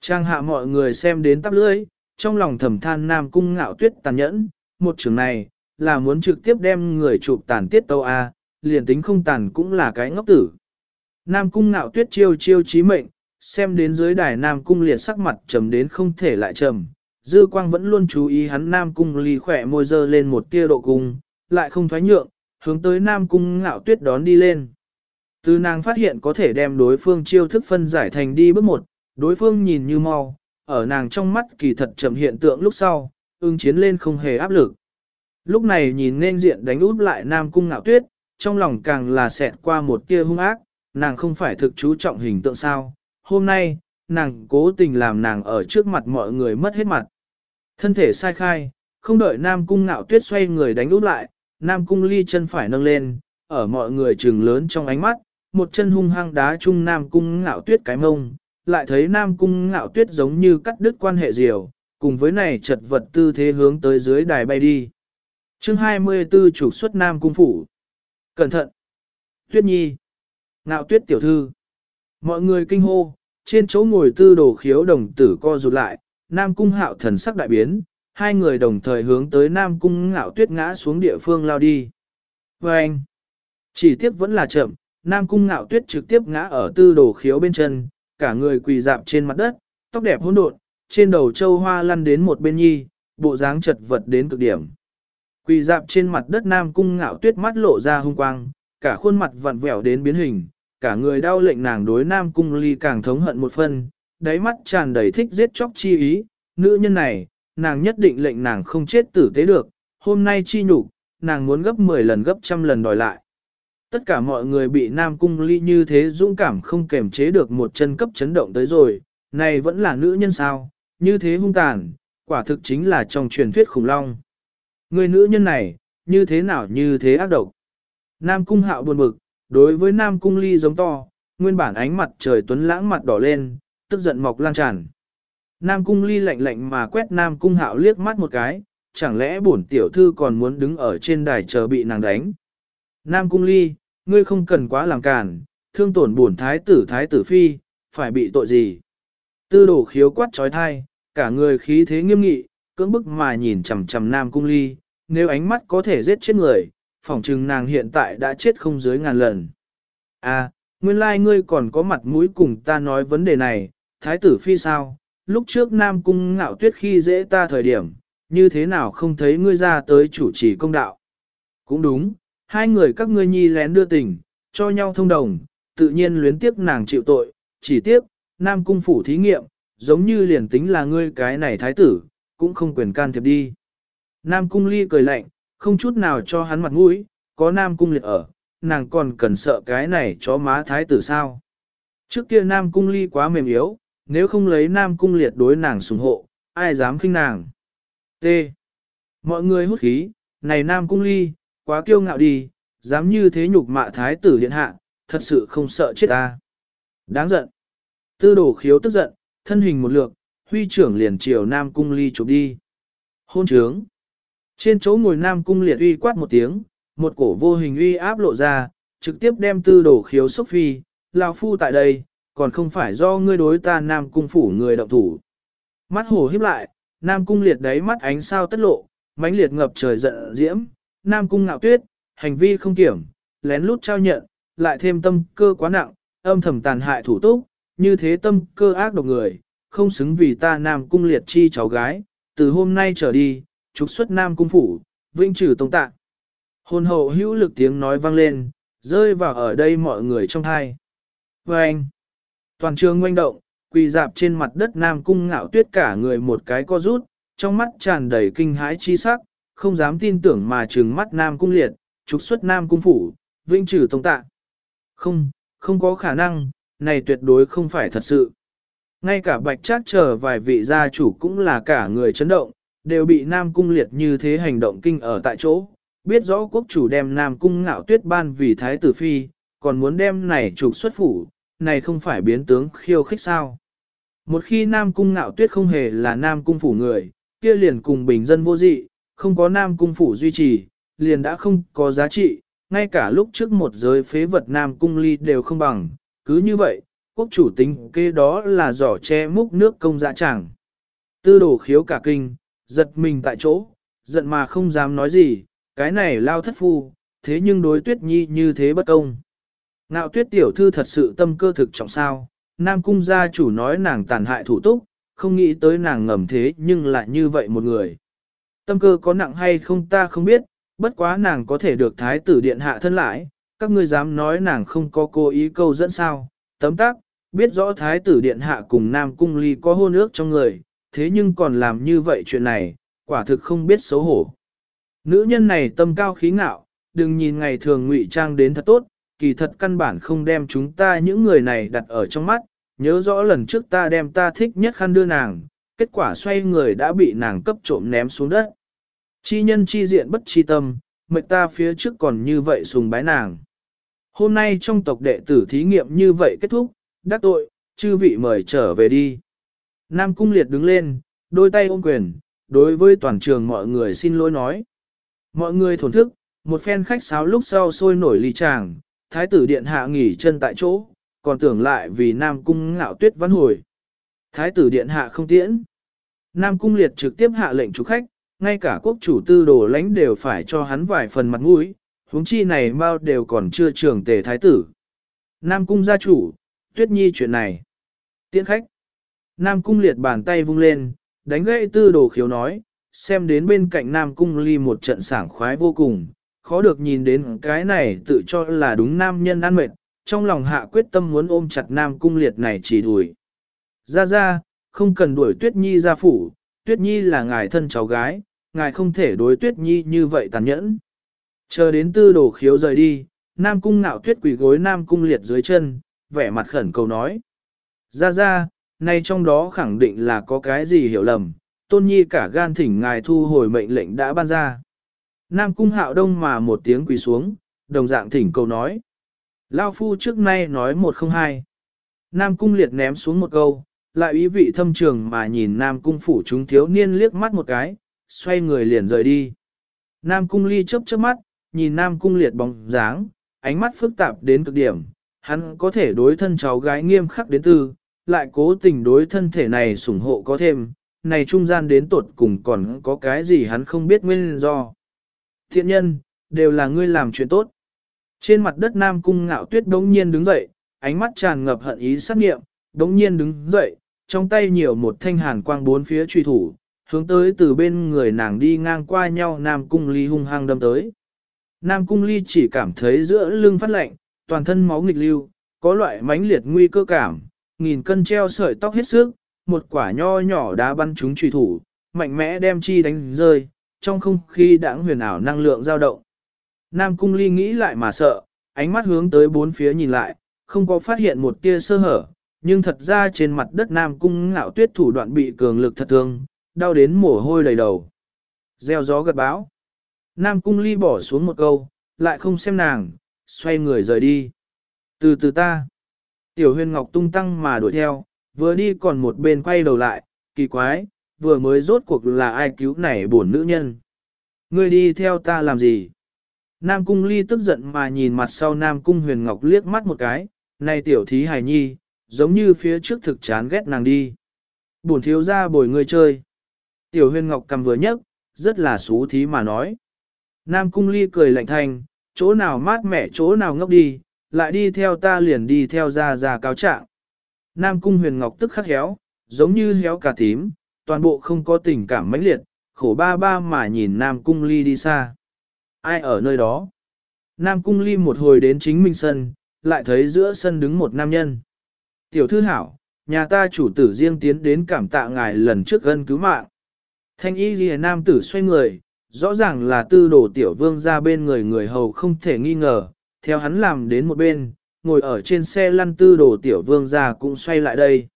Trang hạ mọi người xem đến tắp lưỡi, trong lòng thầm than Nam cung ngạo tuyết tàn nhẫn, một trường này, là muốn trực tiếp đem người chụp tàn tiết tâu A, liền tính không tàn cũng là cái ngốc tử. Nam cung ngạo tuyết chiêu chiêu chí mệnh, xem đến dưới đài Nam cung liệt sắc mặt trầm đến không thể lại trầm, dư quang vẫn luôn chú ý hắn Nam cung ly khỏe môi dơ lên một tia độ cung, lại không thoái nhượng, hướng tới Nam cung ngạo tuyết đón đi lên. Từ nàng phát hiện có thể đem đối phương chiêu thức phân giải thành đi bước một, đối phương nhìn như mau, ở nàng trong mắt kỳ thật chậm hiện tượng lúc sau, ưng chiến lên không hề áp lực. Lúc này nhìn nên diện đánh út lại Nam cung ngạo tuyết, trong lòng càng là xẹt qua một tia hung ác, nàng không phải thực chú trọng hình tượng sao. Hôm nay, nàng cố tình làm nàng ở trước mặt mọi người mất hết mặt. Thân thể sai khai, không đợi Nam Cung ngạo tuyết xoay người đánh út lại, Nam Cung ly chân phải nâng lên, ở mọi người trừng lớn trong ánh mắt, một chân hung hăng đá chung Nam Cung ngạo tuyết cái mông, lại thấy Nam Cung ngạo tuyết giống như cắt đứt quan hệ diều, cùng với này chật vật tư thế hướng tới dưới đài bay đi. chương 24 chủ xuất Nam Cung Phủ. Cẩn thận! Tuyết Nhi! Ngạo tuyết tiểu thư! Mọi người kinh hô, trên chỗ ngồi tư đồ khiếu đồng tử co rụt lại, Nam Cung hạo thần sắc đại biến, hai người đồng thời hướng tới Nam Cung ngạo tuyết ngã xuống địa phương lao đi. Và anh, chỉ tiếc vẫn là chậm, Nam Cung ngạo tuyết trực tiếp ngã ở tư đồ khiếu bên chân, cả người quỳ dạp trên mặt đất, tóc đẹp hỗn độn, trên đầu châu hoa lăn đến một bên nhi, bộ dáng chật vật đến cực điểm. Quỳ dạp trên mặt đất Nam Cung ngạo tuyết mắt lộ ra hung quang, cả khuôn mặt vặn vẹo đến biến hình, cả người đau lệnh nàng đối Nam Cung ly càng thống hận một phần đáy mắt tràn đầy thích giết chóc chi ý, nữ nhân này, nàng nhất định lệnh nàng không chết tử tế được, hôm nay chi nhục, nàng muốn gấp 10 lần gấp trăm lần đòi lại. Tất cả mọi người bị Nam Cung Ly như thế dũng cảm không kềm chế được một chân cấp chấn động tới rồi, này vẫn là nữ nhân sao, như thế hung tàn, quả thực chính là trong truyền thuyết khủng long. Người nữ nhân này, như thế nào như thế ác độc. Nam Cung hạo buồn bực, đối với Nam Cung Ly giống to, nguyên bản ánh mặt trời tuấn lãng mặt đỏ lên, tức giận mọc lan tràn. Nam cung ly lạnh lạnh mà quét Nam cung hạo liếc mắt một cái, chẳng lẽ bổn tiểu thư còn muốn đứng ở trên đài chờ bị nàng đánh. Nam cung ly, ngươi không cần quá làm cản, thương tổn bổn thái tử thái tử phi, phải bị tội gì. Tư đổ khiếu quát trói thai, cả người khí thế nghiêm nghị, cưỡng bức mà nhìn chằm chằm Nam cung ly, nếu ánh mắt có thể giết chết người, phỏng chừng nàng hiện tại đã chết không dưới ngàn lần. À, nguyên lai like ngươi còn có mặt mũi cùng ta nói vấn đề này, thái tử phi sao, lúc trước Nam Cung ngạo tuyết khi dễ ta thời điểm, như thế nào không thấy ngươi ra tới chủ trì công đạo. Cũng đúng, hai người các ngươi nhi lén đưa tình, cho nhau thông đồng, tự nhiên luyến tiếc nàng chịu tội, chỉ tiếc, Nam Cung phủ thí nghiệm, giống như liền tính là ngươi cái này thái tử, cũng không quyền can thiệp đi. Nam Cung ly cười lạnh, không chút nào cho hắn mặt mũi, có Nam Cung liệt ở, nàng còn cần sợ cái này chó má thái tử sao. Trước kia Nam Cung ly quá mềm yếu, nếu không lấy Nam Cung liệt đối nàng sủng hộ, ai dám khinh nàng. T. Mọi người hút khí, này Nam Cung ly, quá kiêu ngạo đi, dám như thế nhục mạ thái tử điện hạ, thật sự không sợ chết ta. Đáng giận. Tư đồ khiếu tức giận, thân hình một lượt, huy trưởng liền chiều Nam Cung ly chụp đi. Hôn trướng. Trên chỗ ngồi Nam Cung liệt uy quát một tiếng, một cổ vô hình uy áp lộ ra, trực tiếp đem tư đồ khiếu sốc phi, lao phu tại đây, còn không phải do ngươi đối ta Nam Cung phủ người động thủ. Mắt hổ híp lại, Nam Cung liệt đáy mắt ánh sao tất lộ, mãnh liệt ngập trời giận diễm, Nam Cung ngạo tuyết, hành vi không kiểm, lén lút trao nhận, lại thêm tâm cơ quá nặng, âm thầm tàn hại thủ túc, như thế tâm cơ ác độc người, không xứng vì ta Nam Cung liệt chi cháu gái, từ hôm nay trở đi, trục xuất Nam Cung phủ, vĩnh trừ tông tạ. Hồn hậu hữu lực tiếng nói vang lên, rơi vào ở đây mọi người trong hai. Và vâng. anh, toàn trường ngoanh động, quỳ dạp trên mặt đất Nam Cung ngạo tuyết cả người một cái co rút, trong mắt tràn đầy kinh hãi chi sắc, không dám tin tưởng mà trừng mắt Nam Cung liệt, trục xuất Nam Cung phủ, vinh trừ tông tạ. Không, không có khả năng, này tuyệt đối không phải thật sự. Ngay cả bạch trác chờ vài vị gia chủ cũng là cả người chấn động, đều bị Nam Cung liệt như thế hành động kinh ở tại chỗ. Biết rõ quốc chủ đem Nam Cung ngạo tuyết ban vì thái tử phi, còn muốn đem này trục xuất phủ, này không phải biến tướng khiêu khích sao. Một khi Nam Cung ngạo tuyết không hề là Nam Cung phủ người, kia liền cùng bình dân vô dị, không có Nam Cung phủ duy trì, liền đã không có giá trị, ngay cả lúc trước một giới phế vật Nam Cung ly đều không bằng, cứ như vậy, quốc chủ tính kê đó là giỏ che múc nước công dạ chẳng. Tư đồ khiếu cả kinh, giật mình tại chỗ, giận mà không dám nói gì, cái này lao thất phu, thế nhưng đối tuyết nhi như thế bất công. Ngạo tuyết tiểu thư thật sự tâm cơ thực trọng sao, Nam cung gia chủ nói nàng tàn hại thủ túc, không nghĩ tới nàng ngầm thế nhưng lại như vậy một người. Tâm cơ có nặng hay không ta không biết, bất quá nàng có thể được thái tử điện hạ thân lại, các ngươi dám nói nàng không có cố ý câu dẫn sao, tấm tác, biết rõ thái tử điện hạ cùng nam cung ly có hôn ước trong người, thế nhưng còn làm như vậy chuyện này, quả thực không biết xấu hổ. Nữ nhân này tâm cao khí ngạo, đừng nhìn ngày thường ngụy trang đến thật tốt, kỳ thật căn bản không đem chúng ta những người này đặt ở trong mắt, nhớ rõ lần trước ta đem ta thích nhất khăn đưa nàng, kết quả xoay người đã bị nàng cấp trộm ném xuống đất. Chi nhân chi diện bất chi tâm, mệnh ta phía trước còn như vậy sùng bái nàng. Hôm nay trong tộc đệ tử thí nghiệm như vậy kết thúc, đắc tội, chư vị mời trở về đi. Nam Cung Liệt đứng lên, đôi tay ôm quyền, đối với toàn trường mọi người xin lỗi nói. Mọi người thổn thức, một phen khách sáo lúc sau sôi nổi ly tràng, thái tử điện hạ nghỉ chân tại chỗ, còn tưởng lại vì Nam Cung ngạo tuyết văn hồi. Thái tử điện hạ không tiễn. Nam Cung Liệt trực tiếp hạ lệnh chủ khách, ngay cả quốc chủ tư đồ lãnh đều phải cho hắn vài phần mặt mũi, huống chi này bao đều còn chưa trưởng tề thái tử. Nam cung gia chủ, tuyết nhi chuyện này. Tiễn khách. Nam cung liệt bàn tay vung lên, đánh gãy tư đồ khiếu nói, xem đến bên cạnh Nam cung ly một trận sảng khoái vô cùng, khó được nhìn đến cái này tự cho là đúng nam nhân ăn mệt, trong lòng hạ quyết tâm muốn ôm chặt Nam cung liệt này chỉ đuổi. Ra ra, không cần đuổi tuyết nhi ra phủ, tuyết nhi là ngài thân cháu gái, ngài không thể đối tuyết nhi như vậy tàn nhẫn. Chờ đến tư đồ khiếu rời đi, Nam Cung ngạo tuyết quỷ gối Nam Cung liệt dưới chân, vẻ mặt khẩn cầu nói. Ra ra, nay trong đó khẳng định là có cái gì hiểu lầm, tôn nhi cả gan thỉnh ngài thu hồi mệnh lệnh đã ban ra. Nam Cung hạo đông mà một tiếng quỳ xuống, đồng dạng thỉnh cầu nói. Lao phu trước nay nói một không hai. Nam Cung liệt ném xuống một câu, lại ý vị thâm trường mà nhìn Nam Cung phủ chúng thiếu niên liếc mắt một cái, xoay người liền rời đi. Nam Cung ly chớp chớp mắt, nhìn Nam Cung liệt bóng dáng, ánh mắt phức tạp đến cực điểm, hắn có thể đối thân cháu gái nghiêm khắc đến tư, lại cố tình đối thân thể này sủng hộ có thêm, này trung gian đến tột cùng còn có cái gì hắn không biết nguyên do. Thiện nhân, đều là ngươi làm chuyện tốt. Trên mặt đất Nam Cung ngạo tuyết đống nhiên đứng dậy, ánh mắt tràn ngập hận ý sát nghiệm, đống nhiên đứng dậy, trong tay nhiều một thanh hàn quang bốn phía truy thủ, hướng tới từ bên người nàng đi ngang qua nhau Nam Cung Ly hung hăng đâm tới. Nam Cung Ly chỉ cảm thấy giữa lưng phát lạnh, toàn thân máu nghịch lưu, có loại mãnh liệt nguy cơ cảm, nghìn cân treo sợi tóc hết sức, một quả nho nhỏ đá bắn trúng truy thủ, mạnh mẽ đem chi đánh rơi, trong không khí đãng huyền ảo năng lượng dao động. Nam Cung Ly nghĩ lại mà sợ, ánh mắt hướng tới bốn phía nhìn lại, không có phát hiện một tia sơ hở, nhưng thật ra trên mặt đất Nam Cung ngạo tuyết thủ đoạn bị cường lực thật thương, đau đến mồ hôi đầy đầu. Gieo gió gật báo. Nam Cung ly bỏ xuống một câu, lại không xem nàng, xoay người rời đi. Từ từ ta. Tiểu huyền ngọc tung tăng mà đuổi theo, vừa đi còn một bên quay đầu lại, kỳ quái, vừa mới rốt cuộc là ai cứu này bổn nữ nhân. Ngươi đi theo ta làm gì? Nam cung ly tức giận mà nhìn mặt sau Nam cung huyền ngọc liếc mắt một cái, này tiểu thí hài nhi, giống như phía trước thực chán ghét nàng đi. Bổn thiếu ra bồi ngươi chơi. Tiểu huyền ngọc cầm vừa nhấc, rất là xú thí mà nói. Nam cung ly cười lạnh thanh, chỗ nào mát mẻ chỗ nào ngốc đi, lại đi theo ta liền đi theo ra ra cáo trạng. Nam cung huyền ngọc tức khắc héo, giống như héo cả tím, toàn bộ không có tình cảm mãnh liệt, khổ ba ba mà nhìn Nam cung ly đi xa. Ai ở nơi đó? Nam cung ly một hồi đến chính minh sân, lại thấy giữa sân đứng một nam nhân. Tiểu thư hảo, nhà ta chủ tử riêng tiến đến cảm tạ ngài lần trước gân cứu mạng. Thanh y ghi nam tử xoay người, rõ ràng là tư đồ tiểu vương ra bên người người hầu không thể nghi ngờ, theo hắn làm đến một bên, ngồi ở trên xe lăn tư đồ tiểu vương ra cũng xoay lại đây.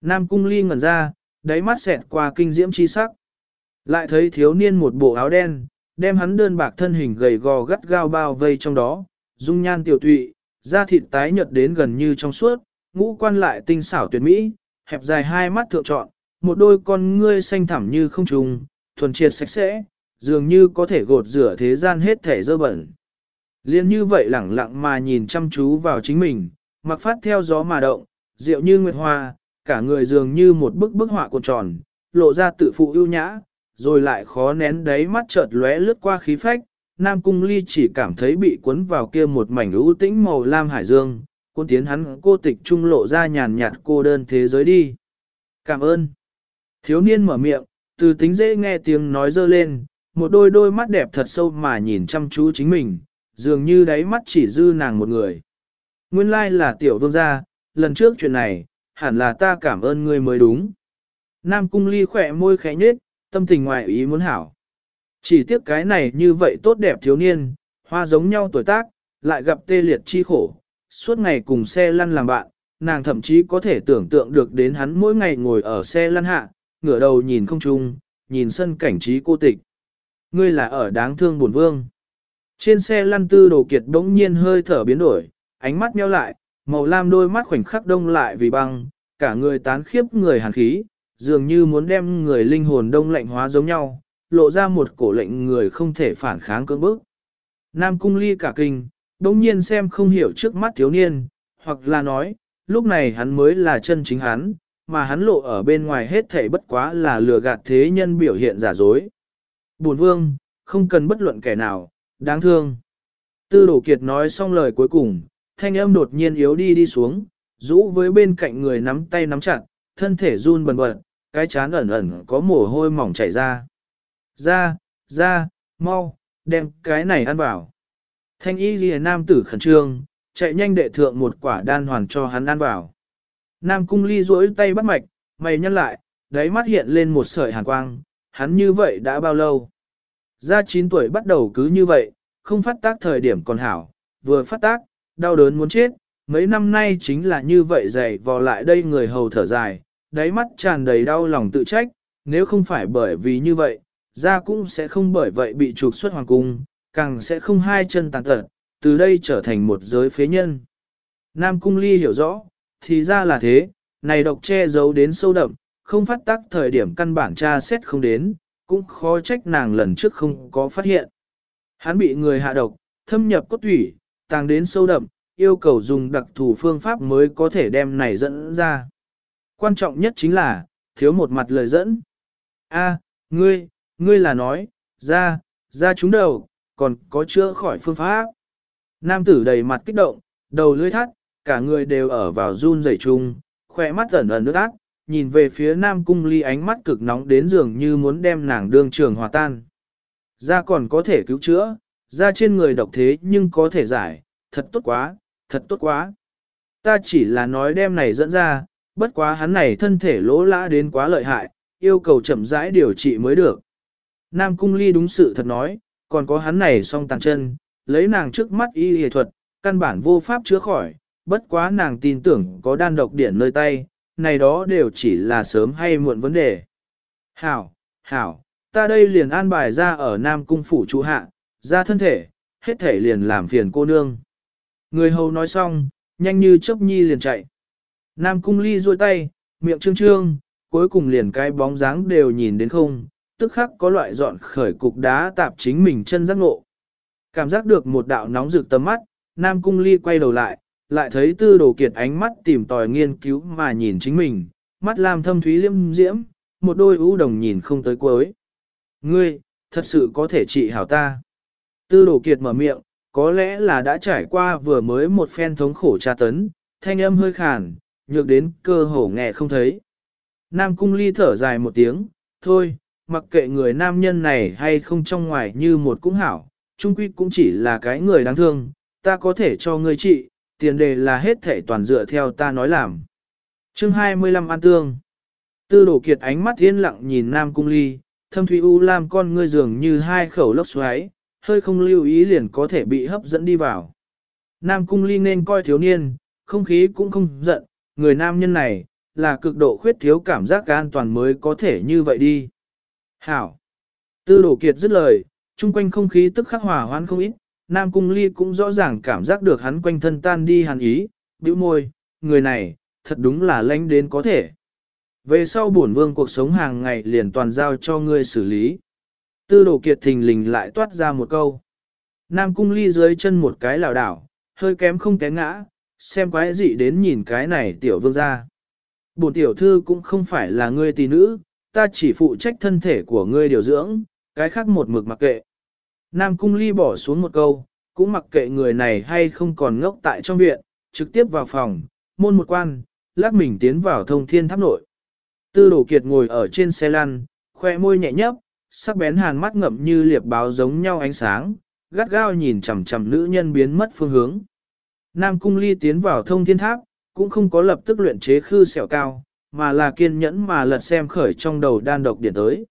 Nam cung ly ngẩn ra, đáy mắt xẹt qua kinh diễm chi sắc. Lại thấy thiếu niên một bộ áo đen, đem hắn đơn bạc thân hình gầy gò gắt gao bao vây trong đó, dung nhan tiểu tụy, da thịt tái nhợt đến gần như trong suốt, ngũ quan lại tinh xảo tuyệt mỹ, hẹp dài hai mắt thượng trọn, một đôi con ngươi xanh thẳm như không trùng, thuần triệt sạch sẽ, dường như có thể gột rửa thế gian hết thể dơ bẩn. Liên như vậy lẳng lặng mà nhìn chăm chú vào chính mình, mặc phát theo gió mà động, rượu như nguyệt hoa, cả người dường như một bức bức họa cuộn tròn, lộ ra tự phụ ưu nhã, rồi lại khó nén đáy mắt chợt lóe lướt qua khí phách. Nam Cung Ly chỉ cảm thấy bị cuốn vào kia một mảnh ưu tĩnh màu lam hải dương, cuốn tiến hắn cô tịch trung lộ ra nhàn nhạt cô đơn thế giới đi. Cảm ơn. Thiếu niên mở miệng, từ tính dễ nghe tiếng nói dơ lên, một đôi đôi mắt đẹp thật sâu mà nhìn chăm chú chính mình, dường như đáy mắt chỉ dư nàng một người. Nguyên lai là tiểu vương gia, lần trước chuyện này, hẳn là ta cảm ơn ngươi mới đúng. Nam cung ly khỏe môi khẽ nhết, tâm tình ngoại ý muốn hảo. Chỉ tiếc cái này như vậy tốt đẹp thiếu niên, hoa giống nhau tuổi tác, lại gặp tê liệt chi khổ, suốt ngày cùng xe lăn làm bạn, nàng thậm chí có thể tưởng tượng được đến hắn mỗi ngày ngồi ở xe lăn hạ, ngửa đầu nhìn không trung, nhìn sân cảnh trí cô tịch. Ngươi là ở đáng thương buồn vương. Trên xe lăn tư đồ kiệt đống nhiên hơi thở biến đổi, ánh mắt meo lại, màu lam đôi mắt khoảnh khắc đông lại vì băng, cả người tán khiếp người hàn khí, dường như muốn đem người linh hồn đông lạnh hóa giống nhau, lộ ra một cổ lệnh người không thể phản kháng cưỡng bức. Nam cung ly cả kinh, đống nhiên xem không hiểu trước mắt thiếu niên, hoặc là nói, lúc này hắn mới là chân chính hắn, mà hắn lộ ở bên ngoài hết thảy bất quá là lừa gạt thế nhân biểu hiện giả dối. Bổn vương, không cần bất luận kẻ nào, đáng thương. Tư đổ kiệt nói xong lời cuối cùng, thanh âm đột nhiên yếu đi đi xuống, rũ với bên cạnh người nắm tay nắm chặt, thân thể run bần bật, cái chán ẩn ẩn có mồ hôi mỏng chảy ra. Ra, ra, mau, đem cái này ăn vào. Thanh y ghi nam tử khẩn trương, chạy nhanh đệ thượng một quả đan hoàn cho hắn ăn vào. Nam cung ly duỗi tay bắt mạch, mày nhăn lại, đáy mắt hiện lên một sợi hàn quang, hắn như vậy đã bao lâu? Ra 9 tuổi bắt đầu cứ như vậy, không phát tác thời điểm còn hảo, vừa phát tác, đau đớn muốn chết, mấy năm nay chính là như vậy dày vò lại đây người hầu thở dài, đáy mắt tràn đầy đau lòng tự trách, nếu không phải bởi vì như vậy, ra cũng sẽ không bởi vậy bị trục xuất hoàng cung, càng sẽ không hai chân tàn tật, từ đây trở thành một giới phế nhân. Nam Cung Ly hiểu rõ, thì ra là thế, này độc che giấu đến sâu đậm, không phát tác thời điểm căn bản tra xét không đến, cũng khó trách nàng lần trước không có phát hiện. Hắn bị người hạ độc, thâm nhập cốt thủy, tàng đến sâu đậm, yêu cầu dùng đặc thù phương pháp mới có thể đem này dẫn ra. Quan trọng nhất chính là, thiếu một mặt lời dẫn. A, ngươi, ngươi là nói, ra, ra chúng đầu, còn có chữa khỏi phương pháp. Nam tử đầy mặt kích động, đầu lưỡi thắt, cả người đều ở vào run rẩy chung, khỏe mắt ẩn ẩn nước ác, nhìn về phía Nam Cung Ly ánh mắt cực nóng đến dường như muốn đem nàng đương trường hòa tan. Ra còn có thể cứu chữa, ra trên người độc thế nhưng có thể giải, thật tốt quá, thật tốt quá. Ta chỉ là nói đem này dẫn ra, bất quá hắn này thân thể lỗ lã đến quá lợi hại, yêu cầu chậm rãi điều trị mới được. Nam Cung Ly đúng sự thật nói, còn có hắn này song tàn chân, lấy nàng trước mắt y y thuật, căn bản vô pháp chữa khỏi, bất quá nàng tin tưởng có đan độc điển nơi tay, này đó đều chỉ là sớm hay muộn vấn đề. Hảo, hảo, ta đây liền an bài ra ở Nam Cung Phủ Chú hạ, ra thân thể, hết thể liền làm phiền cô nương. Người hầu nói xong, nhanh như chớp nhi liền chạy. Nam cung ly duỗi tay, miệng trương trương, cuối cùng liền cái bóng dáng đều nhìn đến không, tức khắc có loại dọn khởi cục đá tạp chính mình chân giác ngộ. Cảm giác được một đạo nóng rực tầm mắt, Nam cung ly quay đầu lại, lại thấy tư đồ kiệt ánh mắt tìm tòi nghiên cứu mà nhìn chính mình, mắt làm thâm thúy liêm diễm, một đôi ưu đồng nhìn không tới cuối. Ngươi, thật sự có thể trị hảo ta. Tư đồ kiệt mở miệng, có lẽ là đã trải qua vừa mới một phen thống khổ tra tấn, thanh âm hơi khàn, nhược đến cơ hồ nghe không thấy. Nam cung ly thở dài một tiếng, thôi, mặc kệ người nam nhân này hay không trong ngoài như một cũng hảo, trung quy cũng chỉ là cái người đáng thương, ta có thể cho ngươi trị, tiền đề là hết thể toàn dựa theo ta nói làm. chương 25 An Tương Tư đổ kiệt ánh mắt thiên lặng nhìn Nam Cung Ly, thâm thủy u làm con ngươi dường như hai khẩu lốc xoáy, hơi không lưu ý liền có thể bị hấp dẫn đi vào. Nam Cung Ly nên coi thiếu niên, không khí cũng không giận, người nam nhân này, là cực độ khuyết thiếu cảm giác an toàn mới có thể như vậy đi. Hảo! Tư đổ kiệt dứt lời, chung quanh không khí tức khắc hòa hoãn không ít, Nam Cung Ly cũng rõ ràng cảm giác được hắn quanh thân tan đi hàn ý, bĩu môi, người này, thật đúng là lánh đến có thể. Về sau bổn vương cuộc sống hàng ngày liền toàn giao cho ngươi xử lý. Tư đồ kiệt thình lình lại toát ra một câu. Nam Cung Ly dưới chân một cái lảo đảo, hơi kém không té ngã, xem quái dị đến nhìn cái này tiểu vương ra. Bồn tiểu thư cũng không phải là ngươi tỷ nữ, ta chỉ phụ trách thân thể của ngươi điều dưỡng, cái khác một mực mặc kệ. Nam Cung Ly bỏ xuống một câu, cũng mặc kệ người này hay không còn ngốc tại trong viện, trực tiếp vào phòng, môn một quan, lát mình tiến vào thông thiên tháp nội. Tư đổ kiệt ngồi ở trên xe lăn, khoe môi nhẹ nhấp, sắc bén hàn mắt ngậm như liệp báo giống nhau ánh sáng, gắt gao nhìn chằm chằm nữ nhân biến mất phương hướng. Nam Cung Ly tiến vào thông thiên tháp, cũng không có lập tức luyện chế khư sẹo cao, mà là kiên nhẫn mà lật xem khởi trong đầu đan độc điển tới.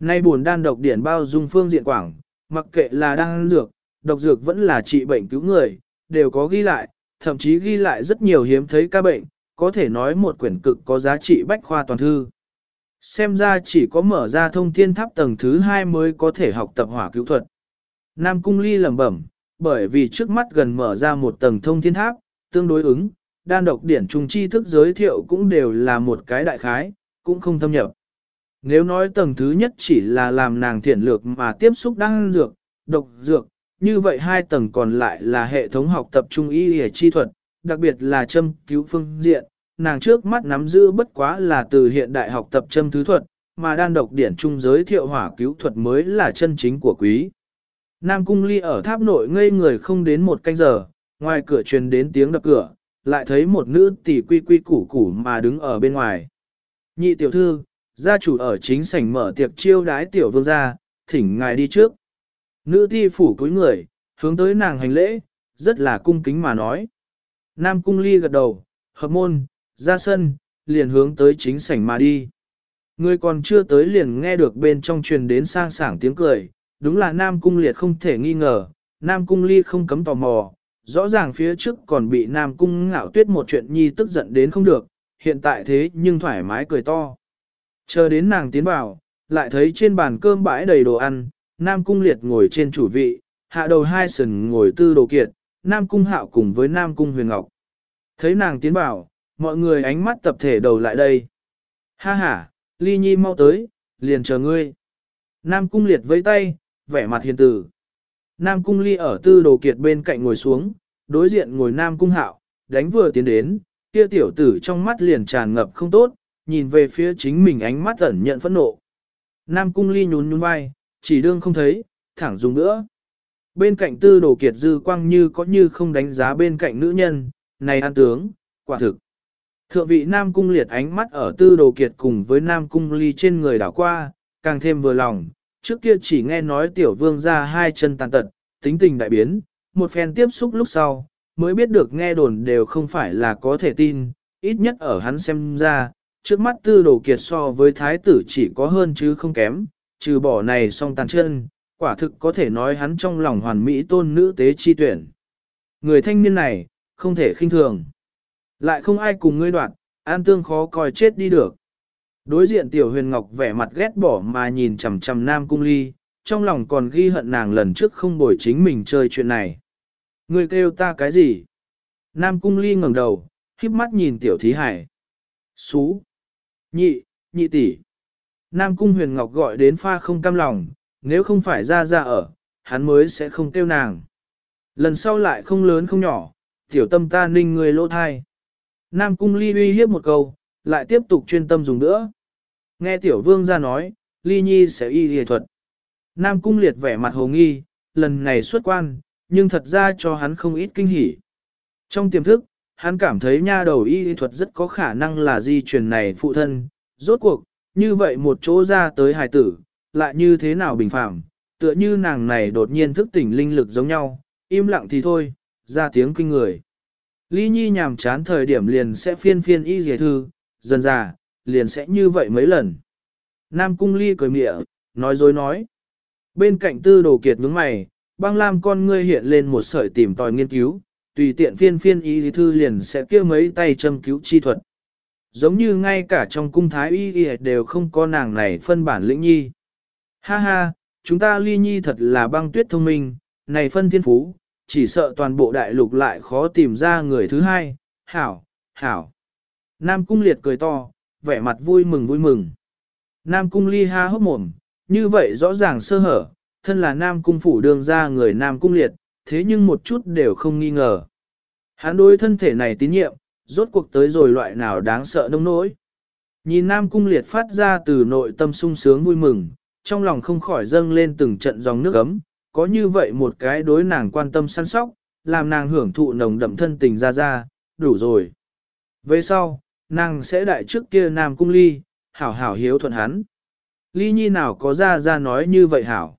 Nay buồn đan độc điển bao dung phương diện quảng, mặc kệ là đan dược, độc dược vẫn là trị bệnh cứu người, đều có ghi lại, thậm chí ghi lại rất nhiều hiếm thấy ca bệnh, có thể nói một quyển cực có giá trị bách khoa toàn thư. Xem ra chỉ có mở ra thông thiên tháp tầng thứ hai mới có thể học tập hỏa cứu thuật. Nam Cung Ly lẩm bẩm, bởi vì trước mắt gần mở ra một tầng thông thiên tháp, tương đối ứng, đan độc điển trùng chi thức giới thiệu cũng đều là một cái đại khái, cũng không thâm nhập. Nếu nói tầng thứ nhất chỉ là làm nàng thiện lược mà tiếp xúc đan dược, độc dược, như vậy hai tầng còn lại là hệ thống học tập trung y y chi thuật, đặc biệt là châm cứu phương diện, nàng trước mắt nắm giữ bất quá là từ hiện đại học tập châm thứ thuật, mà đan độc điển trung giới thiệu hỏa cứu thuật mới là chân chính của quý. Nam Cung Ly ở tháp nội ngây người không đến một canh giờ, ngoài cửa truyền đến tiếng đập cửa, lại thấy một nữ tỷ quy quy củ củ mà đứng ở bên ngoài. Nhị tiểu thư, gia chủ ở chính sảnh mở tiệc chiêu đái tiểu vương gia, thỉnh ngài đi trước. Nữ ti phủ cúi người, hướng tới nàng hành lễ, rất là cung kính mà nói. Nam cung ly gật đầu, hợp môn, ra sân, liền hướng tới chính sảnh mà đi. Người còn chưa tới liền nghe được bên trong truyền đến sang sảng tiếng cười, đúng là Nam cung liệt không thể nghi ngờ, Nam cung ly không cấm tò mò, rõ ràng phía trước còn bị Nam cung ngạo tuyết một chuyện nhi tức giận đến không được, hiện tại thế nhưng thoải mái cười to. Chờ đến nàng tiến vào, lại thấy trên bàn cơm bãi đầy đồ ăn, Nam Cung Liệt ngồi trên chủ vị, hạ đầu hai sần ngồi tư đồ kiệt, Nam Cung Hạo cùng với Nam Cung Huyền Ngọc. Thấy nàng tiến vào, mọi người ánh mắt tập thể đầu lại đây. Ha ha, Ly Nhi mau tới, liền chờ ngươi. Nam Cung Liệt với tay, vẻ mặt hiền tử. Nam Cung Ly ở tư đồ kiệt bên cạnh ngồi xuống, đối diện ngồi Nam Cung Hạo, đánh vừa tiến đến, kia tiểu tử trong mắt liền tràn ngập không tốt, nhìn về phía chính mình ánh mắt ẩn nhận phẫn nộ. Nam Cung Ly nhún nhún vai, chỉ đương không thấy, thẳng dùng nữa. Bên cạnh tư đồ kiệt dư quang như có như không đánh giá bên cạnh nữ nhân, này an tướng, quả thực. Thượng vị Nam Cung liệt ánh mắt ở tư đồ kiệt cùng với Nam Cung ly trên người đảo qua, càng thêm vừa lòng, trước kia chỉ nghe nói tiểu vương ra hai chân tàn tật, tính tình đại biến, một phen tiếp xúc lúc sau, mới biết được nghe đồn đều không phải là có thể tin, ít nhất ở hắn xem ra, trước mắt tư đồ kiệt so với thái tử chỉ có hơn chứ không kém, trừ bỏ này song tàn chân, quả thực có thể nói hắn trong lòng hoàn mỹ tôn nữ tế chi tuyển. Người thanh niên này, không thể khinh thường. Lại không ai cùng ngươi đoạn, an tương khó coi chết đi được. Đối diện tiểu huyền ngọc vẻ mặt ghét bỏ mà nhìn chằm chằm nam cung ly, trong lòng còn ghi hận nàng lần trước không bồi chính mình chơi chuyện này. Ngươi kêu ta cái gì? Nam Cung Ly ngẩng đầu, khiếp mắt nhìn tiểu thí hải. Xú! Nhị, nhị tỷ. Nam Cung Huyền Ngọc gọi đến pha không cam lòng, nếu không phải ra ra ở, hắn mới sẽ không kêu nàng. Lần sau lại không lớn không nhỏ, tiểu tâm ta ninh người lỗ thai. Nam Cung Ly uy hiếp một câu, lại tiếp tục chuyên tâm dùng nữa. Nghe tiểu vương ra nói, Ly Nhi sẽ y y thuật. Nam Cung liệt vẻ mặt hồ nghi, lần này xuất quan, nhưng thật ra cho hắn không ít kinh hỉ. Trong tiềm thức, hắn cảm thấy nha đầu y y thuật rất có khả năng là di truyền này phụ thân, rốt cuộc, như vậy một chỗ ra tới hài tử, lại như thế nào bình phạm, tựa như nàng này đột nhiên thức tỉnh linh lực giống nhau, im lặng thì thôi, ra tiếng kinh người. Ly Nhi nhàm chán thời điểm liền sẽ phiên phiên y dề thư, dần già, liền sẽ như vậy mấy lần. Nam Cung Ly cười mịa, nói dối nói. Bên cạnh tư đồ kiệt nhướng mày, băng lam con ngươi hiện lên một sợi tìm tòi nghiên cứu, tùy tiện phiên phiên y thư liền sẽ kia mấy tay châm cứu chi thuật. Giống như ngay cả trong cung thái y y đều không có nàng này phân bản lĩnh nhi. Ha ha, chúng ta ly nhi thật là băng tuyết thông minh, này phân thiên phú, chỉ sợ toàn bộ đại lục lại khó tìm ra người thứ hai, hảo, hảo. Nam cung liệt cười to, vẻ mặt vui mừng vui mừng. Nam cung ly ha hốc mồm, như vậy rõ ràng sơ hở, thân là Nam cung phủ đường ra người Nam cung liệt, thế nhưng một chút đều không nghi ngờ. Hắn đối thân thể này tín nhiệm, rốt cuộc tới rồi loại nào đáng sợ nông nỗi. Nhìn Nam cung liệt phát ra từ nội tâm sung sướng vui mừng, trong lòng không khỏi dâng lên từng trận dòng nước ấm, có như vậy một cái đối nàng quan tâm săn sóc, làm nàng hưởng thụ nồng đậm thân tình ra ra, đủ rồi. Về sau, nàng sẽ đại trước kia Nam Cung Ly, hảo hảo hiếu thuận hắn. Ly Nhi nào có ra ra nói như vậy hảo.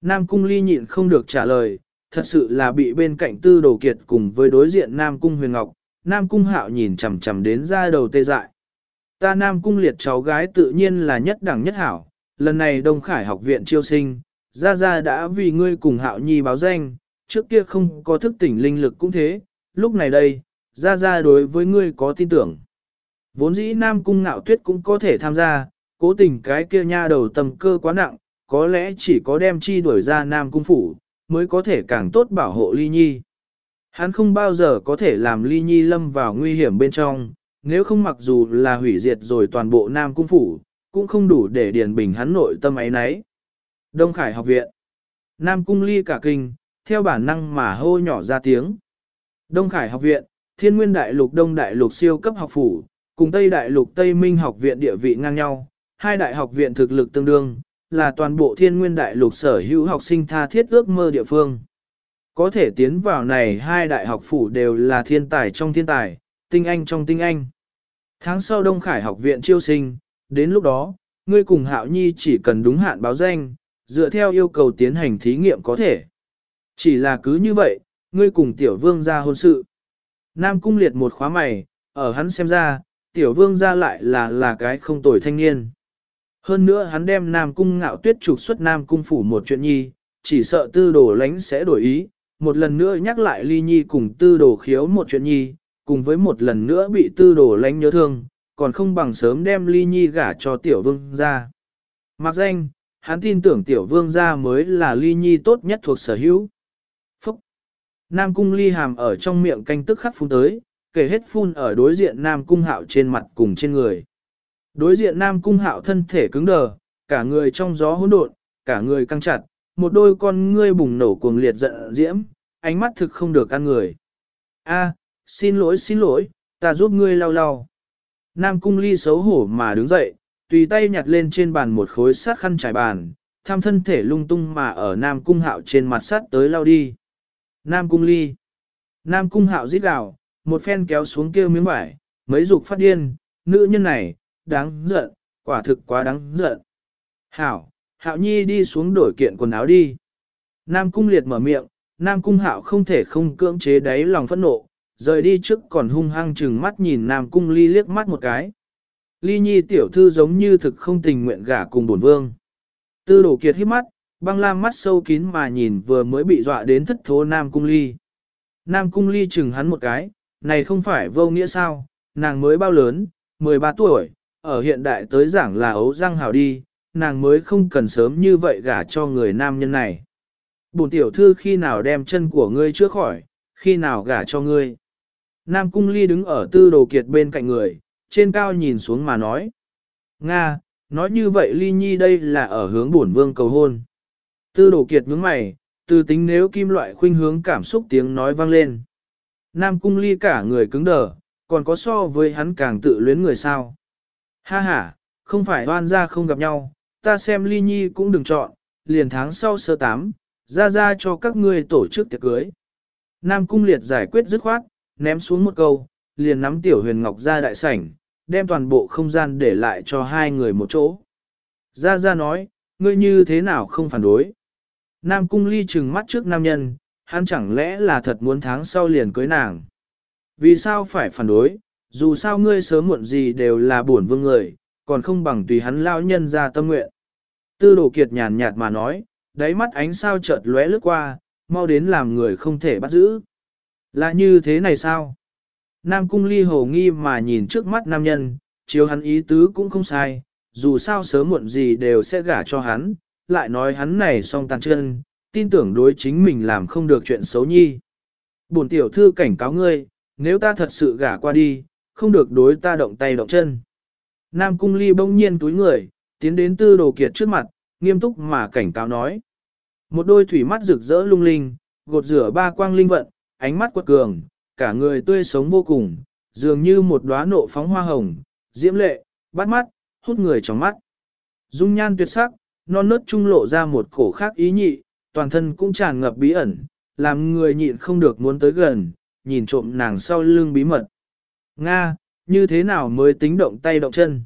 Nam Cung Ly nhịn không được trả lời, thật sự là bị bên cạnh tư đồ kiệt cùng với đối diện Nam Cung Huyền Ngọc, Nam Cung Hạo nhìn chầm chầm đến ra đầu tê dại. Ta Nam Cung liệt cháu gái tự nhiên là nhất đẳng nhất hảo, lần này Đông Khải học viện chiêu sinh, Gia Gia đã vì ngươi cùng Hạo Nhi báo danh, trước kia không có thức tỉnh linh lực cũng thế, lúc này đây, Gia Gia đối với ngươi có tin tưởng. Vốn dĩ Nam Cung Ngạo Tuyết cũng có thể tham gia, cố tình cái kia nha đầu tầm cơ quá nặng, có lẽ chỉ có đem chi đuổi ra Nam Cung Phủ, mới có thể càng tốt bảo hộ Ly Nhi. Hắn không bao giờ có thể làm Ly Nhi lâm vào nguy hiểm bên trong, nếu không mặc dù là hủy diệt rồi toàn bộ Nam Cung Phủ, cũng không đủ để điền bình hắn nội tâm ấy nấy. Đông Khải học viện. Nam Cung Ly cả kinh, theo bản năng mà hô nhỏ ra tiếng. Đông Khải học viện, Thiên Nguyên Đại Lục Đông Đại Lục siêu cấp học phủ, cùng Tây Đại Lục Tây Minh học viện địa vị ngang nhau, hai đại học viện thực lực tương đương, là toàn bộ Thiên Nguyên Đại Lục sở hữu học sinh tha thiết ước mơ địa phương. Có thể tiến vào này hai đại học phủ đều là thiên tài trong thiên tài, tinh anh trong tinh anh. Tháng sau Đông Khải học viện chiêu sinh, đến lúc đó, ngươi cùng Hạo Nhi chỉ cần đúng hạn báo danh, dựa theo yêu cầu tiến hành thí nghiệm có thể. Chỉ là cứ như vậy, ngươi cùng tiểu vương ra hôn sự. Nam cung liệt một khóa mày, ở hắn xem ra, tiểu vương ra lại là là cái không tồi thanh niên. Hơn nữa hắn đem Nam cung ngạo tuyết trục xuất Nam cung phủ một chuyện nhi, chỉ sợ tư đồ lánh sẽ đổi ý, một lần nữa nhắc lại ly nhi cùng tư đồ khiếu một chuyện nhi, cùng với một lần nữa bị tư đồ lánh nhớ thương, còn không bằng sớm đem ly nhi gả cho tiểu vương ra. Mặc danh, hắn tin tưởng tiểu vương gia mới là ly nhi tốt nhất thuộc sở hữu. Phúc! Nam cung ly hàm ở trong miệng canh tức khắc phun tới, kể hết phun ở đối diện Nam cung hạo trên mặt cùng trên người. Đối diện Nam cung hạo thân thể cứng đờ, cả người trong gió hỗn độn, cả người căng chặt, một đôi con ngươi bùng nổ cuồng liệt giận diễm, ánh mắt thực không được ăn người. A, xin lỗi xin lỗi, ta giúp ngươi lau lau. Nam cung ly xấu hổ mà đứng dậy, tùy tay nhặt lên trên bàn một khối sát khăn trải bàn, tham thân thể lung tung mà ở Nam Cung Hạo trên mặt sắt tới lao đi. Nam Cung ly. Nam Cung Hạo giết gào, một phen kéo xuống kêu miếng vải, mấy dục phát điên, nữ nhân này, đáng giận, quả thực quá đáng giận. Hảo, Hạo Nhi đi xuống đổi kiện quần áo đi. Nam Cung liệt mở miệng, Nam Cung Hạo không thể không cưỡng chế đáy lòng phẫn nộ, rời đi trước còn hung hăng chừng mắt nhìn Nam Cung ly liếc mắt một cái. Ly nhi tiểu thư giống như thực không tình nguyện gả cùng bổn vương. Tư đổ kiệt hít mắt, băng lam mắt sâu kín mà nhìn vừa mới bị dọa đến thất thố Nam Cung Ly. Nam Cung Ly chừng hắn một cái, này không phải vô nghĩa sao, nàng mới bao lớn, 13 tuổi, ở hiện đại tới giảng là ấu răng hào đi, nàng mới không cần sớm như vậy gả cho người nam nhân này. Bổn tiểu thư khi nào đem chân của ngươi chữa khỏi, khi nào gả cho ngươi. Nam Cung Ly đứng ở tư đồ kiệt bên cạnh người, trên cao nhìn xuống mà nói. Nga, nói như vậy Ly Nhi đây là ở hướng bổn vương cầu hôn. Tư Đổ kiệt nhướng mày, từ tính nếu kim loại khuynh hướng cảm xúc tiếng nói vang lên. Nam Cung Ly cả người cứng đờ, còn có so với hắn càng tự luyến người sao. Ha ha, không phải đoan ra không gặp nhau, ta xem Ly Nhi cũng đừng chọn, liền tháng sau sơ tám, ra ra cho các ngươi tổ chức tiệc cưới. Nam Cung Liệt giải quyết dứt khoát, ném xuống một câu, liền nắm Tiểu Huyền Ngọc ra đại sảnh, đem toàn bộ không gian để lại cho hai người một chỗ. Ra ra nói, ngươi như thế nào không phản đối. Nam Cung Ly trừng mắt trước nam nhân, hắn chẳng lẽ là thật muốn tháng sau liền cưới nàng. Vì sao phải phản đối, dù sao ngươi sớm muộn gì đều là buồn vương người, còn không bằng tùy hắn lao nhân ra tâm nguyện. Tư đồ kiệt nhàn nhạt mà nói, đáy mắt ánh sao chợt lóe lướt qua, mau đến làm người không thể bắt giữ. Là như thế này sao? Nam cung ly hồ nghi mà nhìn trước mắt nam nhân, chiếu hắn ý tứ cũng không sai, dù sao sớm muộn gì đều sẽ gả cho hắn, lại nói hắn này song tàn chân, tin tưởng đối chính mình làm không được chuyện xấu nhi. Bổn tiểu thư cảnh cáo ngươi, nếu ta thật sự gả qua đi, không được đối ta động tay động chân. Nam cung ly bỗng nhiên túi người, tiến đến tư đồ kiệt trước mặt, nghiêm túc mà cảnh cáo nói. Một đôi thủy mắt rực rỡ lung linh, gột rửa ba quang linh vận, ánh mắt quật cường, cả người tươi sống vô cùng, dường như một đóa nộ phóng hoa hồng, diễm lệ, bắt mắt, hút người trong mắt. Dung nhan tuyệt sắc, non nớt trung lộ ra một cổ khác ý nhị, toàn thân cũng tràn ngập bí ẩn, làm người nhịn không được muốn tới gần, nhìn trộm nàng sau lưng bí mật. Nga, như thế nào mới tính động tay động chân?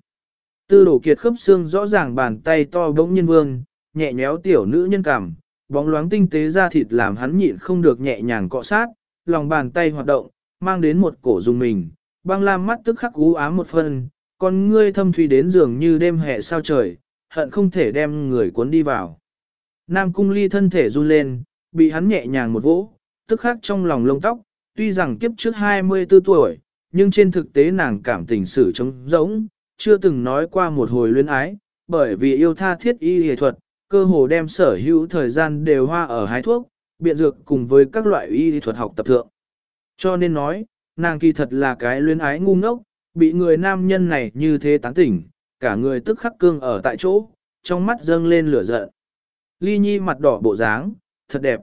Tư đổ kiệt khớp xương rõ ràng bàn tay to bỗng nhân vương, nhẹ nhéo tiểu nữ nhân cảm, bóng loáng tinh tế ra thịt làm hắn nhịn không được nhẹ nhàng cọ sát, lòng bàn tay hoạt động, mang đến một cổ dùng mình, băng lam mắt tức khắc ú ám một phần, con ngươi thâm thủy đến dường như đêm hè sao trời, hận không thể đem người cuốn đi vào. Nam cung ly thân thể run lên, bị hắn nhẹ nhàng một vỗ, tức khắc trong lòng lông tóc, tuy rằng kiếp trước 24 tuổi, nhưng trên thực tế nàng cảm tình sử trống rỗng, chưa từng nói qua một hồi luyến ái, bởi vì yêu tha thiết y hề thuật, cơ hồ đem sở hữu thời gian đều hoa ở hái thuốc, biện dược cùng với các loại y thuật học tập thượng. Cho nên nói, nàng kỳ thật là cái luyến ái ngu ngốc, bị người nam nhân này như thế tán tỉnh, cả người tức khắc cương ở tại chỗ, trong mắt dâng lên lửa giận. Ly Nhi mặt đỏ bộ dáng, thật đẹp.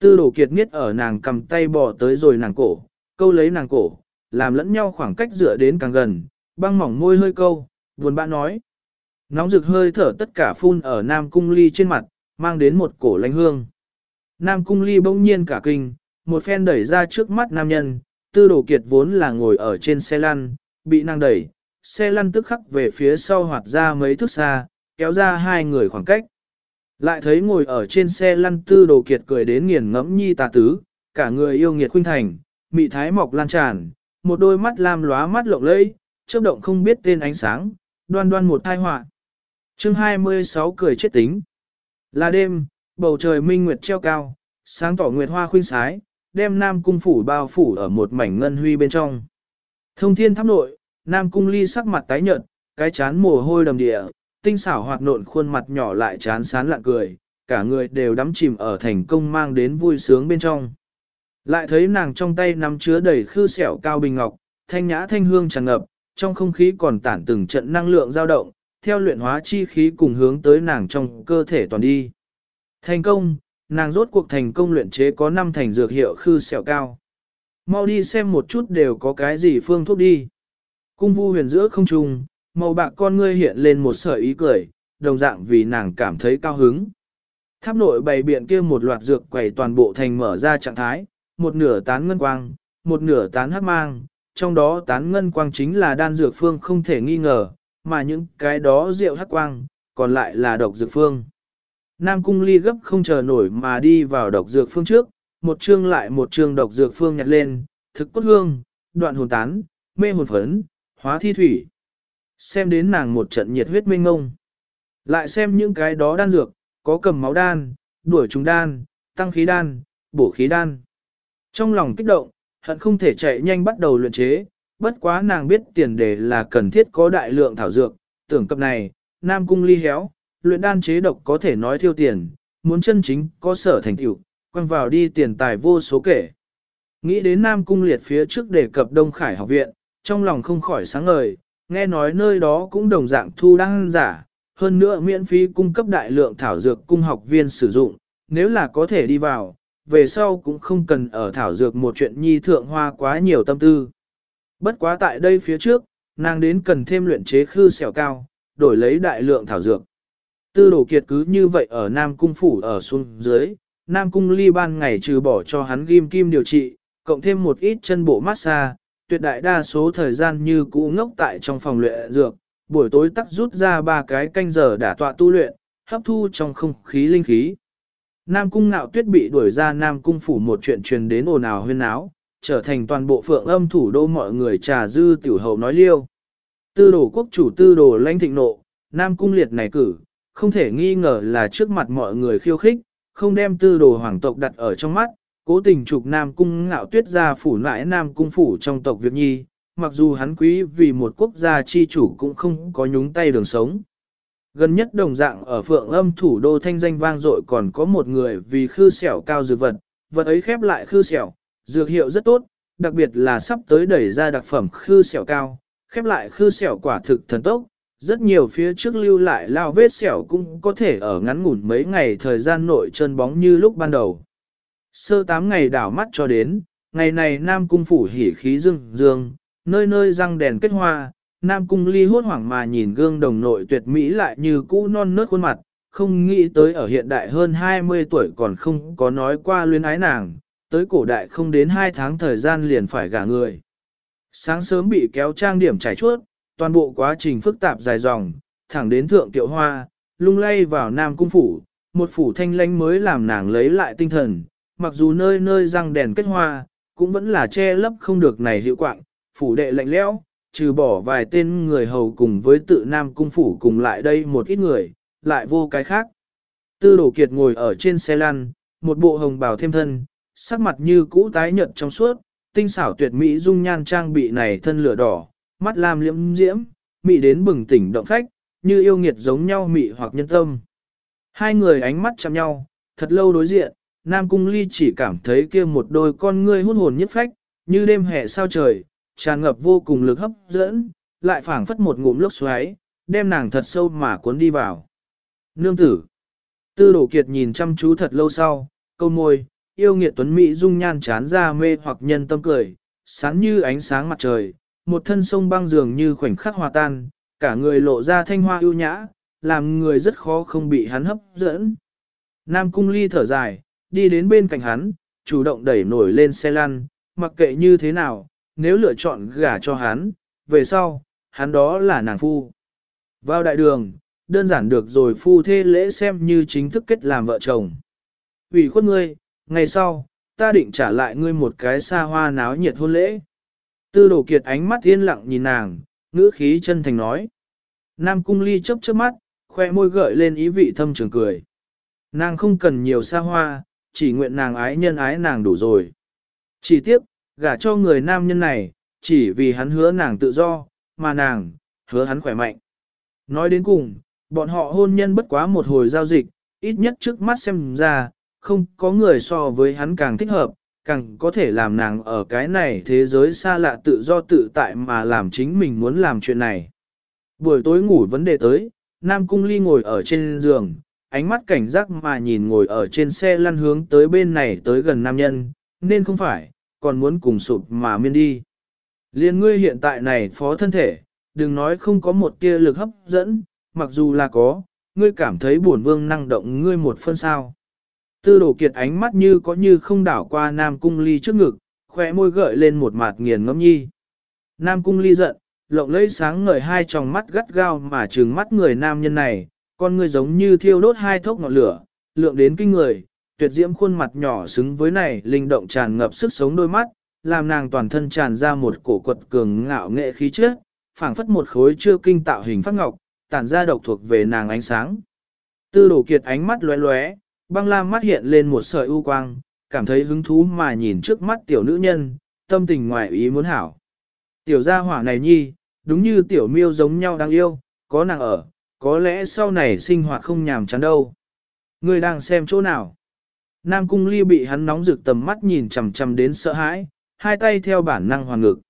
Tư đồ kiệt nghiết ở nàng cầm tay bỏ tới rồi nàng cổ, câu lấy nàng cổ, làm lẫn nhau khoảng cách dựa đến càng gần, băng mỏng môi hơi câu, buồn bã nói. Nóng rực hơi thở tất cả phun ở Nam Cung Ly trên mặt, mang đến một cổ lánh hương. Nam Cung Ly bỗng nhiên cả kinh, một phen đẩy ra trước mắt nam nhân, tư đồ kiệt vốn là ngồi ở trên xe lăn, bị nàng đẩy, xe lăn tức khắc về phía sau hoạt ra mấy thước xa, kéo ra hai người khoảng cách. Lại thấy ngồi ở trên xe lăn tư đồ kiệt cười đến nghiền ngẫm nhi tà tứ, cả người yêu nghiệt khuynh thành, mị thái mọc lan tràn, một đôi mắt lam lóa mắt lộng lẫy, chớp động không biết tên ánh sáng, đoan đoan một thai họa. Chương 26 cười chết tính. Là đêm, bầu trời minh nguyệt treo cao, sáng tỏ nguyệt hoa khuynh sái, đem Nam cung phủ bao phủ ở một mảnh ngân huy bên trong. Thông thiên tháp nội, Nam cung ly sắc mặt tái nhợt, cái chán mồ hôi đầm địa, tinh xảo hoạt nộn khuôn mặt nhỏ lại chán sán lạ cười, cả người đều đắm chìm ở thành công mang đến vui sướng bên trong. Lại thấy nàng trong tay nắm chứa đầy khư sẹo cao bình ngọc, thanh nhã thanh hương tràn ngập, trong không khí còn tản từng trận năng lượng dao động, theo luyện hóa chi khí cùng hướng tới nàng trong cơ thể toàn đi. Thành công, nàng rốt cuộc thành công luyện chế có 5 thành dược hiệu khư sẹo cao. Mau đi xem một chút đều có cái gì phương thuốc đi. Cung vu huyền giữa không trùng, màu bạc con ngươi hiện lên một sợi ý cười, đồng dạng vì nàng cảm thấy cao hứng. Tháp nội bày biện kia một loạt dược quẩy toàn bộ thành mở ra trạng thái, một nửa tán ngân quang, một nửa tán hắc mang, trong đó tán ngân quang chính là đan dược phương không thể nghi ngờ, mà những cái đó rượu hắc quang, còn lại là độc dược phương. Nam cung ly gấp không chờ nổi mà đi vào độc dược phương trước, một chương lại một chương độc dược phương nhặt lên, thực cốt hương, đoạn hồn tán, mê hồn phấn, hóa thi thủy. Xem đến nàng một trận nhiệt huyết minh ngông. Lại xem những cái đó đan dược, có cầm máu đan, đuổi trùng đan, tăng khí đan, bổ khí đan. Trong lòng kích động, hận không thể chạy nhanh bắt đầu luyện chế, bất quá nàng biết tiền đề là cần thiết có đại lượng thảo dược, tưởng cập này, Nam Cung ly héo, luyện đan chế độc có thể nói thiêu tiền, muốn chân chính có sở thành tựu, quăng vào đi tiền tài vô số kể. Nghĩ đến Nam Cung liệt phía trước đề cập Đông Khải học viện, trong lòng không khỏi sáng ngời, nghe nói nơi đó cũng đồng dạng thu đăng giả, hơn nữa miễn phí cung cấp đại lượng thảo dược cung học viên sử dụng, nếu là có thể đi vào, về sau cũng không cần ở thảo dược một chuyện nhi thượng hoa quá nhiều tâm tư. Bất quá tại đây phía trước, nàng đến cần thêm luyện chế khư xẻo cao, đổi lấy đại lượng thảo dược. Tư đồ kiệt cứ như vậy ở Nam Cung Phủ ở xuống dưới, Nam Cung ly ban ngày trừ bỏ cho hắn ghim kim điều trị, cộng thêm một ít chân bộ massage, tuyệt đại đa số thời gian như cũ ngốc tại trong phòng luyện dược, buổi tối tắt rút ra ba cái canh giờ đả tọa tu luyện, hấp thu trong không khí linh khí. Nam cung ngạo tuyết bị đuổi ra Nam cung phủ một chuyện truyền đến ồn ào huyên áo, trở thành toàn bộ phượng âm thủ đô mọi người trà dư tiểu hậu nói liêu. Tư đồ quốc chủ tư đồ lãnh thịnh nộ, Nam cung liệt này cử, không thể nghi ngờ là trước mặt mọi người khiêu khích, không đem tư đồ hoàng tộc đặt ở trong mắt, cố tình trục Nam cung ngạo tuyết ra phủ nãi Nam cung phủ trong tộc Việt Nhi, mặc dù hắn quý vì một quốc gia chi chủ cũng không có nhúng tay đường sống. Gần nhất đồng dạng ở phượng âm thủ đô thanh danh vang dội còn có một người vì khư xẻo cao dược vật, vật ấy khép lại khư xẻo, dược hiệu rất tốt, đặc biệt là sắp tới đẩy ra đặc phẩm khư xẻo cao, khép lại khư xẻo quả thực thần tốc, rất nhiều phía trước lưu lại lao vết sẹo cũng có thể ở ngắn ngủn mấy ngày thời gian nội chân bóng như lúc ban đầu. Sơ tám ngày đảo mắt cho đến, ngày này Nam Cung phủ hỉ khí dương dương, nơi nơi răng đèn kết hoa, Nam Cung ly hốt hoảng mà nhìn gương đồng nội tuyệt mỹ lại như cũ non nớt khuôn mặt, không nghĩ tới ở hiện đại hơn 20 tuổi còn không có nói qua luyến ái nàng, tới cổ đại không đến 2 tháng thời gian liền phải gả người. Sáng sớm bị kéo trang điểm trải chuốt, toàn bộ quá trình phức tạp dài dòng, thẳng đến thượng tiệu hoa, lung lay vào Nam Cung phủ, một phủ thanh lánh mới làm nàng lấy lại tinh thần, mặc dù nơi nơi răng đèn kết hoa, cũng vẫn là che lấp không được này hiệu quạng, phủ đệ lạnh lẽo, trừ bỏ vài tên người hầu cùng với tự nam cung phủ cùng lại đây một ít người, lại vô cái khác. Tư đổ kiệt ngồi ở trên xe lăn, một bộ hồng bào thêm thân, sắc mặt như cũ tái nhợt trong suốt, tinh xảo tuyệt mỹ dung nhan trang bị này thân lửa đỏ, mắt lam liễm diễm, mị đến bừng tỉnh động phách, như yêu nghiệt giống nhau mị hoặc nhân tâm. Hai người ánh mắt chạm nhau, thật lâu đối diện, Nam Cung Ly chỉ cảm thấy kia một đôi con ngươi hút hồn nhất phách, như đêm hè sao trời, tràn ngập vô cùng lực hấp dẫn, lại phảng phất một ngụm lốc xoáy, đem nàng thật sâu mà cuốn đi vào. Nương tử. Tư đổ kiệt nhìn chăm chú thật lâu sau, câu môi, yêu nghiệt tuấn mỹ dung nhan chán ra mê hoặc nhân tâm cười, sáng như ánh sáng mặt trời, một thân sông băng dường như khoảnh khắc hòa tan, cả người lộ ra thanh hoa ưu nhã, làm người rất khó không bị hắn hấp dẫn. Nam cung ly thở dài, đi đến bên cạnh hắn, chủ động đẩy nổi lên xe lăn, mặc kệ như thế nào, nếu lựa chọn gả cho hắn, về sau, hắn đó là nàng phu. Vào đại đường, đơn giản được rồi phu thê lễ xem như chính thức kết làm vợ chồng. Vì khuất ngươi, ngày sau, ta định trả lại ngươi một cái xa hoa náo nhiệt hôn lễ. Tư đổ kiệt ánh mắt yên lặng nhìn nàng, ngữ khí chân thành nói. Nam cung ly chớp chớp mắt, khoe môi gợi lên ý vị thâm trường cười. Nàng không cần nhiều xa hoa, chỉ nguyện nàng ái nhân ái nàng đủ rồi. Chỉ tiếc, gả cho người nam nhân này, chỉ vì hắn hứa nàng tự do, mà nàng, hứa hắn khỏe mạnh. Nói đến cùng, bọn họ hôn nhân bất quá một hồi giao dịch, ít nhất trước mắt xem ra, không có người so với hắn càng thích hợp, càng có thể làm nàng ở cái này thế giới xa lạ tự do tự tại mà làm chính mình muốn làm chuyện này. Buổi tối ngủ vấn đề tới, Nam Cung Ly ngồi ở trên giường, ánh mắt cảnh giác mà nhìn ngồi ở trên xe lăn hướng tới bên này tới gần nam nhân, nên không phải, còn muốn cùng sụp mà miên đi. Liên ngươi hiện tại này phó thân thể, đừng nói không có một tia lực hấp dẫn, mặc dù là có, ngươi cảm thấy buồn vương năng động ngươi một phân sao. Tư Đồ kiệt ánh mắt như có như không đảo qua Nam Cung Ly trước ngực, khỏe môi gợi lên một mạt nghiền ngẫm nhi. Nam Cung Ly giận, lộng lẫy sáng ngời hai tròng mắt gắt gao mà trừng mắt người nam nhân này, con người giống như thiêu đốt hai thốc ngọn lửa, lượng đến kinh người, tuyệt diễm khuôn mặt nhỏ xứng với này linh động tràn ngập sức sống đôi mắt, làm nàng toàn thân tràn ra một cổ quật cường ngạo nghệ khí chất, phảng phất một khối chưa kinh tạo hình phát ngọc, tản ra độc thuộc về nàng ánh sáng. Tư Đồ kiệt ánh mắt lóe lóe, băng lam mắt hiện lên một sợi u quang, cảm thấy hứng thú mà nhìn trước mắt tiểu nữ nhân, tâm tình ngoài ý muốn hảo. Tiểu gia hỏa này nhi, đúng như tiểu miêu giống nhau đáng yêu, có nàng ở, có lẽ sau này sinh hoạt không nhàm chán đâu. Ngươi đang xem chỗ nào? Nam cung ly bị hắn nóng rực tầm mắt nhìn chầm chầm đến sợ hãi, hai tay theo bản năng hoàn ngực.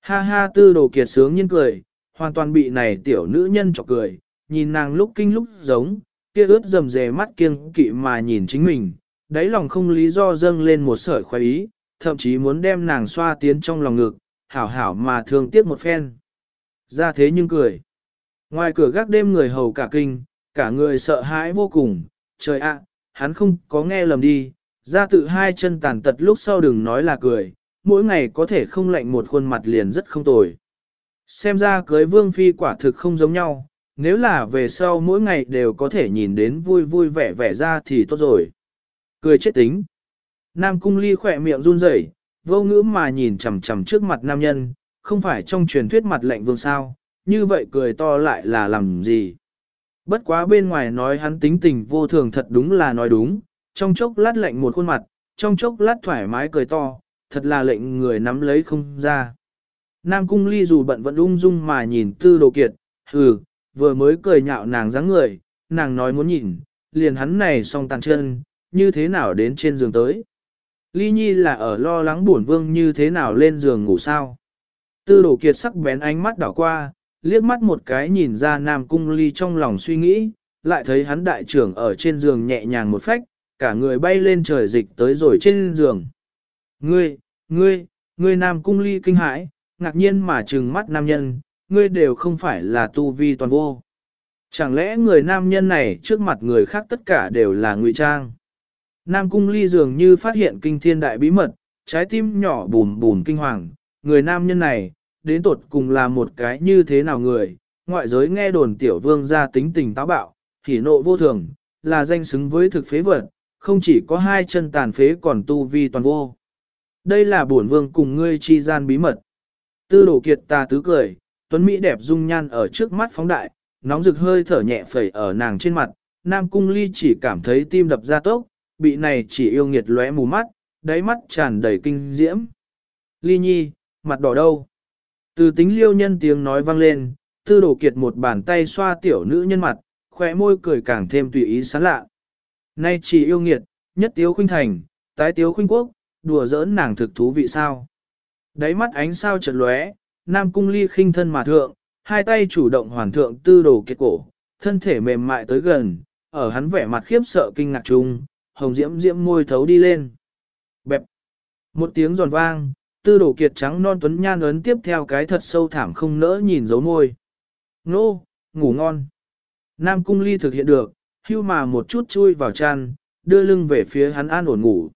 Ha ha tư đồ kiệt sướng nhiên cười, hoàn toàn bị này tiểu nữ nhân chọc cười, nhìn nàng lúc kinh lúc giống, kia ướt dầm dề mắt kiêng kỵ mà nhìn chính mình, đáy lòng không lý do dâng lên một sợi khoái ý, thậm chí muốn đem nàng xoa tiến trong lòng ngực, hảo hảo mà thương tiếc một phen. Ra thế nhưng cười. Ngoài cửa gác đêm người hầu cả kinh, cả người sợ hãi vô cùng, trời ạ, hắn không có nghe lầm đi, ra tự hai chân tàn tật lúc sau đừng nói là cười, mỗi ngày có thể không lạnh một khuôn mặt liền rất không tồi. Xem ra cưới vương phi quả thực không giống nhau, nếu là về sau mỗi ngày đều có thể nhìn đến vui vui vẻ vẻ ra thì tốt rồi. Cười chết tính. Nam cung ly khỏe miệng run rẩy, vô ngữ mà nhìn chằm chằm trước mặt nam nhân, không phải trong truyền thuyết mặt lệnh vương sao, như vậy cười to lại là làm gì. Bất quá bên ngoài nói hắn tính tình vô thường thật đúng là nói đúng, trong chốc lát lạnh một khuôn mặt, trong chốc lát thoải mái cười to, thật là lệnh người nắm lấy không ra. Nam cung ly dù bận vẫn ung dung mà nhìn tư đồ kiệt, hừ, vừa mới cười nhạo nàng dáng người, nàng nói muốn nhìn, liền hắn này song tàn chân, như thế nào đến trên giường tới. Ly Nhi là ở lo lắng buồn vương như thế nào lên giường ngủ sao. Tư đổ kiệt sắc bén ánh mắt đảo qua, liếc mắt một cái nhìn ra Nam Cung Ly trong lòng suy nghĩ, lại thấy hắn đại trưởng ở trên giường nhẹ nhàng một phách, cả người bay lên trời dịch tới rồi trên giường. Ngươi, ngươi, ngươi Nam Cung Ly kinh hãi, ngạc nhiên mà trừng mắt nam nhân, ngươi đều không phải là tu vi toàn vô. Chẳng lẽ người nam nhân này trước mặt người khác tất cả đều là ngụy trang? Nam cung ly dường như phát hiện kinh thiên đại bí mật, trái tim nhỏ bùm bùm kinh hoàng, người nam nhân này, đến tột cùng là một cái như thế nào người, ngoại giới nghe đồn tiểu vương ra tính tình táo bạo, hỉ nộ vô thường, là danh xứng với thực phế vật, không chỉ có hai chân tàn phế còn tu vi toàn vô. Đây là bổn vương cùng ngươi chi gian bí mật. Tư đổ kiệt ta tứ cười, tuấn Mỹ đẹp dung nhan ở trước mắt phóng đại, nóng rực hơi thở nhẹ phẩy ở nàng trên mặt, Nam Cung Ly chỉ cảm thấy tim đập ra tốc, bị này chỉ yêu nghiệt lóe mù mắt, đáy mắt tràn đầy kinh diễm. Ly Nhi, mặt đỏ đâu? Từ tính liêu nhân tiếng nói vang lên, tư đổ kiệt một bàn tay xoa tiểu nữ nhân mặt, khỏe môi cười càng thêm tùy ý sán lạ. Nay chỉ yêu nghiệt, nhất tiếu khuynh thành, tái tiếu khuynh quốc, đùa giỡn nàng thực thú vị sao. Đáy mắt ánh sao chợt lóe, Nam Cung Ly khinh thân mà thượng, hai tay chủ động hoàn thượng tư đồ kiệt cổ, thân thể mềm mại tới gần, ở hắn vẻ mặt khiếp sợ kinh ngạc chung, hồng diễm diễm môi thấu đi lên. Bẹp. Một tiếng giòn vang, tư đồ kiệt trắng non tuấn nhan ấn tiếp theo cái thật sâu thảm không nỡ nhìn dấu môi. Nô, ngủ ngon. Nam Cung Ly thực hiện được, hưu mà một chút chui vào chăn, đưa lưng về phía hắn an ổn ngủ.